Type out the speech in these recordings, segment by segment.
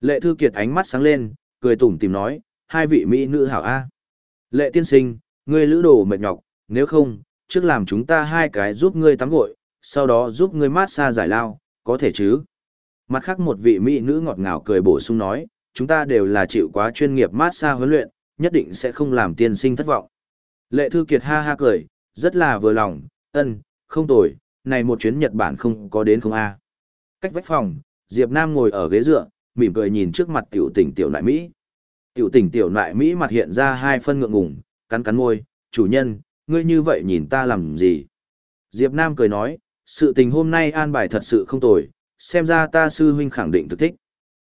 Lệ Thư Kiệt ánh mắt sáng lên, cười tủm tìm nói, hai vị mỹ nữ hảo A. Lệ tiên sinh, ngươi lữ đồ mệt nhọc, nếu không, trước làm chúng ta hai cái giúp ngươi tắm gội, sau đó giúp ngươi mát xa giải lao, có thể chứ? Mặt khác một vị mỹ nữ ngọt ngào cười bổ sung nói, chúng ta đều là chịu quá chuyên nghiệp mát xa huấn luyện, nhất định sẽ không làm tiên sinh thất vọng. Lệ Thư Kiệt ha ha cười, rất là vừa lòng, ân, không tồi, này một chuyến Nhật Bản không có đến không a. Cách vách phòng, Diệp Nam ngồi ở ghế dựa, mỉm cười nhìn trước mặt tiểu tỉnh tiểu nại Mỹ. Tiểu tỉnh tiểu nại Mỹ mặt hiện ra hai phân ngượng ngùng, cắn cắn môi, chủ nhân, ngươi như vậy nhìn ta làm gì? Diệp Nam cười nói, sự tình hôm nay an bài thật sự không tồi, xem ra ta sư huynh khẳng định thực thích.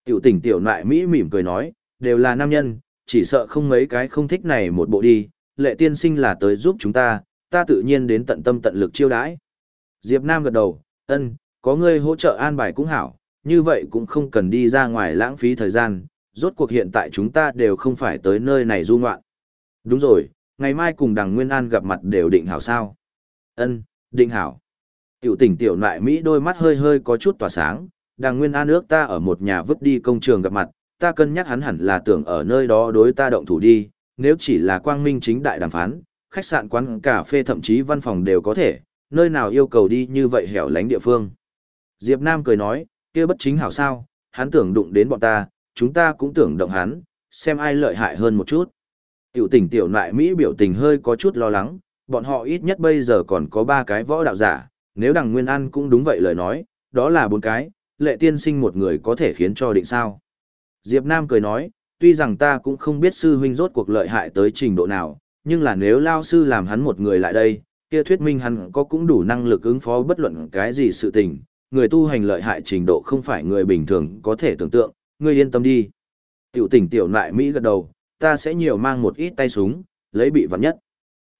Tiểu tỉnh tiểu nại Mỹ mỉm cười nói, đều là nam nhân, chỉ sợ không mấy cái không thích này một bộ đi, lệ tiên sinh là tới giúp chúng ta, ta tự nhiên đến tận tâm tận lực chiêu đãi. Diệp Nam gật đầu, ân, có ngươi hỗ trợ an bài cũng hảo, như vậy cũng không cần đi ra ngoài lãng phí thời gian, rốt cuộc hiện tại chúng ta đều không phải tới nơi này du ngoạn. Đúng rồi, ngày mai cùng đằng Nguyên An gặp mặt đều định hảo sao. Ân, định hảo. Tiểu tỉnh tiểu nại Mỹ đôi mắt hơi hơi có chút tỏa sáng, đằng Nguyên An ước ta ở một nhà vứt đi công trường gặp mặt, ta cân nhắc hắn hẳn là tưởng ở nơi đó đối ta động thủ đi, nếu chỉ là quang minh chính đại đàm phán, khách sạn quán cà phê thậm chí văn phòng đều có thể, nơi nào yêu cầu đi như vậy hẻo lánh địa phương. Diệp Nam cười nói, kia bất chính hảo sao, hắn tưởng đụng đến bọn ta, chúng ta cũng tưởng động hắn, xem ai lợi hại hơn một chút. Tiểu tỉnh tiểu nại Mỹ biểu tình hơi có chút lo lắng, bọn họ ít nhất bây giờ còn có ba cái võ đạo giả, nếu đằng Nguyên An cũng đúng vậy lời nói, đó là bốn cái, lệ tiên sinh một người có thể khiến cho định sao. Diệp Nam cười nói, tuy rằng ta cũng không biết sư huynh rốt cuộc lợi hại tới trình độ nào, nhưng là nếu lao sư làm hắn một người lại đây, kia thuyết minh hắn có cũng đủ năng lực ứng phó bất luận cái gì sự tình, người tu hành lợi hại trình độ không phải người bình thường có thể tưởng tượng, ngươi yên tâm đi. Tiểu tỉnh tiểu nại Mỹ gật đầu, ta sẽ nhiều mang một ít tay súng, lấy bị vặn nhất.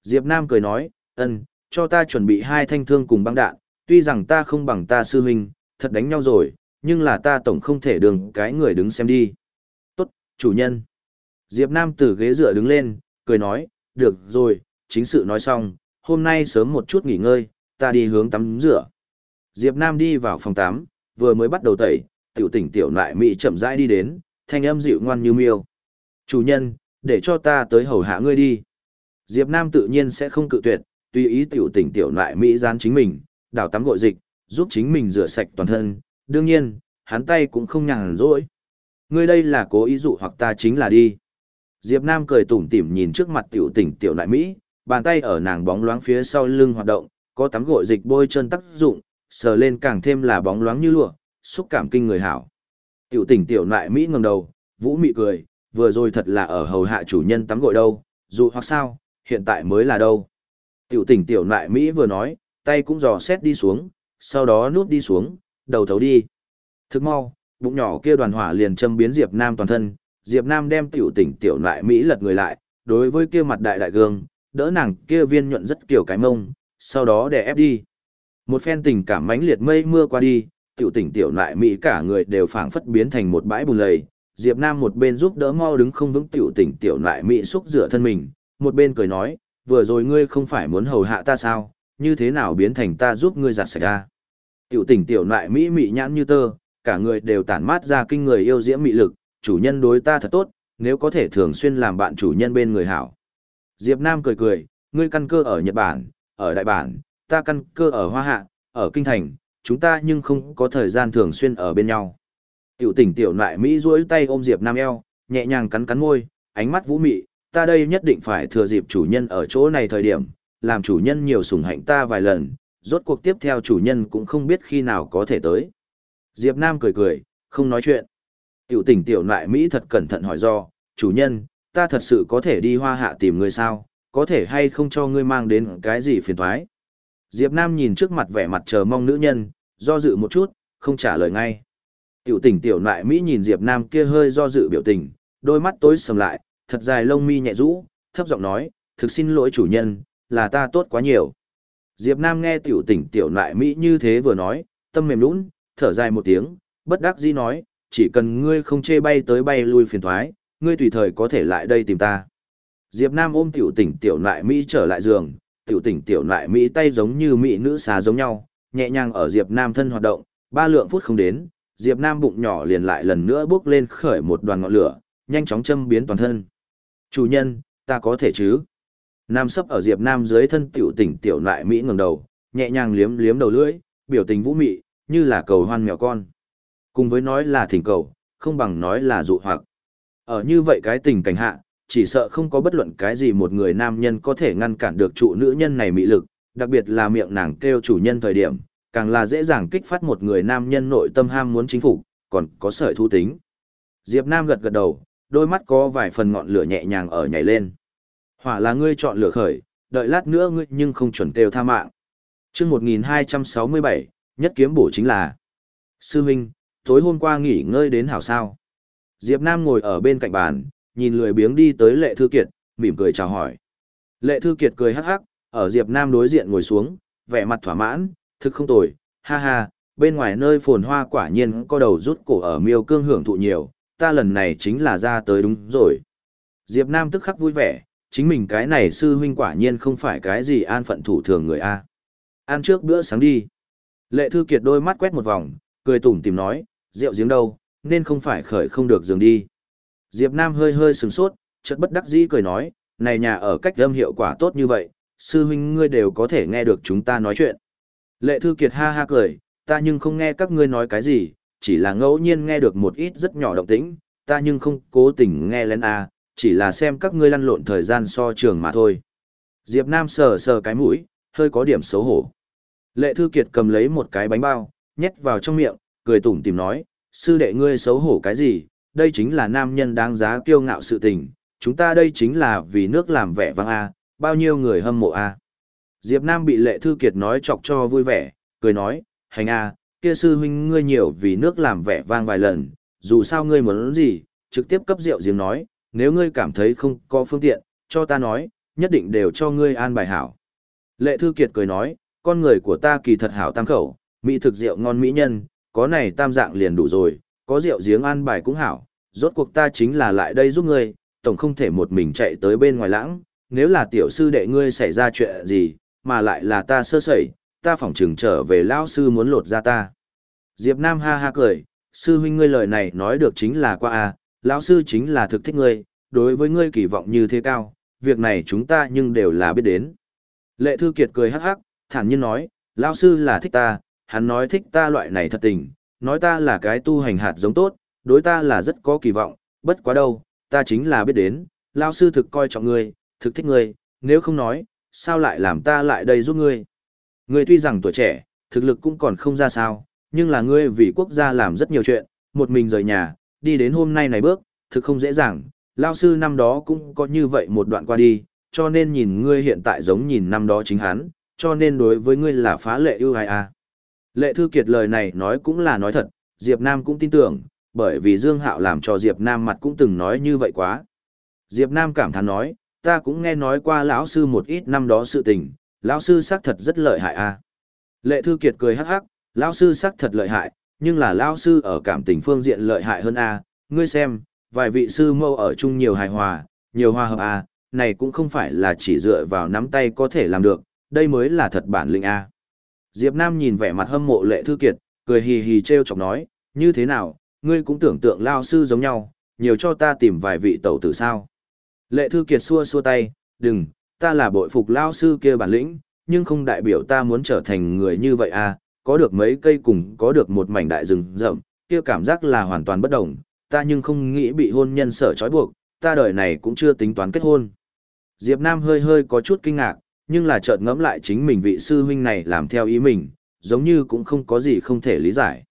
Diệp Nam cười nói, ân, cho ta chuẩn bị hai thanh thương cùng băng đạn, tuy rằng ta không bằng ta sư huynh, thật đánh nhau rồi, nhưng là ta tổng không thể đường cái người đứng xem đi. Tốt, chủ nhân. Diệp Nam từ ghế dựa đứng lên, cười nói, được rồi, chính sự nói xong, hôm nay sớm một chút nghỉ ngơi, ta đi hướng tắm rửa. Diệp Nam đi vào phòng tắm, vừa mới bắt đầu tẩy, tiểu tỉnh tiểu nại mỹ chậm rãi đi đến, thanh âm dịu ngoan như miêu. Chủ nhân, để cho ta tới hầu hạ ngươi đi. Diệp Nam tự nhiên sẽ không cự tuyệt, tùy ý tiểu tỉnh tiểu nại mỹ gian chính mình, đảo tắm gội dịch, giúp chính mình rửa sạch toàn thân. Đương nhiên, hắn tay cũng không nhàn rỗi. Ngươi đây là cố ý dụ hoặc ta chính là đi. Diệp Nam cười tủm tỉm nhìn trước mặt tiểu tỉnh tiểu nại mỹ, bàn tay ở nàng bóng loáng phía sau lưng hoạt động, có tắm gội dịch bôi chân tác dụng, sờ lên càng thêm là bóng loáng như lụa, xúc cảm kinh người hảo. Tiểu tỉnh tiểu nại Mỹ ngẩng đầu, vũ mị cười, vừa rồi thật là ở hầu hạ chủ nhân tắm gội đâu, dù hoặc sao, hiện tại mới là đâu. Tiểu tỉnh tiểu nại Mỹ vừa nói, tay cũng dò xét đi xuống, sau đó nút đi xuống, đầu thấu đi. Thức mau, bụng nhỏ kia đoàn hỏa liền châm biến Diệp Nam toàn thân, Diệp Nam đem tiểu tỉnh tiểu nại Mỹ lật người lại, đối với kia mặt đại đại gương, đỡ nàng kia viên nhuận rất kiểu cái mông, sau đó để ép đi. Một phen tình cảm mãnh liệt mây mưa qua đi, tiểu tỉnh tiểu lại Mỹ cả người đều phảng phất biến thành một bãi bùn lầy. Diệp Nam một bên giúp đỡ mau đứng không vững tiểu tỉnh tiểu lại Mỹ xúc rửa thân mình, một bên cười nói, vừa rồi ngươi không phải muốn hầu hạ ta sao, như thế nào biến thành ta giúp ngươi giặt sạch ra. Tiểu tỉnh tiểu lại Mỹ mị nhãn như tơ, cả người đều tản mát ra kinh người yêu diễm mị lực, chủ nhân đối ta thật tốt, nếu có thể thường xuyên làm bạn chủ nhân bên người hảo. Diệp Nam cười cười, ngươi căn cơ ở Nhật Bản, ở Đại Bản, ta căn cơ ở Hoa Hạ, ở Kinh Thành, chúng ta nhưng không có thời gian thường xuyên ở bên nhau. Tiểu tỉnh tiểu nại Mỹ duỗi tay ôm Diệp Nam eo, nhẹ nhàng cắn cắn môi, ánh mắt vũ mị, ta đây nhất định phải thừa dịp chủ nhân ở chỗ này thời điểm, làm chủ nhân nhiều sủng hạnh ta vài lần, rốt cuộc tiếp theo chủ nhân cũng không biết khi nào có thể tới. Diệp Nam cười cười, không nói chuyện. Tiểu tỉnh tiểu nại Mỹ thật cẩn thận hỏi do, chủ nhân, ta thật sự có thể đi hoa hạ tìm người sao, có thể hay không cho ngươi mang đến cái gì phiền toái? Diệp Nam nhìn trước mặt vẻ mặt chờ mong nữ nhân, do dự một chút, không trả lời ngay. Tiểu tỉnh tiểu nại Mỹ nhìn Diệp Nam kia hơi do dự biểu tình, đôi mắt tối sầm lại, thật dài lông mi nhẹ rũ, thấp giọng nói, thực xin lỗi chủ nhân, là ta tốt quá nhiều. Diệp Nam nghe tiểu tỉnh tiểu nại Mỹ như thế vừa nói, tâm mềm nũng, thở dài một tiếng, bất đắc dĩ nói, chỉ cần ngươi không chê bay tới bay lui phiền thoái, ngươi tùy thời có thể lại đây tìm ta. Diệp Nam ôm tiểu tỉnh tiểu nại Mỹ trở lại giường, tiểu tỉnh tiểu lại Mỹ tay giống như Mỹ nữ xà giống nhau, nhẹ nhàng ở Diệp Nam thân hoạt động, ba lượng phút không đến, Diệp Nam bụng nhỏ liền lại lần nữa bước lên khởi một đoàn ngọn lửa, nhanh chóng châm biến toàn thân. Chủ nhân, ta có thể chứ? Nam sấp ở Diệp Nam dưới thân tiểu tỉnh tiểu lại Mỹ ngẩng đầu, nhẹ nhàng liếm liếm đầu lưỡi, biểu tình vũ mị, như là cầu hoan mèo con. Cùng với nói là thỉnh cầu, không bằng nói là dụ hoặc. Ở như vậy cái tình cảnh hạ, chỉ sợ không có bất luận cái gì một người nam nhân có thể ngăn cản được trụ nữ nhân này mị lực, đặc biệt là miệng nàng kêu chủ nhân thời điểm, càng là dễ dàng kích phát một người nam nhân nội tâm ham muốn chính phục, còn có sợi thu tính. Diệp Nam gật gật đầu, đôi mắt có vài phần ngọn lửa nhẹ nhàng ở nhảy lên. Hỏa là ngươi chọn lửa khởi, đợi lát nữa ngươi nhưng không chuẩn kêu tha mạng. Trước 1267, nhất kiếm bổ chính là Sư minh, tối hôm qua nghỉ ngơi đến hảo sao. Diệp Nam ngồi ở bên cạnh bàn, nhìn lười biếng đi tới Lệ Thư Kiệt, mỉm cười chào hỏi. Lệ Thư Kiệt cười hắc hắc, ở Diệp Nam đối diện ngồi xuống, vẻ mặt thỏa mãn, thực không tồi, ha ha, bên ngoài nơi phồn hoa quả nhiên có đầu rút cổ ở miêu cương hưởng thụ nhiều, ta lần này chính là ra tới đúng rồi. Diệp Nam tức khắc vui vẻ, chính mình cái này sư huynh quả nhiên không phải cái gì an phận thủ thường người A. Ăn trước bữa sáng đi. Lệ Thư Kiệt đôi mắt quét một vòng, cười tủm tìm nói, rượu giếng đâu, nên không phải khởi không được giường đi. Diệp Nam hơi hơi sừng sốt, chợt bất đắc dĩ cười nói, này nhà ở cách âm hiệu quả tốt như vậy, sư huynh ngươi đều có thể nghe được chúng ta nói chuyện. Lệ Thư Kiệt ha ha cười, ta nhưng không nghe các ngươi nói cái gì, chỉ là ngẫu nhiên nghe được một ít rất nhỏ động tĩnh, ta nhưng không cố tình nghe lên à, chỉ là xem các ngươi lăn lộn thời gian so trường mà thôi. Diệp Nam sờ sờ cái mũi, hơi có điểm xấu hổ. Lệ Thư Kiệt cầm lấy một cái bánh bao, nhét vào trong miệng, cười tủm tỉm nói, sư đệ ngươi xấu hổ cái gì, đây chính là nam nhân đáng giá kiêu ngạo sự tình, chúng ta đây chính là vì nước làm vẻ vang a, bao nhiêu người hâm mộ a. Diệp Nam bị Lệ Thư Kiệt nói chọc cho vui vẻ, cười nói, hành a, kia sư huynh ngươi nhiều vì nước làm vẻ vang vài lần, dù sao ngươi muốn gì, trực tiếp cấp rượu giếng nói, nếu ngươi cảm thấy không có phương tiện, cho ta nói, nhất định đều cho ngươi an bài hảo. Lệ Thư Kiệt cười nói, con người của ta kỳ thật hảo tam khẩu, mỹ thực rượu ngon mỹ nhân, có này tam dạng liền đủ rồi, có rượu giếng an bài cũng hảo, rốt cuộc ta chính là lại đây giúp ngươi, tổng không thể một mình chạy tới bên ngoài lãng, nếu là tiểu sư đệ ngươi xảy ra chuyện gì, mà lại là ta sơ sẩy, ta phỏng chừng trở về lão sư muốn lột ra ta. Diệp Nam ha ha cười, sư huynh ngươi lời này nói được chính là qua a, lão sư chính là thực thích ngươi, đối với ngươi kỳ vọng như thế cao, việc này chúng ta nhưng đều là biết đến. Lệ Thư Kiệt cười hắc hắc, thản nhiên nói, lão sư là thích ta, hắn nói thích ta loại này thật tình, nói ta là cái tu hành hạt giống tốt, đối ta là rất có kỳ vọng, bất quá đâu, ta chính là biết đến, lão sư thực coi trọng ngươi, thực thích ngươi, nếu không nói, sao lại làm ta lại đây giúp ngươi. Ngươi tuy rằng tuổi trẻ, thực lực cũng còn không ra sao, nhưng là ngươi vì quốc gia làm rất nhiều chuyện, một mình rời nhà, đi đến hôm nay này bước, thực không dễ dàng, lao sư năm đó cũng có như vậy một đoạn qua đi, cho nên nhìn ngươi hiện tại giống nhìn năm đó chính hắn, cho nên đối với ngươi là phá lệ ưu ai à? Lệ Thư Kiệt lời này nói cũng là nói thật, Diệp Nam cũng tin tưởng, bởi vì Dương Hạo làm cho Diệp Nam mặt cũng từng nói như vậy quá. Diệp Nam cảm thán nói, ta cũng nghe nói qua lão sư một ít năm đó sự tình, lão sư xác thật rất lợi hại a. Lệ Thư Kiệt cười hắc hắc, lão sư xác thật lợi hại, nhưng là lão sư ở cảm tình phương diện lợi hại hơn a, ngươi xem, vài vị sư mâu ở chung nhiều hài hòa, nhiều hòa hợp a, này cũng không phải là chỉ dựa vào nắm tay có thể làm được, đây mới là thật bản lĩnh a. Diệp Nam nhìn vẻ mặt hâm mộ Lệ Thư Kiệt, cười hì hì treo chọc nói, như thế nào, ngươi cũng tưởng tượng lao sư giống nhau, nhiều cho ta tìm vài vị tẩu tử sao. Lệ Thư Kiệt xua xua tay, đừng, ta là bội phục lao sư kia bản lĩnh, nhưng không đại biểu ta muốn trở thành người như vậy à, có được mấy cây cùng có được một mảnh đại rừng rậm, kia cảm giác là hoàn toàn bất đồng, ta nhưng không nghĩ bị hôn nhân sở trói buộc, ta đời này cũng chưa tính toán kết hôn. Diệp Nam hơi hơi có chút kinh ngạc, nhưng là chợt ngẫm lại chính mình vị sư huynh này làm theo ý mình, giống như cũng không có gì không thể lý giải.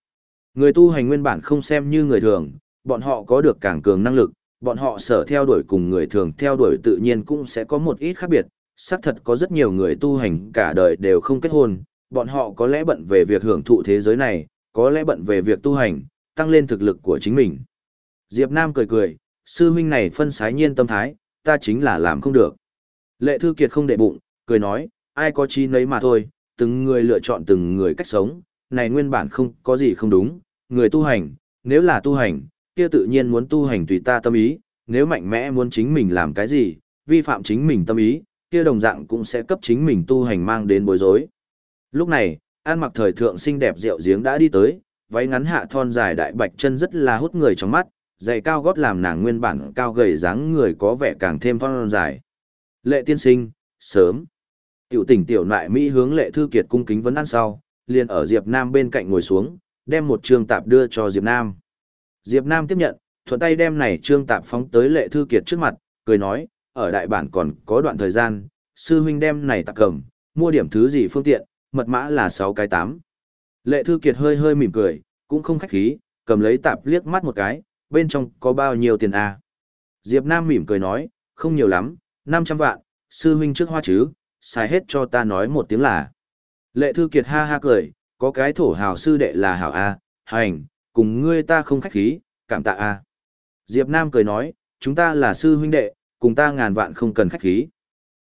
Người tu hành nguyên bản không xem như người thường, bọn họ có được càng cường năng lực, bọn họ sở theo đuổi cùng người thường theo đuổi tự nhiên cũng sẽ có một ít khác biệt. Xác thật có rất nhiều người tu hành cả đời đều không kết hôn, bọn họ có lẽ bận về việc hưởng thụ thế giới này, có lẽ bận về việc tu hành, tăng lên thực lực của chính mình. Diệp Nam cười cười, sư huynh này phân sái nhiên tâm thái, ta chính là làm không được. Lệ Thư Kiệt không để bụng, cười nói, ai có chi nấy mà thôi, từng người lựa chọn từng người cách sống, này nguyên bản không có gì không đúng, người tu hành, nếu là tu hành, kia tự nhiên muốn tu hành tùy ta tâm ý, nếu mạnh mẽ muốn chính mình làm cái gì, vi phạm chính mình tâm ý, kia đồng dạng cũng sẽ cấp chính mình tu hành mang đến bối rối. Lúc này, An mặc thời thượng xinh đẹp rượu giếng đã đi tới, váy ngắn hạ thon dài đại bạch chân rất là hút người trong mắt, giày cao gót làm nàng nguyên bản cao gầy dáng người có vẻ càng thêm thon dài. Lệ tiên sinh, sớm. Tiểu tỉnh tiểu nại Mỹ hướng lệ thư kiệt cung kính vấn ăn sau, liền ở Diệp Nam bên cạnh ngồi xuống, đem một trương tạp đưa cho Diệp Nam. Diệp Nam tiếp nhận, thuận tay đem này trương tạp phóng tới lệ thư kiệt trước mặt, cười nói, ở đại bản còn có đoạn thời gian, sư huynh đem này tạp cầm, mua điểm thứ gì phương tiện, mật mã là 6 cái 8. Lệ thư kiệt hơi hơi mỉm cười, cũng không khách khí, cầm lấy tạp liếc mắt một cái, bên trong có bao nhiêu tiền à? Diệp Nam mỉm cười nói, không nhiều lắm, 500 vạn, sư huynh trước hoa chứ, xài hết cho ta nói một tiếng là. Lệ Thư Kiệt ha ha cười, có cái thổ hào sư đệ là hảo A, hành, cùng ngươi ta không khách khí, cảm tạ A. Diệp Nam cười nói, chúng ta là sư huynh đệ, cùng ta ngàn vạn không cần khách khí.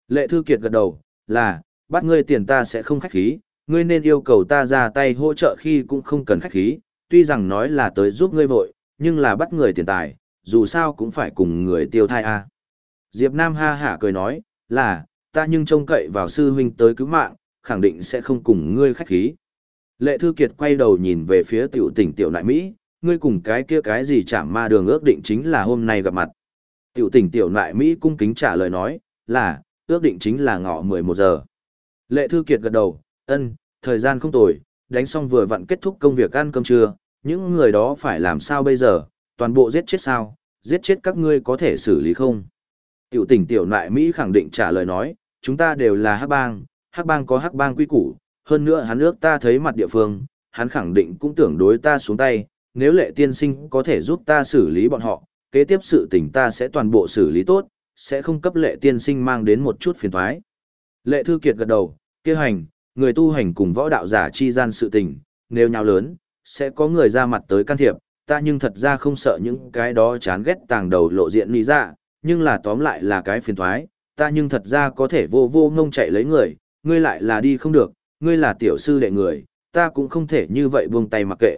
Lệ Thư Kiệt gật đầu, là, bắt ngươi tiền ta sẽ không khách khí, ngươi nên yêu cầu ta ra tay hỗ trợ khi cũng không cần khách khí, tuy rằng nói là tới giúp ngươi vội, nhưng là bắt người tiền tài, dù sao cũng phải cùng người tiêu thai A. Diệp Nam ha hả cười nói, là, ta nhưng trông cậy vào sư huynh tới cứu mạng, khẳng định sẽ không cùng ngươi khách khí. Lệ Thư Kiệt quay đầu nhìn về phía tiểu tỉnh tiểu nại Mỹ, ngươi cùng cái kia cái gì chạm ma đường ước định chính là hôm nay gặp mặt. Tiểu tỉnh tiểu nại Mỹ cung kính trả lời nói, là, ước định chính là ngọ 11 giờ. Lệ Thư Kiệt gật đầu, ân, thời gian không tồi, đánh xong vừa vặn kết thúc công việc ăn cơm trưa, những người đó phải làm sao bây giờ, toàn bộ giết chết sao, giết chết các ngươi có thể xử lý không? Tiểu tỉnh tiểu nại Mỹ khẳng định trả lời nói, chúng ta đều là hắc bang, hắc bang có hắc bang quy củ, hơn nữa hắn ước ta thấy mặt địa phương, hắn khẳng định cũng tưởng đối ta xuống tay, nếu lệ tiên sinh có thể giúp ta xử lý bọn họ, kế tiếp sự tình ta sẽ toàn bộ xử lý tốt, sẽ không cấp lệ tiên sinh mang đến một chút phiền thoái. Lệ thư kiệt gật đầu, kêu hành, người tu hành cùng võ đạo giả chi gian sự tình, nếu nhau lớn, sẽ có người ra mặt tới can thiệp, ta nhưng thật ra không sợ những cái đó chán ghét tàng đầu lộ diện lý ra, dạ, nhưng là tóm lại là cái phiền thoái, ta nhưng thật ra có thể vô vô ngông chạy lấy người, ngươi lại là đi không được, ngươi là tiểu sư đệ người, ta cũng không thể như vậy buông tay mặc kệ.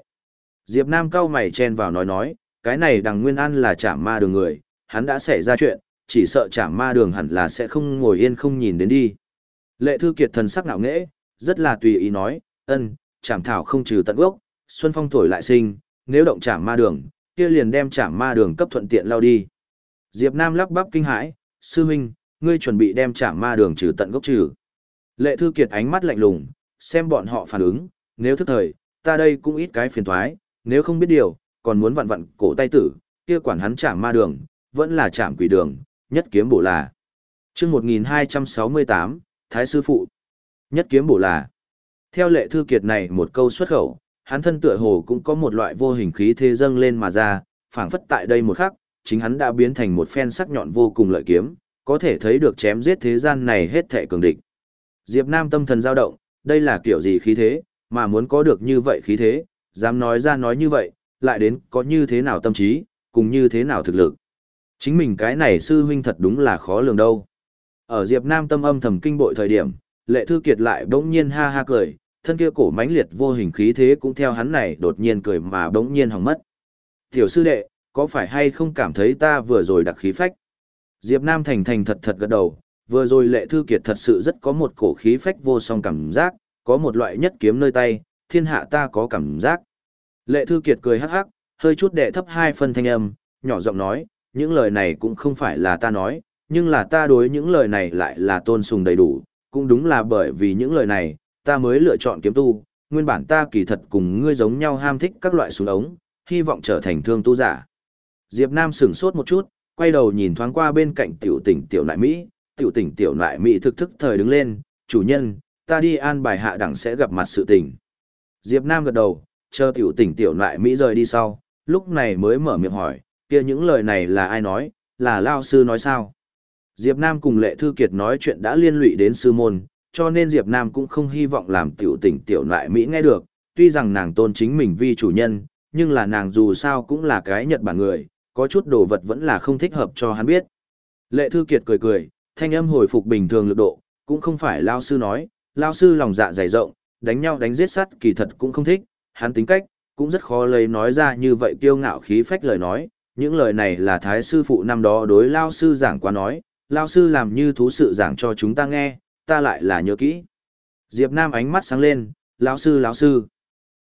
Diệp Nam cao mày chen vào nói nói, cái này đằng Nguyên An là chảm ma đường người, hắn đã xảy ra chuyện, chỉ sợ chảm ma đường hẳn là sẽ không ngồi yên không nhìn đến đi. Lệ Thư Kiệt thần sắc ngạo nghễ, rất là tùy ý nói, ân, chảm thảo không trừ tận gốc, xuân phong thổi lại sinh, nếu động chảm ma đường, kia liền đem chảm ma đường cấp thuận tiện lao đi. Diệp Nam lắp bắp kinh hãi, sư huynh, ngươi chuẩn bị đem trả ma đường trừ tận gốc trừ. Lệ Thư Kiệt ánh mắt lạnh lùng, xem bọn họ phản ứng, nếu thức thời, ta đây cũng ít cái phiền toái, nếu không biết điều, còn muốn vặn vặn cổ tay tử, kia quản hắn trả ma đường, vẫn là trảm quỷ đường, nhất kiếm bổ là. chương 1268, Thái Sư Phụ. Nhất kiếm bổ là. Theo lệ thư kiệt này một câu xuất khẩu, hắn thân tựa hồ cũng có một loại vô hình khí thế dâng lên mà ra, phảng phất tại đây một khắc, chính hắn đã biến thành một phen sắc nhọn vô cùng lợi kiếm, có thể thấy được chém giết thế gian này hết thệ cường địch. Diệp Nam tâm thần dao động, đây là kiểu gì khí thế, mà muốn có được như vậy khí thế, dám nói ra nói như vậy, lại đến có như thế nào tâm trí, cùng như thế nào thực lực. Chính mình cái này sư huynh thật đúng là khó lường đâu. Ở Diệp Nam tâm âm thầm kinh bội thời điểm, lệ thư kiệt lại bỗng nhiên ha ha cười, thân kia cổ mãnh liệt vô hình khí thế cũng theo hắn này đột nhiên cười mà bỗng nhiên hỏng mất. Tiểu sư đệ, có phải hay không cảm thấy ta vừa rồi đặc khí phách? Diệp Nam thành thành thật thật gật đầu, vừa rồi lệ thư kiệt thật sự rất có một cổ khí phách vô song cảm giác, có một loại nhất kiếm nơi tay, thiên hạ ta có cảm giác. Lệ thư kiệt cười hắc hắc, hơi chút đệ thấp hai phân thanh âm, nhỏ giọng nói, những lời này cũng không phải là ta nói, nhưng là ta đối những lời này lại là tôn sùng đầy đủ, cũng đúng là bởi vì những lời này, ta mới lựa chọn kiếm tu, nguyên bản ta kỳ thật cùng ngươi giống nhau ham thích các loại súng ống, hy vọng trở thành thương tu giả. Diệp Nam sửng sốt một chút, quay đầu nhìn thoáng qua bên cạnh tiểu tỉnh tiểu nại Mỹ, tiểu tỉnh tiểu nại Mỹ thực thức thời đứng lên, chủ nhân, ta đi an bài hạ đẳng sẽ gặp mặt sự tình. Diệp Nam gật đầu, chờ tiểu tỉnh tiểu nại Mỹ rời đi sau, lúc này mới mở miệng hỏi, kia những lời này là ai nói, là Lao Sư nói sao? Diệp Nam cùng Lệ Thư Kiệt nói chuyện đã liên lụy đến sư môn, cho nên Diệp Nam cũng không hy vọng làm tiểu tỉnh tiểu nại Mỹ nghe được, tuy rằng nàng tôn chính mình vi chủ nhân, nhưng là nàng dù sao cũng là cái Nhật Bản người, có chút đồ vật vẫn là không thích hợp cho hắn biết. Lệ Thư Kiệt cười cười, thanh âm hồi phục bình thường lực độ, cũng không phải Lao Sư nói, Lao Sư lòng dạ dày rộng, đánh nhau đánh giết sắt kỳ thật cũng không thích, hắn tính cách, cũng rất khó lấy nói ra như vậy kiêu ngạo khí phách lời nói, những lời này là Thái Sư Phụ năm đó đối Lao Sư giảng qua nói, Lao Sư làm như thú sự giảng cho chúng ta nghe, ta lại là nhớ kỹ. Diệp Nam ánh mắt sáng lên, lão sư lão sư.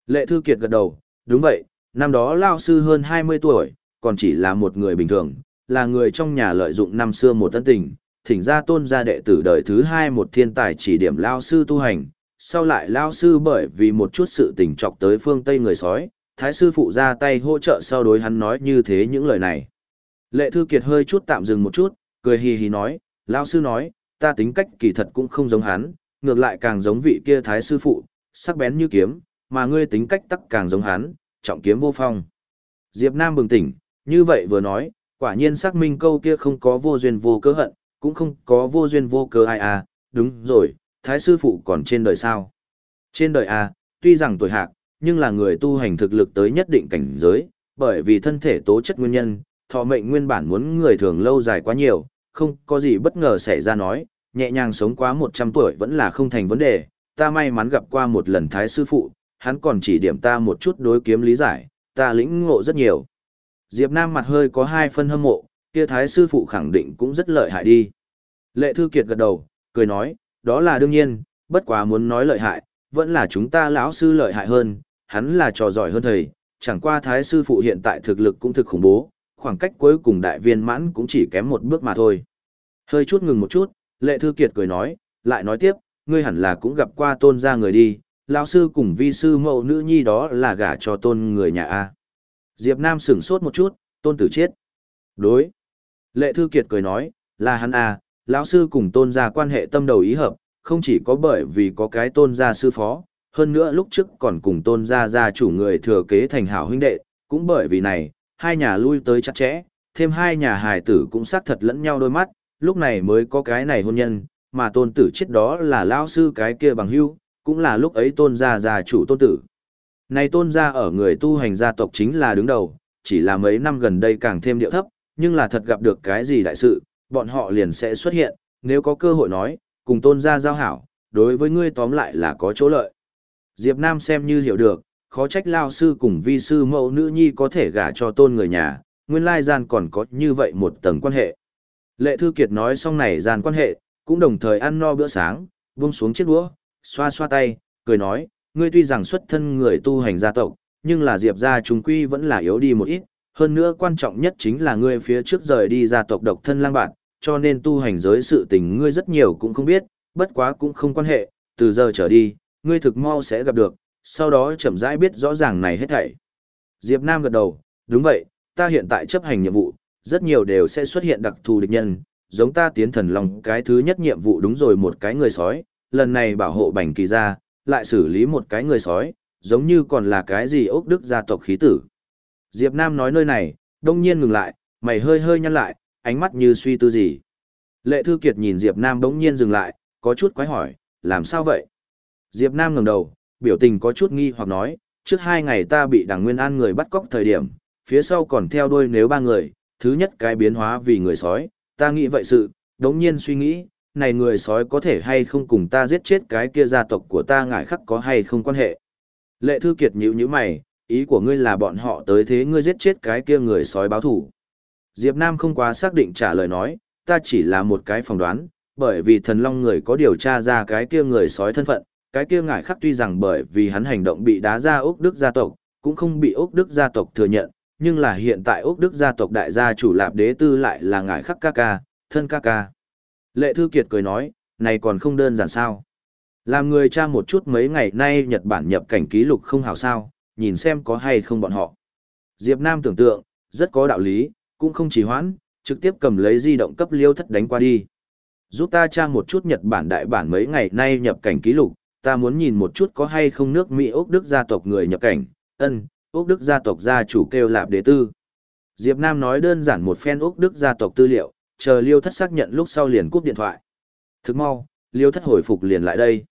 Lệ Thư Kiệt gật đầu, đúng vậy, năm đó Lao Sư hơn 20 tuổi, còn chỉ là một người bình thường, là người trong nhà lợi dụng năm xưa một tân tình, thỉnh ra tôn gia đệ tử đời thứ hai một thiên tài chỉ điểm Lao Sư tu hành, sau lại Lao Sư bởi vì một chút sự tình trọc tới phương Tây người sói, Thái Sư phụ ra tay hỗ trợ sau đối hắn nói như thế những lời này. Lệ Thư Kiệt hơi chút tạm dừng một chút, cười hì hì nói, Lao Sư nói, ta tính cách kỳ thật cũng không giống hắn, ngược lại càng giống vị kia Thái Sư phụ, sắc bén như kiếm, mà ngươi tính cách tắc càng giống hắn, trọng kiếm vô phong. Diệp Nam bừng tỉnh, như vậy vừa nói, quả nhiên xác minh câu kia không có vô duyên vô cớ hận, cũng không có vô duyên vô cớ ai à, đúng rồi, thái sư phụ còn trên đời sao? Trên đời à, tuy rằng tuổi hạc, nhưng là người tu hành thực lực tới nhất định cảnh giới, bởi vì thân thể tố chất nguyên nhân, thọ mệnh nguyên bản muốn người thường lâu dài quá nhiều, không có gì bất ngờ xảy ra nói, nhẹ nhàng sống quá 100 tuổi vẫn là không thành vấn đề, ta may mắn gặp qua một lần thái sư phụ, hắn còn chỉ điểm ta một chút đối kiếm lý giải, ta lĩnh ngộ rất nhiều. Diệp Nam mặt hơi có hai phân hâm mộ, kia thái sư phụ khẳng định cũng rất lợi hại đi. Lệ Thư Kiệt gật đầu, cười nói, đó là đương nhiên, bất quá muốn nói lợi hại, vẫn là chúng ta lão sư lợi hại hơn, hắn là trò giỏi hơn thầy, chẳng qua thái sư phụ hiện tại thực lực cũng thực khủng bố, khoảng cách cuối cùng đại viên mãn cũng chỉ kém một bước mà thôi. Hơi chút ngừng một chút, Lệ Thư Kiệt cười nói, lại nói tiếp, ngươi hẳn là cũng gặp qua tôn gia người đi, lão sư cùng vi sư mẫu nữ nhi đó là gả cho tôn người nhà A. Diệp Nam sửng sốt một chút, tôn tử chết. Đối. Lệ Thư Kiệt cười nói, là hắn à, lão sư cùng tôn gia quan hệ tâm đầu ý hợp, không chỉ có bởi vì có cái tôn gia sư phó, hơn nữa lúc trước còn cùng tôn gia gia chủ người thừa kế thành hảo huynh đệ, cũng bởi vì này, hai nhà lui tới chặt chẽ, thêm hai nhà hài tử cũng xác thật lẫn nhau đôi mắt, lúc này mới có cái này hôn nhân, mà tôn tử chết đó là lão sư cái kia bằng hữu, cũng là lúc ấy tôn gia gia chủ tôn tử. Này tôn gia ở người tu hành gia tộc chính là đứng đầu, chỉ là mấy năm gần đây càng thêm điệu thấp, nhưng là thật gặp được cái gì đại sự, bọn họ liền sẽ xuất hiện, nếu có cơ hội nói, cùng tôn gia giao hảo, đối với ngươi tóm lại là có chỗ lợi. Diệp Nam xem như hiểu được, khó trách lao sư cùng vi sư mẫu nữ nhi có thể gả cho tôn người nhà, nguyên lai gian còn có như vậy một tầng quan hệ. Lệ Thư Kiệt nói xong này gian quan hệ, cũng đồng thời ăn no bữa sáng, buông xuống chiếc đũa, xoa xoa tay, cười nói, ngươi tuy rằng xuất thân người tu hành gia tộc, nhưng là Diệp gia chúng quy vẫn là yếu đi một ít, hơn nữa quan trọng nhất chính là ngươi phía trước rời đi gia tộc độc thân lang bạn, cho nên tu hành giới sự tình ngươi rất nhiều cũng không biết, bất quá cũng không quan hệ, từ giờ trở đi, ngươi thực mau sẽ gặp được, sau đó chậm rãi biết rõ ràng này hết thảy. Diệp Nam gật đầu, đúng vậy, ta hiện tại chấp hành nhiệm vụ, rất nhiều đều sẽ xuất hiện đặc thù địch nhân, giống ta tiến thần lòng cái thứ nhất nhiệm vụ đúng rồi một cái người sói, lần này bảo hộ bành kỳ gia, lại xử lý một cái người sói, giống như còn là cái gì ốc đức gia tộc khí tử. Diệp Nam nói nơi này, đông nhiên ngừng lại, mày hơi hơi nhăn lại, ánh mắt như suy tư gì. Lệ Thư Kiệt nhìn Diệp Nam bỗng nhiên dừng lại, có chút quái hỏi, làm sao vậy? Diệp Nam ngẩng đầu, biểu tình có chút nghi hoặc nói, trước hai ngày ta bị đảng Nguyên An người bắt cóc thời điểm, phía sau còn theo đuôi nếu ba người, thứ nhất cái biến hóa vì người sói, ta nghĩ vậy sự, đống nhiên suy nghĩ, này người sói có thể hay không cùng ta giết chết cái kia gia tộc của ta ngại khắc có hay không quan hệ. Lệ Thư Kiệt nhíu nhíu mày, ý của ngươi là bọn họ tới thế ngươi giết chết cái kia người sói báo thủ. Diệp Nam không quá xác định trả lời nói, ta chỉ là một cái phỏng đoán, bởi vì thần long người có điều tra ra cái kia người sói thân phận, cái kia ngại khắc tuy rằng bởi vì hắn hành động bị đá ra ốc đức gia tộc, cũng không bị ốc đức gia tộc thừa nhận, nhưng là hiện tại ốc đức gia tộc đại gia chủ lạp đế tư lại là ngại khắc ca ca, thân ca ca. Lệ Thư Kiệt cười nói, này còn không đơn giản sao. Làm người cha một chút mấy ngày nay Nhật Bản nhập cảnh ký lục không hảo sao, nhìn xem có hay không bọn họ. Diệp Nam tưởng tượng, rất có đạo lý, cũng không chỉ hoãn, trực tiếp cầm lấy di động cấp liêu thất đánh qua đi. Giúp ta tra một chút Nhật Bản đại bản mấy ngày nay nhập cảnh ký lục, ta muốn nhìn một chút có hay không nước Mỹ Úc Đức gia tộc người nhập cảnh, ân, Úc Đức gia tộc gia chủ kêu lạp đế tư. Diệp Nam nói đơn giản một phen Úc Đức gia tộc tư liệu, chờ liêu thất xác nhận lúc sau liền cúp điện thoại. Thức mau, liêu thất hồi phục liền lại đây.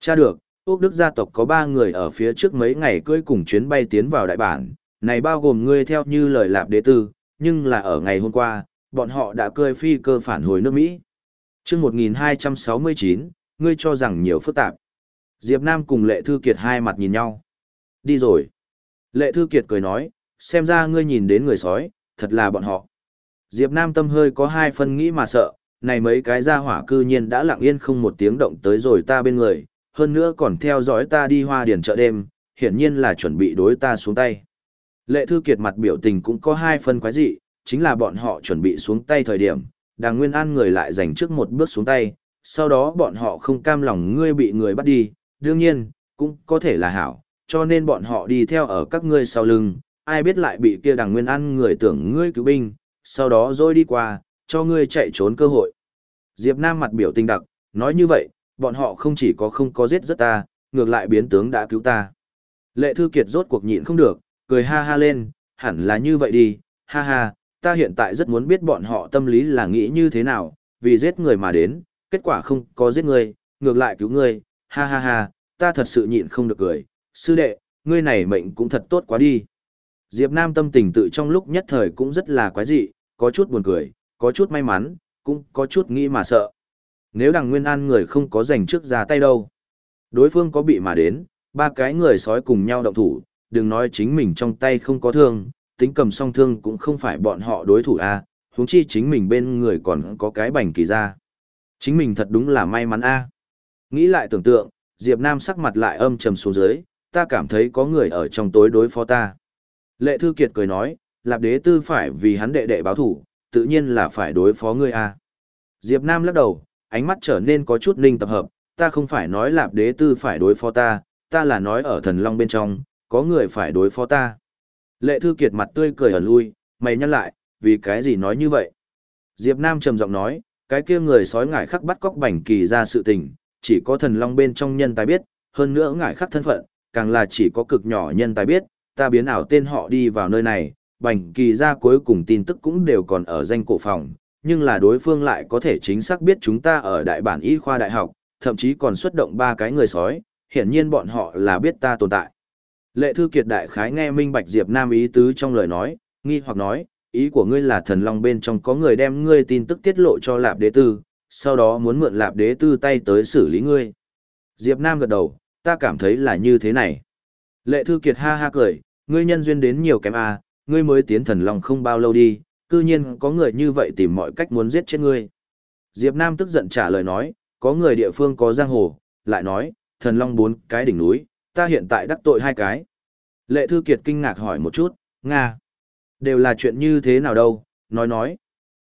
Cha được, Úc Đức gia tộc có ba người ở phía trước mấy ngày cưỡi cùng chuyến bay tiến vào đại bản, này bao gồm ngươi theo như lời lạp đế tư, nhưng là ở ngày hôm qua, bọn họ đã cơi phi cơ phản hồi nước Mỹ. chương 1269, ngươi cho rằng nhiều phức tạp. Diệp Nam cùng Lệ Thư Kiệt hai mặt nhìn nhau. Đi rồi. Lệ Thư Kiệt cười nói, xem ra ngươi nhìn đến người sói, thật là bọn họ. Diệp Nam tâm hơi có hai phân nghĩ mà sợ, này mấy cái gia hỏa cư nhiên đã lặng yên không một tiếng động tới rồi ta bên người, hơn nữa còn theo dõi ta đi hoa điển chợ đêm, hiển nhiên là chuẩn bị đối ta xuống tay. Lệ Thư Kiệt mặt biểu tình cũng có hai phân quái dị, chính là bọn họ chuẩn bị xuống tay thời điểm, đàng nguyên an người lại giành trước một bước xuống tay, sau đó bọn họ không cam lòng ngươi bị người bắt đi, đương nhiên, cũng có thể là hảo, cho nên bọn họ đi theo ở các ngươi sau lưng, ai biết lại bị kia đàng nguyên an người tưởng ngươi cứu binh, sau đó rồi đi qua, cho ngươi chạy trốn cơ hội. Diệp Nam mặt biểu tình đặc, nói như vậy, bọn họ không chỉ có không có giết rất ta, ngược lại biến tướng đã cứu ta. Lệ Thư Kiệt rốt cuộc nhịn không được, cười ha ha lên, hẳn là như vậy đi, ha ha, ta hiện tại rất muốn biết bọn họ tâm lý là nghĩ như thế nào, vì giết người mà đến, kết quả không có giết người, ngược lại cứu người, ha ha ha, ta thật sự nhịn không được cười, sư đệ, ngươi này mệnh cũng thật tốt quá đi. Diệp Nam tâm tình tự trong lúc nhất thời cũng rất là quái dị, có chút buồn cười, có chút may mắn, cũng có chút nghĩ mà sợ. Nếu đằng Nguyên An người không có giành trước ra tay đâu. Đối phương có bị mà đến, ba cái người sói cùng nhau động thủ, đừng nói chính mình trong tay không có thương, tính cầm song thương cũng không phải bọn họ đối thủ a, huống chi chính mình bên người còn có cái bành kỳ ra. Chính mình thật đúng là may mắn a. Nghĩ lại tưởng tượng, Diệp Nam sắc mặt lại âm trầm xuống dưới, ta cảm thấy có người ở trong tối đối phó ta. Lệ Thư Kiệt cười nói, Lạp Đế Tư phải vì hắn đệ đệ báo thủ, tự nhiên là phải đối phó ngươi a. Diệp Nam lắc đầu, ánh mắt trở nên có chút ninh tập hợp, ta không phải nói Lạp Đế Tư phải đối phó ta, ta là nói ở thần long bên trong, có người phải đối phó ta. Lệ Thư Kiệt mặt tươi cười ẩn lui, mày nhăn lại, vì cái gì nói như vậy? Diệp Nam trầm giọng nói, cái kia người sói ngải khắc bắt cóc bảnh kỳ ra sự tình, chỉ có thần long bên trong nhân tài biết, hơn nữa ngải khắc thân phận, càng là chỉ có cực nhỏ nhân tài biết, ta biến ảo tên họ đi vào nơi này, Bành kỳ ra cuối cùng tin tức cũng đều còn ở danh cổ phòng, nhưng là đối phương lại có thể chính xác biết chúng ta ở đại bản y khoa đại học, thậm chí còn xuất động ba cái người sói, hiển nhiên bọn họ là biết ta tồn tại. Lệ Thư Kiệt đại khái nghe minh bạch Diệp Nam ý tứ trong lời nói, nghi hoặc nói, ý của ngươi là thần long bên trong có người đem ngươi tin tức tiết lộ cho Lạp Đế Tư, sau đó muốn mượn Lạp Đế Tư tay tới xử lý ngươi. Diệp Nam gật đầu, ta cảm thấy là như thế này. Lệ Thư Kiệt ha ha cười, ngươi nhân duyên đến nhiều kém à, ngươi mới tiến thần long không bao lâu đi, cư nhiên có người như vậy tìm mọi cách muốn giết chết ngươi. Diệp Nam tức giận trả lời nói, có người địa phương có giang hồ, lại nói, thần long bốn cái đỉnh núi, ta hiện tại đắc tội hai cái. Lệ Thư Kiệt kinh ngạc hỏi một chút, Nga. Đều là chuyện như thế nào đâu, nói nói.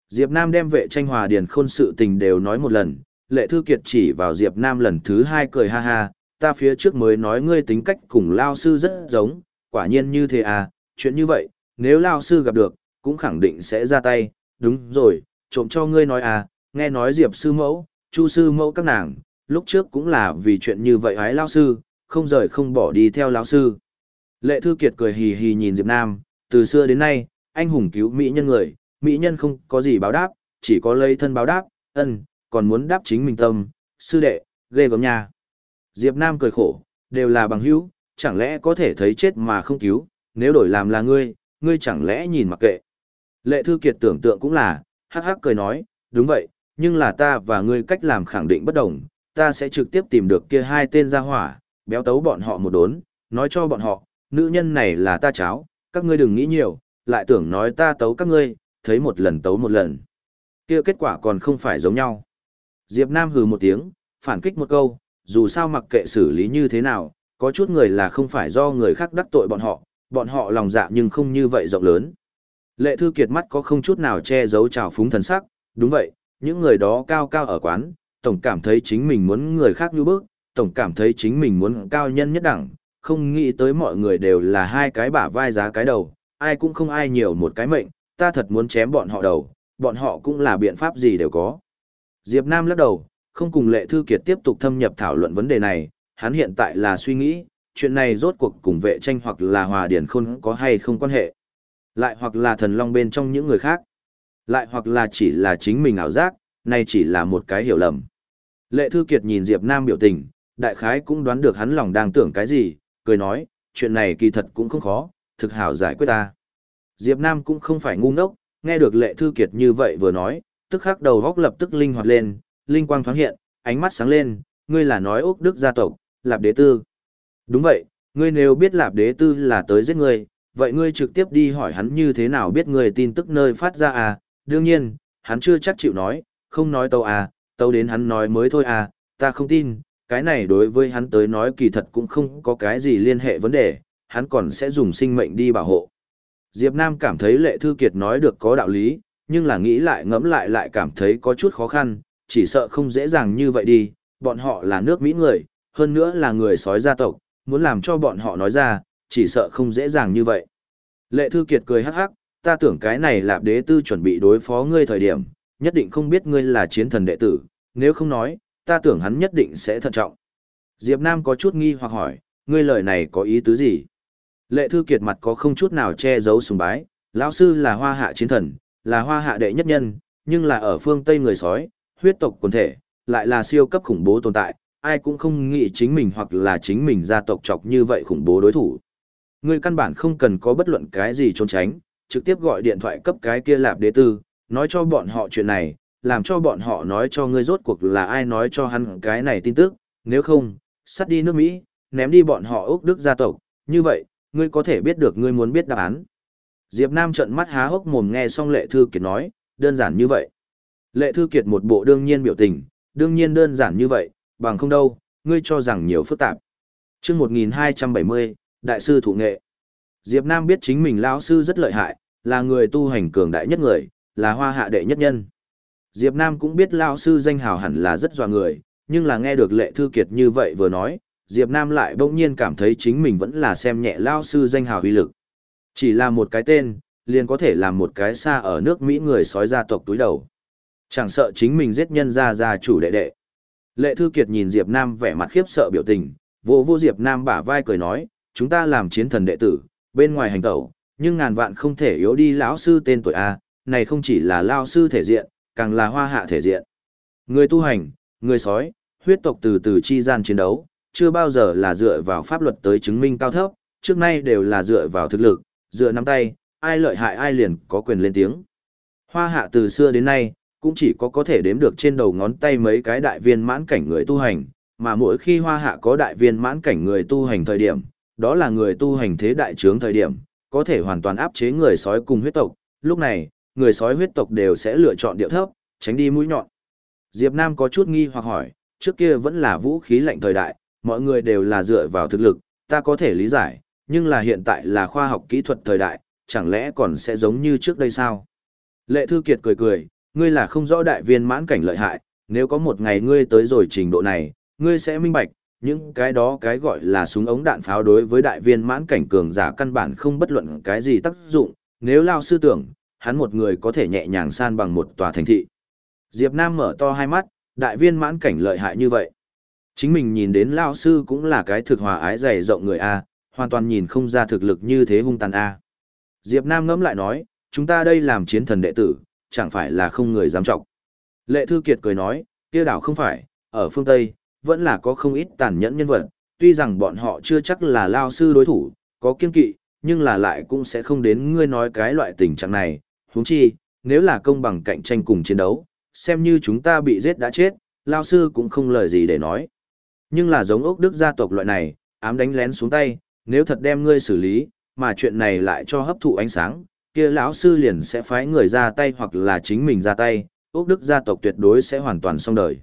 Diệp Nam đem vệ tranh hòa điền khôn sự tình đều nói một lần, Lệ Thư Kiệt chỉ vào Diệp Nam lần thứ hai cười ha ha, ta phía trước mới nói ngươi tính cách cùng Lao Sư rất giống, quả nhiên như thế à, chuyện như vậy, nếu Lao Sư gặp được, cũng khẳng định sẽ ra tay, đúng rồi, trộm cho ngươi nói à, nghe nói Diệp Sư Mẫu, Chu Sư Mẫu các nàng, lúc trước cũng là vì chuyện như vậy hái Lao Sư, không rời không bỏ đi theo lão sư. Lệ Thư Kiệt cười hì hì nhìn Diệp Nam, từ xưa đến nay, anh hùng cứu mỹ nhân người, mỹ nhân không có gì báo đáp, chỉ có lấy thân báo đáp, ân, còn muốn đáp chính mình tâm, sư đệ, ghê gớm nha. Diệp Nam cười khổ, đều là bằng hữu, chẳng lẽ có thể thấy chết mà không cứu, nếu đổi làm là ngươi, ngươi chẳng lẽ nhìn mặc kệ. Lệ Thư Kiệt tưởng tượng cũng là, hắc hắc cười nói, đúng vậy, nhưng là ta và ngươi cách làm khẳng định bất đồng, ta sẽ trực tiếp tìm được kia hai tên gia hỏa, béo tấu bọn họ một đốn, nói cho bọn họ, nữ nhân này là ta cháo, các ngươi đừng nghĩ nhiều, lại tưởng nói ta tấu các ngươi, thấy một lần tấu một lần. kia kết quả còn không phải giống nhau. Diệp Nam hừ một tiếng, phản kích một câu, dù sao mặc kệ xử lý như thế nào, có chút người là không phải do người khác đắc tội bọn họ, bọn họ lòng dạ nhưng không như vậy rộng lớn. Lệ Thư Kiệt mắt có không chút nào che giấu trào phúng thần sắc, đúng vậy, những người đó cao cao ở quán, tổng cảm thấy chính mình muốn người khác như bước, tổng cảm thấy chính mình muốn cao nhân nhất đẳng, không nghĩ tới mọi người đều là hai cái bả vai giá cái đầu, ai cũng không ai nhiều một cái mệnh, ta thật muốn chém bọn họ đầu, bọn họ cũng là biện pháp gì đều có. Diệp Nam lắc đầu, không cùng Lệ Thư Kiệt tiếp tục thâm nhập thảo luận vấn đề này, hắn hiện tại là suy nghĩ, chuyện này rốt cuộc cùng vệ tranh hoặc là hòa điển khôn có hay không quan hệ. Lại hoặc là thần long bên trong những người khác. Lại hoặc là chỉ là chính mình ảo giác, nay chỉ là một cái hiểu lầm. Lệ Thư Kiệt nhìn Diệp Nam biểu tình, đại khái cũng đoán được hắn lòng đang tưởng cái gì, cười nói, chuyện này kỳ thật cũng không khó, thực hảo giải quyết ta. Diệp Nam cũng không phải ngu ngốc, nghe được lệ thư kiệt như vậy vừa nói, tức khắc đầu góc lập tức linh hoạt lên, linh quang thoáng hiện, ánh mắt sáng lên, ngươi là nói Úc Đức gia tộc, Lạp Đế Tư. Đúng vậy, ngươi nếu biết Lạp Đế Tư là tới giết ngươi, vậy ngươi trực tiếp đi hỏi hắn như thế nào biết ngươi tin tức nơi phát ra à, đương nhiên, hắn chưa chắc chịu nói, không nói tâu à, tâu đến hắn nói mới thôi à, ta không tin, cái này đối với hắn tới nói kỳ thật cũng không có cái gì liên hệ vấn đề, hắn còn sẽ dùng sinh mệnh đi bảo hộ. Diệp Nam cảm thấy Lệ Thư Kiệt nói được có đạo lý, nhưng là nghĩ lại ngẫm lại lại cảm thấy có chút khó khăn, chỉ sợ không dễ dàng như vậy đi, bọn họ là nước Mỹ người, hơn nữa là người sói gia tộc, muốn làm cho bọn họ nói ra, chỉ sợ không dễ dàng như vậy. Lệ Thư Kiệt cười hắc hắc, ta tưởng cái này lạp đế tư chuẩn bị đối phó ngươi thời điểm, nhất định không biết ngươi là chiến thần đệ tử, nếu không nói, ta tưởng hắn nhất định sẽ thận trọng. Diệp Nam có chút nghi hoặc hỏi, ngươi lời này có ý tứ gì? Lệ Thư Kiệt mặt có không chút nào che giấu sùng bái, lão sư là hoa hạ chiến thần, là hoa hạ đệ nhất nhân, nhưng là ở phương Tây người sói, huyết tộc quần thể, lại là siêu cấp khủng bố tồn tại, ai cũng không nghĩ chính mình hoặc là chính mình gia tộc chọc như vậy khủng bố đối thủ. Ngươi căn bản không cần có bất luận cái gì trốn tránh, trực tiếp gọi điện thoại cấp cái kia lạp đế tư, nói cho bọn họ chuyện này, làm cho bọn họ nói cho ngươi rốt cuộc là ai nói cho hắn cái này tin tức, nếu không, sắt đi nước Mỹ, ném đi bọn họ Úc Đức gia tộc, như vậy, ngươi có thể biết được ngươi muốn biết đáp án. Diệp Nam trợn mắt há hốc mồm nghe xong Lệ Thư Kiệt nói, đơn giản như vậy. Lệ Thư Kiệt một bộ đương nhiên biểu tình, đương nhiên đơn giản như vậy, bằng không đâu, ngươi cho rằng nhiều phức tạp. Chương 1270, Đại sư thủ nghệ. Diệp Nam biết chính mình lão sư rất lợi hại, là người tu hành cường đại nhất người, là hoa hạ đệ nhất nhân. Diệp Nam cũng biết lão sư danh hào hẳn là rất dọa người, nhưng là nghe được Lệ Thư Kiệt như vậy vừa nói, Diệp Nam lại bỗng nhiên cảm thấy chính mình vẫn là xem nhẹ lão sư danh hào uy lực. Chỉ là một cái tên, liền có thể làm một cái xa ở nước Mỹ người sói gia tộc túi đầu. Chẳng sợ chính mình giết nhân gia gia chủ đệ đệ. Lệ Thư Kiệt nhìn Diệp Nam vẻ mặt khiếp sợ biểu tình, vô vô Diệp Nam bả vai cười nói, chúng ta làm chiến thần đệ tử, bên ngoài hành tẩu, nhưng ngàn vạn không thể yếu đi lão sư tên tuổi A, này không chỉ là lao sư thể diện, càng là hoa hạ thể diện. Người tu hành, người sói, huyết tộc từ từ chi gian chiến đấu, chưa bao giờ là dựa vào pháp luật tới chứng minh cao thấp, trước nay đều là dựa vào thực lực, dựa nắm tay, ai lợi hại ai liền có quyền lên tiếng. Hoa hạ từ xưa đến nay, cũng chỉ có có thể đếm được trên đầu ngón tay mấy cái đại viên mãn cảnh người tu hành, mà mỗi khi hoa hạ có đại viên mãn cảnh người tu hành thời điểm, đó là người tu hành thế đại trướng thời điểm, có thể hoàn toàn áp chế người sói cùng huyết tộc, lúc này, người sói huyết tộc đều sẽ lựa chọn điệu thấp, tránh đi mũi nhọn. Diệp Nam có chút nghi hoặc hỏi, trước kia vẫn là vũ khí lạnh thời đại, mọi người đều là dựa vào thực lực, ta có thể lý giải, nhưng là hiện tại là khoa học kỹ thuật thời đại, chẳng lẽ còn sẽ giống như trước đây sao? Lệ Thư Kiệt cười cười, ngươi là không rõ đại viên mãn cảnh lợi hại, nếu có một ngày ngươi tới rồi trình độ này, ngươi sẽ minh bạch, những cái đó cái gọi là súng ống đạn pháo đối với đại viên mãn cảnh cường giả căn bản không bất luận cái gì tác dụng, nếu lao sư tưởng, hắn một người có thể nhẹ nhàng san bằng một tòa thành thị. Diệp Nam mở to hai mắt, đại viên mãn cảnh lợi hại như vậy. Chính mình nhìn đến lao sư cũng là cái thực hòa ái dày rộng người A, hoàn toàn nhìn không ra thực lực như thế hung tàn A. Diệp Nam ngẫm lại nói, chúng ta đây làm chiến thần đệ tử, chẳng phải là không người dám trọng. Lệ Thư Kiệt cười nói, kia đảo không phải, ở phương Tây, vẫn là có không ít tàn nhẫn nhân vật, tuy rằng bọn họ chưa chắc là lao sư đối thủ, có kiên kỵ, nhưng là lại cũng sẽ không đến ngươi nói cái loại tình trạng này, huống chi, nếu là công bằng cạnh tranh cùng chiến đấu, xem như chúng ta bị giết đã chết, lao sư cũng không lời gì để nói. Nhưng là giống ốc đức gia tộc loại này, ám đánh lén xuống tay, nếu thật đem ngươi xử lý, mà chuyện này lại cho hấp thụ ánh sáng, kia lão sư liền sẽ phái người ra tay hoặc là chính mình ra tay, ốc đức gia tộc tuyệt đối sẽ hoàn toàn xong đời.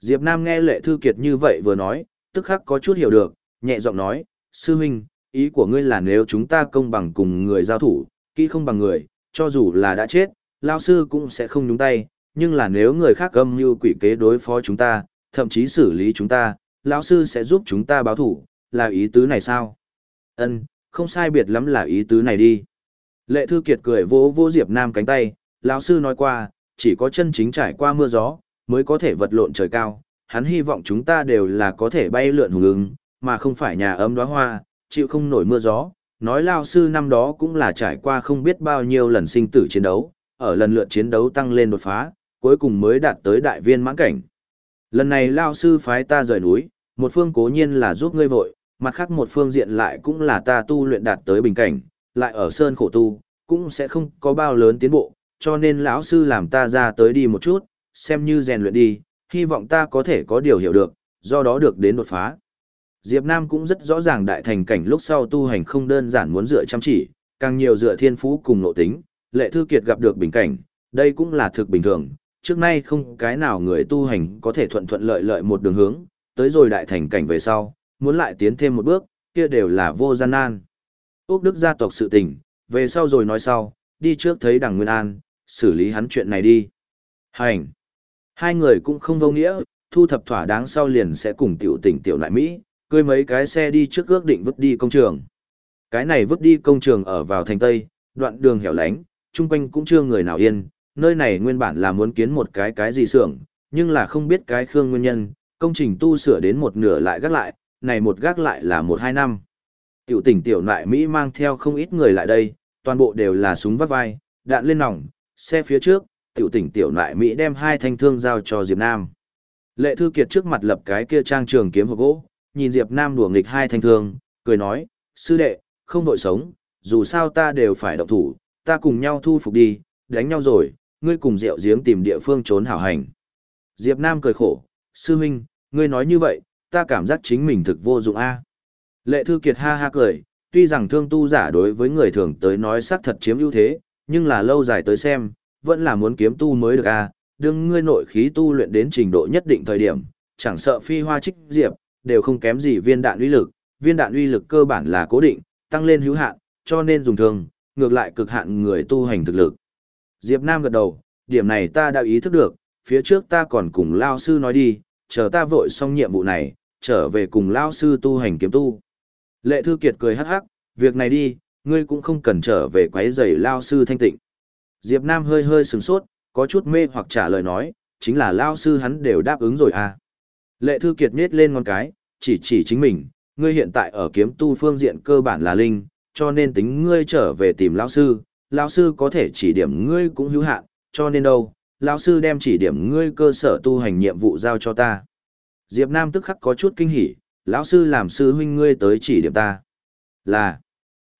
Diệp Nam nghe Lệ Thư Kiệt như vậy vừa nói, tức khắc có chút hiểu được, nhẹ giọng nói, sư huynh, ý của ngươi là nếu chúng ta công bằng cùng người giao thủ, kỹ không bằng người, cho dù là đã chết, lão sư cũng sẽ không nhúng tay, nhưng là nếu người khác âm như quỷ kế đối phó chúng ta, thậm chí xử lý chúng ta, lão sư sẽ giúp chúng ta báo thủ, là ý tứ này sao? Ân, không sai biệt lắm là ý tứ này đi. Lệ Thư Kiệt cười vỗ vỗ Diệp Nam cánh tay, lão sư nói qua, chỉ có chân chính trải qua mưa gió, mới có thể vật lộn trời cao. Hắn hy vọng chúng ta đều là có thể bay lượn hùng ứng, mà không phải nhà ấm đóa hoa, chịu không nổi mưa gió. Nói lão sư năm đó cũng là trải qua không biết bao nhiêu lần sinh tử chiến đấu, ở lần lượt chiến đấu tăng lên đột phá, cuối cùng mới đạt tới đại viên mãn cảnh. Lần này lão sư phái ta rời núi, một phương cố nhiên là giúp ngươi vội, mặt khác một phương diện lại cũng là ta tu luyện đạt tới bình cảnh, lại ở sơn khổ tu, cũng sẽ không có bao lớn tiến bộ, cho nên lão sư làm ta ra tới đi một chút, xem như rèn luyện đi, hy vọng ta có thể có điều hiểu được, do đó được đến đột phá. Diệp Nam cũng rất rõ ràng đại thành cảnh lúc sau tu hành không đơn giản muốn dựa chăm chỉ, càng nhiều dựa thiên phú cùng nội tính, lệ thư kiệt gặp được bình cảnh, đây cũng là thực bình thường, trước nay không cái nào người tu hành có thể thuận thuận lợi lợi một đường hướng, tới rồi đại thành cảnh về sau, muốn lại tiến thêm một bước, kia đều là vô gian nan. Úc Đức gia tộc sự tình, về sau rồi nói sau, đi trước thấy đằng Nguyên An, xử lý hắn chuyện này đi. Hành! Hai người cũng không vô nghĩa, thu thập thỏa đáng sau liền sẽ cùng tiểu tỉnh tiểu lại Mỹ, cưới mấy cái xe đi trước ước định vứt đi công trường. Cái này vứt đi công trường ở vào thành Tây, đoạn đường hẻo lánh, chung quanh cũng chưa người nào yên, nơi này nguyên bản là muốn kiến một cái cái gì xưởng, nhưng là không biết cái khương nguyên nhân, công trình tu sửa đến một nửa lại gác lại, này một gác lại là một hai năm. Tiểu tỉnh tiểu nại Mỹ mang theo không ít người lại đây, toàn bộ đều là súng vắt vai, đạn lên nòng, xe phía trước, tiểu tỉnh tiểu nại Mỹ đem hai thanh thương giao cho Diệp Nam. Lệ Thư Kiệt trước mặt lập cái kia trang trường kiếm hộp gỗ, nhìn Diệp Nam đùa nghịch hai thanh thương, cười nói, sư đệ, không đội sống, dù sao ta đều phải động thủ, ta cùng nhau thu phục đi, đánh nhau rồi, ngươi cùng rượu giếng tìm địa phương trốn hảo hành. Diệp Nam cười khổ, sư huynh, ngươi nói như vậy, ta cảm giác chính mình thực vô dụng a. Lệ Thư Kiệt ha ha cười, tuy rằng thương tu giả đối với người thường tới nói xác thật chiếm ưu thế, nhưng là lâu dài tới xem, vẫn là muốn kiếm tu mới được a. đừng ngươi nội khí tu luyện đến trình độ nhất định thời điểm, chẳng sợ phi hoa trích diệp, đều không kém gì viên đạn uy lực, viên đạn uy lực cơ bản là cố định, tăng lên hữu hạn, cho nên dùng thường, ngược lại cực hạn người tu hành thực lực. Diệp Nam gật đầu, điểm này ta đã ý thức được, phía trước ta còn cùng Lao Sư nói đi, chờ ta vội xong nhiệm vụ này, trở về cùng Lao Sư tu hành kiếm tu. Lệ Thư Kiệt cười hắc hắc, việc này đi, ngươi cũng không cần trở về quấy rầy Lao Sư thanh tịnh. Diệp Nam hơi hơi sừng sốt, có chút mê hoặc trả lời nói, chính là Lao Sư hắn đều đáp ứng rồi à. Lệ Thư Kiệt nhét lên ngón cái, chỉ chỉ chính mình, ngươi hiện tại ở kiếm tu phương diện cơ bản là linh, cho nên tính ngươi trở về tìm lão sư, lão sư có thể chỉ điểm ngươi cũng hữu hạn, cho nên đâu, lão sư đem chỉ điểm ngươi cơ sở tu hành nhiệm vụ giao cho ta. Diệp Nam tức khắc có chút kinh hỉ, lão sư làm sư huynh ngươi tới chỉ điểm ta. Là.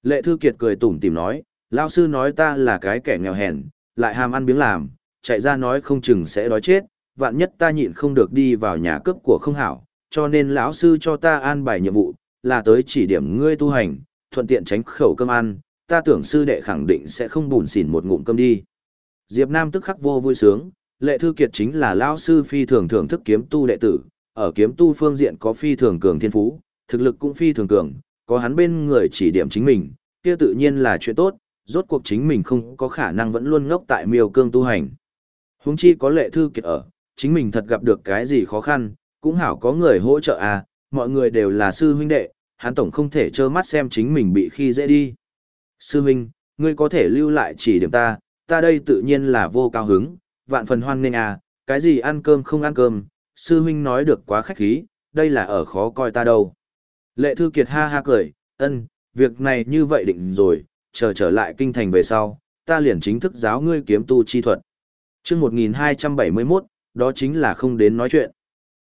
Lệ Thư Kiệt cười tủm tỉm nói, lão sư nói ta là cái kẻ nghèo hèn, lại ham ăn biếng làm, chạy ra nói không chừng sẽ đói chết, vạn nhất ta nhịn không được đi vào nhà cướp của không hảo, cho nên lão sư cho ta an bài nhiệm vụ, là tới chỉ điểm ngươi tu hành, thuận tiện tránh khẩu cơm ăn, ta tưởng sư đệ khẳng định sẽ không bùn xỉn một ngụm cơm đi. Diệp Nam tức khắc vô vui sướng, lệ thư kiệt chính là lão sư phi thường thưởng thức kiếm tu đệ tử, ở kiếm tu phương diện có phi thường cường thiên phú, thực lực cũng phi thường cường, có hắn bên người chỉ điểm chính mình, kia tự nhiên là chuyện tốt, rốt cuộc chính mình không có khả năng vẫn luôn ngốc tại miêu cương tu hành. Huống chi có lệ thư kiệt ở, chính mình thật gặp được cái gì khó khăn, cũng hảo có người hỗ trợ à, mọi người đều là sư huynh đệ, hắn tổng không thể trơ mắt xem chính mình bị khi dễ đi. Sư huynh, ngươi có thể lưu lại chỉ điểm ta, ta đây tự nhiên là vô cao hứng, vạn phần hoan nghênh à, cái gì ăn cơm không ăn cơm, sư huynh nói được quá khách khí, đây là ở khó coi ta đâu. Lệ Thư Kiệt ha ha cười, ân, việc này như vậy định rồi, chờ trở lại kinh thành về sau, ta liền chính thức giáo ngươi kiếm tu chi thuật. chương 1271, đó chính là không đến nói chuyện.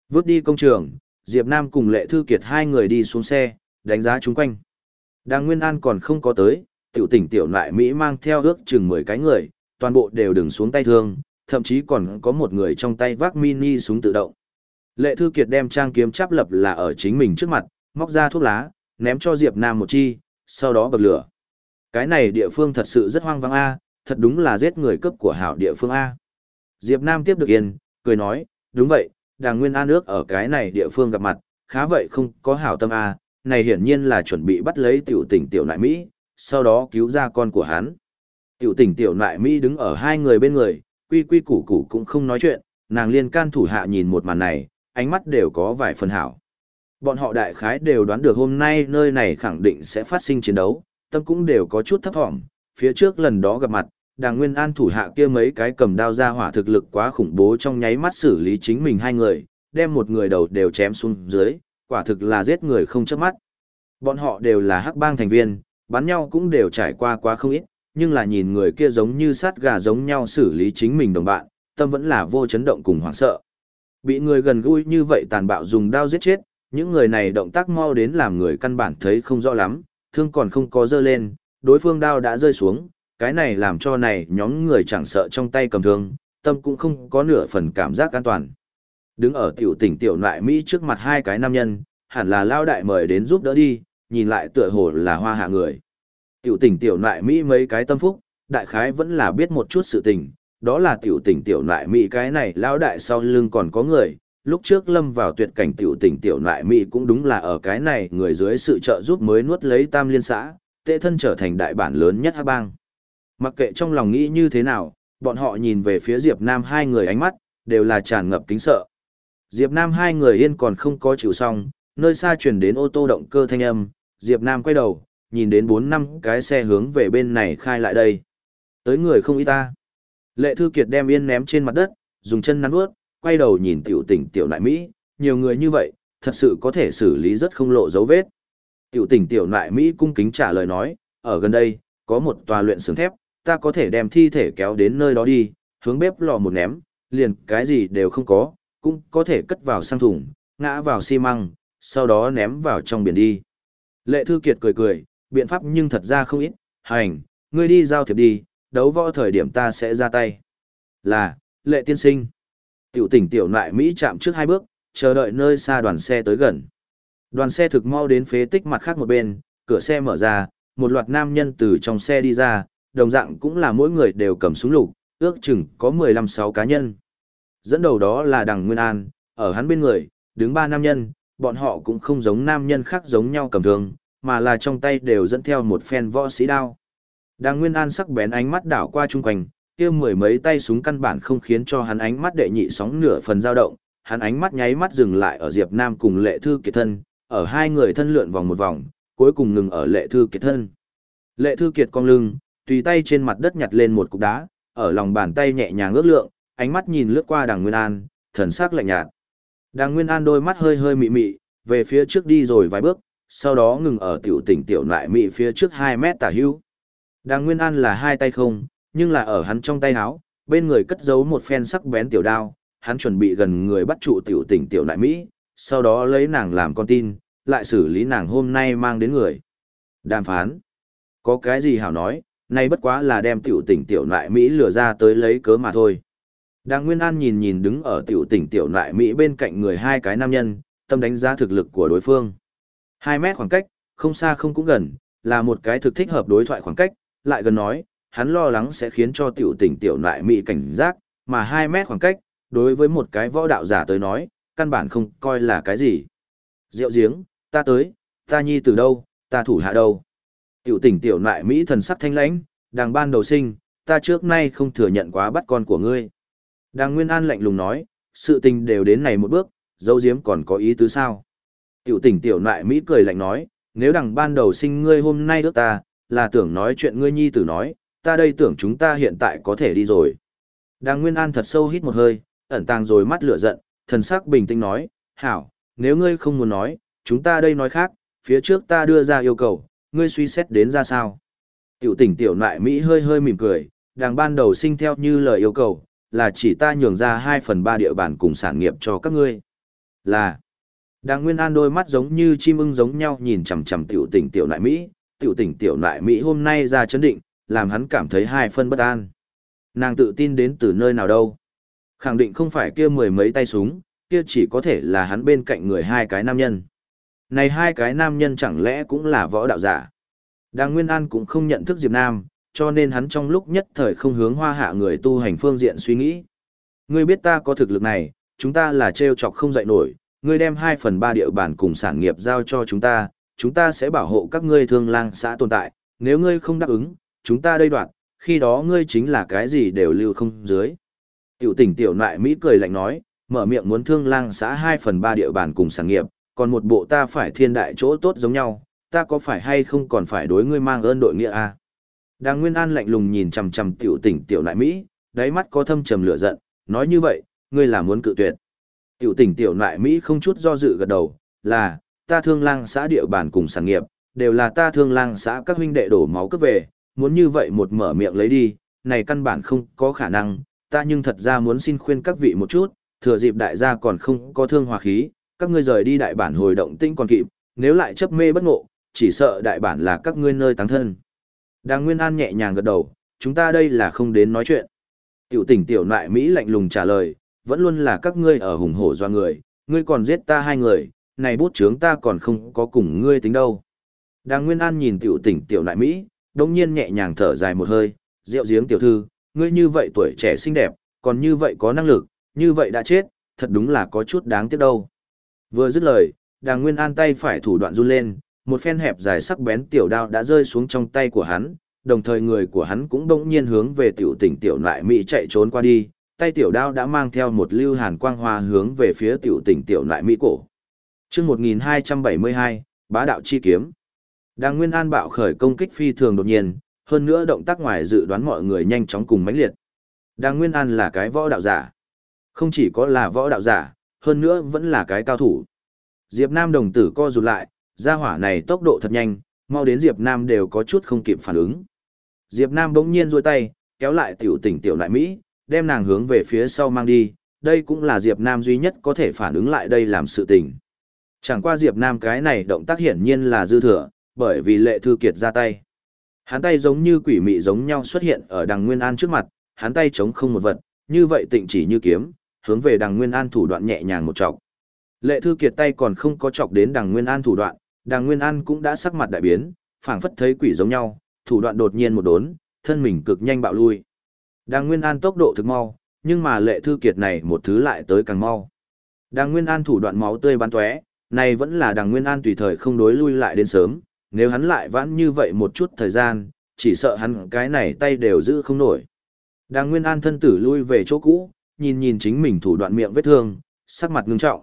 Vước đi công trường, Diệp Nam cùng Lệ Thư Kiệt hai người đi xuống xe, đánh giá chúng quanh. Đang Nguyên An còn không có tới, tiểu tỉnh tiểu lại Mỹ mang theo ước chừng 10 cái người, toàn bộ đều đứng xuống tay thương, thậm chí còn có một người trong tay vác mini súng tự động. Lệ Thư Kiệt đem trang kiếm chắp lập là ở chính mình trước mặt, móc ra thuốc lá, ném cho Diệp Nam một chi, sau đó bật lửa. Cái này địa phương thật sự rất hoang vắng a, thật đúng là giết người cấp của hảo địa phương a. Diệp Nam tiếp được yên, cười nói, đúng vậy, đàng nguyên an nước ở cái này địa phương gặp mặt, khá vậy không có hảo tâm a, này hiển nhiên là chuẩn bị bắt lấy tiểu tỉnh tiểu nại Mỹ, sau đó cứu ra con của hắn. Tiểu tỉnh tiểu nại Mỹ đứng ở hai người bên người, quy quy củ củ cũng không nói chuyện, nàng liên can thủ hạ nhìn một màn này, ánh mắt đều có vài phần hảo. Bọn họ đại khái đều đoán được hôm nay nơi này khẳng định sẽ phát sinh chiến đấu, tâm cũng đều có chút thấp thỏm, phía trước lần đó gặp mặt, đàng nguyên an thủ hạ kia mấy cái cầm đao ra hỏa thực lực quá khủng bố trong nháy mắt xử lý chính mình hai người, đem một người đầu đều chém xuống dưới, quả thực là giết người không chớp mắt. Bọn họ đều là hắc bang thành viên, bắn nhau cũng đều trải qua quá không ít, nhưng là nhìn người kia giống như sát gà giống nhau xử lý chính mình đồng bạn, tâm vẫn là vô chấn động cùng hoảng sợ. Bị người gần gũi như vậy tàn bạo dùng đao giết chết, những người này động tác mau đến làm người căn bản thấy không rõ lắm, thương còn không có dơ lên, đối phương đao đã rơi xuống, cái này làm cho này nhóm người chẳng sợ trong tay cầm thương, tâm cũng không có nửa phần cảm giác an toàn. Đứng ở tiểu tỉnh tiểu nại Mỹ trước mặt hai cái nam nhân, hẳn là lao đại mời đến giúp đỡ đi, nhìn lại tựa hồ là hoa hạ người. Tiểu tỉnh tiểu nại Mỹ mấy cái tâm phúc, đại khái vẫn là biết một chút sự tình, đó là tiểu tỉnh tiểu nại Mỹ cái này lão đại sau lưng còn có người, lúc trước lâm vào tuyệt cảnh tiểu tỉnh tiểu nại Mỹ cũng đúng là ở cái này người dưới sự trợ giúp mới nuốt lấy tam liên xã, tệ thân trở thành đại bản lớn nhất hát bang. Mặc kệ trong lòng nghĩ như thế nào, bọn họ nhìn về phía Diệp Nam hai người ánh mắt, đều là tràn ngập kính sợ. Diệp Nam hai người yên còn không có chịu xong, nơi xa truyền đến ô tô động cơ thanh âm, Diệp Nam quay đầu, nhìn đến bốn năm cái xe hướng về bên này khai lại đây. Tới người không ít ta. Lệ Thư Kiệt đem yên ném trên mặt đất, dùng chân nắn bước, quay đầu nhìn tiểu tỉnh tiểu nại Mỹ, nhiều người như vậy, thật sự có thể xử lý rất không lộ dấu vết. Tiểu tỉnh tiểu nại Mỹ cung kính trả lời nói, ở gần đây, có một tòa luyện xưởng thép, ta có thể đem thi thể kéo đến nơi đó đi, hướng bếp lò một ném, liền cái gì đều không có, cũng có thể cất vào sang thùng, ngã vào xi măng, sau đó ném vào trong biển đi. Lệ Thư Kiệt cười cười, biện pháp nhưng thật ra không ít, hành, ngươi đi giao thiệp đi, đấu võ thời điểm ta sẽ ra tay. Là, lệ tiên sinh. Tiểu tỉnh tiểu nại Mỹ chạm trước hai bước, chờ đợi nơi xa đoàn xe tới gần. Đoàn xe thực mau đến phế tích mặt khác một bên, cửa xe mở ra, một loạt nam nhân từ trong xe đi ra, đồng dạng cũng là mỗi người đều cầm súng lục, ước chừng có 15-6 cá nhân. Dẫn đầu đó là Đằng Nguyên An, ở hắn bên người, đứng ba nam nhân, bọn họ cũng không giống nam nhân khác giống nhau cầm thương, mà là trong tay đều dẫn theo một phen võ sĩ đao. Đang Nguyên An sắc bén ánh mắt đảo qua chung quanh, kia mười mấy tay súng căn bản không khiến cho hắn ánh mắt đệ nhị sóng nửa phần dao động, hắn ánh mắt nháy mắt dừng lại ở Diệp Nam cùng Lệ Thư Kiệt thân, ở hai người thân lượn vòng một vòng, cuối cùng ngừng ở Lệ Thư Kiệt thân. Lệ Thư Kiệt cong lưng, tùy tay trên mặt đất nhặt lên một cục đá, ở lòng bàn tay nhẹ nhàng ước lượng, ánh mắt nhìn lướt qua Đàng Nguyên An, thần sắc lạnh nhạt. Đàng Nguyên An đôi mắt hơi hơi mị mị, về phía trước đi rồi vài bước, sau đó ngừng ở tiểu tỉnh tiểu lại mị phía trước 2 mét tả hữu. Đàng Nguyên An là hai tay không, nhưng là ở hắn trong tay áo, bên người cất giấu một phen sắc bén tiểu đao, hắn chuẩn bị gần người bắt trụ tiểu tỉnh tiểu lại Mỹ, sau đó lấy nàng làm con tin, lại xử lý nàng hôm nay mang đến người. Đàm phán. Có cái gì hảo nói, nay bất quá là đem tiểu tỉnh tiểu lại Mỹ lừa ra tới lấy cớ mà thôi. Đàng Nguyên An nhìn nhìn đứng ở tiểu tỉnh tiểu lại Mỹ bên cạnh người hai cái nam nhân, tâm đánh giá thực lực của đối phương. Hai mét khoảng cách, không xa không cũng gần, là một cái thực thích hợp đối thoại khoảng cách, lại gần nói, hắn lo lắng sẽ khiến cho tiểu tỉnh tiểu Nại Mỹ cảnh giác, mà hai mét khoảng cách, đối với một cái võ đạo giả tới nói, căn bản không coi là cái gì. Rượu giếng, ta tới, ta nhi từ đâu, ta thủ hạ đâu. Tiểu tỉnh tiểu Nại Mỹ thần sắc thanh lãnh, đàng ban đầu sinh, ta trước nay không thừa nhận quá bắt con của ngươi. Đàng Nguyên An lạnh lùng nói, sự tình đều đến này một bước, dấu diếm còn có ý tứ sao. Tiểu tỉnh tiểu Nại Mỹ cười lạnh nói, nếu đằng ban đầu sinh ngươi hôm nay ước ta, là tưởng nói chuyện ngươi nhi tử nói, ta đây tưởng chúng ta hiện tại có thể đi rồi. Đàng Nguyên An thật sâu hít một hơi, ẩn tàng rồi mắt lửa giận, thần sắc bình tĩnh nói, hảo, nếu ngươi không muốn nói, chúng ta đây nói khác, phía trước ta đưa ra yêu cầu, ngươi suy xét đến ra sao. Tiểu tỉnh tiểu nại Mỹ hơi hơi mỉm cười, đàng ban đầu sinh theo như lời yêu cầu, là chỉ ta nhường ra 2 phần 3 địa bàn cùng sản nghiệp cho các ngươi. Là, đàng Nguyên An đôi mắt giống như chim ưng giống nhau nhìn chằm chằm tiểu tỉnh tiểu nại Mỹ, tiểu tỉnh tiểu nại Mỹ hôm nay ra chấn định, làm hắn cảm thấy hai phân bất an. Nàng tự tin đến từ nơi nào đâu. Khẳng định không phải kia mười mấy tay súng, kia chỉ có thể là hắn bên cạnh người hai cái nam nhân. Này hai cái nam nhân chẳng lẽ cũng là võ đạo giả. Đàng Nguyên An cũng không nhận thức Diệp Nam, cho nên hắn trong lúc nhất thời không hướng hoa hạ người tu hành phương diện suy nghĩ. Ngươi biết ta có thực lực này, chúng ta là treo chọc không dậy nổi, ngươi đem 2 phần 3 địa bàn cùng sản nghiệp giao cho chúng ta, chúng ta sẽ bảo hộ các ngươi thương lang xã tồn tại, nếu ngươi không đáp ứng, chúng ta đây đoạn, khi đó ngươi chính là cái gì đều lưu không dưới. Tiểu tỉnh tiểu nại Mỹ cười lạnh nói, mở miệng muốn thương lang xã 2 phần 3 địa bàn cùng sản nghiệp, còn một bộ ta phải thiên đại chỗ tốt giống nhau, ta có phải hay không còn phải đối ngươi mang ơn đội nghĩa à? Đàng Nguyên An lạnh lùng nhìn chằm chằm tiểu tỉnh tiểu nại Mỹ, đáy mắt có thâm trầm lửa giận, nói như vậy, ngươi là muốn cự tuyệt. Tiểu tỉnh tiểu nại Mỹ không chút do dự gật đầu, là, ta thương lang xã địa bàn cùng sản nghiệp, đều là ta thương lang xã các huynh đệ đổ máu cướp về, muốn như vậy một mở miệng lấy đi, này căn bản không có khả năng, ta nhưng thật ra muốn xin khuyên các vị một chút, thừa dịp đại gia còn không có thương hòa khí, các ngươi rời đi đại bản hồi động tinh còn kịp, nếu lại chấp mê bất ngộ, chỉ sợ đại bản là các ngươi nơi táng thân. Đang Nguyên An nhẹ nhàng gật đầu, chúng ta đây là không đến nói chuyện. Tiểu tỉnh tiểu nại Mỹ lạnh lùng trả lời, vẫn luôn là các ngươi ở hùng hổ doa người, ngươi còn giết ta hai người, này bút chướng ta còn không có cùng ngươi tính đâu. Đang Nguyên An nhìn tiểu tỉnh tiểu nại Mỹ, đồng nhiên nhẹ nhàng thở dài một hơi, rượu giếng tiểu thư, ngươi như vậy tuổi trẻ xinh đẹp, còn như vậy có năng lực, như vậy đã chết, thật đúng là có chút đáng tiếc đâu. Vừa dứt lời, đàng nguyên an tay phải thủ đoạn run lên, một phen hẹp dài sắc bén tiểu đao đã rơi xuống trong tay của hắn, đồng thời người của hắn cũng bỗng nhiên hướng về tiểu tỉnh tiểu nại Mỹ chạy trốn qua đi, tay tiểu đao đã mang theo một lưu hàn quang hoa hướng về phía tiểu tỉnh tiểu nại Mỹ cổ chương 1272, bá đạo chi kiếm. Đang Nguyên An bạo khởi công kích phi thường đột nhiên, hơn nữa động tác ngoài dự đoán mọi người nhanh chóng cùng mãnh liệt. Đang Nguyên An là cái võ đạo giả. Không chỉ có là võ đạo giả, hơn nữa vẫn là cái cao thủ. Diệp Nam đồng tử co rụt lại, gia hỏa này tốc độ thật nhanh, mau đến Diệp Nam đều có chút không kịp phản ứng. Diệp Nam bỗng nhiên duỗi tay, kéo lại tiểu tỉnh tiểu lại Mỹ, đem nàng hướng về phía sau mang đi, đây cũng là Diệp Nam duy nhất có thể phản ứng lại đây làm sự tình. Chẳng qua Diệp Nam cái này động tác hiển nhiên là dư thừa, bởi vì lệ thư kiệt ra tay. Hắn tay giống như quỷ mị giống nhau xuất hiện ở đằng Nguyên An trước mặt, hắn tay chống không một vật, như vậy tịnh chỉ như kiếm, hướng về đằng Nguyên An thủ đoạn nhẹ nhàng một chọc. Lệ thư kiệt tay còn không có chọc đến đằng Nguyên An thủ đoạn, đằng Nguyên An cũng đã sắc mặt đại biến, phảng phất thấy quỷ giống nhau, thủ đoạn đột nhiên một đốn, thân mình cực nhanh bạo lui. Đằng Nguyên An tốc độ thực mau, nhưng mà lệ thư kiệt này một thứ lại tới càng mau. Đằng Nguyên An thủ đoạn máu tươi bắn tóe, này vẫn là đằng Nguyên An tùy thời không đối lui lại đến sớm, nếu hắn lại vãn như vậy một chút thời gian, chỉ sợ hắn cái này tay đều giữ không nổi. Đằng Nguyên An thân tử lui về chỗ cũ, nhìn nhìn chính mình thủ đoạn miệng vết thương, sắc mặt ngưng trọng.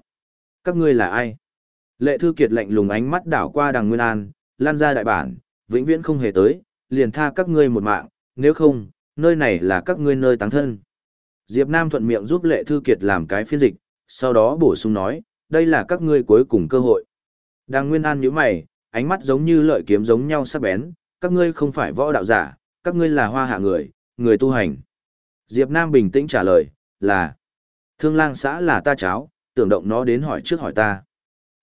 Các ngươi là ai? Lệ Thư Kiệt lạnh lùng ánh mắt đảo qua đằng Nguyên An, lan ra đại bản, vĩnh viễn không hề tới, liền tha các ngươi một mạng, nếu không, nơi này là các ngươi nơi táng thân. Diệp Nam thuận miệng giúp Lệ Thư Kiệt làm cái phiên dịch, sau đó bổ sung nói, đây là các ngươi cuối cùng cơ hội. Đang Nguyên An nhíu mày, ánh mắt giống như lợi kiếm giống nhau sắc bén, các ngươi không phải võ đạo giả, các ngươi là hoa hạ người, người tu hành. Diệp Nam bình tĩnh trả lời, là Thương lang xã là ta cháo, tưởng động nó đến hỏi trước hỏi ta.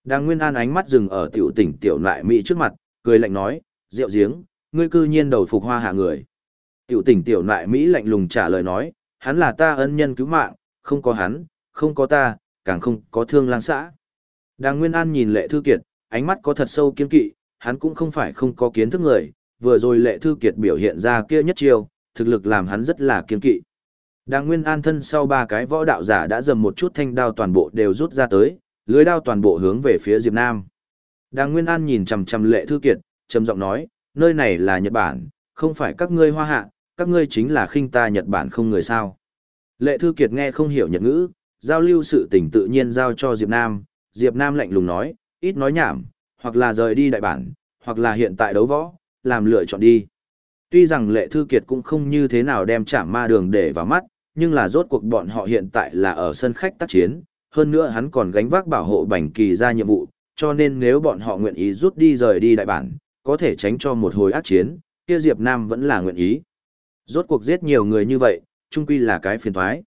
Đang Nguyên An ánh mắt dừng ở tiểu tỉnh tiểu nại Mỹ trước mặt, cười lạnh nói, rượu giếng, ngươi cư nhiên đầu phục hoa hạ người. Tiểu tỉnh tiểu nại Mỹ lạnh lùng trả lời nói, hắn là ta ân nhân cứu mạng, không có hắn, không có ta, càng không có thương lang xã. Đang Nguyên An nhìn lệ thư kiệt, ánh mắt có thật sâu kiên kỵ, hắn cũng không phải không có kiến thức người, vừa rồi lệ thư kiệt biểu hiện ra kia nhất chiêu, thực lực làm hắn rất là kiên kỵ. Đang nguyên an thân sau ba cái võ đạo giả đã dầm một chút thanh đao toàn bộ đều rút ra tới, lưới đao toàn bộ hướng về phía Diệp Nam. Đang nguyên an nhìn chằm chằm lệ thư kiệt, trầm giọng nói, nơi này là Nhật Bản, không phải các ngươi hoa hạ, các ngươi chính là khinh ta Nhật Bản không người sao. Lệ thư kiệt nghe không hiểu Nhật ngữ, giao lưu sự tình tự nhiên giao cho Diệp Nam, Diệp Nam lạnh lùng nói, ít nói nhảm, hoặc là rời đi đại bản, hoặc là hiện tại đấu võ, làm lựa chọn đi. Tuy rằng lệ thư kiệt cũng không như thế nào đem chạm ma đường để vào mắt, nhưng là rốt cuộc bọn họ hiện tại là ở sân khách tác chiến, hơn nữa hắn còn gánh vác bảo hộ bành kỳ ra nhiệm vụ, cho nên nếu bọn họ nguyện ý rút đi rời đi đại bản, có thể tránh cho một hồi ác chiến, kia Diệp Nam vẫn là nguyện ý. Rốt cuộc giết nhiều người như vậy, chung quy là cái phiền toái.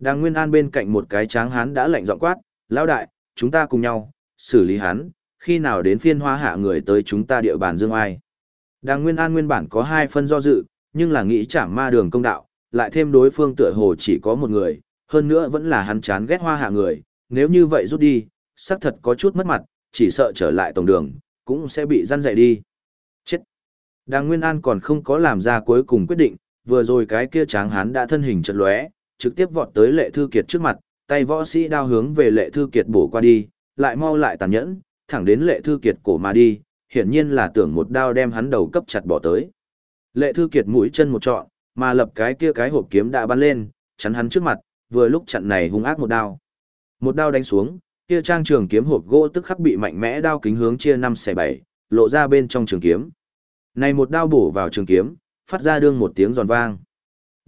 Đang Nguyên An bên cạnh một cái tráng hán đã lạnh giọng quát, lão đại, chúng ta cùng nhau, xử lý hắn, khi nào đến phiên hoa hạ người tới chúng ta địa bàn dương ai. Đang Nguyên An nguyên bản có hai phân do dự, nhưng là nghĩ chảm ma đường công đạo, lại thêm đối phương tựa hồ chỉ có một người, hơn nữa vẫn là hắn chán ghét hoa hạ người, nếu như vậy rút đi, xác thật có chút mất mặt, chỉ sợ trở lại tổng đường, cũng sẽ bị răn dạy đi. Chết! Đang Nguyên An còn không có làm ra cuối cùng quyết định, vừa rồi cái kia tráng Hán đã thân hình chật lóe, trực tiếp vọt tới lệ thư kiệt trước mặt, tay võ sĩ đao hướng về lệ thư kiệt bổ qua đi, lại mau lại tàn nhẫn, thẳng đến lệ thư kiệt cổ mà đi, hiển nhiên là tưởng một đao đem hắn đầu cấp chặt bỏ tới. Lệ thư kiệt mũi chân một trọn, mà lập cái kia cái hộp kiếm đã bắn lên, chắn hắn trước mặt, vừa lúc chặn này hung ác một đao. Một đao đánh xuống, kia trang trường kiếm hộp gỗ tức khắc bị mạnh mẽ đao kính hướng chia năm xẻ bảy, lộ ra bên trong trường kiếm. Này một đao bổ vào trường kiếm, phát ra đương một tiếng giòn vang.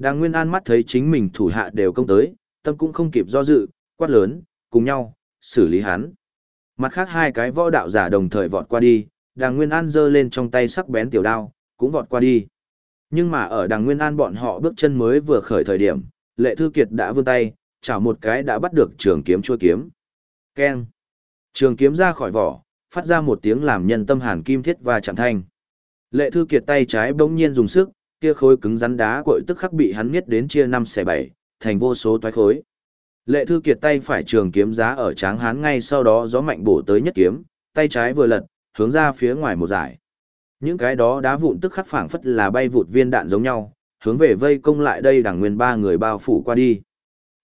Đang Nguyên An mắt thấy chính mình thủ hạ đều công tới, tâm cũng không kịp do dự, quát lớn, cùng nhau, xử lý hắn. Mặt khác hai cái võ đạo giả đồng thời vọt qua đi, đàng Nguyên An giơ lên trong tay sắc bén tiểu đao, cũng vọt qua đi. Nhưng mà ở đàng Nguyên An bọn họ bước chân mới vừa khởi thời điểm, lệ thư kiệt đã vươn tay, chảo một cái đã bắt được trường kiếm chua kiếm. Keng! Trường kiếm ra khỏi vỏ, phát ra một tiếng làm nhân tâm hàn kim thiết và chạm thanh. Lệ thư kiệt tay trái bỗng nhiên dùng sức, kia khối cứng rắn đá cội tức khắc bị hắn miết đến chia năm xẻ bảy, thành vô số toái khối. Lệ Thư Kiệt tay phải trường kiếm giá ở tráng hán ngay sau đó gió mạnh bổ tới nhất kiếm, tay trái vừa lật, hướng ra phía ngoài một giải. Những cái đó đá vụn tức khắc phảng phất là bay vụt viên đạn giống nhau, hướng về vây công lại đây đằng nguyên ba người bao phủ qua đi.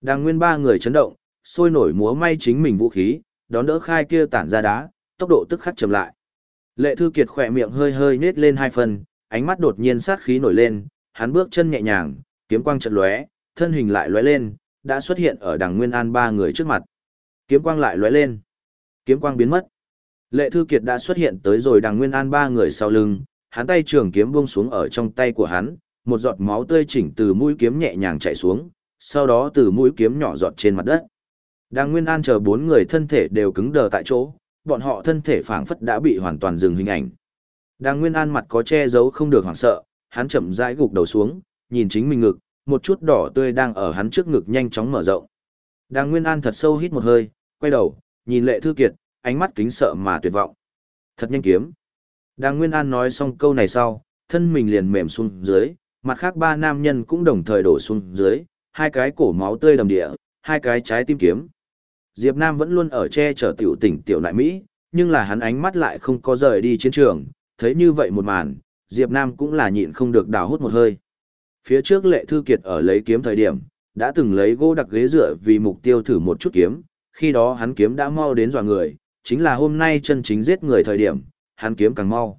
Đằng nguyên ba người chấn động, sôi nổi múa may chính mình vũ khí, đón đỡ khai kia tản ra đá, tốc độ tức khắc chậm lại. Lệ Thư Kiệt khỏe miệng hơi hơi nết lên hai phần, ánh mắt đột nhiên sát khí nổi lên, hắn bước chân nhẹ nhàng, kiếm quang chợt lóe, thân hình lại lóe lên, đã xuất hiện ở đằng Nguyên An ba người trước mặt. Kiếm quang lại lóe lên, kiếm quang biến mất. Lệ Thư Kiệt đã xuất hiện tới rồi đằng Nguyên An ba người sau lưng, hắn tay trường kiếm buông xuống ở trong tay của hắn, một giọt máu tươi chỉnh từ mũi kiếm nhẹ nhàng chảy xuống, sau đó từ mũi kiếm nhỏ giọt trên mặt đất. Đằng Nguyên An chờ bốn người thân thể đều cứng đờ tại chỗ, bọn họ thân thể phảng phất đã bị hoàn toàn dừng hình ảnh. Đang Nguyên An mặt có che giấu không được hoảng sợ, hắn chậm rãi gục đầu xuống, nhìn chính mình ngực, một chút đỏ tươi đang ở hắn trước ngực nhanh chóng mở rộng. Đang Nguyên An thật sâu hít một hơi, quay đầu, nhìn Lệ Thư Kiệt, ánh mắt kính sợ mà tuyệt vọng. Thật nhanh kiếm. Đang Nguyên An nói xong câu này sau, thân mình liền mềm xuống dưới, mặt khác ba nam nhân cũng đồng thời đổ xuống dưới, hai cái cổ máu tươi đầm địa, hai cái trái tim kiếm. Diệp Nam vẫn luôn ở che chở tiểu tỉnh tiểu nại Mỹ, nhưng là hắn ánh mắt lại không có rời đi chiến trường, thấy như vậy một màn, Diệp Nam cũng là nhịn không được đào hút một hơi. Phía trước lệ thư kiệt ở lấy kiếm thời điểm, đã từng lấy gỗ đặc ghế dựa vì mục tiêu thử một chút kiếm, khi đó hắn kiếm đã mau đến dọa người, chính là hôm nay chân chính giết người thời điểm, hắn kiếm càng mau.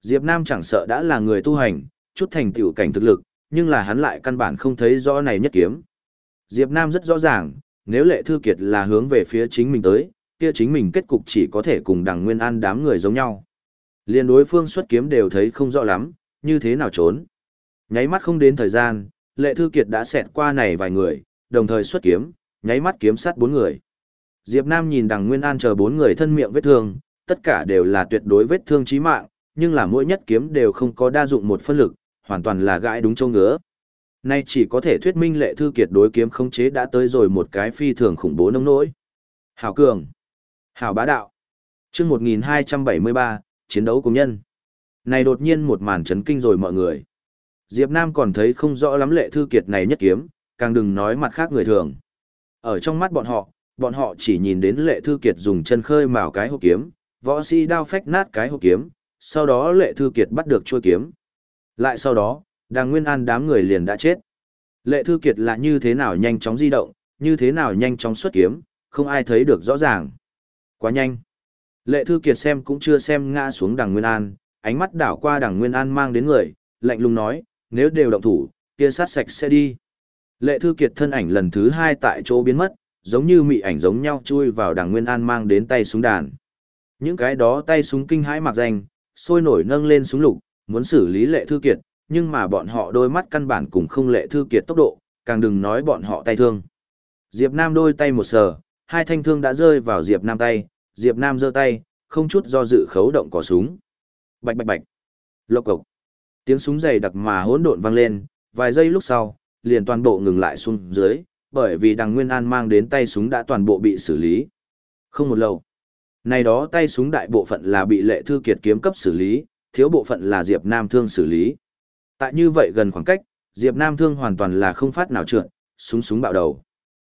Diệp Nam chẳng sợ đã là người tu hành, chút thành tựu cảnh thực lực, nhưng là hắn lại căn bản không thấy rõ này nhất kiếm. Diệp Nam rất rõ ràng, nếu lệ thư kiệt là hướng về phía chính mình tới, kia chính mình kết cục chỉ có thể cùng đằng nguyên an đám người giống nhau. Liên đối phương xuất kiếm đều thấy không rõ lắm, như thế nào trốn. Nháy mắt không đến thời gian, lệ thư kiệt đã xẹt qua này vài người, đồng thời xuất kiếm, nháy mắt kiếm sát bốn người. Diệp Nam nhìn đằng Nguyên An chờ bốn người thân miệng vết thương, tất cả đều là tuyệt đối vết thương chí mạng, nhưng là mỗi nhất kiếm đều không có đa dụng một phân lực, hoàn toàn là gãi đúng châu ngứa. Nay chỉ có thể thuyết minh lệ thư kiệt đối kiếm không chế đã tới rồi một cái phi thường khủng bố nông nỗi. Hảo cường. Hảo bá đạo. chương 1273, chiến đấu cùng nhân. Này đột nhiên một màn chấn kinh rồi mọi người. Diệp Nam còn thấy không rõ lắm lệ thư kiệt này nhất kiếm, càng đừng nói mặt khác người thường. Ở trong mắt bọn họ, bọn họ chỉ nhìn đến lệ thư kiệt dùng chân khơi mào cái hộp kiếm, võ sĩ đao phách nát cái hộp kiếm, sau đó lệ thư kiệt bắt được chuôi kiếm. Lại sau đó, đàng nguyên an đám người liền đã chết. Lệ thư kiệt là như thế nào nhanh chóng di động, như thế nào nhanh chóng xuất kiếm, không ai thấy được rõ ràng. Quá nhanh. Lệ thư kiệt xem cũng chưa xem ngã xuống đằng Nguyên An, ánh mắt đảo qua đằng Nguyên An mang đến người, lạnh lùng nói, nếu đều động thủ, kia sát sạch sẽ đi. Lệ thư kiệt thân ảnh lần thứ hai tại chỗ biến mất, giống như mị ảnh giống nhau chui vào đằng Nguyên An mang đến tay súng đàn. Những cái đó tay súng kinh hãi mặc danh, sôi nổi nâng lên súng lục, muốn xử lý lệ thư kiệt, nhưng mà bọn họ đôi mắt căn bản cùng không lệ thư kiệt tốc độ, càng đừng nói bọn họ tay thương. Diệp Nam đôi tay một sờ, hai thanh thương đã rơi vào Diệp Nam tay, Diệp Nam giơ tay, không chút do dự khấu động cò súng. Bạch bạch bạch. Lộc cộc. Tiếng súng dày đặc mà hỗn độn vang lên, vài giây lúc sau, liền toàn bộ ngừng lại xuống dưới, bởi vì đằng Nguyên An mang đến tay súng đã toàn bộ bị xử lý. Không một lâu. Này đó tay súng đại bộ phận là bị lệ thư kiệt kiếm cấp xử lý, thiếu bộ phận là Diệp Nam thương xử lý. Tại như vậy gần khoảng cách, Diệp Nam thương hoàn toàn là không phát nào trượt, súng súng bạo đầu.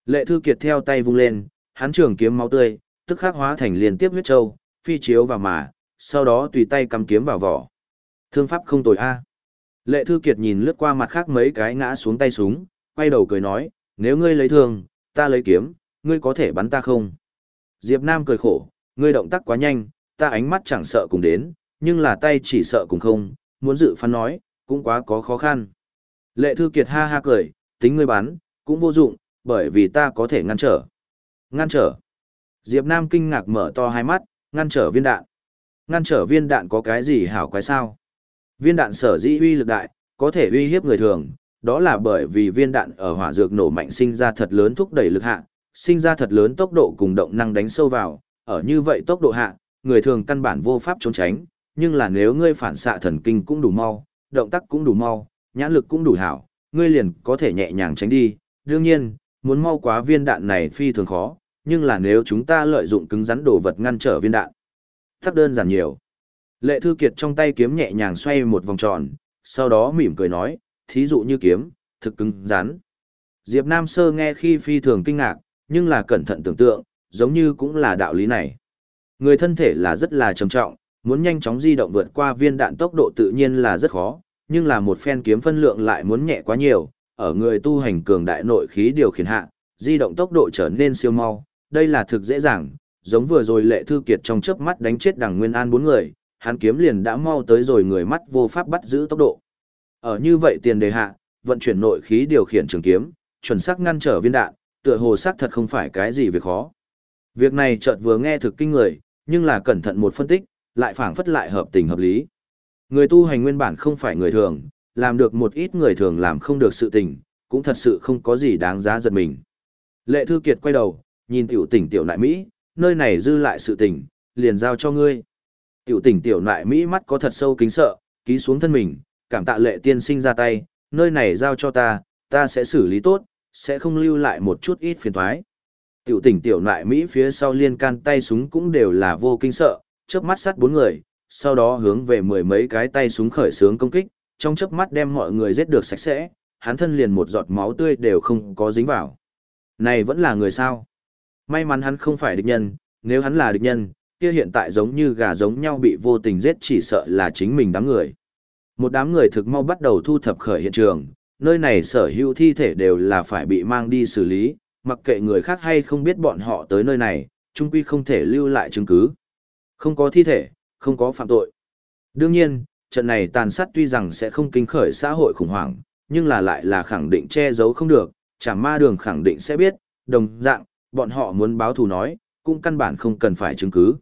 Lệ Thư Kiệt theo tay vung lên, hắn trường kiếm máu tươi, tức khắc hóa thành liên tiếp huyết châu, phi chiếu vào mà, sau đó tùy tay cầm kiếm vào vỏ. Thương pháp không tồi a. Lệ Thư Kiệt nhìn lướt qua mặt khác mấy cái ngã xuống tay súng, quay đầu cười nói, nếu ngươi lấy thương, ta lấy kiếm, ngươi có thể bắn ta không? Diệp Nam cười khổ, ngươi động tác quá nhanh, ta ánh mắt chẳng sợ cùng đến, nhưng là tay chỉ sợ cùng không, muốn dự phán nói, cũng quá có khó khăn. Lệ Thư Kiệt ha ha cười, tính ngươi bắn, cũng vô dụng, bởi vì ta có thể ngăn trở. Ngăn trở. Diệp Nam kinh ngạc mở to hai mắt, ngăn trở viên đạn. Ngăn trở viên đạn có cái gì hảo quái sao? Viên đạn sở dĩ uy lực đại, có thể uy hiếp người thường, đó là bởi vì viên đạn ở hỏa dược nổ mạnh sinh ra thật lớn thúc đẩy lực hạ, sinh ra thật lớn tốc độ cùng động năng đánh sâu vào, ở như vậy tốc độ hạ, người thường căn bản vô pháp trốn tránh, nhưng là nếu ngươi phản xạ thần kinh cũng đủ mau, động tác cũng đủ mau, nhãn lực cũng đủ hảo, ngươi liền có thể nhẹ nhàng tránh đi. Đương nhiên, muốn mau quá viên đạn này phi thường khó, nhưng là nếu chúng ta lợi dụng cứng rắn đồ vật ngăn trở viên đạn. Tắc đơn giản nhiều. Lệ Thư Kiệt trong tay kiếm nhẹ nhàng xoay một vòng tròn, sau đó mỉm cười nói, thí dụ như kiếm, thực cứng rắn. Diệp Nam Sơ nghe khi phi thường kinh ngạc, nhưng là cẩn thận tưởng tượng, giống như cũng là đạo lý này. Người thân thể là rất là trầm trọng, muốn nhanh chóng di động vượt qua viên đạn tốc độ tự nhiên là rất khó, nhưng là một phen kiếm phân lượng lại muốn nhẹ quá nhiều, ở người tu hành cường đại nội khí điều khiển hạ, di động tốc độ trở nên siêu mau, đây là thực dễ dàng, giống vừa rồi lệ thư kiệt trong chớp mắt đánh chết đằng Nguyên An bốn người, hắn kiếm liền đã mau tới rồi người mắt vô pháp bắt giữ tốc độ. Ở như vậy tiền đề hạ, vận chuyển nội khí điều khiển trường kiếm, chuẩn xác ngăn trở viên đạn, tựa hồ xác thật không phải cái gì việc khó. Việc này chợt vừa nghe thực kinh người, nhưng là cẩn thận một phân tích, lại phảng phất lại hợp tình hợp lý. Người tu hành nguyên bản không phải người thường, làm được một ít người thường làm không được sự tình, cũng thật sự không có gì đáng giá giật mình. Lệ Thư Kiệt quay đầu, nhìn tiểu tỉnh tiểu nại Mỹ, nơi này dư lại sự tình, liền giao cho ngươi. Tiểu tỉnh tiểu nại Mỹ mắt có thật sâu kính sợ, ký xuống thân mình, cảm tạ lệ tiên sinh ra tay, nơi này giao cho ta, ta sẽ xử lý tốt, sẽ không lưu lại một chút ít phiền thoái. Tiểu tỉnh tiểu nại Mỹ phía sau liên can tay súng cũng đều là vô kinh sợ, chớp mắt sát bốn người, sau đó hướng về mười mấy cái tay súng khởi sướng công kích, trong chớp mắt đem mọi người giết được sạch sẽ, hắn thân liền một giọt máu tươi đều không có dính vào. Này vẫn là người sao? May mắn hắn không phải địch nhân, nếu hắn là địch nhân, kia hiện tại giống như gà giống nhau bị vô tình giết chỉ sợ là chính mình đám người. Một đám người thực mau bắt đầu thu thập khởi hiện trường, nơi này sở hữu thi thể đều là phải bị mang đi xử lý, mặc kệ người khác hay không biết bọn họ tới nơi này, chung quy không thể lưu lại chứng cứ. Không có thi thể, không có phạm tội. Đương nhiên, trận này tàn sát tuy rằng sẽ không kinh khởi xã hội khủng hoảng, nhưng là lại là khẳng định che giấu không được, chả ma đường khẳng định sẽ biết, đồng dạng, bọn họ muốn báo thù nói, cũng căn bản không cần phải chứng cứ.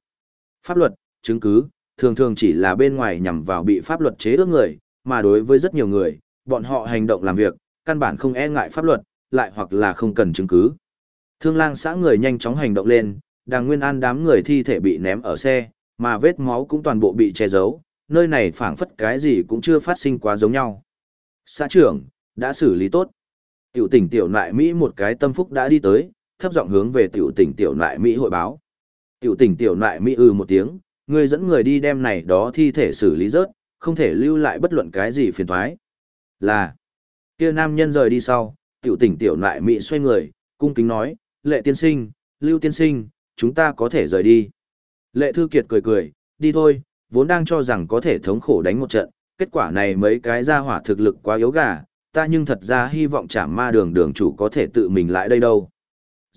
Pháp luật, chứng cứ, thường thường chỉ là bên ngoài nhằm vào bị pháp luật chế ước người, mà đối với rất nhiều người, bọn họ hành động làm việc, căn bản không e ngại pháp luật, lại hoặc là không cần chứng cứ. Thương lang xã người nhanh chóng hành động lên, đàng nguyên an đám người thi thể bị ném ở xe, mà vết máu cũng toàn bộ bị che giấu, nơi này phảng phất cái gì cũng chưa phát sinh quá giống nhau. Xã trưởng, đã xử lý tốt. Tiểu tỉnh tiểu nại Mỹ một cái tâm phúc đã đi tới, thấp giọng hướng về tiểu tỉnh tiểu nại Mỹ hội báo. Tiểu tỉnh tiểu nại Mỹ ư một tiếng, người dẫn người đi đem này đó thi thể xử lý rớt, không thể lưu lại bất luận cái gì phiền thoái. Là, kia nam nhân rời đi sau, tiểu tỉnh tiểu nại Mỹ xoay người, cung kính nói, lệ tiên sinh, lưu tiên sinh, chúng ta có thể rời đi. Lệ Thư Kiệt cười cười, đi thôi, vốn đang cho rằng có thể thống khổ đánh một trận, kết quả này mấy cái ra hỏa thực lực quá yếu gà, ta nhưng thật ra hy vọng chả ma đường đường chủ có thể tự mình lại đây đâu.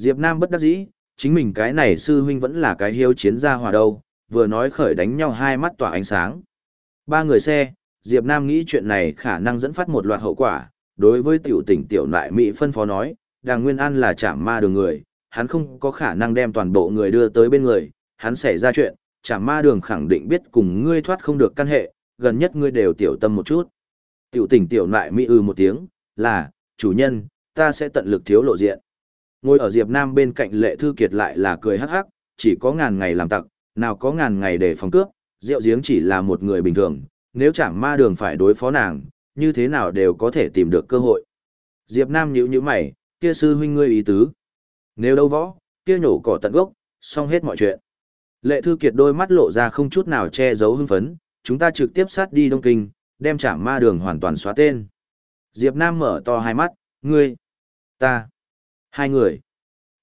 Diệp Nam bất đắc dĩ, chính mình cái này sư huynh vẫn là cái hiếu chiến gia hòa đâu, vừa nói khởi đánh nhau hai mắt tỏa ánh sáng. Ba người xe, Diệp Nam nghĩ chuyện này khả năng dẫn phát một loạt hậu quả, đối với tiểu tỉnh tiểu nại Mỹ phân phó nói, đàng nguyên an là chảm ma đường người, hắn không có khả năng đem toàn bộ người đưa tới bên người, hắn xảy ra chuyện, chảm ma đường khẳng định biết cùng ngươi thoát không được căn hệ, gần nhất ngươi đều tiểu tâm một chút. Tiểu tỉnh tiểu nại Mỹ ư một tiếng, là, chủ nhân, ta sẽ tận lực thiếu lộ diện. Ngồi ở Diệp Nam bên cạnh lệ thư kiệt lại là cười hắc hắc, chỉ có ngàn ngày làm tặc, nào có ngàn ngày để phòng cướp, rượu giếng chỉ là một người bình thường, nếu chẳng ma đường phải đối phó nàng, như thế nào đều có thể tìm được cơ hội. Diệp Nam nhíu nhíu mày, kia sư huynh ngươi ý tứ. Nếu đâu võ, kia nhổ cỏ tận gốc, xong hết mọi chuyện. Lệ Thư Kiệt đôi mắt lộ ra không chút nào che giấu hưng phấn, chúng ta trực tiếp sát đi Đông Kinh, đem trảm ma đường hoàn toàn xóa tên. Diệp Nam mở to hai mắt, ngươi, ta, hai người.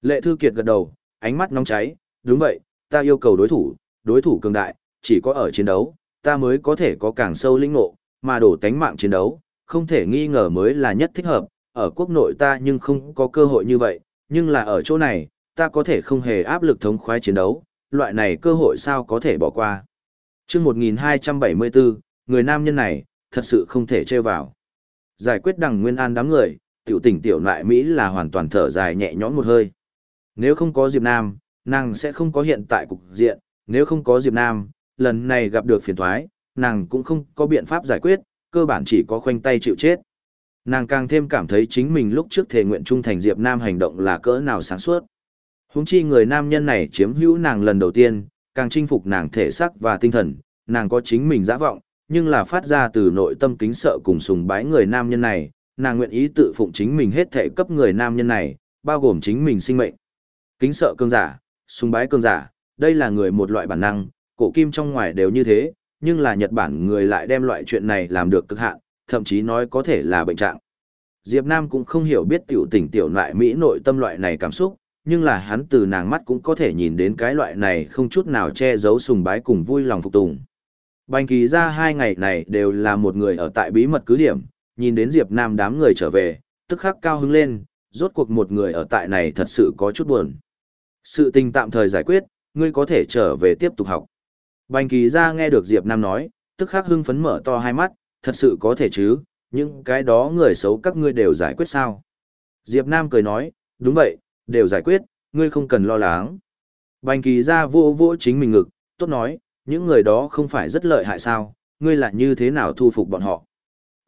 Lệ Thư Kiệt gật đầu, ánh mắt nóng cháy, đúng vậy, ta yêu cầu đối thủ, đối thủ cường đại, chỉ có ở chiến đấu, ta mới có thể có càng sâu linh ngộ, mà đổ tánh mạng chiến đấu, không thể nghi ngờ mới là nhất thích hợp, ở quốc nội ta nhưng không có cơ hội như vậy, nhưng là ở chỗ này, ta có thể không hề áp lực thống khoái chiến đấu, loại này cơ hội sao có thể bỏ qua. chương 1274, người nam nhân này, thật sự không thể trêu vào. Giải quyết đằng nguyên an đám người, tiểu tỉnh tiểu lại Mỹ là hoàn toàn thở dài nhẹ nhõm một hơi. Nếu không có Diệp Nam, nàng sẽ không có hiện tại cục diện, nếu không có Diệp Nam, lần này gặp được phiền toái, nàng cũng không có biện pháp giải quyết, cơ bản chỉ có khoanh tay chịu chết. Nàng càng thêm cảm thấy chính mình lúc trước thề nguyện trung thành Diệp Nam hành động là cỡ nào sáng suốt. Húng chi người nam nhân này chiếm hữu nàng lần đầu tiên, càng chinh phục nàng thể xác và tinh thần, nàng có chính mình dã vọng, nhưng là phát ra từ nội tâm kính sợ cùng sùng bái người nam nhân này, nàng nguyện ý tự phụng chính mình hết thể cấp người nam nhân này, bao gồm chính mình sinh mệnh. Kính sợ cương giả, sùng bái cương giả, đây là người một loại bản năng, cổ kim trong ngoài đều như thế, nhưng là Nhật Bản người lại đem loại chuyện này làm được cực hạn, thậm chí nói có thể là bệnh trạng. Diệp Nam cũng không hiểu biết tiểu tình tiểu loại Mỹ nội tâm loại này cảm xúc, nhưng là hắn từ nàng mắt cũng có thể nhìn đến cái loại này không chút nào che giấu sùng bái cùng vui lòng phục tùng. Bành kỳ ra hai ngày này đều là một người ở tại bí mật cứ điểm, nhìn đến Diệp Nam đám người trở về, tức khắc cao hứng lên, rốt cuộc một người ở tại này thật sự có chút buồn. Sự tình tạm thời giải quyết, ngươi có thể trở về tiếp tục học. Bành kỳ ra nghe được Diệp Nam nói, tức khắc hưng phấn mở to hai mắt, thật sự có thể chứ, những cái đó người xấu các ngươi đều giải quyết sao. Diệp Nam cười nói, đúng vậy, đều giải quyết, ngươi không cần lo lắng. Bành kỳ ra vô vô chính mình ngực, tốt nói, những người đó không phải rất lợi hại sao, ngươi lại như thế nào thu phục bọn họ.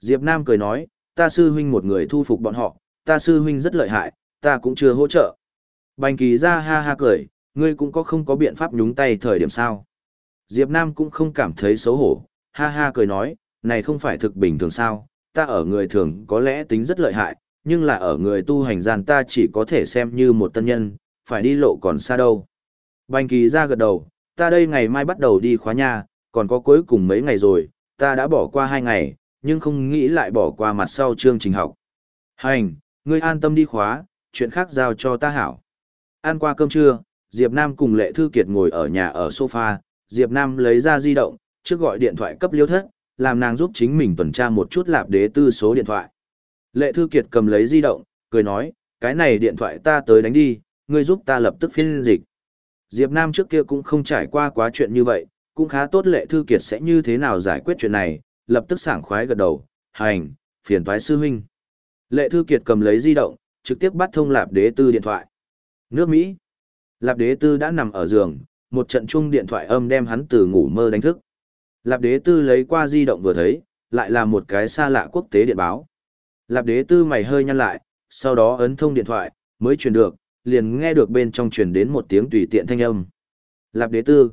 Diệp Nam cười nói, ta sư huynh một người thu phục bọn họ, ta sư huynh rất lợi hại, ta cũng chưa hỗ trợ. Bành kỳ ra ha ha cười, ngươi cũng có không có biện pháp nhúng tay thời điểm sao. Diệp Nam cũng không cảm thấy xấu hổ, ha ha cười nói, này không phải thực bình thường sao, ta ở người thường có lẽ tính rất lợi hại, nhưng là ở người tu hành gian ta chỉ có thể xem như một tân nhân, phải đi lộ còn xa đâu. Bành kỳ ra gật đầu, ta đây ngày mai bắt đầu đi khóa nhà, còn có cuối cùng mấy ngày rồi, ta đã bỏ qua hai ngày, nhưng không nghĩ lại bỏ qua mặt sau chương trình học. Hành, ngươi an tâm đi khóa, chuyện khác giao cho ta hảo. Ăn qua cơm trưa, Diệp Nam cùng Lệ Thư Kiệt ngồi ở nhà ở sofa, Diệp Nam lấy ra di động, trước gọi điện thoại cấp liêu thất, làm nàng giúp chính mình tuần tra một chút lạp đế tư số điện thoại. Lệ Thư Kiệt cầm lấy di động, cười nói, cái này điện thoại ta tới đánh đi, ngươi giúp ta lập tức phiên dịch. Diệp Nam trước kia cũng không trải qua quá chuyện như vậy, cũng khá tốt Lệ Thư Kiệt sẽ như thế nào giải quyết chuyện này, lập tức sảng khoái gật đầu, hành, phiền thoái sư huynh. Lệ Thư Kiệt cầm lấy di động, trực tiếp bắt thông lạp đế tư điện thoại. Nước Mỹ. Lạp đế tư đã nằm ở giường, một trận chung điện thoại âm đem hắn từ ngủ mơ đánh thức. Lạp đế tư lấy qua di động vừa thấy, lại là một cái xa lạ quốc tế điện báo. Lạp đế tư mày hơi nhăn lại, sau đó ấn thông điện thoại, mới truyền được, liền nghe được bên trong truyền đến một tiếng tùy tiện thanh âm. Lạp đế tư.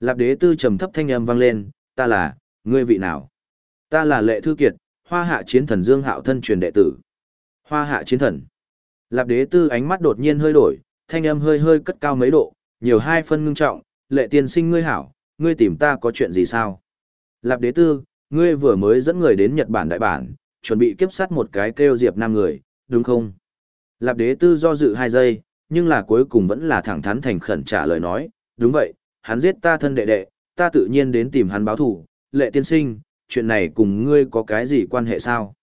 Lạp đế tư trầm thấp thanh âm vang lên, ta là, ngươi vị nào? Ta là lệ thư kiệt, hoa hạ chiến thần Dương Hạo thân truyền đệ tử. Hoa hạ chiến thần. Lạp đế tư ánh mắt đột nhiên hơi đổi, thanh âm hơi hơi cất cao mấy độ, nhiều hai phân ngưng trọng, lệ tiên sinh ngươi hảo, ngươi tìm ta có chuyện gì sao? Lạp đế tư, ngươi vừa mới dẫn người đến Nhật Bản đại bản, chuẩn bị kiếp sát một cái kêu diệp nam người, đúng không? Lạp đế tư do dự hai giây, nhưng là cuối cùng vẫn là thẳng thắn thành khẩn trả lời nói, đúng vậy, hắn giết ta thân đệ đệ, ta tự nhiên đến tìm hắn báo thủ, lệ tiên sinh, chuyện này cùng ngươi có cái gì quan hệ sao?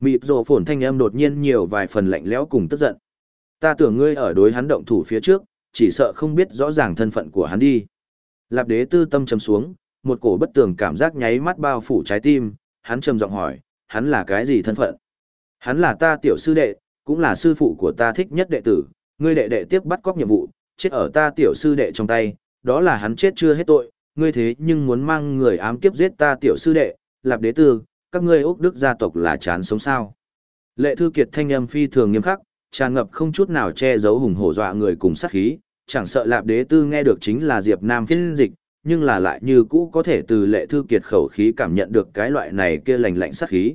Mịp rồ phổn thanh âm đột nhiên nhiều vài phần lạnh lẽo cùng tức giận. Ta tưởng ngươi ở đối hắn động thủ phía trước, chỉ sợ không biết rõ ràng thân phận của hắn đi. Lạp đế tư tâm trầm xuống, một cổ bất tường cảm giác nháy mắt bao phủ trái tim, hắn trầm giọng hỏi, hắn là cái gì thân phận? Hắn là ta tiểu sư đệ, cũng là sư phụ của ta thích nhất đệ tử, ngươi đệ đệ tiếp bắt cóc nhiệm vụ, chết ở ta tiểu sư đệ trong tay, đó là hắn chết chưa hết tội, ngươi thế nhưng muốn mang người ám kiếp giết ta tiểu sư đệ, lạp đế tư, các ngươi ốc đức gia tộc là chán sống sao. Lệ thư kiệt thanh âm phi thường nghiêm khắc, tràn ngập không chút nào che giấu hùng hổ dọa người cùng sát khí, chẳng sợ lạp đế tư nghe được chính là Diệp Nam phiên dịch, nhưng là lại như cũ có thể từ lệ thư kiệt khẩu khí cảm nhận được cái loại này kia lạnh lạnh sát khí.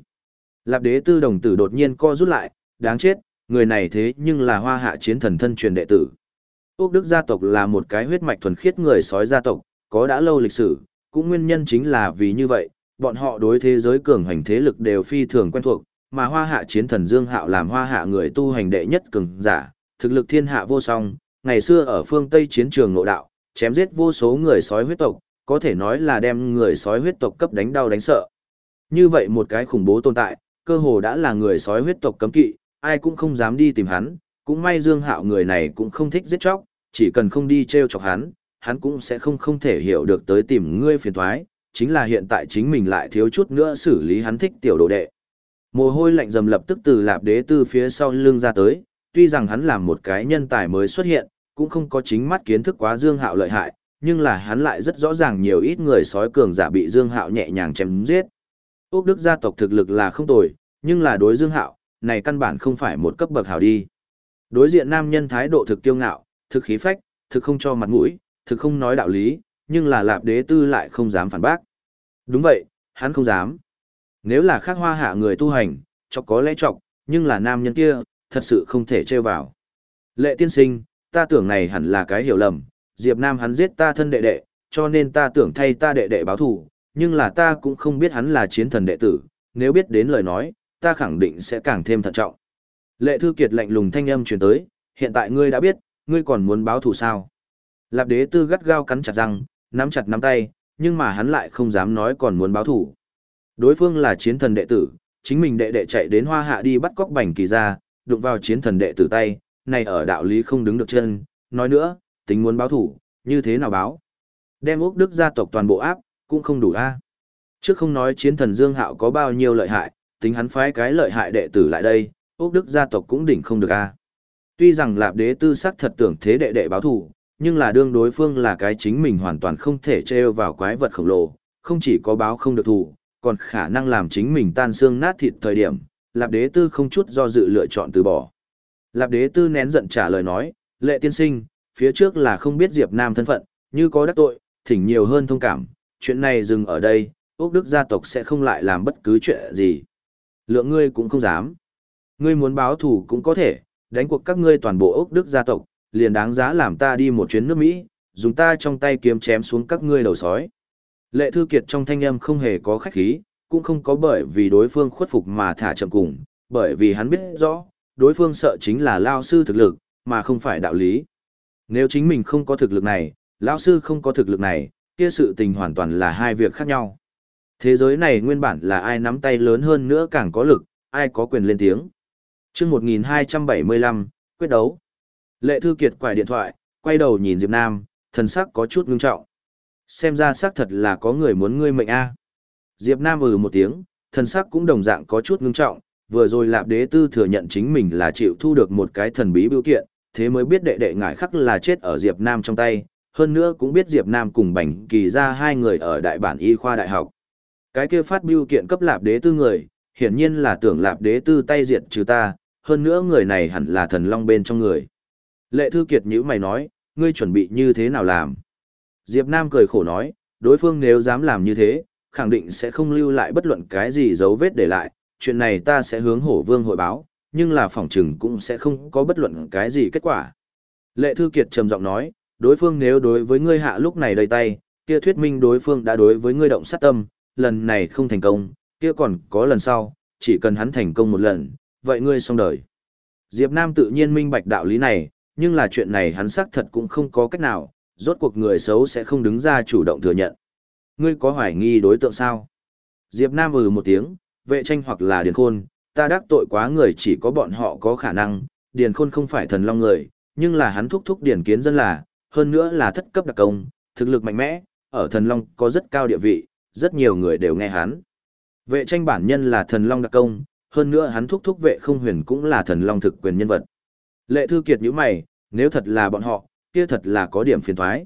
Lạp đế tư đồng tử đột nhiên co rút lại, đáng chết, người này thế nhưng là hoa hạ chiến thần thân truyền đệ tử. Úc Đức gia tộc là một cái huyết mạch thuần khiết người sói gia tộc, có đã lâu lịch sử, cũng nguyên nhân chính là vì như vậy, bọn họ đối thế giới cường hành thế lực đều phi thường quen thuộc, mà hoa hạ chiến thần Dương Hạo làm hoa hạ người tu hành đệ nhất cường giả, thực lực thiên hạ vô song, ngày xưa ở phương Tây chiến trường nội đạo, chém giết vô số người sói huyết tộc, có thể nói là đem người sói huyết tộc cấp đánh đau đánh sợ. Như vậy một cái khủng bố tồn tại, cơ hồ đã là người sói huyết tộc cấm kỵ, ai cũng không dám đi tìm hắn, cũng may Dương Hạo người này cũng không thích giết chóc, chỉ cần không đi treo chọc hắn, hắn cũng sẽ không không thể hiểu được tới tìm ngươi phiền toái, chính là hiện tại chính mình lại thiếu chút nữa xử lý hắn thích tiểu đồ đệ. Mồ hôi lạnh dầm lập tức từ lạp đế tư phía sau lưng ra tới, tuy rằng hắn làm một cái nhân tài mới xuất hiện, cũng không có chính mắt kiến thức quá Dương Hạo lợi hại, nhưng là hắn lại rất rõ ràng nhiều ít người sói cường giả bị Dương Hạo nhẹ nhàng chém giết. Úc Đức gia tộc thực lực là không tồi, nhưng là đối Dương Hạo, này căn bản không phải một cấp bậc hảo đi. Đối diện nam nhân thái độ thực kiêu ngạo, thực khí phách, thực không cho mặt mũi, thực không nói đạo lý, nhưng là lạp đế tư lại không dám phản bác. Đúng vậy, hắn không dám. Nếu là khác hoa hạ người tu hành, chọc có lẽ chọc, nhưng là nam nhân kia, thật sự không thể trêu vào. Lệ tiên sinh, ta tưởng này hẳn là cái hiểu lầm, Diệp Nam hắn giết ta thân đệ đệ, cho nên ta tưởng thay ta đệ đệ báo thù, nhưng là ta cũng không biết hắn là chiến thần đệ tử, nếu biết đến lời nói, ta khẳng định sẽ càng thêm thận trọng. Lệ Thư Kiệt lạnh lùng thanh âm truyền tới, hiện tại ngươi đã biết, ngươi còn muốn báo thù sao? Lạp đế tư gắt gao cắn chặt răng, nắm chặt nắm tay, nhưng mà hắn lại không dám nói còn muốn báo thù. Đối phương là chiến thần đệ tử, chính mình đệ đệ chạy đến hoa hạ đi bắt cóc bành kỳ ra, đụng vào chiến thần đệ tử tay, này ở đạo lý không đứng được chân, nói nữa, tính muốn báo thủ, như thế nào báo? Đem Úc Đức gia tộc toàn bộ áp, cũng không đủ a. Trước không nói chiến thần Dương Hạo có bao nhiêu lợi hại, tính hắn phái cái lợi hại đệ tử lại đây, Úc Đức gia tộc cũng đỉnh không được a. Tuy rằng Lạp Đế tư sắc thật tưởng thế đệ đệ báo thủ, nhưng là đương đối phương là cái chính mình hoàn toàn không thể trêu vào quái vật khổng lồ, không chỉ có báo không được thủ, còn khả năng làm chính mình tan xương nát thịt thời điểm, Lạp Đế tư không chút do dự lựa chọn từ bỏ. Lạp Đế tư nén giận trả lời nói, lệ tiên sinh, phía trước là không biết Diệp Nam thân phận, như có đắc tội, thỉnh nhiều hơn thông cảm, chuyện này dừng ở đây, Úc Đức gia tộc sẽ không lại làm bất cứ chuyện gì. Lượng ngươi cũng không dám. Ngươi muốn báo thù cũng có thể, đánh cuộc các ngươi toàn bộ Úc Đức gia tộc, liền đáng giá làm ta đi một chuyến nước Mỹ, dùng ta trong tay kiếm chém xuống các ngươi đầu sói. Lệ Thư Kiệt trong thanh âm không hề có khách khí, cũng không có bởi vì đối phương khuất phục mà thả chậm cùng, bởi vì hắn biết rõ, đối phương sợ chính là lao sư thực lực, mà không phải đạo lý. Nếu chính mình không có thực lực này, lão sư không có thực lực này, kia sự tình hoàn toàn là hai việc khác nhau. Thế giới này nguyên bản là ai nắm tay lớn hơn nữa càng có lực, ai có quyền lên tiếng. Trước 1275, quyết đấu. Lệ Thư Kiệt quải điện thoại, quay đầu nhìn Diệp Nam, thần sắc có chút ngưng trọng. Xem ra xác thật là có người muốn ngươi mệnh a. Diệp Nam ừ một tiếng, thần sắc cũng đồng dạng có chút ngưng trọng, vừa rồi Lạp Đế Tư thừa nhận chính mình là chịu thu được một cái thần bí biểu kiện, thế mới biết đệ đệ ngải khắc là chết ở Diệp Nam trong tay, hơn nữa cũng biết Diệp Nam cùng Bành Kỳ ra hai người ở đại bản y khoa đại học. Cái kia phát biểu kiện cấp Lạp Đế Tư người, hiển nhiên là tưởng Lạp Đế Tư tay diệt trừ ta, hơn nữa người này hẳn là thần long bên trong người. Lệ Thư Kiệt nhữ mày nói, ngươi chuẩn bị như thế nào làm? Diệp Nam cười khổ nói, đối phương nếu dám làm như thế, khẳng định sẽ không lưu lại bất luận cái gì dấu vết để lại, chuyện này ta sẽ hướng hổ vương hội báo, nhưng là phỏng chừng cũng sẽ không có bất luận cái gì kết quả. Lệ Thư Kiệt trầm giọng nói, đối phương nếu đối với ngươi hạ lúc này đầy tay, kia thuyết minh đối phương đã đối với ngươi động sát tâm, lần này không thành công, kia còn có lần sau, chỉ cần hắn thành công một lần, vậy ngươi xong đời. Diệp Nam tự nhiên minh bạch đạo lý này, nhưng là chuyện này hắn xác thật cũng không có cách nào, rốt cuộc người xấu sẽ không đứng ra chủ động thừa nhận. Ngươi có hoài nghi đối tượng sao? Diệp Nam ừ một tiếng, vệ tranh hoặc là điền khôn, ta đắc tội quá người chỉ có bọn họ có khả năng, điền khôn không phải thần long người, nhưng là hắn thúc thúc điền kiến dân là, hơn nữa là thất cấp đặc công, thực lực mạnh mẽ, ở thần long có rất cao địa vị, rất nhiều người đều nghe hắn. Vệ tranh bản nhân là thần long đặc công, hơn nữa hắn thúc thúc vệ không huyền cũng là thần long thực quyền nhân vật. Lệ Thư Kiệt nhíu mày, nếu thật là bọn họ, kia thật là có điểm phiền toái.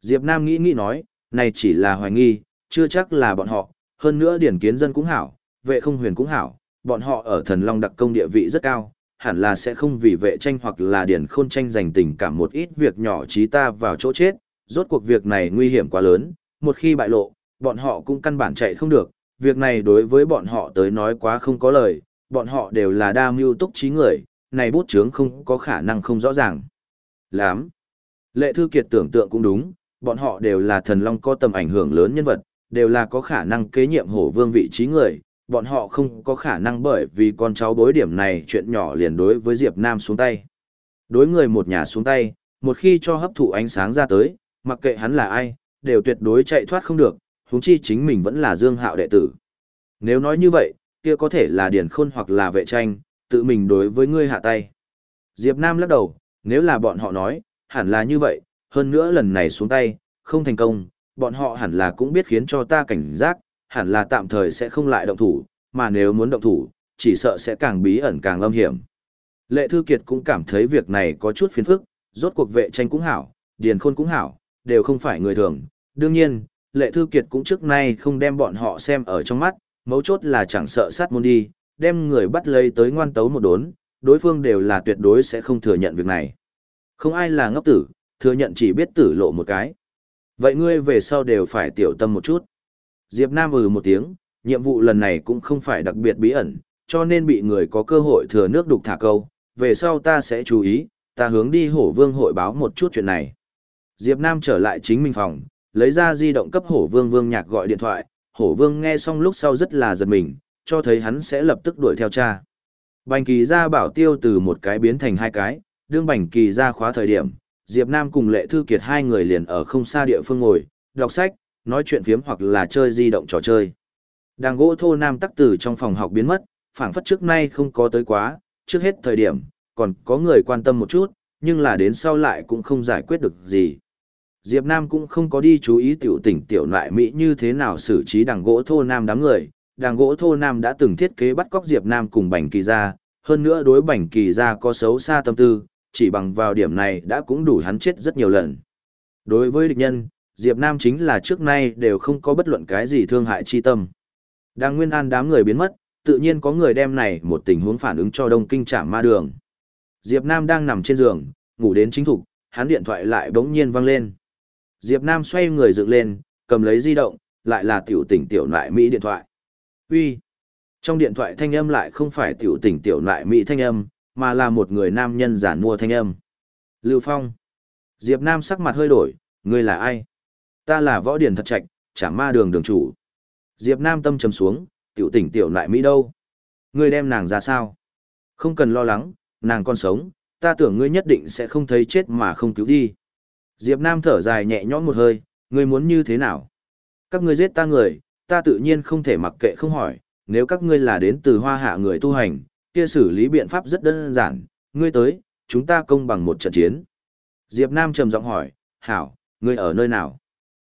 Diệp Nam nghĩ nghĩ nói, này chỉ là hoài nghi, chưa chắc là bọn họ, hơn nữa điển kiến dân cũng hảo, vệ không huyền cũng hảo, bọn họ ở thần long đặc công địa vị rất cao, hẳn là sẽ không vì vệ tranh hoặc là điển khôn tranh giành tình cảm một ít việc nhỏ trí ta vào chỗ chết, rốt cuộc việc này nguy hiểm quá lớn, một khi bại lộ, bọn họ cũng căn bản chạy không được, việc này đối với bọn họ tới nói quá không có lời, bọn họ đều là đa mưu túc trí người, này bút chướng không có khả năng không rõ ràng. Lắm. Lệ Thư Kiệt tưởng tượng cũng đúng, bọn họ đều là thần long có tầm ảnh hưởng lớn nhân vật, đều là có khả năng kế nhiệm hổ vương vị trí người, bọn họ không có khả năng bởi vì con cháu bối điểm này chuyện nhỏ liền đối với Diệp Nam xuống tay. Đối người một nhà xuống tay, một khi cho hấp thụ ánh sáng ra tới, mặc kệ hắn là ai, đều tuyệt đối chạy thoát không được, huống chi chính mình vẫn là Dương Hạo đệ tử. Nếu nói như vậy, kia có thể là Điền Khôn hoặc là vệ tranh, tự mình đối với ngươi hạ tay. Diệp Nam lắc đầu, nếu là bọn họ nói, hẳn là như vậy, hơn nữa lần này xuống tay, không thành công, bọn họ hẳn là cũng biết khiến cho ta cảnh giác, hẳn là tạm thời sẽ không lại động thủ, mà nếu muốn động thủ, chỉ sợ sẽ càng bí ẩn càng âm hiểm. Lệ Thư Kiệt cũng cảm thấy việc này có chút phiền phức, rốt cuộc vệ tranh cũng hảo, điền khôn cũng hảo, đều không phải người thường. Đương nhiên, Lệ Thư Kiệt cũng trước nay không đem bọn họ xem ở trong mắt, mấu chốt là chẳng sợ sát môn đi, đem người bắt lấy tới ngoan tấu một đốn, đối phương đều là tuyệt đối sẽ không thừa nhận việc này. Không ai là ngốc tử, thừa nhận chỉ biết tử lộ một cái. Vậy ngươi về sau đều phải tiểu tâm một chút. Diệp Nam ừ một tiếng, nhiệm vụ lần này cũng không phải đặc biệt bí ẩn, cho nên bị người có cơ hội thừa nước đục thả câu. Về sau ta sẽ chú ý, ta hướng đi hổ vương hội báo một chút chuyện này. Diệp Nam trở lại chính mình phòng, lấy ra di động cấp hổ vương vương nhạc gọi điện thoại, hổ vương nghe xong lúc sau rất là giật mình, cho thấy hắn sẽ lập tức đuổi theo cha. Bành kỳ ra bảo tiêu từ một cái biến thành hai cái, đương bành kỳ ra khóa thời điểm, Diệp Nam cùng Lệ Thư Kiệt hai người liền ở không xa địa phương ngồi, đọc sách, nói chuyện phiếm hoặc là chơi di động trò chơi. Đàng gỗ thô nam tắc tử trong phòng học biến mất, phảng phất trước nay không có tới quá, trước hết thời điểm, còn có người quan tâm một chút, nhưng là đến sau lại cũng không giải quyết được gì. Diệp Nam cũng không có đi chú ý tiểu tỉnh tiểu nại Mỹ như thế nào xử trí đằng gỗ thô nam đám người, đàng gỗ thô nam đã từng thiết kế bắt cóc Diệp Nam cùng bành kỳ gia, hơn nữa đối bành kỳ gia có xấu xa tâm tư, chỉ bằng vào điểm này đã cũng đủ hắn chết rất nhiều lần. Đối với địch nhân, Diệp Nam chính là trước nay đều không có bất luận cái gì thương hại chi tâm. Đang nguyên an đám người biến mất, tự nhiên có người đem này một tình huống phản ứng cho đông kinh trạm ma đường. Diệp Nam đang nằm trên giường, ngủ đến chính thục, hắn điện thoại lại bỗng nhiên vang lên. Diệp Nam xoay người dựng lên, cầm lấy di động, lại là tiểu tỉnh tiểu nại Mỹ điện thoại. Uy. Trong điện thoại thanh âm lại không phải tiểu tỉnh tiểu lại Mỹ thanh âm, mà là một người nam nhân giả mua thanh âm. Lưu Phong. Diệp Nam sắc mặt hơi đổi, ngươi là ai? Ta là võ điển thật trạch, chả ma đường đường chủ. Diệp Nam tâm trầm xuống, tiểu tỉnh tiểu lại Mỹ đâu? Ngươi đem nàng ra sao? Không cần lo lắng, nàng còn sống, ta tưởng ngươi nhất định sẽ không thấy chết mà không cứu đi. Diệp Nam thở dài nhẹ nhõm một hơi, ngươi muốn như thế nào? Các ngươi giết ta người, ta tự nhiên không thể mặc kệ không hỏi, nếu các ngươi là đến từ hoa hạ người tu hành, kia xử lý biện pháp rất đơn giản, ngươi tới, chúng ta công bằng một trận chiến. Diệp Nam trầm giọng hỏi, hảo, ngươi ở nơi nào?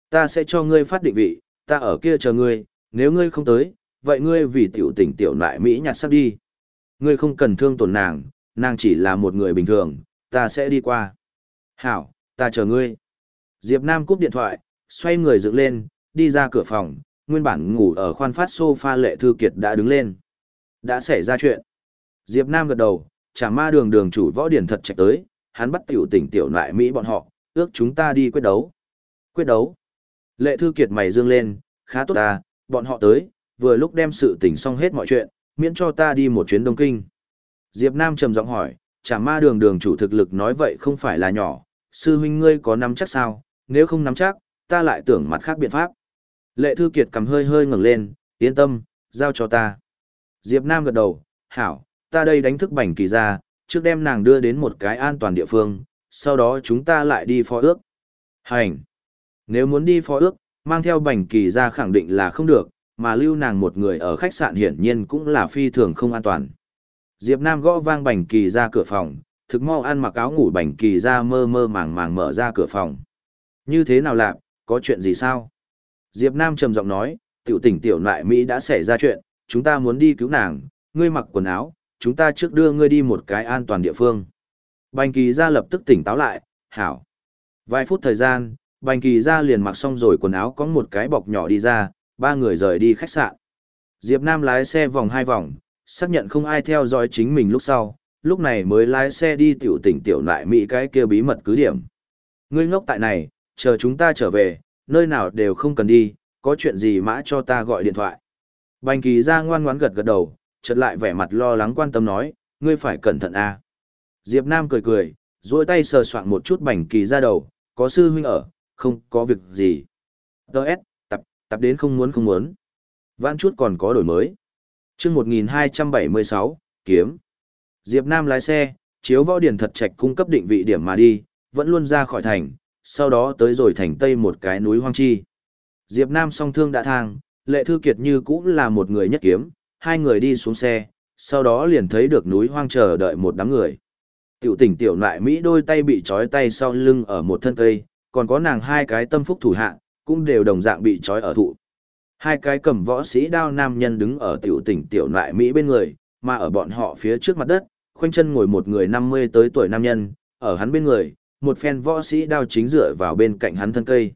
Ta sẽ cho ngươi phát định vị, ta ở kia chờ ngươi, nếu ngươi không tới, vậy ngươi vì tiểu tỉnh tiểu nại Mỹ nhặt sắp đi. Ngươi không cần thương tổn nàng, nàng chỉ là một người bình thường, ta sẽ đi qua. Hảo, ta chờ ngươi. Diệp Nam cúp điện thoại, xoay người dựng lên, đi ra cửa phòng, nguyên bản ngủ ở khoan phát sofa lệ thư kiệt đã đứng lên. Đã xảy ra chuyện. Diệp Nam gật đầu, Chả ma đường đường chủ võ điển thật chạy tới, hắn bắt tiểu tỉnh tiểu nại Mỹ bọn họ, ước chúng ta đi quyết đấu. Quyết đấu. Lệ thư kiệt mày dương lên, khá tốt ta, bọn họ tới, vừa lúc đem sự tình xong hết mọi chuyện, miễn cho ta đi một chuyến Đông Kinh. Diệp Nam trầm giọng hỏi, chả ma đường đường chủ thực lực nói vậy không phải là nhỏ, sư huynh ngươi có nắm chắc sao, nếu không nắm chắc, ta lại tưởng mặt khác biện pháp. Lệ Thư Kiệt cầm hơi hơi ngẩng lên, yên tâm, giao cho ta. Diệp Nam gật đầu, hảo, ta đây đánh thức bảnh kỳ ra, trước đem nàng đưa đến một cái an toàn địa phương, sau đó chúng ta lại đi phó ước. Hành! Nếu muốn đi phó ước, mang theo bảnh kỳ ra khẳng định là không được, mà lưu nàng một người ở khách sạn hiển nhiên cũng là phi thường không an toàn. Diệp Nam gõ vang bảnh kỳ ra cửa phòng, thực mau ăn mặc áo ngủ bảnh kỳ ra mơ mơ màng màng mở ra cửa phòng. Như thế nào lạ, có chuyện gì sao? Diệp Nam trầm giọng nói, tiểu tỉnh tiểu nại Mỹ đã xảy ra chuyện, chúng ta muốn đi cứu nàng, ngươi mặc quần áo, chúng ta trước đưa ngươi đi một cái an toàn địa phương. Bành kỳ ra lập tức tỉnh táo lại, hảo. Vài phút thời gian, bành kỳ ra liền mặc xong rồi quần áo có một cái bọc nhỏ đi ra, ba người rời đi khách sạn. Diệp Nam lái xe vòng hai vòng, xác nhận không ai theo dõi chính mình lúc sau, lúc này mới lái xe đi tiểu tỉnh tiểu nại Mỹ cái kia bí mật cứ điểm. Ngươi ngốc tại này, chờ chúng ta trở về, nơi nào đều không cần đi, có chuyện gì mã cho ta gọi điện thoại. Bành kỳ ra ngoan ngoãn gật gật đầu, chợt lại vẻ mặt lo lắng quan tâm nói, ngươi phải cẩn thận a. À. Diệp Nam cười cười, duỗi tay sờ soạn một chút bành kỳ ra đầu, có sư huynh ở, không có việc gì. Đợt, tập, tập đến không muốn không muốn. Vãn chút còn có đổi mới. Chương 1276, kiếm. Diệp Nam lái xe, chiếu võ điển thật trạch cung cấp định vị điểm mà đi, vẫn luôn ra khỏi thành, sau đó tới rồi thành tây một cái núi hoang chi. Diệp Nam song thương đã thang, lệ thư kiệt như cũng là một người nhất kiếm, hai người đi xuống xe, sau đó liền thấy được núi hoang chờ đợi một đám người. Tiểu tỉnh tiểu nại Mỹ đôi tay bị trói tay sau lưng ở một thân cây, còn có nàng hai cái tâm phúc thủ hạ, cũng đều đồng dạng bị trói ở thụ. Hai cái cầm võ sĩ đao nam nhân đứng ở tiểu tỉnh tiểu nại Mỹ bên người, mà ở bọn họ phía trước mặt đất, khoanh chân ngồi một người 50 tới tuổi nam nhân, ở hắn bên người, một phen võ sĩ đao chính dựa vào bên cạnh hắn thân cây.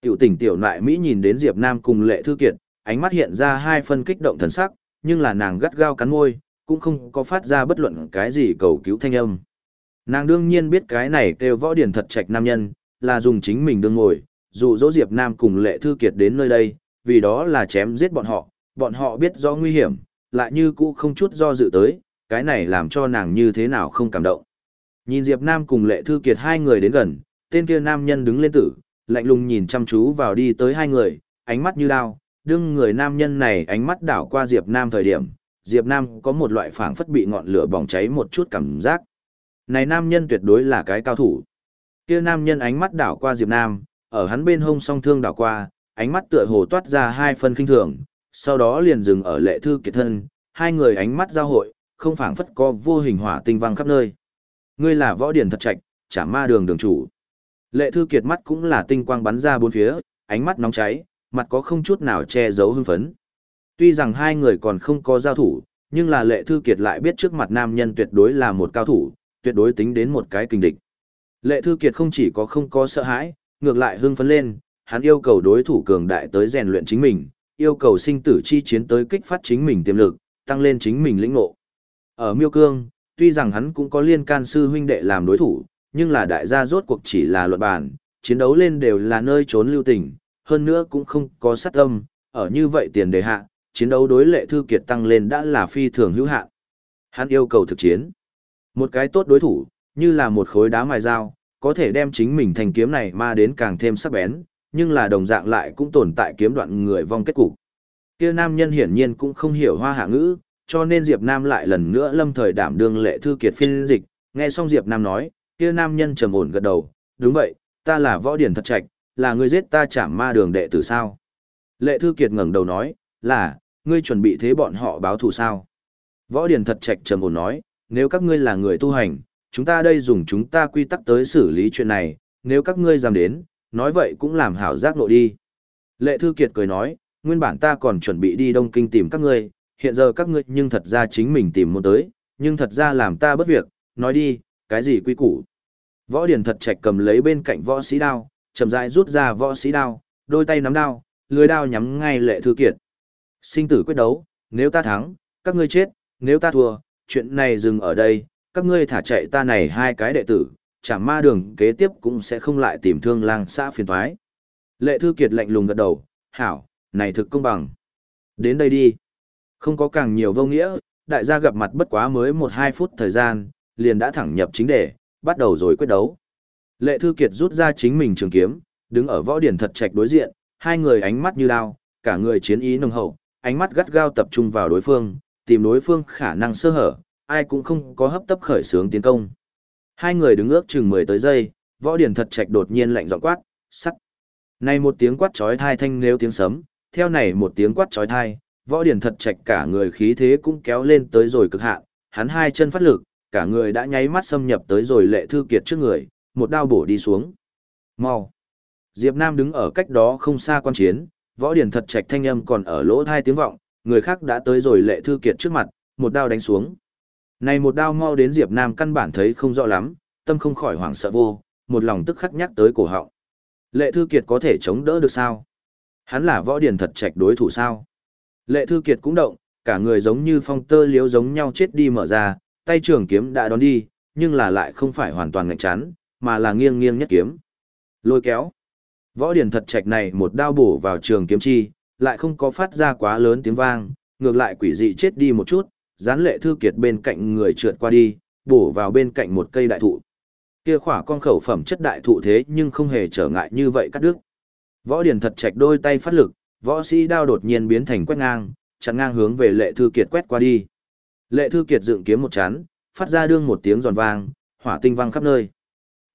Tiểu tỉnh tiểu nại Mỹ nhìn đến Diệp Nam cùng lệ thư kiệt, ánh mắt hiện ra hai phân kích động thần sắc, nhưng là nàng gắt gao cắn môi, cũng không có phát ra bất luận cái gì cầu cứu thanh âm. Nàng đương nhiên biết cái này kêu võ điển thật trạch nam nhân, là dùng chính mình đương ngồi, dụ dỗ Diệp Nam cùng lệ thư kiệt đến nơi đây, vì đó là chém giết bọn họ, bọn họ biết rõ nguy hiểm, lại như cũ không chút do dự tới, cái này làm cho nàng như thế nào không cảm động. Nhìn Diệp Nam cùng Lệ Thư Kiệt hai người đến gần, tên kia nam nhân đứng lên tử, lạnh lùng nhìn chăm chú vào đi tới hai người, ánh mắt như đao, đương người nam nhân này ánh mắt đảo qua Diệp Nam thời điểm, Diệp Nam có một loại phảng phất bị ngọn lửa bỏng cháy một chút cảm giác. Này nam nhân tuyệt đối là cái cao thủ. Kia nam nhân ánh mắt đảo qua Diệp Nam, ở hắn bên hông song thương đảo qua, ánh mắt tựa hồ toát ra hai phân kinh thường, sau đó liền dừng ở lệ thư kiệt thân, hai người ánh mắt giao hội, không phảng phất có vô hình hỏa tinh văng khắp nơi. Ngươi là võ điển thật trạch, chả ma đường đường chủ. Lệ Thư Kiệt mắt cũng là tinh quang bắn ra bốn phía, ánh mắt nóng cháy, mặt có không chút nào che giấu hưng phấn. Tuy rằng hai người còn không có giao thủ, nhưng là Lệ Thư Kiệt lại biết trước mặt nam nhân tuyệt đối là một cao thủ, tuyệt đối tính đến một cái kinh địch. Lệ Thư Kiệt không chỉ có không có sợ hãi, ngược lại hưng phấn lên, hắn yêu cầu đối thủ cường đại tới rèn luyện chính mình, yêu cầu sinh tử chi chiến tới kích phát chính mình tiềm lực, tăng lên chính mình lĩnh ngộ. Ở Miêu Cương, tuy rằng hắn cũng có liên can sư huynh đệ làm đối thủ, nhưng là đại gia rốt cuộc chỉ là luận bàn, chiến đấu lên đều là nơi trốn lưu tình, hơn nữa cũng không có sát tâm, ở như vậy tiền đề hạ, chiến đấu đối lệ thư kiệt tăng lên đã là phi thường hữu hạn. Hắn yêu cầu thực chiến. Một cái tốt đối thủ, như là một khối đá mài dao, có thể đem chính mình thành kiếm này ma đến càng thêm sắc bén, nhưng là đồng dạng lại cũng tồn tại kiếm đoạn người vong kết cục. Kia nam nhân hiển nhiên cũng không hiểu hoa hạ ngữ, cho nên Diệp Nam lại lần nữa lâm thời đảm đương lệ thư kiệt phiên dịch, nghe xong Diệp Nam nói, kia nam nhân trầm ổn gật đầu, đúng vậy, ta là võ điển thật trạch, là người giết ta chảm ma đường đệ tử sao. Lệ thư kiệt ngẩng đầu nói, là, ngươi chuẩn bị thế bọn họ báo thù sao. Võ điển thật trạch trầm ổn nói, nếu các ngươi là người tu hành, chúng ta đây dùng chúng ta quy tắc tới xử lý chuyện này, nếu các ngươi dám đến, nói vậy cũng làm hảo giác nội đi. Lệ Thư Kiệt cười nói, nguyên bản ta còn chuẩn bị đi Đông Kinh tìm các ngươi, hiện giờ các ngươi nhưng thật ra chính mình tìm muốn tới, nhưng thật ra làm ta bất việc, nói đi, cái gì quy củ. Võ Điển thật chạch cầm lấy bên cạnh võ sĩ đao, chậm rãi rút ra võ sĩ đao, đôi tay nắm đao, lưới đao nhắm ngay Lệ Thư Kiệt. Sinh tử quyết đấu, nếu ta thắng, các ngươi chết, nếu ta thua, chuyện này dừng ở đây, các ngươi thả chạy ta này hai cái đệ tử, chả ma đường kế tiếp cũng sẽ không lại tìm thương lang xã phiền thoái. Lệ Thư Kiệt lạnh lùng gật đầu, hảo, này thực công bằng. Đến đây đi. Không có càng nhiều vô nghĩa, đại gia gặp mặt bất quá mới một hai phút thời gian, liền đã thẳng nhập chính đề, bắt đầu rồi quyết đấu. Lệ Thư Kiệt rút ra chính mình trường kiếm, đứng ở võ điển thật trạch đối diện, hai người ánh mắt như đao, cả người chiến ý nồng hậu, ánh mắt gắt gao tập trung vào đối phương, tìm đối phương khả năng sơ hở, ai cũng không có hấp tấp khởi sướng tiến công. Hai người đứng ước chừng 10 tới giây, võ điển thật trạch đột nhiên lạnh giọng quát, sắt. Này một tiếng quát chói thai thanh nếu tiếng sấm, theo này một tiếng quát chói thai, võ điển thật trạch cả người khí thế cũng kéo lên tới rồi cực hạn, hắn hai chân phát lực, cả người đã nháy mắt xâm nhập tới rồi lệ thư kiệt trước người, một đao bổ đi xuống. Mau. Diệp Nam đứng ở cách đó không xa quan chiến, võ điển thật trạch thanh âm còn ở lỗ tai tiếng vọng, người khác đã tới rồi lệ thư kiệt trước mặt, một đao đánh xuống. Này một đao mau đến Diệp Nam căn bản thấy không rõ lắm, tâm không khỏi hoảng sợ vô, một lòng tức khắc nhắc tới cổ họng. Lệ Thư Kiệt có thể chống đỡ được sao? Hắn là võ điển thật trạch đối thủ sao? Lệ Thư Kiệt cũng động, cả người giống như phong tơ liếu giống nhau chết đi mở ra, tay trường kiếm đã đón đi, nhưng là lại không phải hoàn toàn ngạnh chắn, mà là nghiêng nghiêng nhất kiếm. Lôi kéo. Võ điển thật trạch này một đao bổ vào trường kiếm chi, lại không có phát ra quá lớn tiếng vang, ngược lại quỷ dị chết đi một chút, gián lệ thư kiệt bên cạnh người trượt qua đi, bổ vào bên cạnh một cây đại thụ. Kia khỏa con khẩu phẩm chất đại thụ thế nhưng không hề trở ngại như vậy cắt đứt. Võ điển thật trạch đôi tay phát lực, võ sĩ đao đột nhiên biến thành quét ngang, chặn ngang hướng về Lệ Thư Kiệt quét qua đi. Lệ Thư Kiệt dựng kiếm một chán, phát ra đương một tiếng giòn vang, hỏa tinh vang khắp nơi.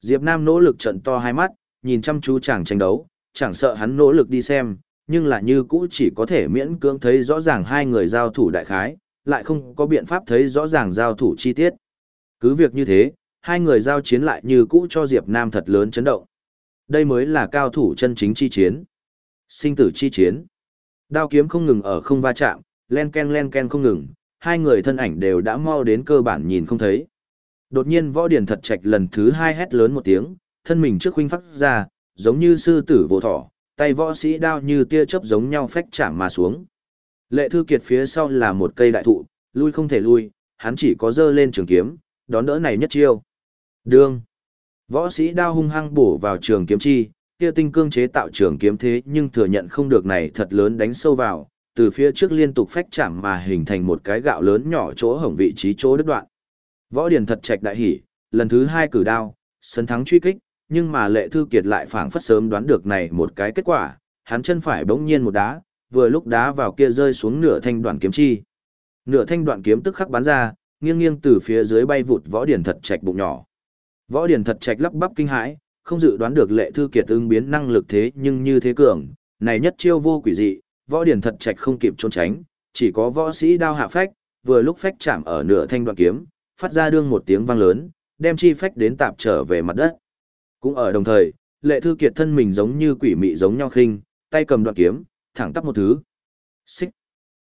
Diệp Nam nỗ lực trận to hai mắt, nhìn chăm chú chàng tranh đấu, chẳng sợ hắn nỗ lực đi xem, nhưng là như cũ chỉ có thể miễn cưỡng thấy rõ ràng hai người giao thủ đại khái, lại không có biện pháp thấy rõ ràng giao thủ chi tiết. Cứ việc như thế, hai người giao chiến lại như cũ cho Diệp Nam thật lớn chấn động. Đây mới là cao thủ chân chính chi chiến. Sinh tử chi chiến. Đao kiếm không ngừng ở không va chạm, len ken len ken không ngừng, hai người thân ảnh đều đã mau đến cơ bản nhìn không thấy. Đột nhiên võ điển thật trạch lần thứ hai hét lớn một tiếng, thân mình trước huynh phát ra, giống như sư tử vô thỏ, tay võ sĩ đao như tia chớp giống nhau phách chạm mà xuống. Lệ Thư Kiệt phía sau là một cây đại thụ, lui không thể lui, hắn chỉ có dơ lên trường kiếm, đón đỡ này nhất chiêu. Đương. Võ sĩ đao hung hăng bổ vào trường kiếm chi, kia tinh cương chế tạo trường kiếm thế nhưng thừa nhận không được này thật lớn đánh sâu vào, từ phía trước liên tục phách chạm mà hình thành một cái gạo lớn nhỏ chỗ hổng vị trí chỗ đứt đoạn. Võ Điền thật trạch đại hỉ, lần thứ hai cử đao, sân thắng truy kích, nhưng mà Lệ Thư Kiệt lại phảng phất sớm đoán được này một cái kết quả, hắn chân phải bỗng nhiên một đá, vừa lúc đá vào kia rơi xuống nửa thanh đoạn kiếm chi. Nửa thanh đoạn kiếm tức khắc bắn ra, nghiêng nghiêng từ phía dưới bay vụt võ điển thật trạch bụng nhỏ. Võ điển thật trạch lắp bắp kinh hãi, không dự đoán được lệ thư kiệt ứng biến năng lực thế nhưng như thế cường, này nhất chiêu vô quỷ dị, võ điển thật trạch không kịp trốn tránh, chỉ có võ sĩ đao hạ phách, vừa lúc phách chạm ở nửa thanh đoạn kiếm, phát ra đương một tiếng vang lớn, đem chi phách đến tạp trở về mặt đất. Cũng ở đồng thời, lệ thư kiệt thân mình giống như quỷ mị giống nhau khinh, tay cầm đoạn kiếm, thẳng tắp một thứ. Xích.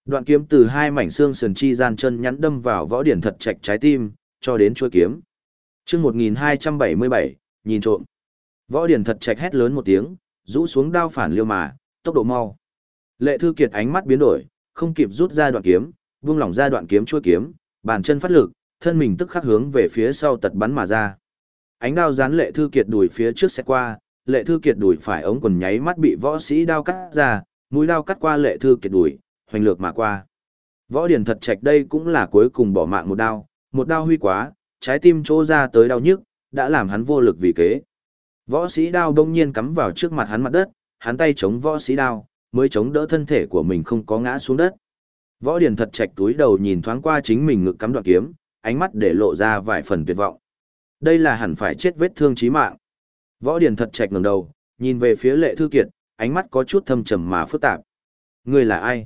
Đoạn kiếm từ hai mảnh xương sườn chi gian chân nhắn đâm vào võ điển thật trạch trái tim, cho đến chuôi kiếm. Chương 1277, nhìn trộm. Võ điển thật chạch hét lớn một tiếng, rũ xuống đao phản liêu mà, tốc độ mau. Lệ Thư Kiệt ánh mắt biến đổi, không kịp rút ra đoạn kiếm, buông lỏng ra đoạn kiếm chuôi kiếm, bàn chân phát lực, thân mình tức khắc hướng về phía sau tật bắn mà ra. Ánh đao dán Lệ Thư Kiệt đùi phía trước sẽ qua, Lệ Thư Kiệt đùi phải ống quần nháy mắt bị võ sĩ đao cắt ra, mũi đao cắt qua Lệ Thư Kiệt đùi, hoành lược mà qua. Võ Điển thật trạch đây cũng là cuối cùng bỏ mạng một đao, một đao huy quá, trái tim chỗ ra tới đau nhức, đã làm hắn vô lực vì kế. Võ sĩ đao đông nhiên cắm vào trước mặt hắn mặt đất, hắn tay chống võ sĩ đao, mới chống đỡ thân thể của mình không có ngã xuống đất. Võ Điền thật chạch túi đầu nhìn thoáng qua chính mình ngực cắm đoạn kiếm, ánh mắt để lộ ra vài phần tuyệt vọng. Đây là hẳn phải chết vết thương chí mạng. Võ Điền thật chạch ngẩng đầu, nhìn về phía Lệ Thư Kiệt, ánh mắt có chút thâm trầm mà phức tạp. Người là ai?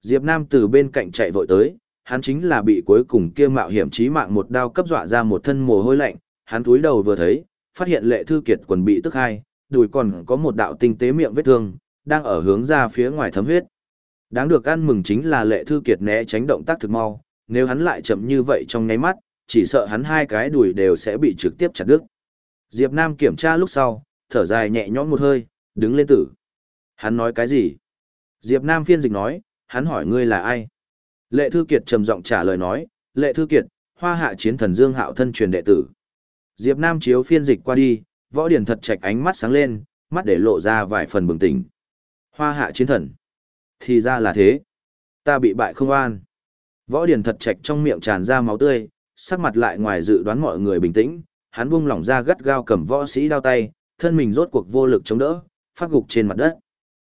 Diệp Nam từ bên cạnh chạy vội tới, hắn chính là bị cuối cùng kia mạo hiểm chí mạng một đao cấp dọa ra một thân mồ hôi lạnh, hắn túi đầu vừa thấy, phát hiện Lệ Thư Kiệt quần bị tức hai, đùi còn có một đạo tinh tế miệng vết thương, đang ở hướng ra phía ngoài thấm huyết. Đáng được ăn mừng chính là Lệ Thư Kiệt né tránh động tác thực mau, nếu hắn lại chậm như vậy trong nháy mắt, chỉ sợ hắn hai cái đùi đều sẽ bị trực tiếp chặt đứt. Diệp Nam kiểm tra lúc sau, thở dài nhẹ nhõm một hơi, đứng lên tử. Hắn nói cái gì? Diệp Nam phiên dịch nói, hắn hỏi ngươi là ai? Lệ Thư Kiệt trầm giọng trả lời nói, Lệ Thư Kiệt, hoa hạ chiến thần Dương Hạo thân truyền đệ tử. Diệp Nam chiếu phiên dịch qua đi, võ điển thật chạch ánh mắt sáng lên, mắt để lộ ra vài phần bừng tỉnh. Hoa hạ chiến thần. Thì ra là thế. Ta bị bại không an. Võ điển thật chạch trong miệng tràn ra máu tươi, sắc mặt lại ngoài dự đoán mọi người bình tĩnh, hắn buông lỏng ra gắt gao cầm võ sĩ đao tay, thân mình rốt cuộc vô lực chống đỡ, phát gục trên mặt đất.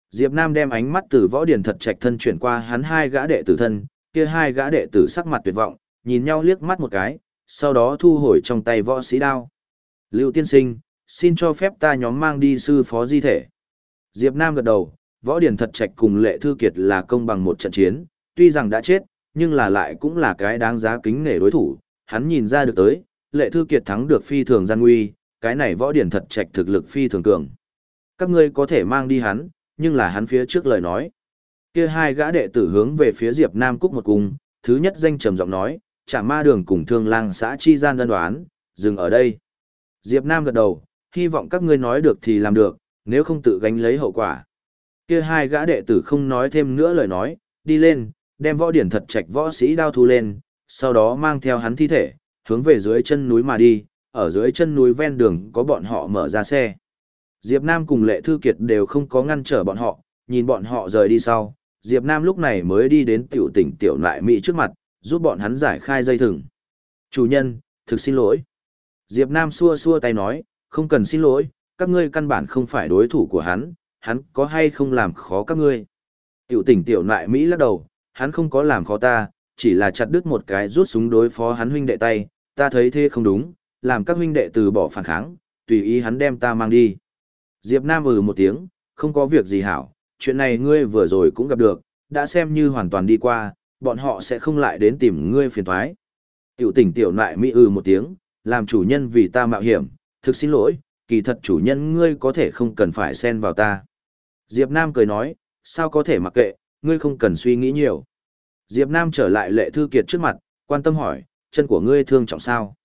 Diệp Nam đem ánh mắt từ võ điển thật trạch thân chuyển qua hắn hai gã đệ tử thân, kia hai gã đệ tử sắc mặt tuyệt vọng, nhìn nhau liếc mắt một cái, sau đó thu hồi trong tay võ sĩ đao. Lưu tiên sinh, xin cho phép ta nhóm mang đi sư phó di thể. Diệp Nam gật đầu, võ điển thật trạch cùng lệ thư kiệt là công bằng một trận chiến, tuy rằng đã chết, nhưng là lại cũng là cái đáng giá kính nể đối thủ, hắn nhìn ra được tới, lệ thư kiệt thắng được phi thường gian nguy, cái này võ điển thật trạch thực lực phi thường cường. Các ngươi có thể mang đi hắn, nhưng là hắn phía trước lời nói. Kia hai gã đệ tử hướng về phía Diệp Nam Cúc một cung, thứ nhất danh trầm giọng nói, chả ma đường cùng thương lang xã chi gian đơn đoán, dừng ở đây. Diệp Nam gật đầu, hy vọng các ngươi nói được thì làm được, nếu không tự gánh lấy hậu quả. Kia hai gã đệ tử không nói thêm nữa lời nói, đi lên, đem võ điển thật trạch võ sĩ đao thu lên, sau đó mang theo hắn thi thể, hướng về dưới chân núi mà đi, ở dưới chân núi ven đường có bọn họ mở ra xe. Diệp Nam cùng Lệ Thư Kiệt đều không có ngăn trở bọn họ, nhìn bọn họ rời đi sau, Diệp Nam lúc này mới đi đến tiểu tỉnh tiểu lại Mỹ trước mặt, giúp bọn hắn giải khai dây thừng. Chủ nhân, thực xin lỗi. Diệp Nam xua xua tay nói, không cần xin lỗi, các ngươi căn bản không phải đối thủ của hắn, hắn có hay không làm khó các ngươi. Tiểu tỉnh tiểu nại Mỹ lắc đầu, hắn không có làm khó ta, chỉ là chặt đứt một cái rút súng đối phó hắn huynh đệ tay, ta thấy thế không đúng, làm các huynh đệ từ bỏ phản kháng, tùy ý hắn đem ta mang đi. Diệp Nam ừ một tiếng, không có việc gì hảo, chuyện này ngươi vừa rồi cũng gặp được, đã xem như hoàn toàn đi qua, bọn họ sẽ không lại đến tìm ngươi phiền toái. Tiểu tỉnh tiểu nại Mỹ ư ừ một tiếng, làm chủ nhân vì ta mạo hiểm, thực xin lỗi, kỳ thật chủ nhân ngươi có thể không cần phải xen vào ta. Diệp Nam cười nói, sao có thể mặc kệ, ngươi không cần suy nghĩ nhiều. Diệp Nam trở lại lệ thư kiệt trước mặt, quan tâm hỏi, chân của ngươi thương trọng sao?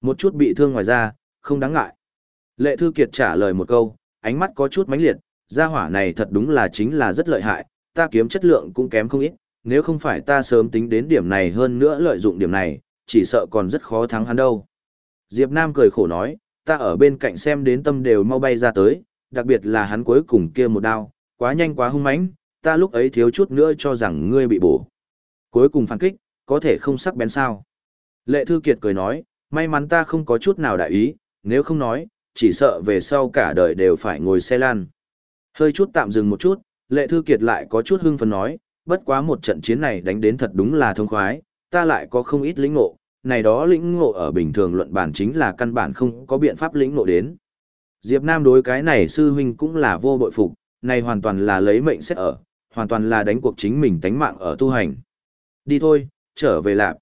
Một chút bị thương ngoài ra, không đáng ngại. Lệ thư kiệt trả lời một câu, ánh mắt có chút mãnh liệt, gia hỏa này thật đúng là chính là rất lợi hại, ta kiếm chất lượng cũng kém không ít, nếu không phải ta sớm tính đến điểm này hơn nữa lợi dụng điểm này, chỉ sợ còn rất khó thắng hắn đâu. Diệp Nam cười khổ nói, ta ở bên cạnh xem đến tâm đều mau bay ra tới, đặc biệt là hắn cuối cùng kia một đao, quá nhanh quá hung mãnh, ta lúc ấy thiếu chút nữa cho rằng ngươi bị bổ. Cuối cùng phản kích, có thể không sắc bén sao. Lệ Thư Kiệt cười nói, may mắn ta không có chút nào đại ý, nếu không nói, chỉ sợ về sau cả đời đều phải ngồi xe lan. Hơi chút tạm dừng một chút, Lệ Thư Kiệt lại có chút hưng phấn nói, bất quá một trận chiến này đánh đến thật đúng là thông khoái, ta lại có không ít lĩnh ngộ, này đó lĩnh ngộ ở bình thường luận bản chính là căn bản không có biện pháp lĩnh ngộ đến. Diệp Nam đối cái này sư huynh cũng là vô bội phục, này hoàn toàn là lấy mệnh xét ở, hoàn toàn là đánh cuộc chính mình tánh mạng ở tu hành. Đi thôi, trở về lạp.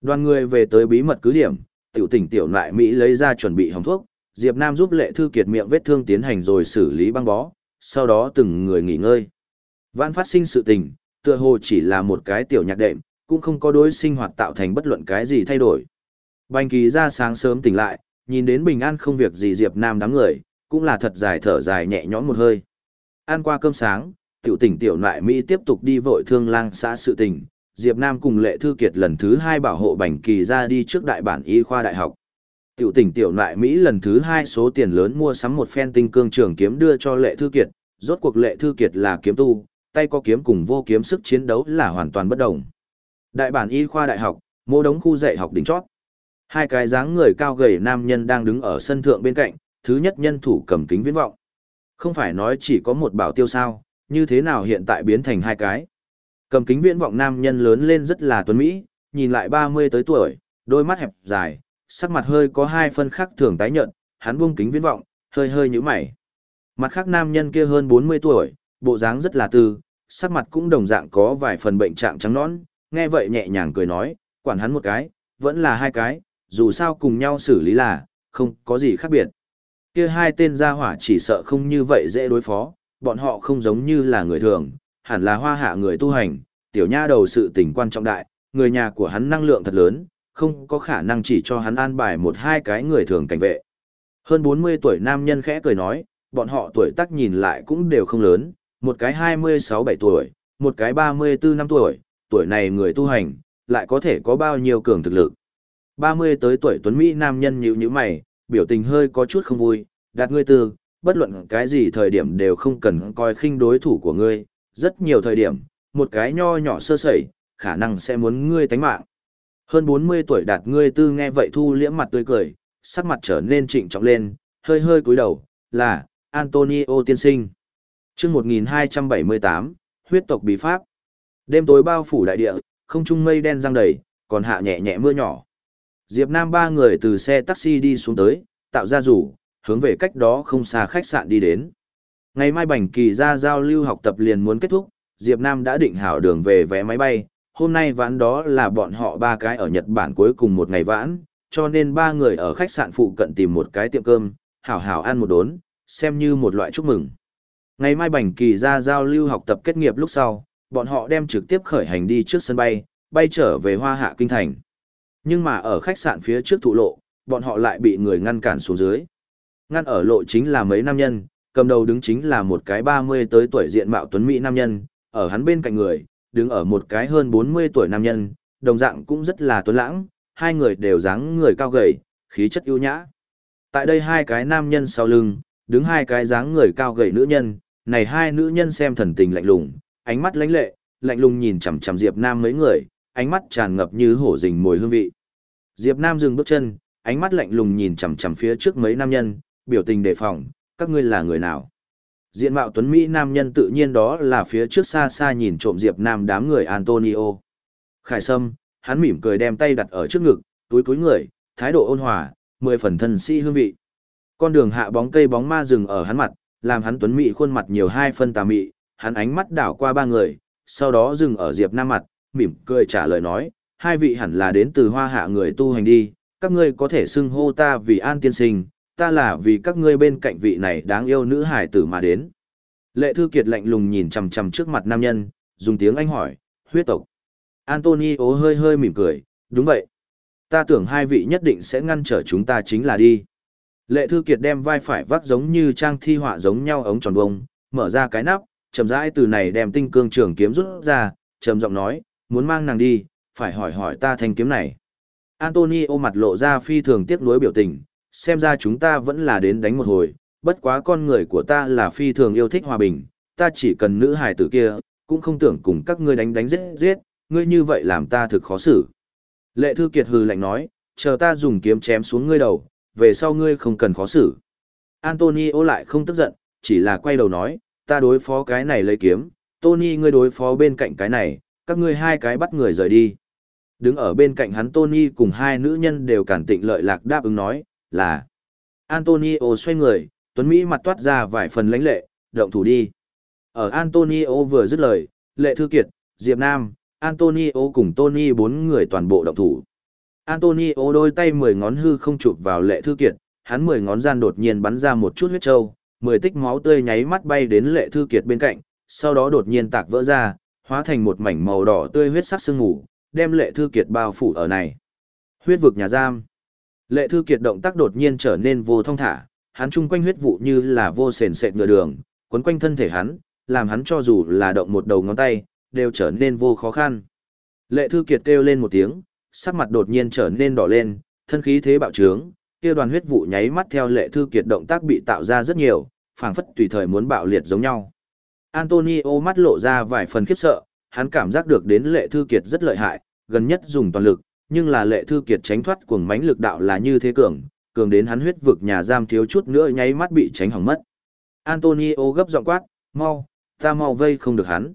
Đoàn người về tới bí mật cứ điểm, tiểu tỉnh tiểu nại Mỹ lấy ra chuẩn bị hồng thuốc, Diệp Nam giúp lệ thư kiệt miệng vết thương tiến hành rồi xử lý băng bó, sau đó từng người nghỉ ngơi. Vạn phát sinh sự tình, tựa hồ chỉ là một cái tiểu nhạc đệm, cũng không có đối sinh hoạt tạo thành bất luận cái gì thay đổi. Bành kỳ ra sáng sớm tỉnh lại, nhìn đến bình an không việc gì Diệp Nam đám người, cũng là thật dài thở dài nhẹ nhõm một hơi. Ăn qua cơm sáng, tiểu tỉnh tiểu nại Mỹ tiếp tục đi vội thương lang xã sự tình, Diệp Nam cùng Lệ Thư Kiệt lần thứ hai bảo hộ Bành Kỳ ra đi trước đại bản y khoa đại học. Tiểu tỉnh tiểu nại Mỹ lần thứ hai số tiền lớn mua sắm một phen tinh cương trường kiếm đưa cho Lệ Thư Kiệt, rốt cuộc Lệ Thư Kiệt là kiếm tu, tay có kiếm cùng vô kiếm sức chiến đấu là hoàn toàn bất đồng. Đại bản y khoa đại học, mô đống khu dạy học đỉnh chót. Hai cái dáng người cao gầy nam nhân đang đứng ở sân thượng bên cạnh, thứ nhất nhân thủ cầm kính viễn vọng. Không phải nói chỉ có một bảo tiêu sao, như thế nào hiện tại biến thành hai cái. Cầm kính viễn vọng nam nhân lớn lên rất là tuấn Mỹ, nhìn lại 30 tới tuổi, đôi mắt hẹp dài, sắc mặt hơi có hai phân khắc thường tái nhợt, hắn buông kính viễn vọng, hơi hơi nhíu mày. Mặt khác nam nhân kia hơn 40 tuổi, bộ dáng rất là tư, sắc mặt cũng đồng dạng có vài phần bệnh trạng trắng nõn, nghe vậy nhẹ nhàng cười nói, quản hắn một cái, vẫn là hai cái, dù sao cùng nhau xử lý là, không có gì khác biệt. Kia hai tên gia hỏa chỉ sợ không như vậy dễ đối phó, bọn họ không giống như là người thường, hẳn là hoa hạ người tu hành, tiểu nha đầu sự tình quan trọng đại, người nhà của hắn năng lượng thật lớn, không có khả năng chỉ cho hắn an bài một hai cái người thường cảnh vệ. Hơn 40 tuổi nam nhân khẽ cười nói, bọn họ tuổi tác nhìn lại cũng đều không lớn, một cái 26-7 tuổi, một cái 34 năm tuổi, tuổi này người tu hành, lại có thể có bao nhiêu cường thực lực. 30 tới tuổi Tuấn Mỹ nam nhân nhíu nhíu mày, biểu tình hơi có chút không vui, đạt ngươi tư, bất luận cái gì thời điểm đều không cần coi khinh đối thủ của ngươi, rất nhiều thời điểm, một cái nho nhỏ sơ sẩy, khả năng sẽ muốn ngươi tánh mạng. Hơn 40 tuổi đạt ngươi tư nghe vậy thu liễm mặt tươi cười, sắc mặt trở nên trịnh trọng lên, hơi hơi cúi đầu, là, Antonio tiên sinh chương 1278, huyết tộc bí pháp. Đêm tối bao phủ đại địa, không trung mây đen răng đầy, còn hạ nhẹ nhẹ mưa nhỏ. Diệp Nam ba người từ xe taxi đi xuống tới, tạo ra rủ, hướng về cách đó không xa khách sạn đi đến. Ngày mai Bành Kỳ ra giao lưu học tập liền muốn kết thúc, Diệp Nam đã định hảo đường về vé máy bay, hôm nay vãn đó là bọn họ ba cái ở Nhật Bản cuối cùng một ngày vãn, cho nên ba người ở khách sạn phụ cận tìm một cái tiệm cơm, hảo hảo ăn một đốn, xem như một loại chúc mừng. Ngày mai Bành Kỳ ra giao lưu học tập kết nghiệp lúc sau, bọn họ đem trực tiếp khởi hành đi trước sân bay, bay trở về Hoa Hạ Kinh Thành. Nhưng mà ở khách sạn phía trước thụ lộ, bọn họ lại bị người ngăn cản xuống dưới. Ngăn ở lộ chính là mấy nam nhân, cầm đầu đứng chính là một cái 30 tới tuổi diện mạo tuấn mỹ nam nhân, ở hắn bên cạnh người, đứng ở một cái hơn 40 tuổi nam nhân, đồng dạng cũng rất là tuấn lãng, hai người đều dáng người cao gầy, khí chất ưu nhã. Tại đây hai cái nam nhân sau lưng, đứng hai cái dáng người cao gầy nữ nhân, này hai nữ nhân xem thần tình lạnh lùng, ánh mắt lãnh lệ, lạnh lùng nhìn chằm chằm Diệp Nam mấy người, ánh mắt tràn ngập như hổ rình mồi hương vị. Diệp Nam dừng bước chân, ánh mắt lạnh lùng nhìn chằm chằm phía trước mấy nam nhân, biểu tình đề phòng, các ngươi là người nào? Diện mạo tuấn Mỹ nam nhân tự nhiên đó là phía trước xa xa nhìn trộm Diệp Nam đám người Antonio. Khải Sâm, hắn mỉm cười đem tay đặt ở trước ngực, túi túi người, thái độ ôn hòa, mười phần thân sĩ si hương vị. Con đường hạ bóng cây bóng ma rừng ở hắn mặt, làm hắn tuấn mỹ khuôn mặt nhiều hai phân tà mị, hắn ánh mắt đảo qua ba người, sau đó dừng ở Diệp Nam mặt, mỉm cười trả lời nói, hai vị hẳn là đến từ hoa hạ người tu hành đi, các ngươi có thể xưng hô ta vì an tiên sinh, ta là vì các ngươi bên cạnh vị này đáng yêu nữ hải tử mà đến. Lệ Thư Kiệt lạnh lùng nhìn chằm chằm trước mặt nam nhân, dùng tiếng Anh hỏi, huyết tộc. Antonio hơi hơi mỉm cười, đúng vậy. Ta tưởng hai vị nhất định sẽ ngăn trở chúng ta chính là đi. Lệ Thư Kiệt đem vai phải vác giống như trang thi họa giống nhau ống tròn bông, mở ra cái nắp, chậm rãi từ này đem tinh cương trường kiếm rút ra, trầm giọng nói, muốn mang nàng đi, phải hỏi hỏi ta thanh kiếm này. Antonio mặt lộ ra phi thường tiếc nuối biểu tình, xem ra chúng ta vẫn là đến đánh một hồi, bất quá con người của ta là phi thường yêu thích hòa bình, ta chỉ cần nữ hài tử kia, cũng không tưởng cùng các ngươi đánh đánh giết giết, ngươi như vậy làm ta thực khó xử. Lệ Thư Kiệt hừ lạnh nói, chờ ta dùng kiếm chém xuống ngươi đầu, về sau ngươi không cần khó xử. Antonio lại không tức giận, chỉ là quay đầu nói, ta đối phó cái này lấy kiếm, Tony ngươi đối phó bên cạnh cái này, các ngươi hai cái bắt người rời đi. Đứng ở bên cạnh hắn Tony cùng hai nữ nhân đều cản tịnh lợi lạc đáp ứng nói, là Antonio xoay người, Tuấn Mỹ mặt toát ra vài phần lãnh lệ, động thủ đi. Ở Antonio vừa dứt lời, lệ thư kiệt, Diệp Nam, Antonio cùng Tony bốn người toàn bộ động thủ. Antonio đôi tay mười ngón hư không chụp vào lệ thư kiệt, hắn mười ngón gian đột nhiên bắn ra một chút huyết trâu, mười tích máu tươi nháy mắt bay đến lệ thư kiệt bên cạnh, sau đó đột nhiên tạc vỡ ra, hóa thành một mảnh màu đỏ tươi huyết sắc sương ngủ, đem lệ thư kiệt bao phủ ở này. Huyết vực nhà giam. Lệ thư kiệt động tác đột nhiên trở nên vô thông thả, hắn chung quanh huyết vụ như là vô sền sệt ngựa đường, quấn quanh thân thể hắn, làm hắn cho dù là động một đầu ngón tay, đều trở nên vô khó khăn. Lệ thư kiệt kêu lên một tiếng, sắc mặt đột nhiên trở nên đỏ lên, thân khí thế bạo trướng, kia đoàn huyết vụ nháy mắt theo lệ thư kiệt động tác bị tạo ra rất nhiều, phảng phất tùy thời muốn bạo liệt giống nhau. Antonio mắt lộ ra vài phần khiếp sợ, hắn cảm giác được đến lệ thư kiệt rất lợi hại, gần nhất dùng toàn lực, nhưng là lệ thư kiệt tránh thoát cuồng mãnh lực đạo là như thế cường, cường đến hắn huyết vực nhà giam thiếu chút nữa nháy mắt bị tránh hỏng mất. Antonio gấp giọng quát, mau, ta mau vây không được hắn.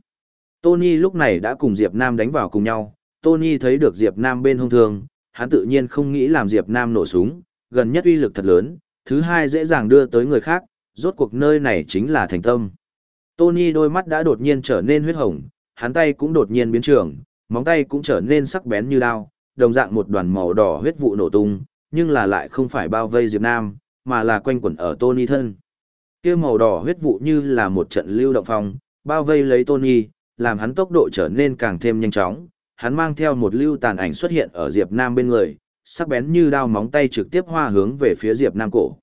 Tony lúc này đã cùng Diệp Nam đánh vào cùng nhau, Tony thấy được Diệp Nam bên hông thương, hắn tự nhiên không nghĩ làm Diệp Nam nổ súng, gần nhất uy lực thật lớn, thứ hai dễ dàng đưa tới người khác, rốt cuộc nơi này chính là thành tâm. Tony đôi mắt đã đột nhiên trở nên huyết hồng, hắn tay cũng đột nhiên biến trường, móng tay cũng trở nên sắc bén như đao, đồng dạng một đoàn màu đỏ huyết vụ nổ tung, nhưng là lại không phải bao vây Diệp Nam, mà là quanh quẩn ở Tony thân. Kia màu đỏ huyết vụ như là một trận lưu động phong, bao vây lấy Tony, làm hắn tốc độ trở nên càng thêm nhanh chóng. Hắn mang theo một lưu tàn ảnh xuất hiện ở Diệp Nam bên người, sắc bén như đao móng tay trực tiếp hoa hướng về phía Diệp Nam cổ.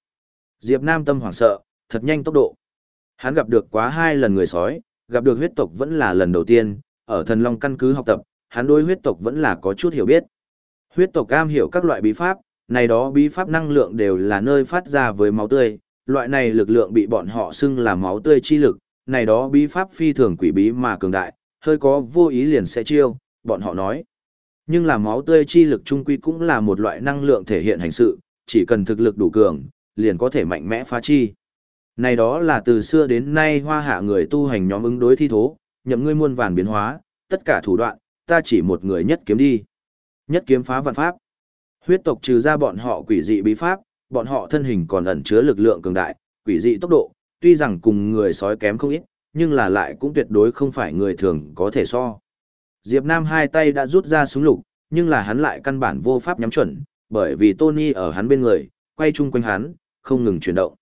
Diệp Nam tâm hoảng sợ, thật nhanh tốc độ. Hắn gặp được quá hai lần người sói, gặp được huyết tộc vẫn là lần đầu tiên, ở thần long căn cứ học tập, hắn đối huyết tộc vẫn là có chút hiểu biết. Huyết tộc cam hiểu các loại bí pháp, này đó bí pháp năng lượng đều là nơi phát ra với máu tươi, loại này lực lượng bị bọn họ xưng là máu tươi chi lực, này đó bí pháp phi thường quỷ bí mà cường đại, hơi có vô ý liền sẽ chiêu, bọn họ nói. Nhưng là máu tươi chi lực trung quy cũng là một loại năng lượng thể hiện hành sự, chỉ cần thực lực đủ cường, liền có thể mạnh mẽ phá chi. Này đó là từ xưa đến nay hoa hạ người tu hành nhóm ứng đối thi thố, nhậm ngươi muôn vàn biến hóa, tất cả thủ đoạn, ta chỉ một người nhất kiếm đi. Nhất kiếm phá vạn pháp. Huyết tộc trừ ra bọn họ quỷ dị bí pháp, bọn họ thân hình còn ẩn chứa lực lượng cường đại, quỷ dị tốc độ, tuy rằng cùng người sói kém không ít, nhưng là lại cũng tuyệt đối không phải người thường có thể so. Diệp Nam hai tay đã rút ra súng lục, nhưng là hắn lại căn bản vô pháp nhắm chuẩn, bởi vì Tony ở hắn bên người, quay chung quanh hắn, không ngừng chuyển động.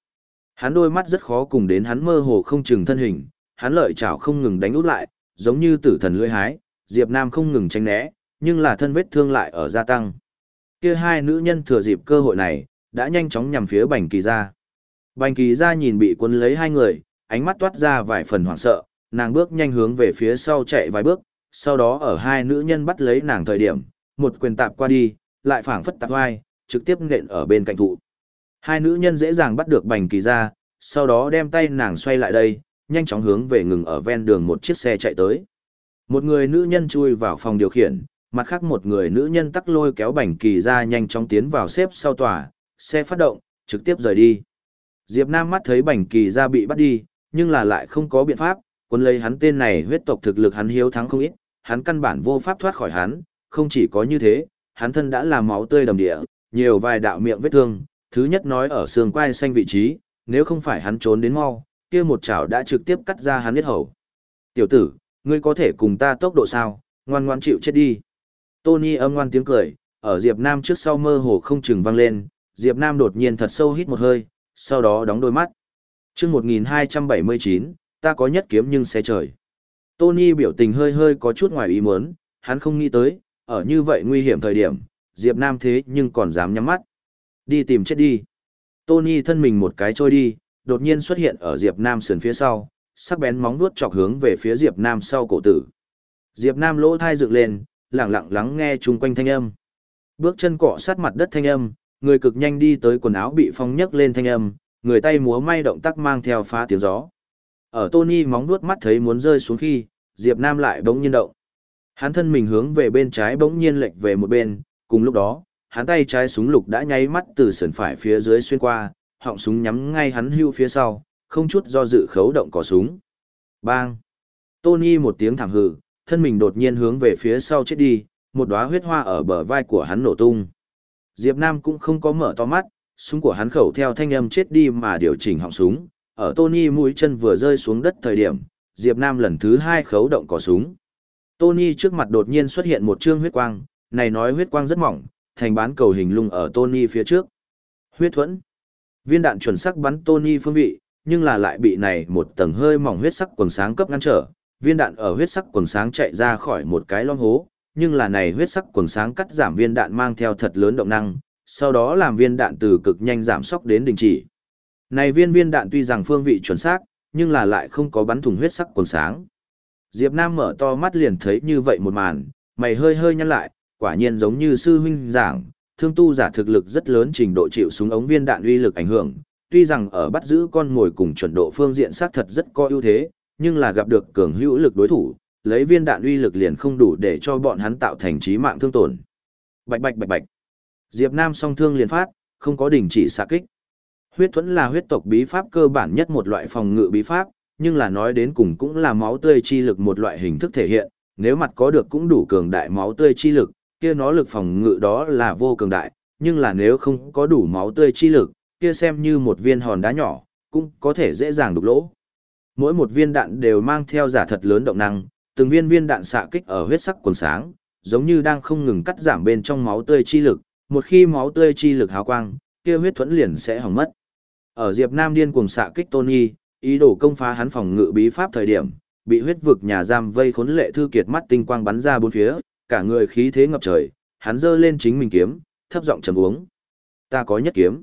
Hắn đôi mắt rất khó cùng đến hắn mơ hồ không chừng thân hình, hắn lợi chảo không ngừng đánh út lại, giống như tử thần lưỡi hái, Diệp Nam không ngừng tránh né, nhưng là thân vết thương lại ở gia tăng. Kia hai nữ nhân thừa dịp cơ hội này, đã nhanh chóng nhằm phía Bành Kỳ gia. Bành Kỳ gia nhìn bị cuốn lấy hai người, ánh mắt toát ra vài phần hoảng sợ, nàng bước nhanh hướng về phía sau chạy vài bước, sau đó ở hai nữ nhân bắt lấy nàng thời điểm, một quyền tạp qua đi, lại phảng phất tạp vai, trực tiếp nện ở bên cạnh thụ. Hai nữ nhân dễ dàng bắt được Bành Kỳ ra, sau đó đem tay nàng xoay lại đây, nhanh chóng hướng về ngừng ở ven đường một chiếc xe chạy tới. Một người nữ nhân chui vào phòng điều khiển, mặt khác một người nữ nhân tắc lôi kéo bành kỳ ra nhanh chóng tiến vào xếp sau tòa, xe phát động, trực tiếp rời đi. Diệp Nam mắt thấy bành kỳ ra bị bắt đi, nhưng là lại không có biện pháp, quân lấy hắn tên này huyết tộc thực lực hắn hiếu thắng không ít, hắn căn bản vô pháp thoát khỏi hắn, không chỉ có như thế, hắn thân đã là máu tươi đầm địa, nhiều vài đạo miệng vết thương, thứ nhất nói ở xương quai xanh vị trí, nếu không phải hắn trốn đến mau, kia một chảo đã trực tiếp cắt ra hắn huyết hầu. Tiểu tử, ngươi có thể cùng ta tốc độ sao, ngoan ngoan chịu chết đi. Tony âm ngoan tiếng cười, ở Diệp Nam trước sau mơ hồ không chừng vang lên, Diệp Nam đột nhiên thật sâu hít một hơi, sau đó đóng đôi mắt. Trước 1279, ta có nhất kiếm nhưng xe trời. Tony biểu tình hơi hơi có chút ngoài ý muốn, hắn không nghĩ tới, ở như vậy nguy hiểm thời điểm, Diệp Nam thế nhưng còn dám nhắm mắt. Đi tìm chết đi. Tony thân mình một cái trôi đi, đột nhiên xuất hiện ở Diệp Nam sườn phía sau, sắc bén móng vuốt chọc hướng về phía Diệp Nam sau cổ tử. Diệp Nam lỗ thai dựng lên, lặng lặng lắng nghe chung quanh thanh âm. Bước chân cọ sát mặt đất thanh âm, người cực nhanh đi tới quần áo bị phong nhấc lên thanh âm, người tay múa may động tác mang theo phá tiếng gió. Ở Tony móng vuốt mắt thấy muốn rơi xuống khi, Diệp Nam lại bỗng nhiên động. Hắn thân mình hướng về bên trái bỗng nhiên lệch về một bên, cùng lúc đó, hắn tay trái súng lục đã nháy mắt từ sườn phải phía dưới xuyên qua, họng súng nhắm ngay hắn hưu phía sau, không chút do dự khấu động cò súng. Bang! Tony một tiếng thảm hừ, thân mình đột nhiên hướng về phía sau chết đi, một đóa huyết hoa ở bờ vai của hắn nổ tung. Diệp Nam cũng không có mở to mắt, súng của hắn khẩu theo thanh âm chết đi mà điều chỉnh họng súng, ở Tony mũi chân vừa rơi xuống đất thời điểm, Diệp Nam lần thứ hai khấu động cò súng. Tony trước mặt đột nhiên xuất hiện một trương huyết quang, này nói huyết quang rất mỏng, thành bán cầu hình lung ở Tony phía trước. Huyết thuẫn. Viên đạn chuẩn xác bắn Tony phương vị, nhưng là lại bị này một tầng hơi mỏng huyết sắc quần sáng cấp ngăn trở. Viên đạn ở huyết sắc quần sáng chạy ra khỏi một cái lom hố, nhưng là này huyết sắc quần sáng cắt giảm viên đạn mang theo thật lớn động năng, sau đó làm viên đạn từ cực nhanh giảm sóc đến đình chỉ. Này viên viên đạn tuy rằng phương vị chuẩn xác, nhưng là lại không có bắn thủng huyết sắc quần sáng. Diệp Nam mở to mắt liền thấy như vậy một màn, mày hơi hơi nhăn lại, quả nhiên giống như sư huynh giảng, thương tu giả thực lực rất lớn trình độ chịu súng ống viên đạn uy lực ảnh hưởng, tuy rằng ở bắt giữ con mồi cùng chuẩn độ phương diện xác thật rất có ưu thế, nhưng là gặp được cường hữu lực đối thủ, lấy viên đạn uy lực liền không đủ để cho bọn hắn tạo thành chí mạng thương tổn. Bạch bạch bạch bạch. Diệp Nam song thương liền phát, không có đình chỉ xạ kích. Huyết thuẫn là huyết tộc bí pháp cơ bản nhất một loại phòng ngự bí pháp, nhưng là nói đến cùng cũng là máu tươi chi lực một loại hình thức thể hiện, nếu mặt có được cũng đủ cường đại máu tươi chi lực, kia nó lực phòng ngự đó là vô cường đại, nhưng là nếu không có đủ máu tươi chi lực, kia xem như một viên hòn đá nhỏ, cũng có thể dễ dàng đục lỗ. Mỗi một viên đạn đều mang theo giả thật lớn động năng, từng viên viên đạn xạ kích ở huyết sắc quần sáng, giống như đang không ngừng cắt giảm bên trong máu tươi chi lực, một khi máu tươi chi lực hào quang, kia huyết thuẫn liền sẽ hỏng mất. Ở Diệp Nam điên cuồng xạ kích Tony, ý đồ công phá hắn phòng ngự bí pháp thời điểm, bị huyết vực nhà giam vây khốn lệ thư kiệt mắt tinh quang bắn ra bốn phía, cả người khí thế ngập trời, hắn giơ lên chính mình kiếm, thấp giọng trầm uống. Ta có nhất kiếm.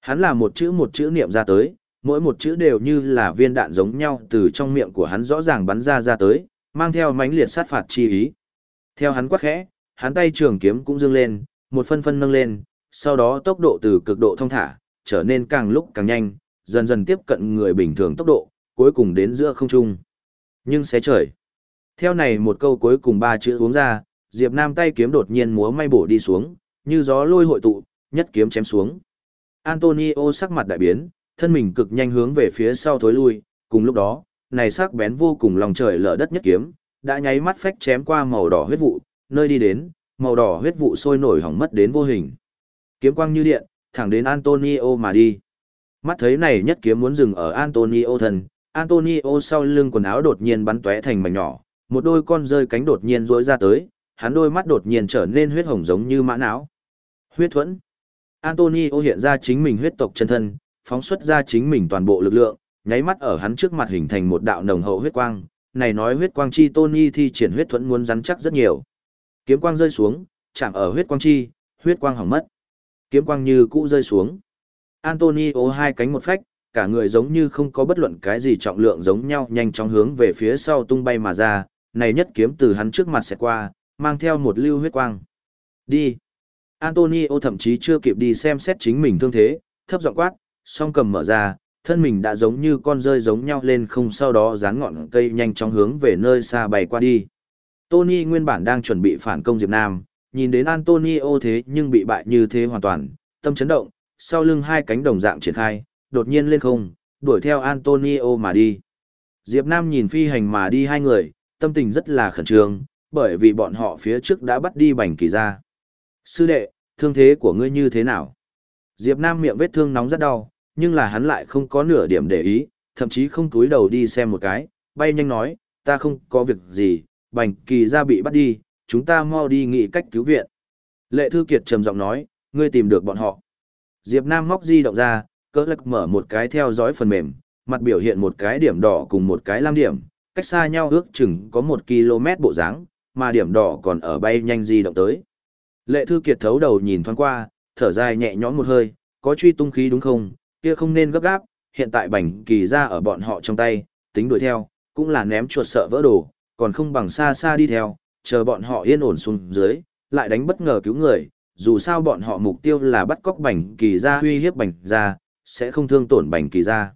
Hắn là một chữ một chữ niệm ra tới, mỗi một chữ đều như là viên đạn giống nhau từ trong miệng của hắn rõ ràng bắn ra ra tới, mang theo mãnh liệt sát phạt chi ý. Theo hắn quát khẽ, hắn tay trường kiếm cũng dương lên, một phân phân nâng lên, sau đó tốc độ từ cực độ thông thả, trở nên càng lúc càng nhanh, dần dần tiếp cận người bình thường tốc độ, cuối cùng đến giữa không trung. Nhưng xé trời. Theo này một câu cuối cùng ba chữ uống ra, Diệp Nam tay kiếm đột nhiên múa may bổ đi xuống, như gió lôi hội tụ, nhất kiếm chém xuống. Antonio sắc mặt đại biến, thân mình cực nhanh hướng về phía sau thối lui, cùng lúc đó, này sắc bén vô cùng lòng trời lở đất nhất kiếm, đã nháy mắt phách chém qua màu đỏ huyết vụ, nơi đi đến, màu đỏ huyết vụ sôi nổi hỏng mất đến vô hình. Kiếm quang như điện, thẳng đến Antonio mà đi. Mắt thấy này nhất kiếm muốn dừng ở Antonio thần. Antonio sau lưng quần áo đột nhiên bắn tóe thành mảnh nhỏ, một đôi con rơi cánh đột nhiên rỗi ra tới, hắn đôi mắt đột nhiên trở nên huyết hồng giống như mã não. Huyết thuẫn. Antonio hiện ra chính mình huyết tộc chân thân, phóng xuất ra chính mình toàn bộ lực lượng, nháy mắt ở hắn trước mặt hình thành một đạo nồng hậu huyết quang, này nói huyết quang chi Tony thi triển huyết thuẫn muốn rắn chắc rất nhiều. Kiếm quang rơi xuống, chạm ở huyết quang chi, huyết quang hỏng mất. Kiếm quang như cũ rơi xuống. Antonio hai cánh một phách, cả người giống như không có bất luận cái gì trọng lượng giống nhau nhanh chóng hướng về phía sau tung bay mà ra, này nhất kiếm từ hắn trước mặt sẽ qua, mang theo một lưu huyết quang. Đi. Antonio thậm chí chưa kịp đi xem xét chính mình thương thế, thấp giọng quát, song cầm mở ra, thân mình đã giống như con rơi giống nhau lên không sau đó dán ngọn cây nhanh chóng hướng về nơi xa bay qua đi. Tony nguyên bản đang chuẩn bị phản công Diệp Nam, nhìn đến Antonio thế nhưng bị bại như thế hoàn toàn, tâm chấn động, sau lưng hai cánh đồng dạng triển khai, đột nhiên lên không, đuổi theo Antonio mà đi. Diệp Nam nhìn phi hành mà đi hai người, tâm tình rất là khẩn trương, bởi vì bọn họ phía trước đã bắt đi bành kỳ ra. Sư đệ, thương thế của ngươi như thế nào? Diệp Nam miệng vết thương nóng rất đau, nhưng là hắn lại không có nửa điểm để ý, thậm chí không túi đầu đi xem một cái, bay nhanh nói, ta không có việc gì, bành kỳ ra bị bắt đi, chúng ta mau đi nghị cách cứu viện. Lệ Thư Kiệt trầm giọng nói, ngươi tìm được bọn họ. Diệp Nam móc di động ra, cỡ lực mở một cái theo dõi phần mềm, mặt biểu hiện một cái điểm đỏ cùng một cái lam điểm, cách xa nhau ước chừng có một km bộ dáng, mà điểm đỏ còn ở bay nhanh di động tới. Lệ Thư Kiệt thấu đầu nhìn thoáng qua, thở dài nhẹ nhõm một hơi, có truy tung khí đúng không, kia không nên gấp gáp, hiện tại bảnh kỳ ra ở bọn họ trong tay, tính đuổi theo, cũng là ném chuột sợ vỡ đồ, còn không bằng xa xa đi theo, chờ bọn họ yên ổn xuống dưới, lại đánh bất ngờ cứu người, dù sao bọn họ mục tiêu là bắt cóc bành kỳ ra uy hiếp bành ra, sẽ không thương tổn bành kỳ ra.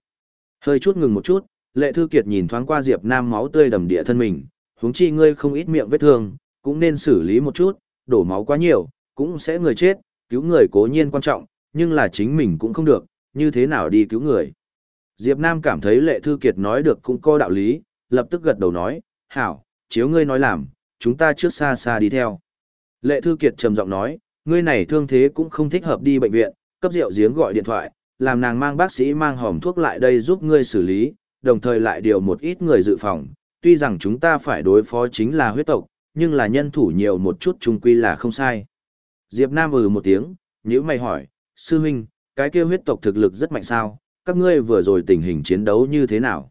Hơi chút ngừng một chút, lệ thư kiệt nhìn thoáng qua Diệp Nam máu tươi đầm địa thân mình, huống chi ngươi không ít miệng vết thương, cũng nên xử lý một chút, đổ máu quá nhiều, cũng sẽ người chết, cứu người cố nhiên quan trọng, nhưng là chính mình cũng không được, như thế nào đi cứu người. Diệp Nam cảm thấy lệ thư kiệt nói được cũng có đạo lý, lập tức gật đầu nói, hảo, chiếu ngươi nói làm, chúng ta trước xa xa đi theo. Lệ thư kiệt trầm giọng nói, ngươi này thương thế cũng không thích hợp đi bệnh viện, cấp rượu giếng gọi điện thoại, làm nàng mang bác sĩ mang hòm thuốc lại đây giúp ngươi xử lý, đồng thời lại điều một ít người dự phòng, tuy rằng chúng ta phải đối phó chính là huyết tộc, nhưng là nhân thủ nhiều một chút chung quy là không sai. Diệp Nam ừ một tiếng, nhữ mày hỏi, sư huynh, cái kia huyết tộc thực lực rất mạnh sao, các ngươi vừa rồi tình hình chiến đấu như thế nào?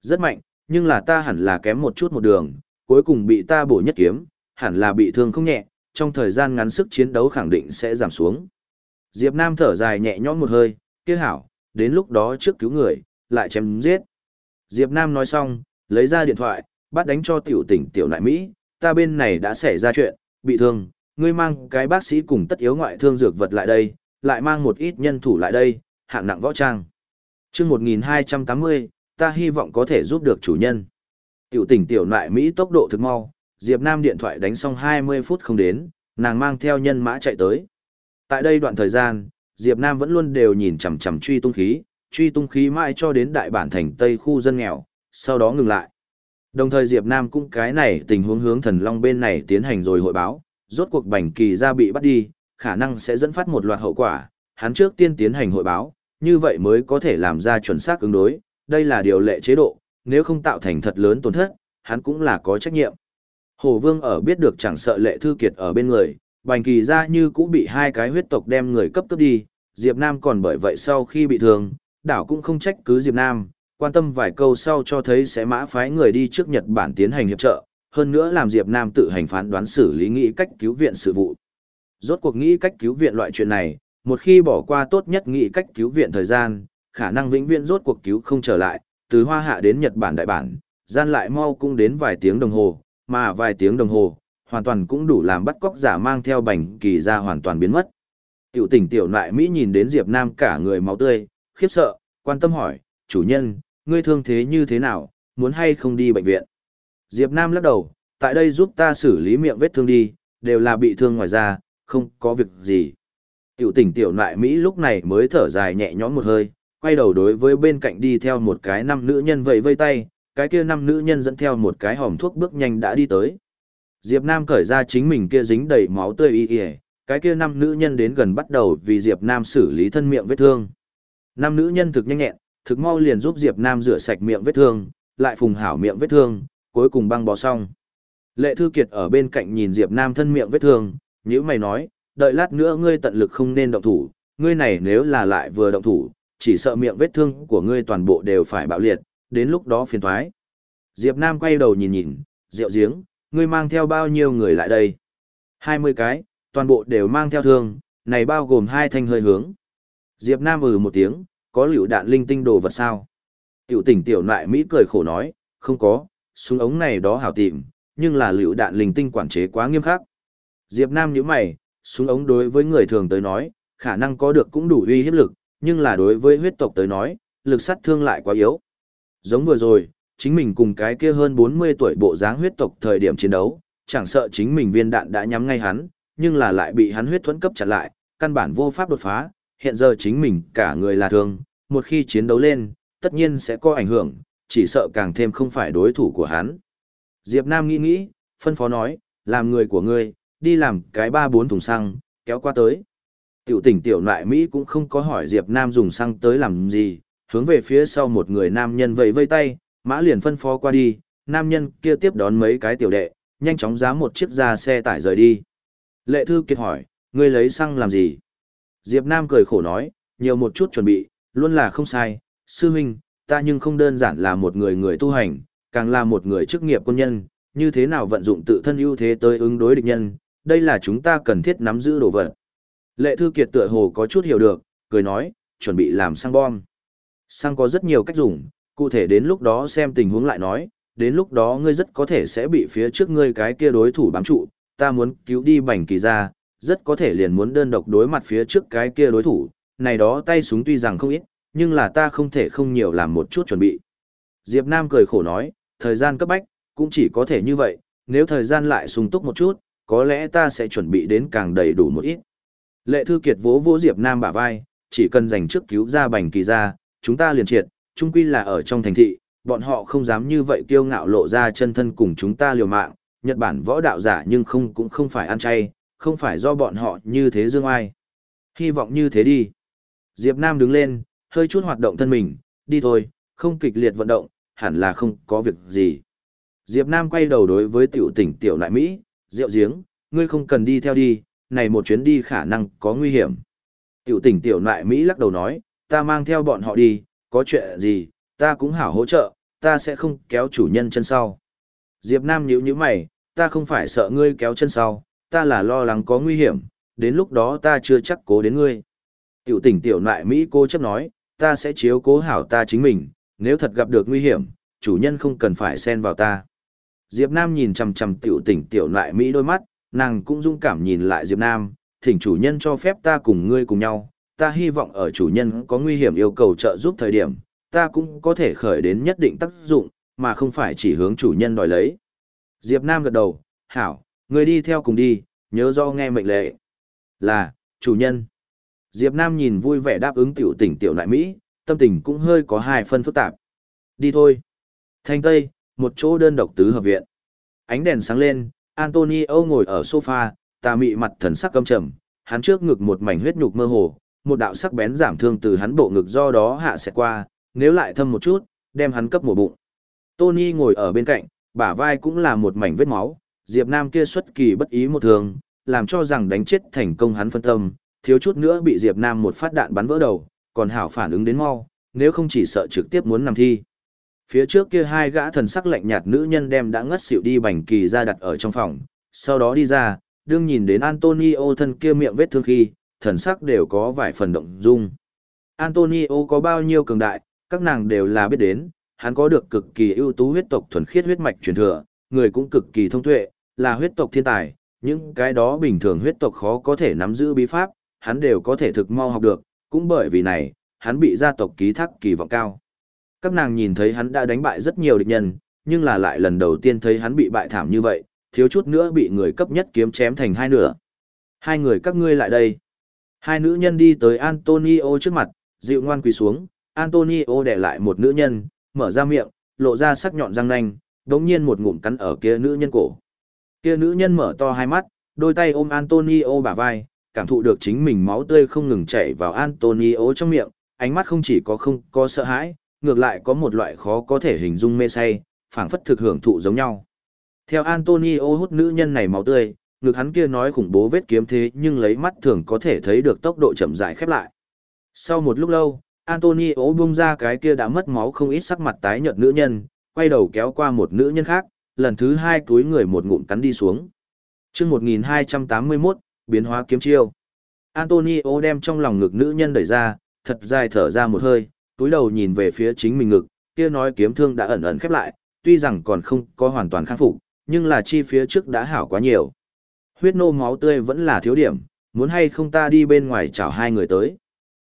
Rất mạnh, nhưng là ta hẳn là kém một chút một đường, cuối cùng bị ta bổ nhất kiếm, hẳn là bị thương không nhẹ, trong thời gian ngắn sức chiến đấu khẳng định sẽ giảm xuống. Diệp Nam thở dài nhẹ nhõm một hơi, kia hảo, đến lúc đó trước cứu người, lại chém giết. Diệp Nam nói xong, lấy ra điện thoại, bắt đánh cho tiểu tỉnh tiểu nại Mỹ, ta bên này đã xảy ra chuyện, bị thương, ngươi mang cái bác sĩ cùng tất yếu ngoại thương dược vật lại đây, lại mang một ít nhân thủ lại đây, hạng nặng võ trang. Trước 1280, ta hy vọng có thể giúp được chủ nhân. Tiểu tỉnh tiểu nại Mỹ tốc độ thực mau, Diệp Nam điện thoại đánh xong 20 phút không đến, nàng mang theo nhân mã chạy tới. Tại đây đoạn thời gian, Diệp Nam vẫn luôn đều nhìn chằm chằm truy tung khí, truy tung khí mãi cho đến đại bản thành Tây khu dân nghèo, sau đó ngừng lại. Đồng thời Diệp Nam cũng cái này tình huống hướng thần long bên này tiến hành rồi hội báo, rốt cuộc bành kỳ ra bị bắt đi, khả năng sẽ dẫn phát một loạt hậu quả, hắn trước tiên tiến hành hội báo, như vậy mới có thể làm ra chuẩn xác ứng đối, đây là điều lệ chế độ, nếu không tạo thành thật lớn tổn thất, hắn cũng là có trách nhiệm. Hồ Vương ở biết được chẳng sợ lệ thư kiệt ở bên người, bành kỳ ra như cũng bị hai cái huyết tộc đem người cấp cấp đi, Diệp Nam còn bởi vậy sau khi bị thương, đảo cũng không trách cứ Diệp Nam, quan tâm vài câu sau cho thấy sẽ mã phái người đi trước Nhật Bản tiến hành hiệp trợ, hơn nữa làm Diệp Nam tự hành phán đoán xử lý nghĩ cách cứu viện sự vụ. Rốt cuộc nghĩ cách cứu viện loại chuyện này, một khi bỏ qua tốt nhất nghĩ cách cứu viện thời gian, khả năng vĩnh viễn rốt cuộc cứu không trở lại, từ Hoa Hạ đến Nhật Bản đại bản, gian lại mau cũng đến vài tiếng đồng hồ, mà vài tiếng đồng hồ, hoàn toàn cũng đủ làm bắt cóc giả mang theo bành kỳ ra hoàn toàn biến mất. Tiểu tỉnh tiểu nại Mỹ nhìn đến Diệp Nam cả người máu tươi, khiếp sợ, quan tâm hỏi, chủ nhân, ngươi thương thế như thế nào, muốn hay không đi bệnh viện? Diệp Nam lắc đầu, tại đây giúp ta xử lý miệng vết thương đi, đều là bị thương ngoài da, không có việc gì. Tiểu tỉnh tiểu nại Mỹ lúc này mới thở dài nhẹ nhõm một hơi, quay đầu đối với bên cạnh đi theo một cái năm nữ nhân vẫy vây tay, cái kia năm nữ nhân dẫn theo một cái hòm thuốc bước nhanh đã đi tới. Diệp Nam cởi ra chính mình kia dính đầy máu tươi y y, cái kia năm nữ nhân đến gần bắt đầu vì Diệp Nam xử lý thân miệng vết thương. Năm nữ nhân thực nhanh nhẹn, thực mau liền giúp Diệp Nam rửa sạch miệng vết thương, lại phùng hảo miệng vết thương, cuối cùng băng bó xong. Lệ Thư Kiệt ở bên cạnh nhìn Diệp Nam thân miệng vết thương, nhíu mày nói, đợi lát nữa ngươi tận lực không nên động thủ, ngươi này nếu là lại vừa động thủ, chỉ sợ miệng vết thương của ngươi toàn bộ đều phải bạo liệt, đến lúc đó phiền toái. Diệp Nam quay đầu nhìn nhìn, rượu giếng, ngươi mang theo bao nhiêu người lại đây? 20 cái, toàn bộ đều mang theo thương, này bao gồm hai thanh hơi hướng. Diệp Nam ừ một tiếng, có liều đạn linh tinh đồ vật sao? Tiểu tỉnh tiểu nại Mỹ cười khổ nói, không có, súng ống này đó hảo tìm, nhưng là liều đạn linh tinh quản chế quá nghiêm khắc. Diệp Nam nhíu mày, súng ống đối với người thường tới nói, khả năng có được cũng đủ uy hiếp lực, nhưng là đối với huyết tộc tới nói, lực sát thương lại quá yếu. Giống vừa rồi, chính mình cùng cái kia hơn 40 tuổi bộ dáng huyết tộc thời điểm chiến đấu, chẳng sợ chính mình viên đạn đã nhắm ngay hắn, nhưng là lại bị hắn huyết thuẫn cấp chặn lại, căn bản vô pháp đột phá, hiện giờ chính mình cả người là thương, một khi chiến đấu lên, tất nhiên sẽ có ảnh hưởng, chỉ sợ càng thêm không phải đối thủ của hắn. Diệp Nam nghĩ nghĩ, phân phó nói, làm người của ngươi, đi làm cái ba bốn thùng xăng, kéo qua tới. Tiểu tỉnh tiểu nại Mỹ cũng không có hỏi Diệp Nam dùng xăng tới làm gì, hướng về phía sau một người nam nhân vẫy vây tay, mã liền phân phó qua đi, nam nhân kia tiếp đón mấy cái tiểu đệ, nhanh chóng giá một chiếc ra xe tải rời đi. Lệ Thư Kiệt hỏi, ngươi lấy xăng làm gì? Diệp Nam cười khổ nói, nhiều một chút chuẩn bị, luôn là không sai, sư huynh, ta nhưng không đơn giản là một người người tu hành, càng là một người chức nghiệp quân nhân, như thế nào vận dụng tự thân ưu thế tới ứng đối địch nhân, đây là chúng ta cần thiết nắm giữ đồ vật. Lệ Thư Kiệt tựa hồ có chút hiểu được, cười nói, chuẩn bị làm xăng bom. Xăng có rất nhiều cách dùng, cụ thể đến lúc đó xem tình huống lại nói, đến lúc đó ngươi rất có thể sẽ bị phía trước ngươi cái kia đối thủ bám trụ, ta muốn cứu đi bành kỳ ra, rất có thể liền muốn đơn độc đối mặt phía trước cái kia đối thủ, này đó tay súng tuy rằng không ít, nhưng là ta không thể không nhiều làm một chút chuẩn bị. Diệp Nam cười khổ nói, thời gian cấp bách, cũng chỉ có thể như vậy, nếu thời gian lại sung túc một chút, có lẽ ta sẽ chuẩn bị đến càng đầy đủ một ít. Lệ Thư Kiệt vỗ vỗ Diệp Nam bả vai, chỉ cần dành trước cứu ra bành kỳ ra, chúng ta liền triệt, chung quy là ở trong thành thị, bọn họ không dám như vậy kiêu ngạo lộ ra chân thân cùng chúng ta liều mạng, Nhật Bản võ đạo giả nhưng không cũng không phải ăn chay, không phải do bọn họ như thế dương ai. Hy vọng như thế đi. Diệp Nam đứng lên, hơi chút hoạt động thân mình, đi thôi, không kịch liệt vận động, hẳn là không có việc gì. Diệp Nam quay đầu đối với tiểu tỉnh tiểu lại Mỹ, rượu giếng, ngươi không cần đi theo đi, này một chuyến đi khả năng có nguy hiểm. Tiểu tỉnh tiểu Nại Mỹ lắc đầu nói, ta mang theo bọn họ đi, có chuyện gì, ta cũng hảo hỗ trợ, ta sẽ không kéo chủ nhân chân sau. Diệp Nam nhíu nhíu mày, ta không phải sợ ngươi kéo chân sau, ta là lo lắng có nguy hiểm, đến lúc đó ta chưa chắc cố đến ngươi. Tiểu tỉnh tiểu Nại Mỹ cô chấp nói, ta sẽ chiếu cố hảo ta chính mình, nếu thật gặp được nguy hiểm, chủ nhân không cần phải xen vào ta. Diệp Nam nhìn chằm chằm tiểu tỉnh tiểu Nại Mỹ đôi mắt, nàng cũng dung cảm nhìn lại Diệp Nam, thỉnh chủ nhân cho phép ta cùng ngươi cùng nhau, ta hy vọng ở chủ nhân có nguy hiểm yêu cầu trợ giúp thời điểm, ta cũng có thể khởi đến nhất định tác dụng, mà không phải chỉ hướng chủ nhân đòi lấy. Diệp Nam gật đầu, hảo, ngươi đi theo cùng đi, nhớ do nghe mệnh lệ. Là, chủ nhân. Diệp Nam nhìn vui vẻ đáp ứng tiểu tỉnh tiểu lại Mỹ, tâm tình cũng hơi có hai phân phức tạp. Đi thôi. Thanh Tây, một chỗ đơn độc tứ hợp viện. Ánh đèn sáng lên, Antonio ngồi ở sofa, tà mị mặt thần sắc căm trầm, hắn trước ngực một mảnh huyết nhục mơ hồ, một đạo sắc bén giảm thương từ hắn bộ ngực do đó hạ sẽ qua, nếu lại thâm một chút, đem hắn cấp một bụng. Tony ngồi ở bên cạnh, bả vai cũng là một mảnh vết máu, Diệp Nam kia xuất kỳ bất ý một thường, làm cho rằng đánh chết thành công hắn phân tâm, thiếu chút nữa bị Diệp Nam một phát đạn bắn vỡ đầu, còn hảo phản ứng đến mau, nếu không chỉ sợ trực tiếp muốn nằm thi. Phía trước kia hai gã thần sắc lạnh nhạt nữ nhân đem đã ngất xỉu đi bành kỳ ra đặt ở trong phòng, sau đó đi ra, đương nhìn đến Antonio thân kia miệng vết thương khi, thần sắc đều có vài phần động dung. Antonio có bao nhiêu cường đại, các nàng đều là biết đến, hắn có được cực kỳ ưu tú huyết tộc thuần khiết huyết mạch truyền thừa, người cũng cực kỳ thông tuệ, là huyết tộc thiên tài, những cái đó bình thường huyết tộc khó có thể nắm giữ bí pháp, hắn đều có thể thực mau học được, cũng bởi vì này, hắn bị gia tộc ký thác kỳ vọng cao. Các nàng nhìn thấy hắn đã đánh bại rất nhiều địch nhân, nhưng là lại lần đầu tiên thấy hắn bị bại thảm như vậy, thiếu chút nữa bị người cấp nhất kiếm chém thành hai nửa. Hai người các ngươi lại đây. Hai nữ nhân đi tới Antonio trước mặt, dịu ngoan quỳ xuống, Antonio để lại một nữ nhân, mở ra miệng, lộ ra sắc nhọn răng nanh, đống nhiên một ngụm cắn ở kia nữ nhân cổ. Kia nữ nhân mở to hai mắt, đôi tay ôm Antonio bả vai, cảm thụ được chính mình máu tươi không ngừng chảy vào Antonio trong miệng, ánh mắt không chỉ có không có sợ hãi, ngược lại có một loại khó có thể hình dung mê say, phảng phất thực hưởng thụ giống nhau. Theo Antonio hút nữ nhân này máu tươi, ngực hắn kia nói khủng bố vết kiếm thế nhưng lấy mắt thường có thể thấy được tốc độ chậm rãi khép lại. Sau một lúc lâu, Antonio bung ra cái kia đã mất máu không ít sắc mặt tái nhợt nữ nhân, quay đầu kéo qua một nữ nhân khác, lần thứ hai túi người một ngụm cắn đi xuống. chương 1281, biến hóa kiếm chiêu. Antonio đem trong lòng ngực nữ nhân đẩy ra, thật dài thở ra một hơi, túi đầu nhìn về phía chính mình ngực, kia nói kiếm thương đã ẩn ẩn khép lại, tuy rằng còn không có hoàn toàn khắc phục, nhưng là chi phía trước đã hảo quá nhiều. Huyết nô máu tươi vẫn là thiếu điểm, muốn hay không ta đi bên ngoài chào hai người tới.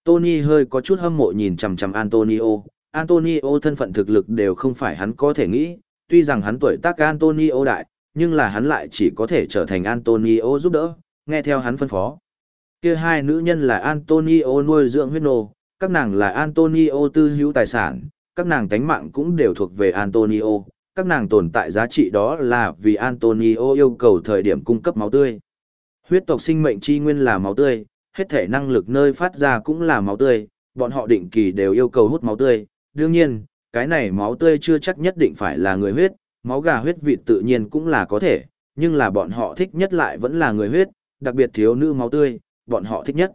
Tony hơi có chút hâm mộ nhìn chằm chằm Antonio, Antonio thân phận thực lực đều không phải hắn có thể nghĩ, tuy rằng hắn tuổi tác Antonio đại, nhưng là hắn lại chỉ có thể trở thành Antonio giúp đỡ, nghe theo hắn phân phó. Kia hai nữ nhân là Antonio nuôi dưỡng huyết nô, các nàng là Antonio tư hữu tài sản, các nàng tánh mạng cũng đều thuộc về Antonio, các nàng tồn tại giá trị đó là vì Antonio yêu cầu thời điểm cung cấp máu tươi. Huyết tộc sinh mệnh chi nguyên là máu tươi, hết thể năng lực nơi phát ra cũng là máu tươi, bọn họ định kỳ đều yêu cầu hút máu tươi. Đương nhiên, cái này máu tươi chưa chắc nhất định phải là người huyết, máu gà huyết vịt tự nhiên cũng là có thể, nhưng là bọn họ thích nhất lại vẫn là người huyết, đặc biệt thiếu nữ máu tươi, bọn họ thích nhất.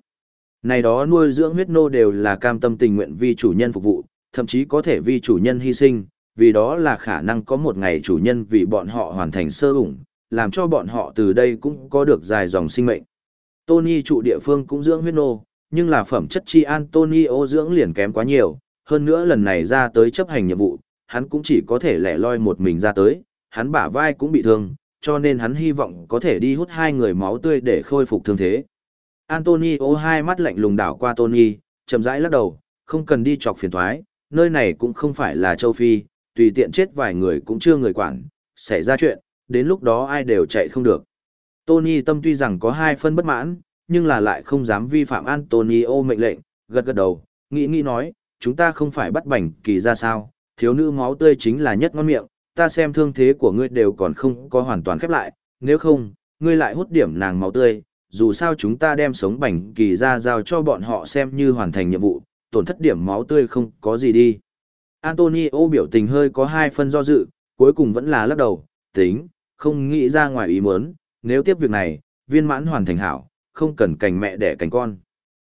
Này đó nuôi dưỡng huyết nô đều là cam tâm tình nguyện vì chủ nhân phục vụ, thậm chí có thể vì chủ nhân hy sinh, vì đó là khả năng có một ngày chủ nhân vì bọn họ hoàn thành sơ ủng, làm cho bọn họ từ đây cũng có được dài dòng sinh mệnh. Tony trụ địa phương cũng dưỡng huyết nô, nhưng là phẩm chất chi Antonio dưỡng liền kém quá nhiều, hơn nữa lần này ra tới chấp hành nhiệm vụ, hắn cũng chỉ có thể lẻ loi một mình ra tới, hắn bả vai cũng bị thương, cho nên hắn hy vọng có thể đi hút hai người máu tươi để khôi phục thương thế. Antonio hai mắt lạnh lùng đảo qua Tony, chậm rãi lắc đầu, không cần đi chọc phiền thoái, nơi này cũng không phải là châu Phi, tùy tiện chết vài người cũng chưa người quản, xảy ra chuyện, đến lúc đó ai đều chạy không được. Tony tâm tuy rằng có hai phân bất mãn, nhưng là lại không dám vi phạm Antonio mệnh lệnh, gật gật đầu, nghĩ nghĩ nói, chúng ta không phải bắt bảnh kỳ ra sao, thiếu nữ máu tươi chính là nhất ngon miệng, ta xem thương thế của ngươi đều còn không có hoàn toàn khép lại, nếu không, ngươi lại hút điểm nàng máu tươi, dù sao chúng ta đem sống bảnh kỳ ra giao cho bọn họ xem như hoàn thành nhiệm vụ, tổn thất điểm máu tươi không có gì đi. Antonio biểu tình hơi có hai phân do dự, cuối cùng vẫn là lắc đầu, tính, không nghĩ ra ngoài ý muốn, nếu tiếp việc này, viên mãn hoàn thành hảo, không cần cành mẹ đẻ cành con.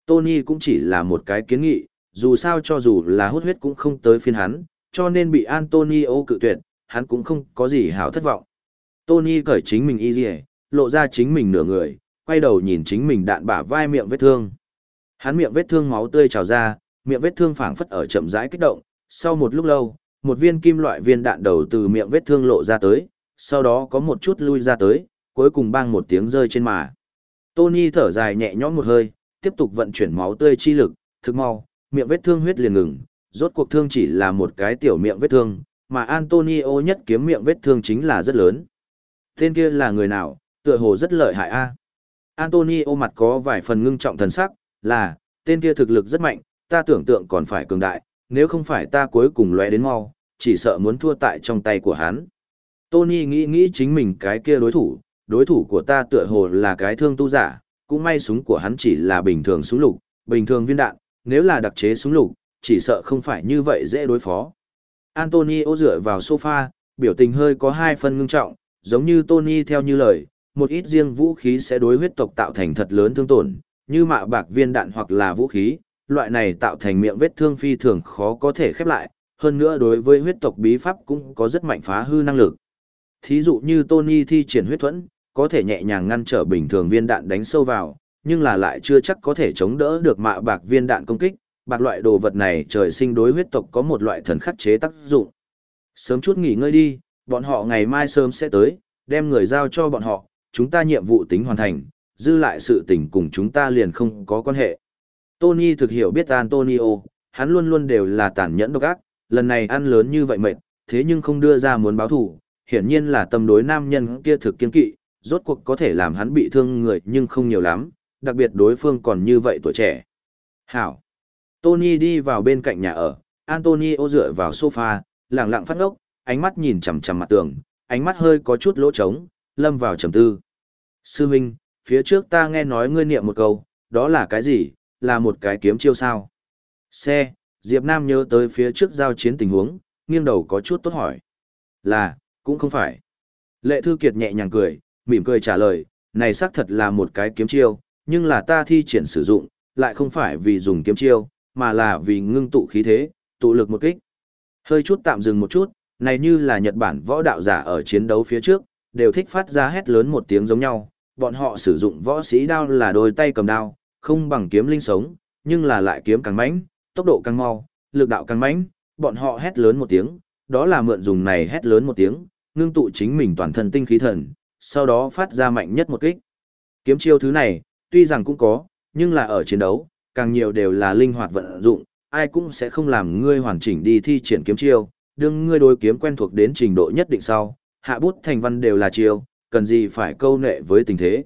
Tony cũng chỉ là một cái kiến nghị, dù sao cho dù là hút huyết cũng không tới phiên hắn, cho nên bị Antonio cự tuyệt, hắn cũng không có gì hảo thất vọng. Tony cởi chính mình y lộ ra chính mình nửa người, quay đầu nhìn chính mình đạn bả vai miệng vết thương. Hắn miệng vết thương máu tươi trào ra, miệng vết thương phảng phất ở chậm rãi kích động, sau một lúc lâu, một viên kim loại viên đạn đầu từ miệng vết thương lộ ra tới, sau đó có một chút lui ra tới, cuối cùng bang một tiếng rơi trên mà. Tony thở dài nhẹ nhõm một hơi, tiếp tục vận chuyển máu tươi chi lực, thực mau, miệng vết thương huyết liền ngừng, rốt cuộc thương chỉ là một cái tiểu miệng vết thương, mà Antonio nhất kiếm miệng vết thương chính là rất lớn. Tên kia là người nào, tựa hồ rất lợi hại a. Antonio mặt có vài phần ngưng trọng thần sắc, là, tên kia thực lực rất mạnh, ta tưởng tượng còn phải cường đại, nếu không phải ta cuối cùng lóe đến mau, chỉ sợ muốn thua tại trong tay của hắn. Tony nghĩ nghĩ chính mình cái kia đối thủ, đối thủ của ta tựa hồ là cái thương tu giả, cũng may súng của hắn chỉ là bình thường súng lục, bình thường viên đạn, nếu là đặc chế súng lục, chỉ sợ không phải như vậy dễ đối phó. Antonio dựa vào sofa, biểu tình hơi có hai phần ngưng trọng, giống như Tony theo như lời, một ít riêng vũ khí sẽ đối huyết tộc tạo thành thật lớn thương tổn, như mạ bạc viên đạn hoặc là vũ khí, loại này tạo thành miệng vết thương phi thường khó có thể khép lại, hơn nữa đối với huyết tộc bí pháp cũng có rất mạnh phá hư năng lực. Thí dụ như Tony thi triển huyết thuẫn, có thể nhẹ nhàng ngăn trở bình thường viên đạn đánh sâu vào, nhưng là lại chưa chắc có thể chống đỡ được mạ bạc viên đạn công kích, bạc loại đồ vật này trời sinh đối huyết tộc có một loại thần khắc chế tác dụng. Sớm chút nghỉ ngơi đi, bọn họ ngày mai sớm sẽ tới, đem người giao cho bọn họ, chúng ta nhiệm vụ tính hoàn thành, dư lại sự tình cùng chúng ta liền không có quan hệ. Tony thực hiểu biết Antonio, hắn luôn luôn đều là tàn nhẫn độc ác, lần này ăn lớn như vậy mệt, thế nhưng không đưa ra muốn báo thù, hiển nhiên là tâm đối nam nhân kia thực kiên kỵ, rốt cuộc có thể làm hắn bị thương người nhưng không nhiều lắm, đặc biệt đối phương còn như vậy tuổi trẻ. Hảo. Tony đi vào bên cạnh nhà ở, Antonio dựa vào sofa, lặng lặng phát ngốc, ánh mắt nhìn chằm chằm mặt tường, ánh mắt hơi có chút lỗ trống, lâm vào trầm tư. Sư Minh, phía trước ta nghe nói ngươi niệm một câu, đó là cái gì, là một cái kiếm chiêu sao? Xe, Diệp Nam nhớ tới phía trước giao chiến tình huống, nghiêng đầu có chút tốt hỏi. Là, cũng không phải. Lệ Thư Kiệt nhẹ nhàng cười, mỉm cười trả lời, này xác thật là một cái kiếm chiêu, nhưng là ta thi triển sử dụng, lại không phải vì dùng kiếm chiêu, mà là vì ngưng tụ khí thế, tụ lực một kích. Hơi chút tạm dừng một chút, này như là Nhật Bản võ đạo giả ở chiến đấu phía trước, đều thích phát ra hét lớn một tiếng giống nhau, bọn họ sử dụng võ sĩ đao là đôi tay cầm đao, không bằng kiếm linh sống, nhưng là lại kiếm càng mãnh, tốc độ càng mau, lực đạo càng mãnh, bọn họ hét lớn một tiếng, đó là mượn dùng này hét lớn một tiếng, ngưng tụ chính mình toàn thân tinh khí thần, sau đó phát ra mạnh nhất một kích. Kiếm chiêu thứ này, tuy rằng cũng có, nhưng là ở chiến đấu, càng nhiều đều là linh hoạt vận dụng, ai cũng sẽ không làm ngươi hoàn chỉnh đi thi triển kiếm chiêu, đương ngươi đối kiếm quen thuộc đến trình độ nhất định sau, hạ bút thành văn đều là chiêu, cần gì phải câu nệ với tình thế.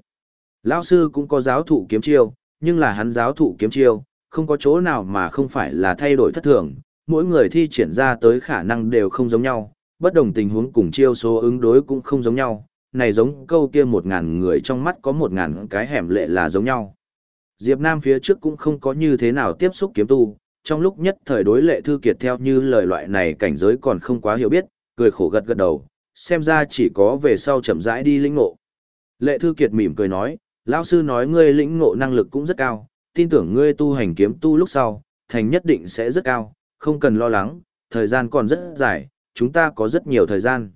Lão sư cũng có giáo thụ kiếm chiêu, nhưng là hắn giáo thụ kiếm chiêu, không có chỗ nào mà không phải là thay đổi thất thường, mỗi người thi triển ra tới khả năng đều không giống nhau, bất đồng tình huống cùng chiêu số ứng đối cũng không giống nhau, này giống câu kia một ngàn người trong mắt có một ngàn cái hẻm lệ là giống nhau. Diệp Nam phía trước cũng không có như thế nào tiếp xúc kiếm tu, trong lúc nhất thời đối lệ thư kiệt theo như lời loại này cảnh giới còn không quá hiểu biết, cười khổ gật gật đầu, xem ra chỉ có về sau chậm rãi đi lĩnh ngộ. Lệ thư kiệt mỉm cười nói, lão sư nói ngươi lĩnh ngộ năng lực cũng rất cao, tin tưởng ngươi tu hành kiếm tu lúc sau, thành nhất định sẽ rất cao, không cần lo lắng, thời gian còn rất dài, chúng ta có rất nhiều thời gian.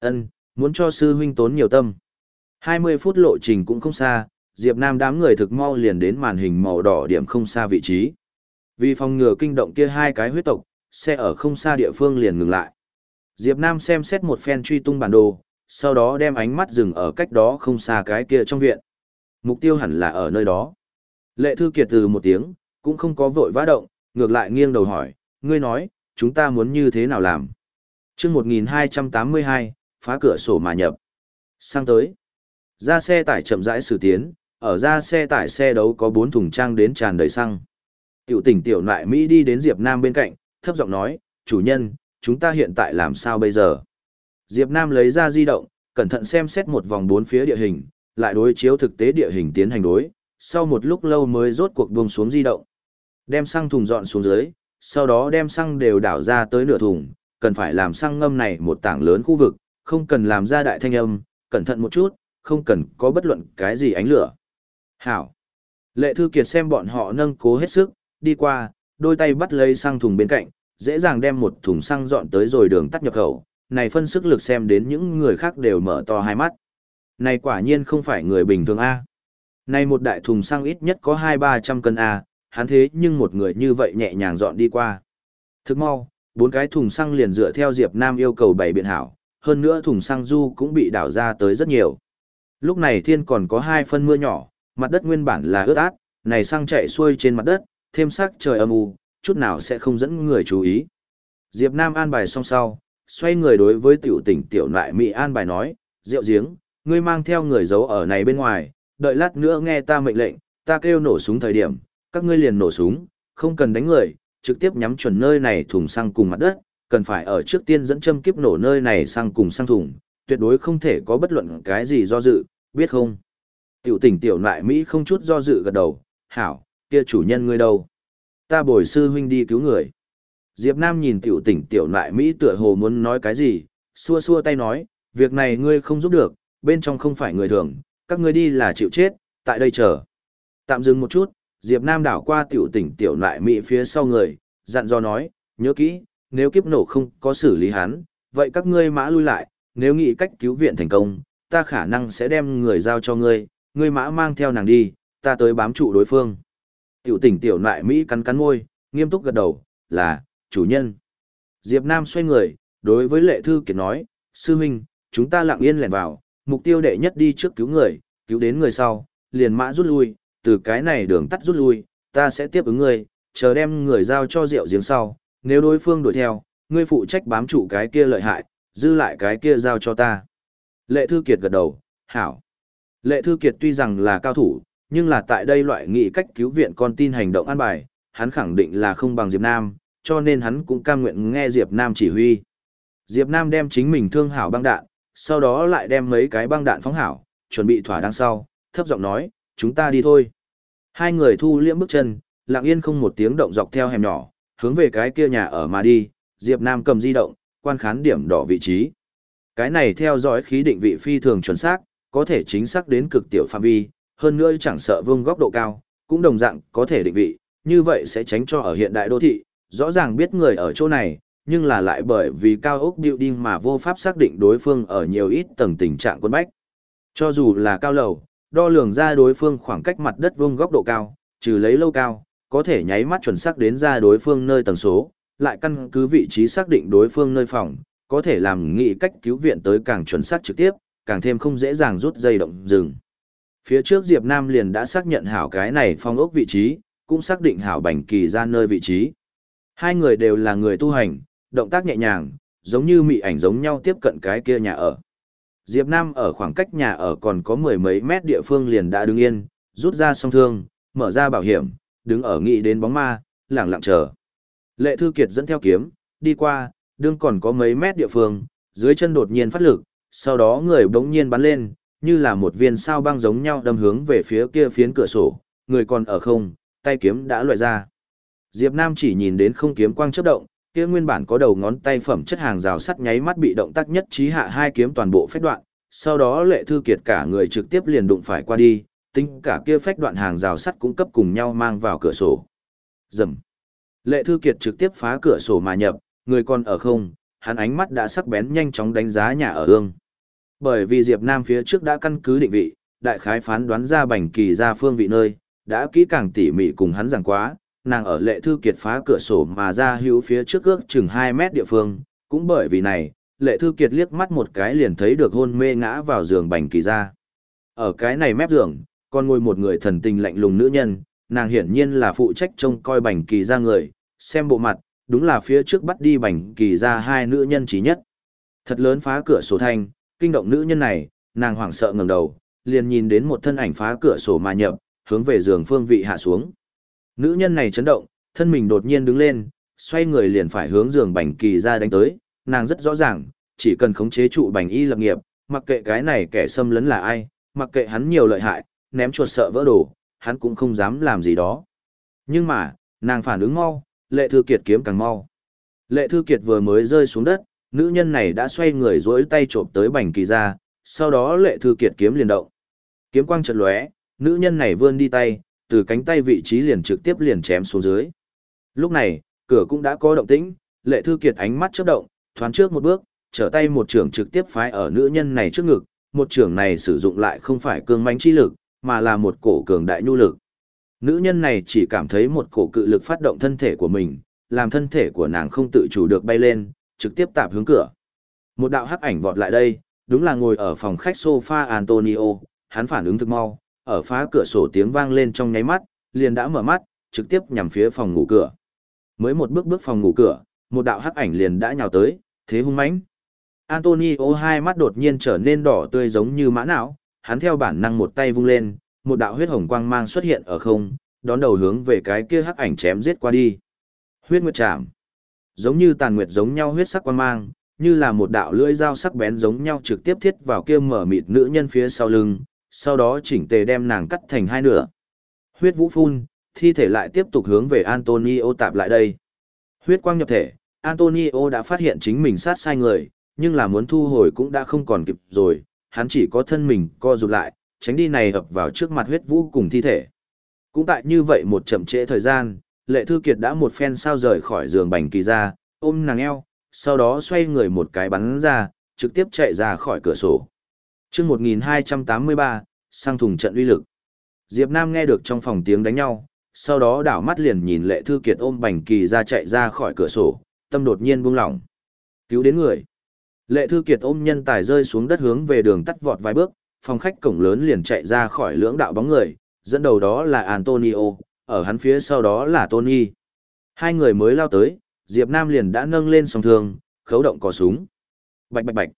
Ân, muốn cho sư huynh tốn nhiều tâm. 20 phút lộ trình cũng không xa, Diệp Nam đám người thực mau liền đến màn hình màu đỏ điểm không xa vị trí. Vì phòng ngừa kinh động kia hai cái huyết tộc, xe ở không xa địa phương liền ngừng lại. Diệp Nam xem xét một phen truy tung bản đồ, sau đó đem ánh mắt dừng ở cách đó không xa cái kia trong viện. Mục tiêu hẳn là ở nơi đó. Lệ Thư Kiệt từ một tiếng, cũng không có vội vã động, ngược lại nghiêng đầu hỏi, ngươi nói, chúng ta muốn như thế nào làm? Trước 1282, phá cửa sổ mà nhập. Sang tới, ra xe tải chậm rãi xử tiến, ở ra xe tải xe đấu có bốn thùng trang đến tràn đầy xăng. Tiểu tỉnh tiểu nại Mỹ đi đến Diệp Nam bên cạnh, thấp giọng nói, chủ nhân, chúng ta hiện tại làm sao bây giờ? Diệp Nam lấy ra di động, cẩn thận xem xét một vòng bốn phía địa hình, lại đối chiếu thực tế địa hình tiến hành đối, sau một lúc lâu mới rốt cuộc buông xuống di động. Đem xăng thùng dọn xuống dưới, sau đó đem xăng đều đảo ra tới nửa thùng, cần phải làm sang ngâm này một tảng lớn khu vực, không cần làm ra đại thanh âm, cẩn thận một chút, không cần có bất luận cái gì ánh lửa. Hảo. Lệ Thư Kiệt xem bọn họ nâng cố hết sức, đi qua, đôi tay bắt lấy sang thùng bên cạnh, dễ dàng đem một thùng xăng dọn tới rồi đường tắt nhập khẩu, này phân sức lực xem đến những người khác đều mở to hai mắt. Này quả nhiên không phải người bình thường A. Này một đại thùng xăng ít nhất có hai ba trăm cân A, hắn thế nhưng một người như vậy nhẹ nhàng dọn đi qua. Thức mau, bốn cái thùng xăng liền dựa theo Diệp Nam yêu cầu bảy biện hảo, hơn nữa thùng xăng du cũng bị đảo ra tới rất nhiều. Lúc này thiên còn có hai phân mưa nhỏ, mặt đất nguyên bản là ướt át, này xăng chạy xuôi trên mặt đất, thêm sắc trời âm u, chút nào sẽ không dẫn người chú ý. Diệp Nam an bài xong sau, xoay người đối với tiểu tỉnh tiểu nại Mỹ an bài nói, rượu giếng, ngươi mang theo người giấu ở này bên ngoài, đợi lát nữa nghe ta mệnh lệnh, ta kêu nổ súng thời điểm, các ngươi liền nổ súng, không cần đánh người, trực tiếp nhắm chuẩn nơi này thùng xăng cùng mặt đất, cần phải ở trước tiên dẫn châm kiếp nổ nơi này sang cùng sang thùng, tuyệt đối không thể có bất luận cái gì do dự, biết không? Tiểu tỉnh tiểu nại Mỹ không chút do dự gật đầu, hảo, kia chủ nhân ngươi đâu? Ta bồi sư huynh đi cứu người. Diệp Nam nhìn tiểu tỉnh tiểu nại Mỹ tựa hồ muốn nói cái gì, xua xua tay nói, việc này ngươi không giúp được, bên trong không phải người thường, các ngươi đi là chịu chết, tại đây chờ. Tạm dừng một chút, Diệp Nam đảo qua tiểu tỉnh tiểu nại Mỹ phía sau người, dặn dò nói, nhớ kỹ, nếu kiếp nổ không có xử lý hắn, vậy các ngươi mã lui lại, nếu nghĩ cách cứu viện thành công, ta khả năng sẽ đem người giao cho ngươi, ngươi mã mang theo nàng đi, ta tới bám trụ đối phương. Tiểu tỉnh tiểu nại Mỹ cắn cắn môi, nghiêm túc gật đầu, là, chủ nhân. Diệp Nam xoay người, đối với lệ thư kiệt nói, sư huynh, chúng ta lặng yên lẻn vào, mục tiêu đệ nhất đi trước cứu người, cứu đến người sau, liền mã rút lui, từ cái này đường tắt rút lui, ta sẽ tiếp ứng người, chờ đem người giao cho rượu giếng sau, nếu đối phương đuổi theo, ngươi phụ trách bám trụ cái kia lợi hại, dư lại cái kia giao cho ta. Lệ Thư Kiệt gật đầu, hảo. Lệ Thư Kiệt tuy rằng là cao thủ, nhưng là tại đây loại nghị cách cứu viện con tin hành động an bài, hắn khẳng định là không bằng Diệp Nam, cho nên hắn cũng cam nguyện nghe Diệp Nam chỉ huy. Diệp Nam đem chính mình thương hảo băng đạn, sau đó lại đem mấy cái băng đạn phóng hảo, chuẩn bị thỏa đáng sau, thấp giọng nói, chúng ta đi thôi. Hai người thu liễm bước chân, lặng yên không một tiếng động dọc theo hẻm nhỏ, hướng về cái kia nhà ở mà đi, Diệp Nam cầm di động, quan khán điểm đỏ vị trí. Cái này theo dõi khí định vị phi thường chuẩn xác, có thể chính xác đến cực tiểu phạm vi, hơn nữa chẳng sợ vương góc độ cao, cũng đồng dạng có thể định vị, như vậy sẽ tránh cho ở hiện đại đô thị, rõ ràng biết người ở chỗ này, nhưng là lại bởi vì cao ốc building mà vô pháp xác định đối phương ở nhiều ít tầng tình trạng quân bách. Cho dù là cao lầu, đo lường ra đối phương khoảng cách mặt đất vương góc độ cao, trừ lấy lâu cao, có thể nháy mắt chuẩn xác đến ra đối phương nơi tầng số, lại căn cứ vị trí xác định đối phương nơi phòng, có thể làm nghị cách cứu viện tới càng chuẩn xác trực tiếp, càng thêm không dễ dàng rút dây động dừng. Phía trước Diệp Nam liền đã xác nhận hảo cái này phong ốc vị trí, cũng xác định hảo bành kỳ ra nơi vị trí. Hai người đều là người tu hành, động tác nhẹ nhàng, giống như mị ảnh giống nhau tiếp cận cái kia nhà ở. Diệp Nam ở khoảng cách nhà ở còn có mười mấy mét địa phương liền đã đứng yên, rút ra song thương, mở ra bảo hiểm, đứng ở nghị đến bóng ma, lẳng lặng chờ. Lệ Thư Kiệt dẫn theo kiếm, đi qua, đương còn có mấy mét địa phương, dưới chân đột nhiên phát lực, sau đó người bỗng nhiên bắn lên, như là một viên sao băng giống nhau đâm hướng về phía kia phiến cửa sổ, người còn ở không, tay kiếm đã loại ra. Diệp Nam chỉ nhìn đến không kiếm quang chớp động, kia nguyên bản có đầu ngón tay phẩm chất hàng rào sắt nháy mắt bị động tác nhất trí hạ hai kiếm toàn bộ phách đoạn, sau đó Lệ Thư Kiệt cả người trực tiếp liền đụng phải qua đi, tính cả kia phách đoạn hàng rào sắt cũng cấp cùng nhau mang vào cửa sổ. Rầm. Lệ Thư Kiệt trực tiếp phá cửa sổ mà nhập, người còn ở không, hắn ánh mắt đã sắc bén nhanh chóng đánh giá nhà ở ương. Bởi vì Diệp Nam phía trước đã căn cứ định vị, đại khái phán đoán ra bành kỳ ra phương vị nơi, đã kỹ càng tỉ mỉ cùng hắn giảng quá, nàng ở Lệ Thư Kiệt phá cửa sổ mà ra hữu phía trước ước chừng 2 mét địa phương, cũng bởi vì này, Lệ Thư Kiệt liếc mắt một cái liền thấy được hôn mê ngã vào giường bành kỳ ra. Ở cái này mép giường, còn ngồi một người thần tình lạnh lùng nữ nhân, nàng hiển nhiên là phụ trách trông coi bành kỳ ra người, xem bộ mặt, đúng là phía trước bắt đi bành kỳ ra hai nữ nhân chỉ nhất. Thật lớn phá cửa sổ thanh, kinh động nữ nhân này, nàng hoảng sợ ngẩng đầu, liền nhìn đến một thân ảnh phá cửa sổ mà nhập, hướng về giường phương vị hạ xuống. Nữ nhân này chấn động, thân mình đột nhiên đứng lên, xoay người liền phải hướng giường bành kỳ ra đánh tới, nàng rất rõ ràng, chỉ cần khống chế trụ bành y lập nghiệp, mặc kệ cái này kẻ xâm lấn là ai, mặc kệ hắn nhiều lợi hại, ném chuột sợ vỡ đồ, hắn cũng không dám làm gì đó. Nhưng mà, nàng phản ứng mau, lệ thư kiệt kiếm càng mau. Lệ Thư Kiệt vừa mới rơi xuống đất, nữ nhân này đã xoay người dỗi tay trộm tới bành kỳ ra, sau đó Lệ Thư Kiệt kiếm liền động. Kiếm quang chật lóe, nữ nhân này vươn đi tay, từ cánh tay vị trí liền trực tiếp liền chém xuống dưới. Lúc này, cửa cũng đã có động tĩnh, Lệ Thư Kiệt ánh mắt chớp động, thoáng trước một bước, trở tay một trưởng trực tiếp phái ở nữ nhân này trước ngực, một trưởng này sử dụng lại không phải cương mãnh chi lực, mà là một cổ cường đại nhu lực. Nữ nhân này chỉ cảm thấy một cổ cự lực phát động thân thể của mình, làm thân thể của nàng không tự chủ được bay lên, trực tiếp tạp hướng cửa. Một đạo hắc ảnh vọt lại đây, đúng là ngồi ở phòng khách sofa Antonio, hắn phản ứng thực mau, ở phá cửa sổ tiếng vang lên trong nháy mắt, liền đã mở mắt, trực tiếp nhằm phía phòng ngủ cửa. Mới một bước bước phòng ngủ cửa, một đạo hắc ảnh liền đã nhào tới, thế hung mãnh. Antonio hai mắt đột nhiên trở nên đỏ tươi giống như mã não, hắn theo bản năng một tay vung lên, một đạo huyết hồng quang mang xuất hiện ở không, đón đầu hướng về cái kia hắc ảnh chém giết qua đi. Huyết nguyệt chạm. Giống như tàn nguyệt giống nhau huyết sắc quang mang, như là một đạo lưỡi dao sắc bén giống nhau trực tiếp thiết vào kia mở mịt nữ nhân phía sau lưng, sau đó chỉnh tề đem nàng cắt thành hai nửa. Huyết vũ phun, thi thể lại tiếp tục hướng về Antonio tạp lại đây. Huyết quang nhập thể, Antonio đã phát hiện chính mình sát sai người, nhưng là muốn thu hồi cũng đã không còn kịp rồi, hắn chỉ có thân mình co rụt lại, tránh đi này ập vào trước mặt huyết vũ cùng thi thể. Cũng tại như vậy một chậm trễ thời gian, Lệ Thư Kiệt đã một phen sao rời khỏi giường bành kỳ ra, ôm nàng eo, sau đó xoay người một cái bắn ra, trực tiếp chạy ra khỏi cửa sổ. chương 1283, sang thùng trận uy lực. Diệp Nam nghe được trong phòng tiếng đánh nhau, sau đó đảo mắt liền nhìn Lệ Thư Kiệt ôm bành kỳ ra chạy ra khỏi cửa sổ, tâm đột nhiên buông lỏng. Cứu đến người. Lệ Thư Kiệt ôm nhân tài rơi xuống đất hướng về đường tắt vọt vài bước, phòng khách cổng lớn liền chạy ra khỏi lưỡng đạo bóng người, dẫn đầu đó là Antonio, ở hắn phía sau đó là Tony. Hai người mới lao tới, Diệp Nam liền đã nâng lên song thương, khấu động cò súng. Bạch bạch bạch.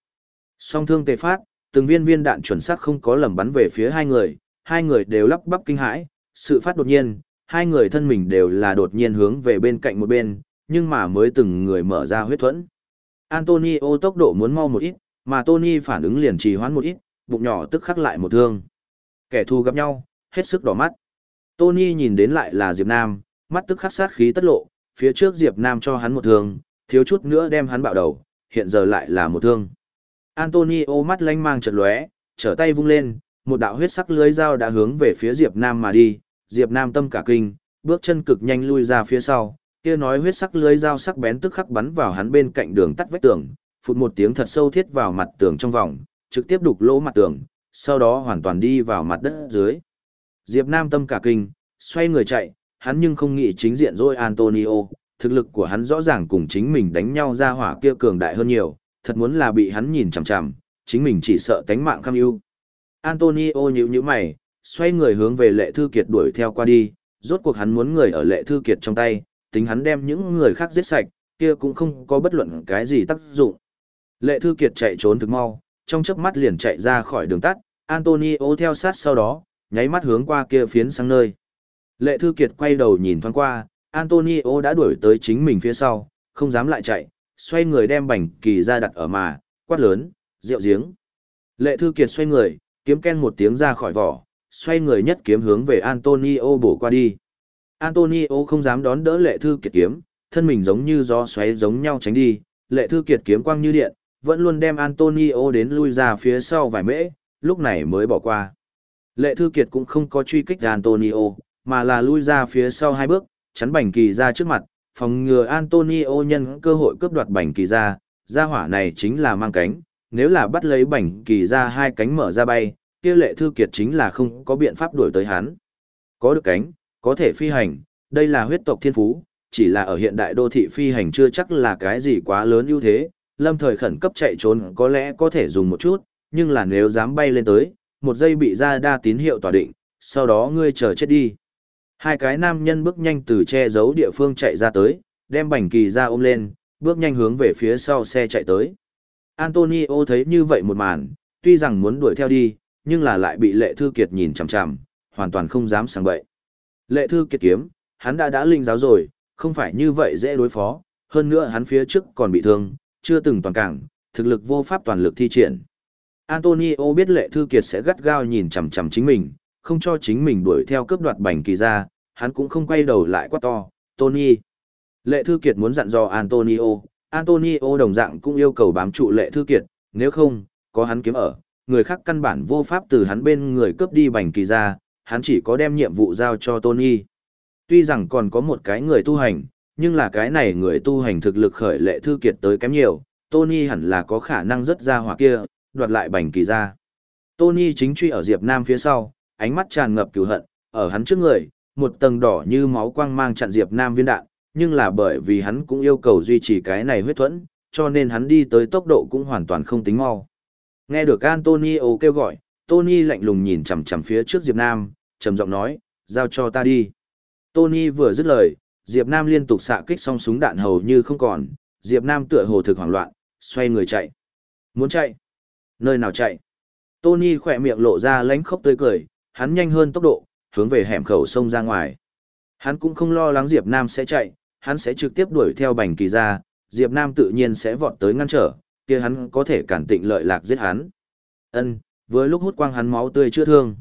Song thương tề phát, từng viên viên đạn chuẩn xác không có lầm bắn về phía hai người, hai người đều lắp bắp kinh hãi, sự phát đột nhiên, hai người thân mình đều là đột nhiên hướng về bên cạnh một bên, nhưng mà mới từng người mở ra huyết thuẫn. Antonio tốc độ muốn mau một ít, mà Tony phản ứng liền trì hoãn một ít, bụng nhỏ tức khắc lại một thương. Kẻ thù gặp nhau, hết sức đỏ mắt. Tony nhìn đến lại là Diệp Nam, mắt tức khắc sát khí tất lộ, phía trước Diệp Nam cho hắn một thương, thiếu chút nữa đem hắn bạo đầu, hiện giờ lại là một thương. Antonio mắt lanh mang chợt lóe, trở tay vung lên, một đạo huyết sắc lưới dao đã hướng về phía Diệp Nam mà đi, Diệp Nam tâm cả kinh, bước chân cực nhanh lui ra phía sau, kia nói huyết sắc lưới dao sắc bén tức khắc bắn vào hắn bên cạnh đường tắt vách tường, phụt một tiếng thật sâu thiết vào mặt tường trong vòng, trực tiếp đục lỗ mặt tường, sau đó hoàn toàn đi vào mặt đất dưới. Diệp Nam tâm cả kinh, xoay người chạy, hắn nhưng không nghĩ chính diện rồi Antonio, thực lực của hắn rõ ràng cùng chính mình đánh nhau ra hỏa kia cường đại hơn nhiều, thật muốn là bị hắn nhìn chằm chằm, chính mình chỉ sợ tánh mạng kham ưu. Antonio nhíu nhíu mày, xoay người hướng về Lệ Thư Kiệt đuổi theo qua đi, rốt cuộc hắn muốn người ở Lệ Thư Kiệt trong tay, tính hắn đem những người khác giết sạch, kia cũng không có bất luận cái gì tác dụng. Lệ Thư Kiệt chạy trốn thực mau, trong chớp mắt liền chạy ra khỏi đường tắt, Antonio theo sát sau đó, nháy mắt hướng qua kia phiến sang nơi. Lệ Thư Kiệt quay đầu nhìn thoáng qua, Antonio đã đuổi tới chính mình phía sau, không dám lại chạy, xoay người đem bảnh kỳ ra đặt ở mà, quát lớn, rượu giếng. Lệ Thư Kiệt xoay người, kiếm ken một tiếng ra khỏi vỏ, xoay người nhất kiếm hướng về Antonio bổ qua đi. Antonio không dám đón đỡ Lệ Thư Kiệt kiếm, thân mình giống như gió xoáy giống nhau tránh đi, Lệ Thư Kiệt kiếm quang như điện, vẫn luôn đem Antonio đến lui ra phía sau vài mễ, lúc này mới bỏ qua. Lệ Thư Kiệt cũng không có truy kích Antonio, mà là lui ra phía sau hai bước, chắn bành kỳ ra trước mặt, phòng ngừa Antonio nhân cơ hội cướp đoạt bành kỳ ra, ra hỏa này chính là mang cánh, nếu là bắt lấy bành kỳ ra hai cánh mở ra bay, kia Lệ Thư Kiệt chính là không có biện pháp đuổi tới hắn. Có được cánh, có thể phi hành, đây là huyết tộc thiên phú, chỉ là ở hiện đại đô thị phi hành chưa chắc là cái gì quá lớn ưu thế, lâm thời khẩn cấp chạy trốn có lẽ có thể dùng một chút, nhưng là nếu dám bay lên tới, một giây bị ra đa tín hiệu tỏa định, sau đó ngươi chờ chết đi. Hai cái nam nhân bước nhanh từ che giấu địa phương chạy ra tới, đem bành kỳ ra ôm lên, bước nhanh hướng về phía sau xe chạy tới. Antonio thấy như vậy một màn, tuy rằng muốn đuổi theo đi, nhưng là lại bị lệ thư kiệt nhìn chằm chằm, hoàn toàn không dám sang bậy. Lệ thư kiệt kiếm, hắn đã đã linh giáo rồi, không phải như vậy dễ đối phó, hơn nữa hắn phía trước còn bị thương, chưa từng toàn cảng, thực lực vô pháp toàn lực thi triển. Antonio biết lệ thư kiệt sẽ gắt gao nhìn chằm chằm chính mình, không cho chính mình đuổi theo cướp đoạt bành kỳ ra, hắn cũng không quay đầu lại quá to, Tony. Lệ Thư Kiệt muốn dặn dò Antonio, Antonio đồng dạng cũng yêu cầu bám trụ Lệ Thư Kiệt, nếu không, có hắn kiếm ở, người khác căn bản vô pháp từ hắn bên người cướp đi bành kỳ ra, hắn chỉ có đem nhiệm vụ giao cho Tony. Tuy rằng còn có một cái người tu hành, nhưng là cái này người tu hành thực lực khởi Lệ Thư Kiệt tới kém nhiều, Tony hẳn là có khả năng rất ra hỏa kia, đoạt lại bành kỳ ra. Tony chính truy ở Diệp Nam phía sau, ánh mắt tràn ngập cừu hận, ở hắn trước người, một tầng đỏ như máu quang mang chặn Diệp Nam viên đạn, nhưng là bởi vì hắn cũng yêu cầu duy trì cái này huyết thuẫn, cho nên hắn đi tới tốc độ cũng hoàn toàn không tính mau. Nghe được Antonio kêu gọi, Tony lạnh lùng nhìn chằm chằm phía trước Diệp Nam, trầm giọng nói, giao cho ta đi. Tony vừa dứt lời, Diệp Nam liên tục xạ kích song súng đạn hầu như không còn, Diệp Nam tựa hồ thực hoảng loạn, xoay người chạy. Muốn chạy? Nơi nào chạy? Tony khỏe miệng lộ ra lánh khóc tươi cười, hắn nhanh hơn tốc độ, hướng về hẻm khẩu sông ra ngoài. Hắn cũng không lo lắng Diệp Nam sẽ chạy, hắn sẽ trực tiếp đuổi theo bành kỳ ra, Diệp Nam tự nhiên sẽ vọt tới ngăn trở, kia hắn có thể cản tịnh lợi lạc giết hắn. Ân, với lúc hút quang hắn máu tươi chưa thương.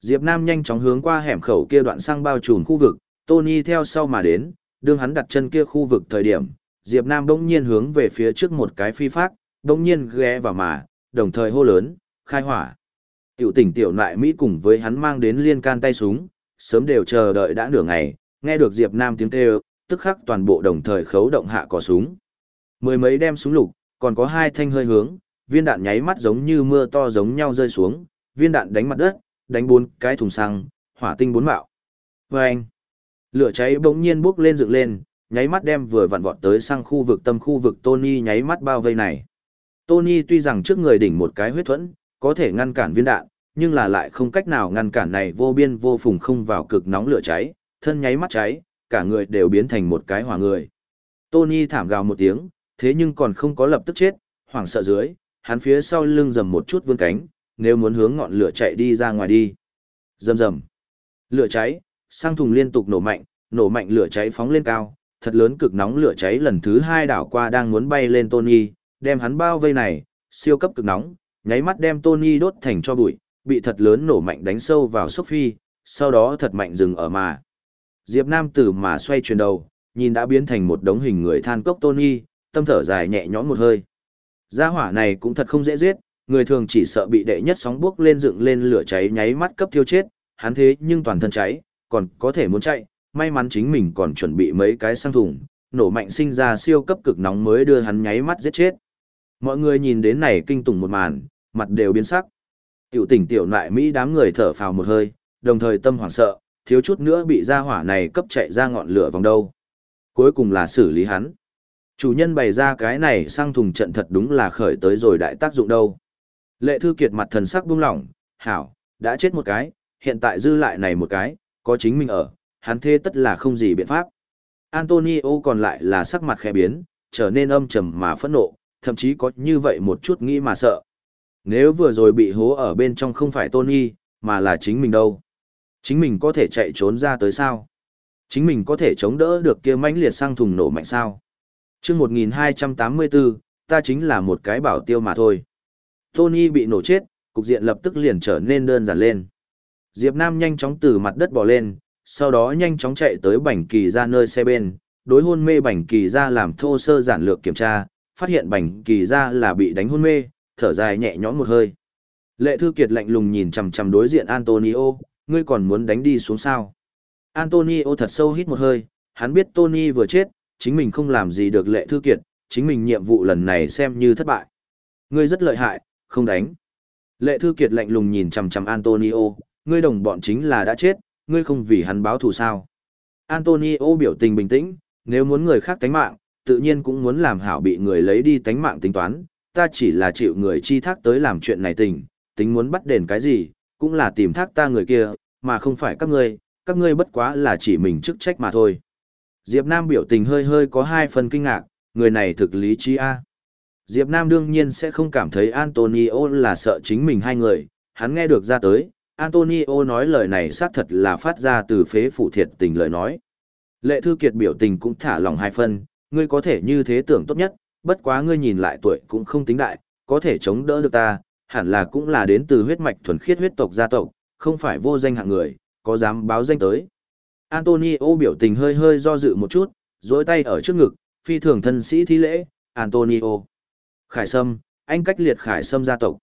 Diệp Nam nhanh chóng hướng qua hẻm khẩu kia đoạn sang bao trùm khu vực, Tony theo sau mà đến, đương hắn đặt chân kia khu vực thời điểm, Diệp Nam bỗng nhiên hướng về phía trước một cái phi phát, bỗng nhiên ghé vào mà, đồng thời hô lớn, khai hỏa. Tiểu tỉnh tiểu nại Mỹ cùng với hắn mang đến liên can tay súng, sớm đều chờ đợi đã nửa ngày, nghe được Diệp Nam tiếng kêu, tức khắc toàn bộ đồng thời khấu động hạ cò súng. Mười mấy đem súng lục, còn có hai thanh hơi hướng, viên đạn nháy mắt giống như mưa to giống nhau rơi xuống, viên đạn đánh mặt đất, đánh bốn cái thùng xăng, hỏa tinh bốn mạo. Vâng! Lửa cháy bỗng nhiên bốc lên dựng lên, nháy mắt đem vừa vặn vọt tới sang khu vực tâm khu vực Tony nháy mắt bao vây này. Tony tuy rằng trước người đỉnh một cái huyết thuẫn, có thể ngăn cản viên đạn, nhưng là lại không cách nào ngăn cản này vô biên vô phùng không vào cực nóng lửa cháy, thân nháy mắt cháy, cả người đều biến thành một cái hỏa người. Tony thảm gào một tiếng, thế nhưng còn không có lập tức chết, hoảng sợ dưới, hắn phía sau lưng rầm một chút vươn cánh, nếu muốn hướng ngọn lửa chạy đi ra ngoài đi. Rầm rầm. Lửa cháy, sang thùng liên tục nổ mạnh, nổ mạnh lửa cháy phóng lên cao, thật lớn cực nóng lửa cháy lần thứ hai đảo qua đang muốn bay lên Tony, đem hắn bao vây này, siêu cấp cực nóng, nháy mắt đem Tony đốt thành cho bụi, bị thật lớn nổ mạnh đánh sâu vào Sophie, sau đó thật mạnh dừng ở mà. Diệp Nam tử mà xoay chuyển đầu, nhìn đã biến thành một đống hình người than cốc Tony, tâm thở dài nhẹ nhõm một hơi. Gia hỏa này cũng thật không dễ giết, người thường chỉ sợ bị đệ nhất sóng bước lên dựng lên lửa cháy nháy mắt cấp thiêu chết, hắn thế nhưng toàn thân cháy, còn có thể muốn chạy, may mắn chính mình còn chuẩn bị mấy cái sang thùng, nổ mạnh sinh ra siêu cấp cực nóng mới đưa hắn nháy mắt giết chết. Mọi người nhìn đến này kinh tủng một màn, mặt đều biến sắc. Tiểu tỉnh tiểu lại Mỹ đám người thở phào một hơi, đồng thời tâm hoảng sợ, thiếu chút nữa bị gia hỏa này cấp chạy ra ngọn lửa vòng đâu. Cuối cùng là xử lý hắn. Chủ nhân bày ra cái này sang thùng trận thật đúng là khởi tới rồi đại tác dụng đâu. Lệ thư kiệt mặt thần sắc buông lỏng, hảo, đã chết một cái, hiện tại dư lại này một cái, có chính mình ở, hắn thế tất là không gì biện pháp. Antonio còn lại là sắc mặt khẽ biến, trở nên âm trầm mà phẫn nộ, thậm chí có như vậy một chút nghĩ mà sợ. Nếu vừa rồi bị hố ở bên trong không phải Tony, mà là chính mình đâu. Chính mình có thể chạy trốn ra tới sao? Chính mình có thể chống đỡ được kia mãnh liệt sang thùng nổ mạnh sao? chương 1284, ta chính là một cái bảo tiêu mà thôi. Tony bị nổ chết, cục diện lập tức liền trở nên đơn giản lên. Diệp Nam nhanh chóng từ mặt đất bò lên, sau đó nhanh chóng chạy tới bảnh kỳ ra nơi xe bên, đối hôn mê bảnh kỳ ra làm thô sơ giản lược kiểm tra, phát hiện bảnh kỳ ra là bị đánh hôn mê, thở dài nhẹ nhõm một hơi. Lệ Thư Kiệt lạnh lùng nhìn chằm chằm đối diện Antonio, ngươi còn muốn đánh đi xuống sao? Antonio thật sâu hít một hơi, hắn biết Tony vừa chết, chính mình không làm gì được Lệ Thư Kiệt, chính mình nhiệm vụ lần này xem như thất bại. Ngươi rất lợi hại, không đánh. Lệ Thư Kiệt lạnh lùng nhìn chằm chằm Antonio, ngươi đồng bọn chính là đã chết, ngươi không vì hắn báo thù sao? Antonio biểu tình bình tĩnh, nếu muốn người khác tánh mạng, tự nhiên cũng muốn làm hảo bị người lấy đi tánh mạng tính toán, ta chỉ là chịu người chi thác tới làm chuyện này tình, tính muốn bắt đền cái gì, cũng là tìm thác ta người kia, mà không phải các ngươi, các ngươi bất quá là chỉ mình chức trách mà thôi. Diệp Nam biểu tình hơi hơi có hai phần kinh ngạc, người này thực lý trí a. Diệp Nam đương nhiên sẽ không cảm thấy Antonio là sợ chính mình hai người, hắn nghe được ra tới, Antonio nói lời này xác thật là phát ra từ phế phụ thiệt tình lời nói. Lệ Thư Kiệt biểu tình cũng thả lòng hai phân, ngươi có thể như thế tưởng tốt nhất, bất quá ngươi nhìn lại tuổi cũng không tính đại, có thể chống đỡ được ta, hẳn là cũng là đến từ huyết mạch thuần khiết huyết tộc gia tộc, không phải vô danh hạng người, có dám báo danh tới. Antonio biểu tình hơi hơi do dự một chút, dối tay ở trước ngực, phi thường thân sĩ thi lễ, Antonio. Khải Sâm, anh cách liệt Khải Sâm gia tộc.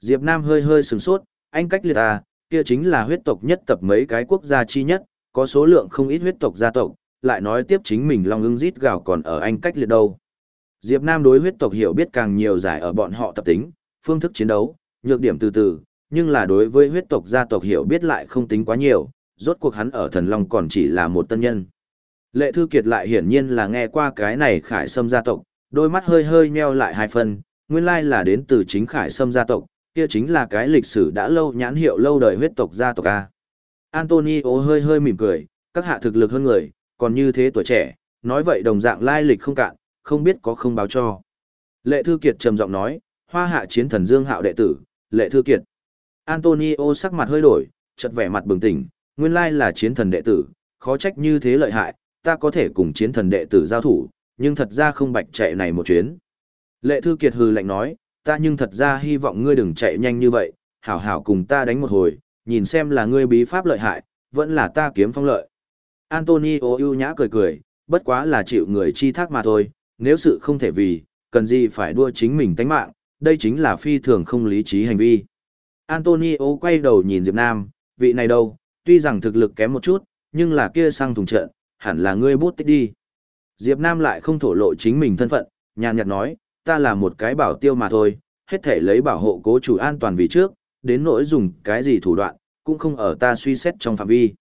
Diệp Nam hơi hơi sừng sốt, anh cách liệt à, kia chính là huyết tộc nhất tập mấy cái quốc gia chi nhất, có số lượng không ít huyết tộc gia tộc, lại nói tiếp chính mình long ưng rít gào còn ở anh cách liệt đâu. Diệp Nam đối huyết tộc hiểu biết càng nhiều giải ở bọn họ tập tính, phương thức chiến đấu, nhược điểm từ từ, nhưng là đối với huyết tộc gia tộc hiểu biết lại không tính quá nhiều, rốt cuộc hắn ở thần long còn chỉ là một tân nhân. Lệ Thư Kiệt lại hiển nhiên là nghe qua cái này khải sâm gia tộc, đôi mắt hơi hơi nheo lại hai phần, nguyên lai là đến từ chính khải sâm gia tộc, kia chính là cái lịch sử đã lâu nhãn hiệu lâu đời huyết tộc gia tộc A. Antonio hơi hơi mỉm cười, các hạ thực lực hơn người, còn như thế tuổi trẻ, nói vậy đồng dạng lai lịch không cạn, không biết có không báo cho. Lệ Thư Kiệt trầm giọng nói, hoa hạ chiến thần Dương Hạo đệ tử, Lệ Thư Kiệt. Antonio sắc mặt hơi đổi, chợt vẻ mặt bừng tỉnh, nguyên lai là chiến thần đệ tử, khó trách như thế lợi hại, ta có thể cùng chiến thần đệ tử giao thủ, nhưng thật ra không bạch chạy này một chuyến. Lệ Thư Kiệt hừ lạnh nói, ta nhưng thật ra hy vọng ngươi đừng chạy nhanh như vậy, hảo hảo cùng ta đánh một hồi, nhìn xem là ngươi bí pháp lợi hại, vẫn là ta kiếm phong lợi. Antonio ưu nhã cười cười, bất quá là chịu người chi thác mà thôi, nếu sự không thể vì, cần gì phải đua chính mình tánh mạng, đây chính là phi thường không lý trí hành vi. Antonio quay đầu nhìn Diệp Nam, vị này đâu, tuy rằng thực lực kém một chút, nhưng là kia sang thùng trận, hẳn là ngươi bút tích đi. Diệp Nam lại không thổ lộ chính mình thân phận, nhàn nhạt nói, ta là một cái bảo tiêu mà thôi, hết thể lấy bảo hộ cố chủ an toàn vì trước, đến nỗi dùng cái gì thủ đoạn, cũng không ở ta suy xét trong phạm vi.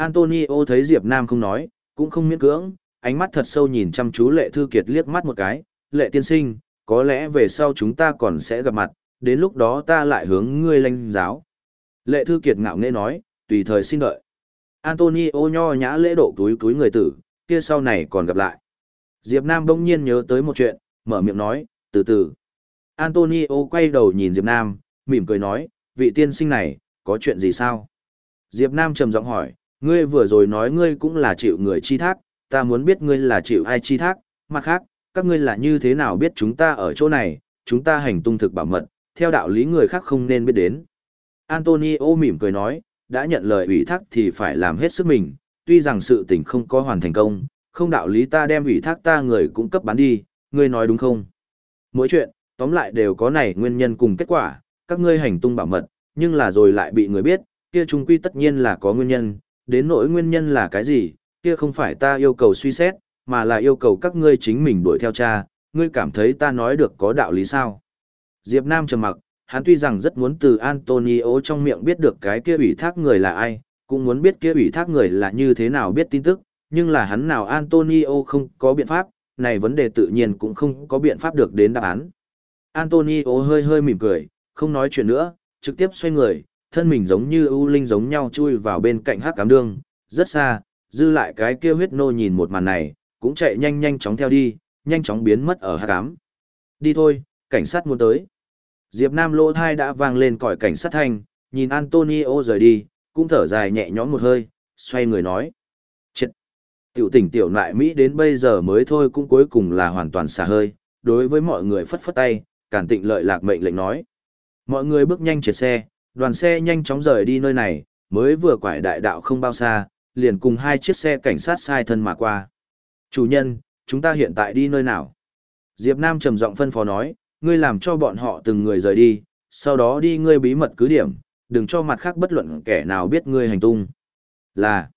Antonio thấy Diệp Nam không nói, cũng không miễn cưỡng, ánh mắt thật sâu nhìn chăm chú Lệ Thư Kiệt liếc mắt một cái, Lệ tiên sinh, có lẽ về sau chúng ta còn sẽ gặp mặt, đến lúc đó ta lại hướng ngươi lãnh giáo. Lệ Thư Kiệt ngạo nghễ nói, tùy thời xin đợi. Antonio nho nhã lễ độ túi túi người tử, kia sau này còn gặp lại. Diệp Nam bỗng nhiên nhớ tới một chuyện, mở miệng nói, từ từ. Antonio quay đầu nhìn Diệp Nam, mỉm cười nói, vị tiên sinh này, có chuyện gì sao? Diệp Nam trầm giọng hỏi, ngươi vừa rồi nói ngươi cũng là chịu người chi thác, ta muốn biết ngươi là chịu ai chi thác, mặt khác, các ngươi là như thế nào biết chúng ta ở chỗ này, chúng ta hành tung thực bảo mật, theo đạo lý người khác không nên biết đến. Antonio mỉm cười nói, đã nhận lời ủy thác thì phải làm hết sức mình, tuy rằng sự tình không có hoàn thành công, không đạo lý ta đem ủy thác ta người cũng cấp bán đi, ngươi nói đúng không? Mỗi chuyện, tóm lại đều có này nguyên nhân cùng kết quả, các ngươi hành tung bảo mật, nhưng là rồi lại bị người biết, kia trung quy tất nhiên là có nguyên nhân, đến nỗi nguyên nhân là cái gì, kia không phải ta yêu cầu suy xét, mà là yêu cầu các ngươi chính mình đuổi theo cha, ngươi cảm thấy ta nói được có đạo lý sao? Diệp Nam trầm mặc, hắn tuy rằng rất muốn từ Antonio trong miệng biết được cái kia ủy thác người là ai, cũng muốn biết kia ủy thác người là như thế nào biết tin tức, nhưng là hắn nào Antonio không có biện pháp, này vấn đề tự nhiên cũng không có biện pháp được đến đáp án. Antonio hơi hơi mỉm cười, không nói chuyện nữa, trực tiếp xoay người, thân mình giống như ưu linh giống nhau chui vào bên cạnh hắc cám đương, rất xa, dư lại cái kia huyết nô nhìn một màn này, cũng chạy nhanh nhanh chóng theo đi, nhanh chóng biến mất ở hắc cám. Đi thôi, cảnh sát muốn tới. Diệp Nam lỗ thai đã vang lên còi cảnh sát thanh, nhìn Antonio rời đi, cũng thở dài nhẹ nhõm một hơi, xoay người nói. Chết! Tiểu tỉnh tiểu nại Mỹ đến bây giờ mới thôi cũng cuối cùng là hoàn toàn xả hơi, đối với mọi người phất phất tay, cản tịnh lợi lạc mệnh lệnh nói. Mọi người bước nhanh triệt xe, đoàn xe nhanh chóng rời đi nơi này, mới vừa quải đại đạo không bao xa, liền cùng hai chiếc xe cảnh sát sai thân mà qua. Chủ nhân, chúng ta hiện tại đi nơi nào? Diệp Nam trầm giọng phân phó nói, ngươi làm cho bọn họ từng người rời đi, sau đó đi ngươi bí mật cứ điểm, đừng cho mặt khác bất luận kẻ nào biết ngươi hành tung. Là,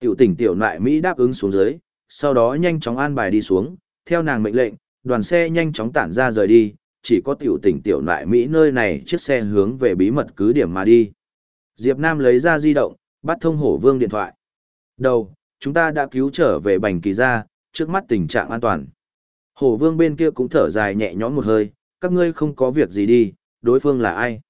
tiểu tỉnh tiểu nại Mỹ đáp ứng xuống dưới, sau đó nhanh chóng an bài đi xuống, theo nàng mệnh lệnh, đoàn xe nhanh chóng tản ra rời đi, chỉ có tiểu tỉnh tiểu nại Mỹ nơi này chiếc xe hướng về bí mật cứ điểm mà đi. Diệp Nam lấy ra di động, bắt thông hổ vương điện thoại. Đầu, chúng ta đã cứu trở về bành kỳ gia trước mắt tình trạng an toàn. Hổ vương bên kia cũng thở dài nhẹ nhõm một hơi, các ngươi không có việc gì đi, đối phương là ai?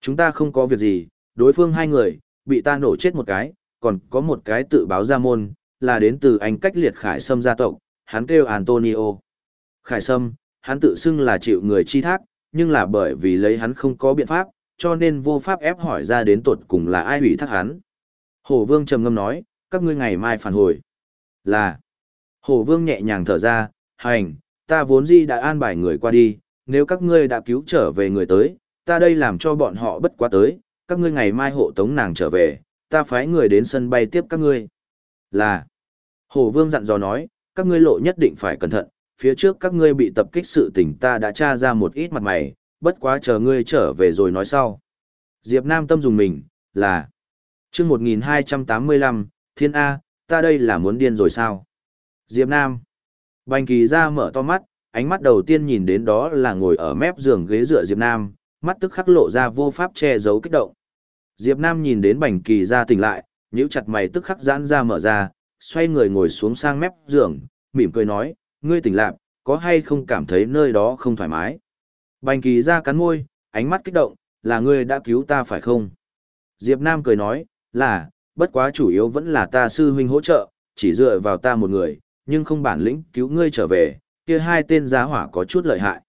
Chúng ta không có việc gì, đối phương hai người, bị ta nổ chết một cái, còn có một cái tự báo ra môn, là đến từ anh cách liệt Khải Sâm gia tộc, hắn kêu Antonio. Khải Sâm, hắn tự xưng là chịu người chi thác, nhưng là bởi vì lấy hắn không có biện pháp, cho nên vô pháp ép hỏi ra đến tột cùng là ai hủy thác hắn. Hổ Vương trầm ngâm nói, các ngươi ngày mai phản hồi. Là. Hổ Vương nhẹ nhàng thở ra, hành, ta vốn gì đã an bài người qua đi, nếu các ngươi đã cứu trở về người tới, ta đây làm cho bọn họ bất quá tới, các ngươi ngày mai hộ tống nàng trở về, ta phái người đến sân bay tiếp các ngươi. Là, Hổ Vương dặn dò nói, các ngươi lộ nhất định phải cẩn thận, phía trước các ngươi bị tập kích sự tình ta đã tra ra một ít mặt mày, bất quá chờ ngươi trở về rồi nói sau. Diệp Nam tâm dùng mình, là chương 1285, Thiên A, ta đây là muốn điên rồi sao? Diệp Nam. Bành kỳ ra mở to mắt, ánh mắt đầu tiên nhìn đến đó là ngồi ở mép giường ghế dựa Diệp Nam, mắt tức khắc lộ ra vô pháp che giấu kích động. Diệp Nam nhìn đến bành kỳ ra tỉnh lại, nhíu chặt mày tức khắc giãn ra mở ra, xoay người ngồi xuống sang mép giường, mỉm cười nói, ngươi tỉnh lạc, có hay không cảm thấy nơi đó không thoải mái? Bành kỳ ra cắn môi, ánh mắt kích động, là ngươi đã cứu ta phải không? Diệp Nam cười nói, là, bất quá chủ yếu vẫn là ta sư huynh hỗ trợ, chỉ dựa vào ta một người, nhưng không bản lĩnh cứu ngươi trở về, kia hai tên giá hỏa có chút lợi hại.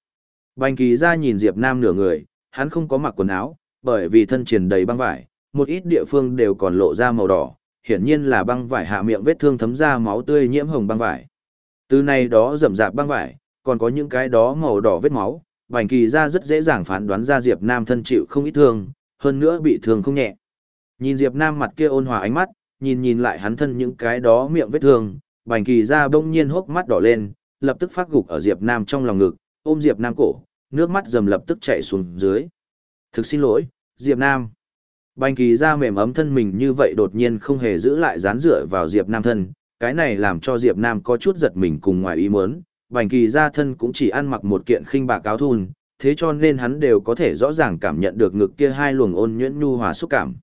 Bành kỳ ra nhìn Diệp Nam nửa người, hắn không có mặc quần áo, bởi vì thân triển đầy băng vải, một ít địa phương đều còn lộ ra màu đỏ, hiển nhiên là băng vải hạ miệng vết thương thấm ra máu tươi nhiễm hồng băng vải. Từ này đó rậm rạp băng vải, còn có những cái đó màu đỏ vết máu, Bành Kỳ ra rất dễ dàng phán đoán ra Diệp Nam thân chịu không ít thương, hơn nữa bị thương không nhẹ. Nhìn Diệp Nam mặt kia ôn hòa ánh mắt, nhìn nhìn lại hắn thân những cái đó miệng vết thương, Bành Kỳ ra bỗng nhiên hốc mắt đỏ lên, lập tức phát gục ở Diệp Nam trong lòng ngực, ôm Diệp Nam cổ, nước mắt dầm lập tức chảy xuống dưới. Thực xin lỗi, Diệp Nam. Bành Kỳ ra mềm ấm thân mình như vậy đột nhiên không hề giữ lại dán dựa vào Diệp Nam thân, cái này làm cho Diệp Nam có chút giật mình cùng ngoài ý muốn. Bành Kỳ gia thân cũng chỉ ăn mặc một kiện khinh bạc áo thun, thế cho nên hắn đều có thể rõ ràng cảm nhận được ngực kia hai luồng ôn nhuyễn nhu hòa xúc cảm.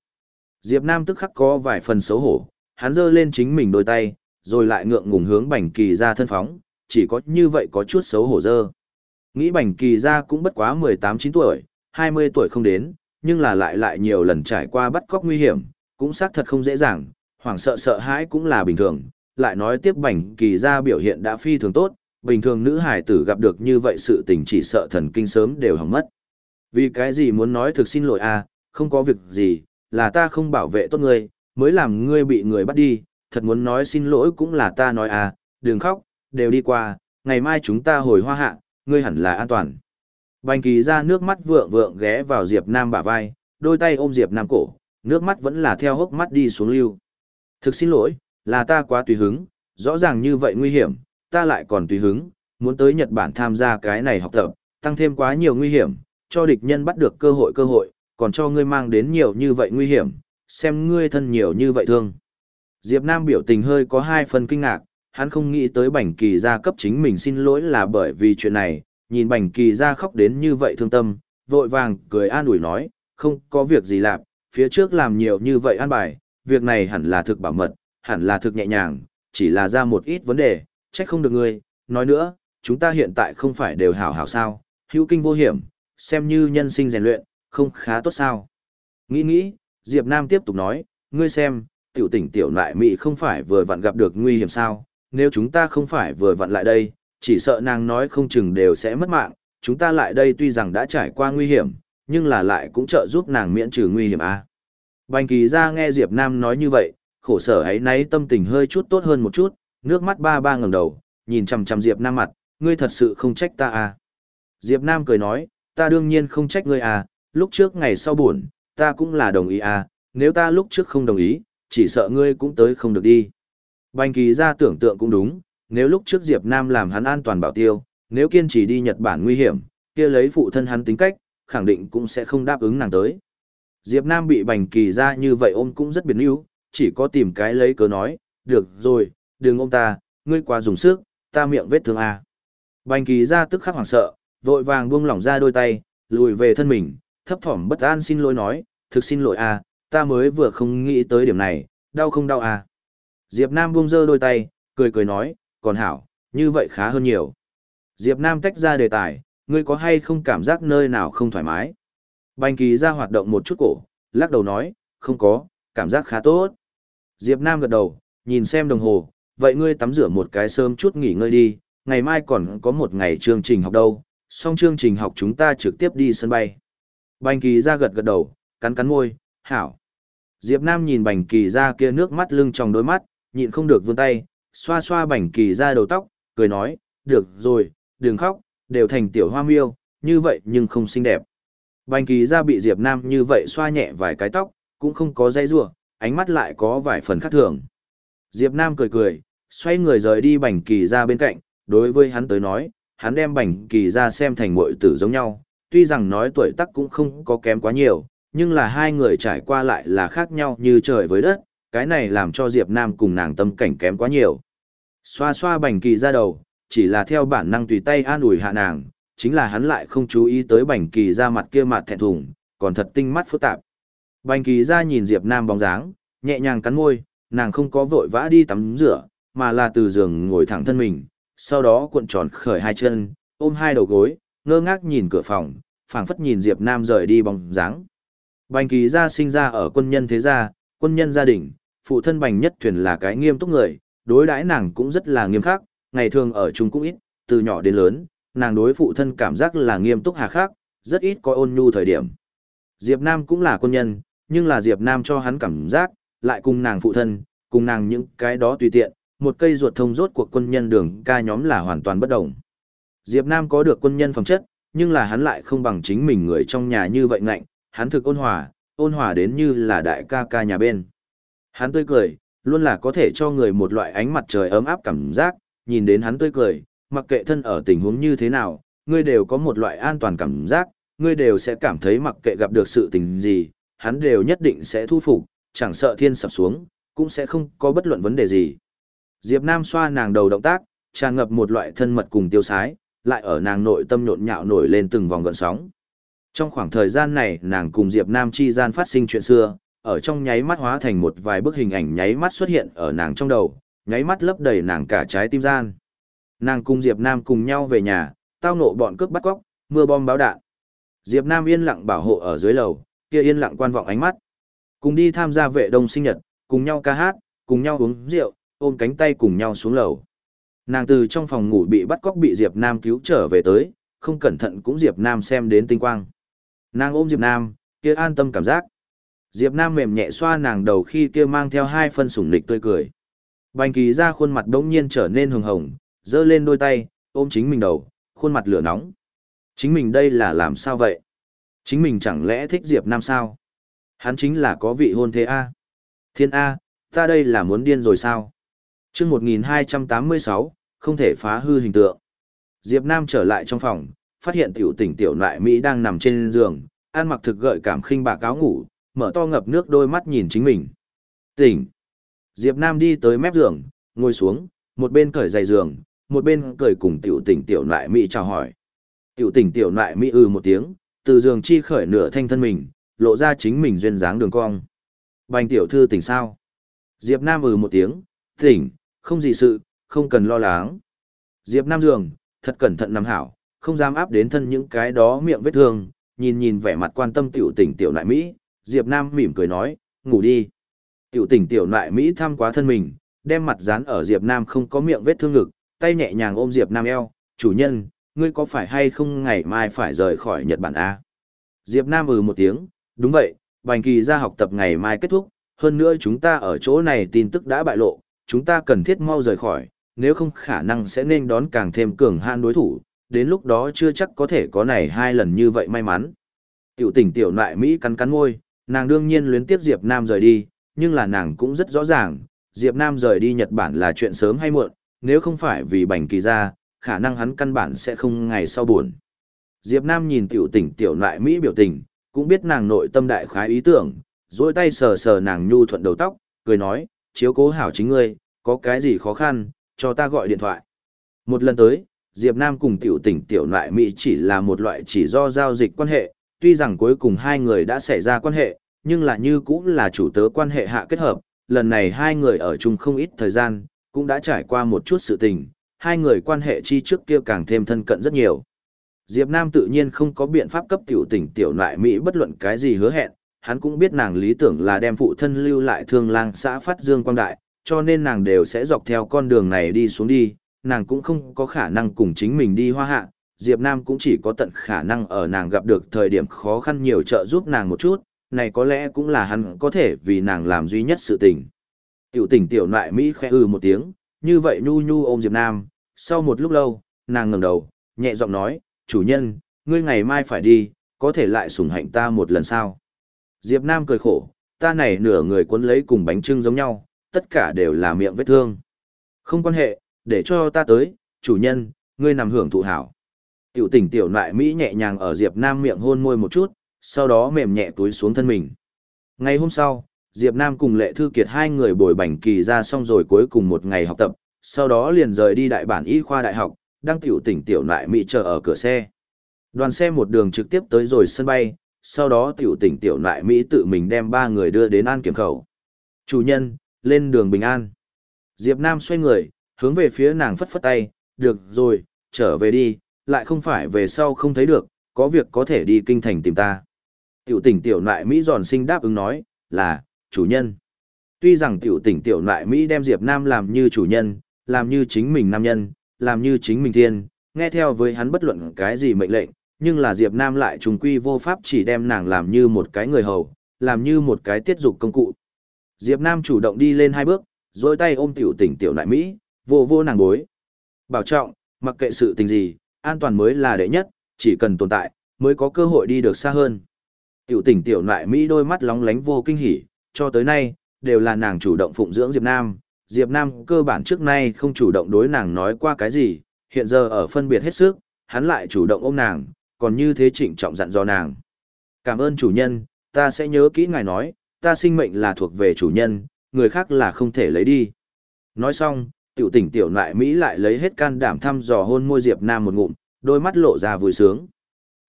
Diệp Nam tức khắc có vài phần xấu hổ, hắn giơ lên chính mình đôi tay, rồi lại ngượng ngùng hướng Bành Kỳ gia thân phóng, chỉ có như vậy có chút xấu hổ dơ. Nghĩ Bành Kỳ gia cũng bất quá 18-9 tuổi, 20 tuổi không đến, nhưng là lại lại nhiều lần trải qua bắt cóc nguy hiểm, cũng xác thật không dễ dàng, hoảng sợ sợ hãi cũng là bình thường, lại nói tiếp Bành Kỳ ra biểu hiện đã phi thường tốt, bình thường nữ hải tử gặp được như vậy sự tình chỉ sợ thần kinh sớm đều hỏng mất. Vì cái gì muốn nói thực xin lỗi à, không có việc gì, là ta không bảo vệ tốt ngươi, mới làm ngươi bị người bắt đi, thật muốn nói xin lỗi cũng là ta nói à, đừng khóc, đều đi qua, ngày mai chúng ta hồi hoa hạ, ngươi hẳn là an toàn. Bành kỳ ra nước mắt vượng vượng ghé vào Diệp Nam bả vai, đôi tay ôm Diệp Nam cổ, nước mắt vẫn là theo hốc mắt đi xuống lưu. Thực xin lỗi, là ta quá tùy hứng, rõ ràng như vậy nguy hiểm, ta lại còn tùy hứng, muốn tới Nhật Bản tham gia cái này học tập, tăng thêm quá nhiều nguy hiểm, cho địch nhân bắt được cơ hội cơ hội, còn cho ngươi mang đến nhiều như vậy nguy hiểm, xem ngươi thân nhiều như vậy thương. Diệp Nam biểu tình hơi có hai phần kinh ngạc, hắn không nghĩ tới Bành Kỳ gia cấp chính mình xin lỗi là bởi vì chuyện này, nhìn Bành Kỳ gia khóc đến như vậy thương tâm, vội vàng cười an ủi nói, không có việc gì làm, phía trước làm nhiều như vậy an bài, việc này hẳn là thực bảo mật, hẳn là thực nhẹ nhàng, chỉ là ra một ít vấn đề, trách không được ngươi, nói nữa, chúng ta hiện tại không phải đều hảo hảo sao, hữu kinh vô hiểm, xem như nhân sinh rèn luyện, không khá tốt sao. Nghĩ nghĩ, Diệp Nam tiếp tục nói, ngươi xem, tiểu tỉnh tiểu lại mị không phải vừa vặn gặp được nguy hiểm sao, nếu chúng ta không phải vừa vặn lại đây, chỉ sợ nàng nói không chừng đều sẽ mất mạng, chúng ta lại đây tuy rằng đã trải qua nguy hiểm, nhưng là lại cũng trợ giúp nàng miễn trừ nguy hiểm à. Bành kỳ ra nghe Diệp Nam nói như vậy, khổ sở ấy nay tâm tình hơi chút tốt hơn một chút, nước mắt ba ba ngẩng đầu, nhìn chằm chằm Diệp Nam mặt, ngươi thật sự không trách ta à. Diệp Nam cười nói, ta đương nhiên không trách ngươi à, lúc trước ngày sau buồn, ta cũng là đồng ý à, nếu ta lúc trước không đồng ý, chỉ sợ ngươi cũng tới không được đi. Bành kỳ ra tưởng tượng cũng đúng, nếu lúc trước Diệp Nam làm hắn an toàn bảo tiêu, nếu kiên trì đi Nhật Bản nguy hiểm, kia lấy phụ thân hắn tính cách, khẳng định cũng sẽ không đáp ứng nàng tới. Diệp Nam bị bành kỳ ra như vậy ôm cũng rất biệt níu, chỉ có tìm cái lấy cớ nói, được rồi, đừng ôm ta, ngươi quá dùng sức, ta miệng vết thương à. Bành kỳ ra tức khắc hoảng sợ, vội vàng buông lỏng ra đôi tay, lùi về thân mình, thấp thỏm bất an xin lỗi nói, thực xin lỗi à, ta mới vừa không nghĩ tới điểm này, đau không đau à. Diệp Nam buông dơ đôi tay, cười cười nói, còn hảo, như vậy khá hơn nhiều. Diệp Nam tách ra đề tài, ngươi có hay không cảm giác nơi nào không thoải mái? Bành kỳ ra hoạt động một chút cổ, lắc đầu nói, không có, cảm giác khá tốt. Diệp Nam gật đầu, nhìn xem đồng hồ, vậy ngươi tắm rửa một cái sớm chút nghỉ ngơi đi, ngày mai còn có một ngày chương trình học đâu, xong chương trình học chúng ta trực tiếp đi sân bay. Bành kỳ ra gật gật đầu, cắn cắn môi, hảo. Diệp Nam nhìn bành kỳ ra kia nước mắt lưng trong đôi mắt, nhịn không được vươn tay, xoa xoa bành kỳ ra đầu tóc, cười nói, được rồi, đừng khóc, đều thành tiểu hoa miêu, như vậy nhưng không xinh đẹp. Bành kỳ ra bị Diệp Nam như vậy xoa nhẹ vài cái tóc, cũng không có dây rủa ánh mắt lại có vài phần khác thường. Diệp Nam cười cười, xoay người rời đi bành kỳ ra bên cạnh, đối với hắn tới nói, hắn đem bành kỳ ra xem thành muội tử giống nhau, tuy rằng nói tuổi tác cũng không có kém quá nhiều, nhưng là hai người trải qua lại là khác nhau như trời với đất, cái này làm cho Diệp Nam cùng nàng tâm cảnh kém quá nhiều. Xoa xoa bành kỳ ra đầu, chỉ là theo bản năng tùy tay an ủi hạ nàng, chính là hắn lại không chú ý tới bành kỳ ra mặt kia mặt thẹn thùng, còn thật tinh mắt phức tạp. Bành kỳ ra nhìn Diệp Nam bóng dáng, nhẹ nhàng cắn môi, nàng không có vội vã đi tắm rửa, mà là từ giường ngồi thẳng thân mình, sau đó cuộn tròn khởi hai chân, ôm hai đầu gối, ngơ ngác nhìn cửa phòng, phảng phất nhìn Diệp Nam rời đi bóng dáng. Bành kỳ gia sinh ra ở quân nhân thế gia, quân nhân gia đình, phụ thân bành nhất thuyền là cái nghiêm túc người, đối đãi nàng cũng rất là nghiêm khắc, ngày thường ở chung cũng ít, từ nhỏ đến lớn, nàng đối phụ thân cảm giác là nghiêm túc hà khắc, rất ít có ôn nhu thời điểm. Diệp Nam cũng là quân nhân, nhưng là Diệp Nam cho hắn cảm giác, lại cùng nàng phụ thân, cùng nàng những cái đó tùy tiện, một cây ruột thông rốt của quân nhân đường ca nhóm là hoàn toàn bất động. Diệp Nam có được quân nhân phẩm chất, nhưng là hắn lại không bằng chính mình người trong nhà như vậy ngạnh, hắn thực ôn hòa, ôn hòa đến như là đại ca ca nhà bên. Hắn tươi cười, luôn là có thể cho người một loại ánh mặt trời ấm áp cảm giác, nhìn đến hắn tươi cười, mặc kệ thân ở tình huống như thế nào, ngươi đều có một loại an toàn cảm giác, ngươi đều sẽ cảm thấy mặc kệ gặp được sự tình gì, hắn đều nhất định sẽ thu phục, chẳng sợ thiên sập xuống, cũng sẽ không có bất luận vấn đề gì. Diệp Nam xoa nàng đầu động tác, tràn ngập một loại thân mật cùng tiêu sái, lại ở nàng nội tâm nhộn nhạo nổi lên từng vòng gợn sóng. Trong khoảng thời gian này, nàng cùng Diệp Nam chi gian phát sinh chuyện xưa, ở trong nháy mắt hóa thành một vài bức hình ảnh nháy mắt xuất hiện ở nàng trong đầu, nháy mắt lấp đầy nàng cả trái tim gian. Nàng cùng Diệp Nam cùng nhau về nhà, tao nộ bọn cướp bắt cóc, mưa bom báo đạn. Diệp Nam yên lặng bảo hộ ở dưới lầu, kia yên lặng quan vọng ánh mắt. Cùng đi tham gia vệ đông sinh nhật, cùng nhau ca hát, cùng nhau uống rượu, ôm cánh tay cùng nhau xuống lầu. Nàng từ trong phòng ngủ bị bắt cóc bị Diệp Nam cứu trở về tới, không cẩn thận cũng Diệp Nam xem đến tinh quang. Nàng ôm Diệp Nam, kia an tâm cảm giác. Diệp Nam mềm nhẹ xoa nàng đầu khi kia mang theo hai phân sủng nịch tươi cười. Bành kỳ ra khuôn mặt đống nhiên trở nên hồng hồng, dơ lên đôi tay, ôm chính mình đầu, khuôn mặt lửa nóng. Chính mình đây là làm sao vậy? Chính mình chẳng lẽ thích Diệp Nam sao? Hắn chính là có vị hôn thế A. Thiên A, ta đây là muốn điên rồi sao? chương 1286, không thể phá hư hình tượng. Diệp Nam trở lại trong phòng, phát hiện tiểu tỉnh tiểu nại Mỹ đang nằm trên giường, ăn mặc thực gợi cảm khinh bạc áo ngủ, mở to ngập nước đôi mắt nhìn chính mình. Tỉnh. Diệp Nam đi tới mép giường, ngồi xuống, một bên cởi giày giường, một bên cởi cùng tiểu tỉnh tiểu nại Mỹ chào hỏi. Tiểu tỉnh tiểu nại Mỹ ư ừ một tiếng, từ giường chi khởi nửa thanh thân mình, lộ ra chính mình duyên dáng đường cong. Bành tiểu thư tỉnh sao? Diệp Nam ừ một tiếng, tỉnh, không gì sự, không cần lo lắng. Diệp Nam giường, thật cẩn thận nằm hảo, không dám áp đến thân những cái đó miệng vết thương, nhìn nhìn vẻ mặt quan tâm tiểu tỉnh tiểu nại Mỹ, Diệp Nam mỉm cười nói, ngủ đi. Tiểu tỉnh tiểu nại Mỹ thăm quá thân mình, đem mặt dán ở Diệp Nam không có miệng vết thương ngực, tay nhẹ nhàng ôm Diệp Nam eo, chủ nhân, ngươi có phải hay không ngày mai phải rời khỏi Nhật Bản A? Diệp Nam ừ một tiếng, đúng vậy, bành kỳ ra học tập ngày mai kết thúc, hơn nữa chúng ta ở chỗ này tin tức đã bại lộ, chúng ta cần thiết mau rời khỏi, nếu không khả năng sẽ nên đón càng thêm cường han đối thủ, đến lúc đó chưa chắc có thể có này hai lần như vậy may mắn. Tiểu tỉnh tiểu nại Mỹ cắn cắn môi, nàng đương nhiên luyến tiếp Diệp Nam rời đi, nhưng là nàng cũng rất rõ ràng, Diệp Nam rời đi Nhật Bản là chuyện sớm hay muộn, nếu không phải vì bành kỳ ra, khả năng hắn căn bản sẽ không ngày sau buồn. Diệp Nam nhìn tiểu tỉnh tiểu nại Mỹ biểu tình, cũng biết nàng nội tâm đại khái ý tưởng, duỗi tay sờ sờ nàng nhu thuận đầu tóc, cười nói, chiếu cố hảo chính ngươi, có cái gì khó khăn, cho ta gọi điện thoại. Một lần tới, Diệp Nam cùng tiểu tỉnh tiểu nại Mỹ chỉ là một loại chỉ do giao dịch quan hệ, tuy rằng cuối cùng hai người đã xảy ra quan hệ, nhưng là như cũng là chủ tớ quan hệ hạ kết hợp, lần này hai người ở chung không ít thời gian, cũng đã trải qua một chút sự tình, hai người quan hệ chi trước kia càng thêm thân cận rất nhiều. Diệp Nam tự nhiên không có biện pháp cấp tiểu tỉnh tiểu nại Mỹ bất luận cái gì hứa hẹn, hắn cũng biết nàng lý tưởng là đem phụ thân lưu lại thương lang xã phát dương quang đại, cho nên nàng đều sẽ dọc theo con đường này đi xuống đi, nàng cũng không có khả năng cùng chính mình đi hoa hạ, Diệp Nam cũng chỉ có tận khả năng ở nàng gặp được thời điểm khó khăn nhiều trợ giúp nàng một chút, này có lẽ cũng là hắn có thể vì nàng làm duy nhất sự tình. Tiểu tỉnh tiểu nại Mỹ khẽ ư ừ một tiếng, như vậy nhu nhu ôm Diệp Nam, sau một lúc lâu, nàng ngẩng đầu, nhẹ giọng nói, chủ nhân, ngươi ngày mai phải đi, có thể lại sủng hạnh ta một lần sao? Diệp Nam cười khổ, ta này nửa người cuốn lấy cùng bánh trưng giống nhau, tất cả đều là miệng vết thương. Không quan hệ, để cho ta tới, chủ nhân, ngươi nằm hưởng thụ hảo. Tiểu tỉnh tiểu nại Mỹ nhẹ nhàng ở Diệp Nam miệng hôn môi một chút, sau đó mềm nhẹ túi xuống thân mình. Ngày hôm sau, Diệp Nam cùng Lệ Thư Kiệt hai người bồi bảnh kỳ ra xong rồi cuối cùng một ngày học tập, sau đó liền rời đi đại bản y khoa đại học, đang tiểu tỉnh tiểu nại Mỹ chờ ở cửa xe. Đoàn xe một đường trực tiếp tới rồi sân bay, sau đó tiểu tỉnh tiểu nại Mỹ tự mình đem ba người đưa đến an kiểm khẩu. Chủ nhân, lên đường bình an. Diệp Nam xoay người, hướng về phía nàng phất phất tay, được rồi, trở về đi, lại không phải về sau không thấy được, có việc có thể đi kinh thành tìm ta. Tiểu tỉnh tiểu nại Mỹ giòn sinh đáp ứng nói, là, chủ nhân. Tuy rằng tiểu tỉnh tiểu nại Mỹ đem Diệp Nam làm như chủ nhân, làm như chính mình nam nhân, làm như chính mình thiên, nghe theo với hắn bất luận cái gì mệnh lệnh, nhưng là Diệp Nam lại trùng quy vô pháp chỉ đem nàng làm như một cái người hầu, làm như một cái tiết dục công cụ. Diệp Nam chủ động đi lên hai bước, dối tay ôm tiểu tỉnh tiểu nại Mỹ, vô vô nàng bối. Bảo trọng, mặc kệ sự tình gì, an toàn mới là đệ nhất, chỉ cần tồn tại, mới có cơ hội đi được xa hơn. Tiểu tỉnh tiểu nại Mỹ đôi mắt lóng lánh vô kinh hỉ, cho tới nay, đều là nàng chủ động phụng dưỡng Diệp Nam. Diệp Nam cơ bản trước nay không chủ động đối nàng nói qua cái gì, hiện giờ ở phân biệt hết sức, hắn lại chủ động ôm nàng, còn như thế trịnh trọng dặn dò nàng. Cảm ơn chủ nhân, ta sẽ nhớ kỹ ngài nói, ta sinh mệnh là thuộc về chủ nhân, người khác là không thể lấy đi. Nói xong, tiểu tỉnh tiểu nại Mỹ lại lấy hết can đảm thăm dò hôn môi Diệp Nam một ngụm, đôi mắt lộ ra vui sướng.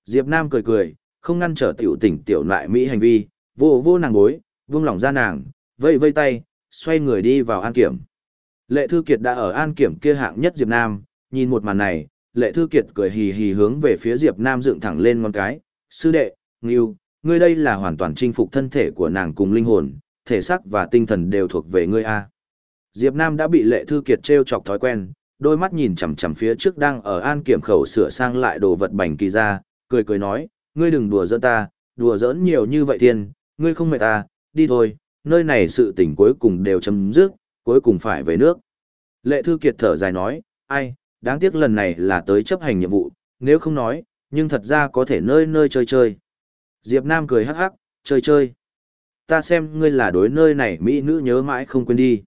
Diệp Nam cười cười, không ngăn trở tiểu tỉnh tiểu nại Mỹ hành vi, vô vô nàng bối, vương lòng ra nàng, vây vây tay, xoay người đi vào an kiểm. Lệ Thư Kiệt đã ở an kiểm kia hạng nhất Diệp Nam, nhìn một màn này, Lệ Thư Kiệt cười hì hì hướng về phía Diệp Nam dựng thẳng lên ngón cái, sư đệ, Ngưu, ngươi đây là hoàn toàn chinh phục thân thể của nàng cùng linh hồn, thể xác và tinh thần đều thuộc về ngươi a. Diệp Nam đã bị Lệ Thư Kiệt treo chọc thói quen, đôi mắt nhìn chằm chằm phía trước đang ở an kiểm khẩu sửa sang lại đồ vật bành kỳ ra, cười cười nói, ngươi đừng đùa giỡn ta, đùa giỡn nhiều như vậy thiên, ngươi không mệt ta, đi thôi, nơi này sự tình cuối cùng đều chấm dứt, cuối cùng phải về nước. Lệ Thư Kiệt thở dài nói, ai, đáng tiếc lần này là tới chấp hành nhiệm vụ, nếu không nói, nhưng thật ra có thể nơi nơi chơi chơi. Diệp Nam cười hắc hắc, chơi chơi. Ta xem ngươi là đối nơi này mỹ nữ nhớ mãi không quên đi.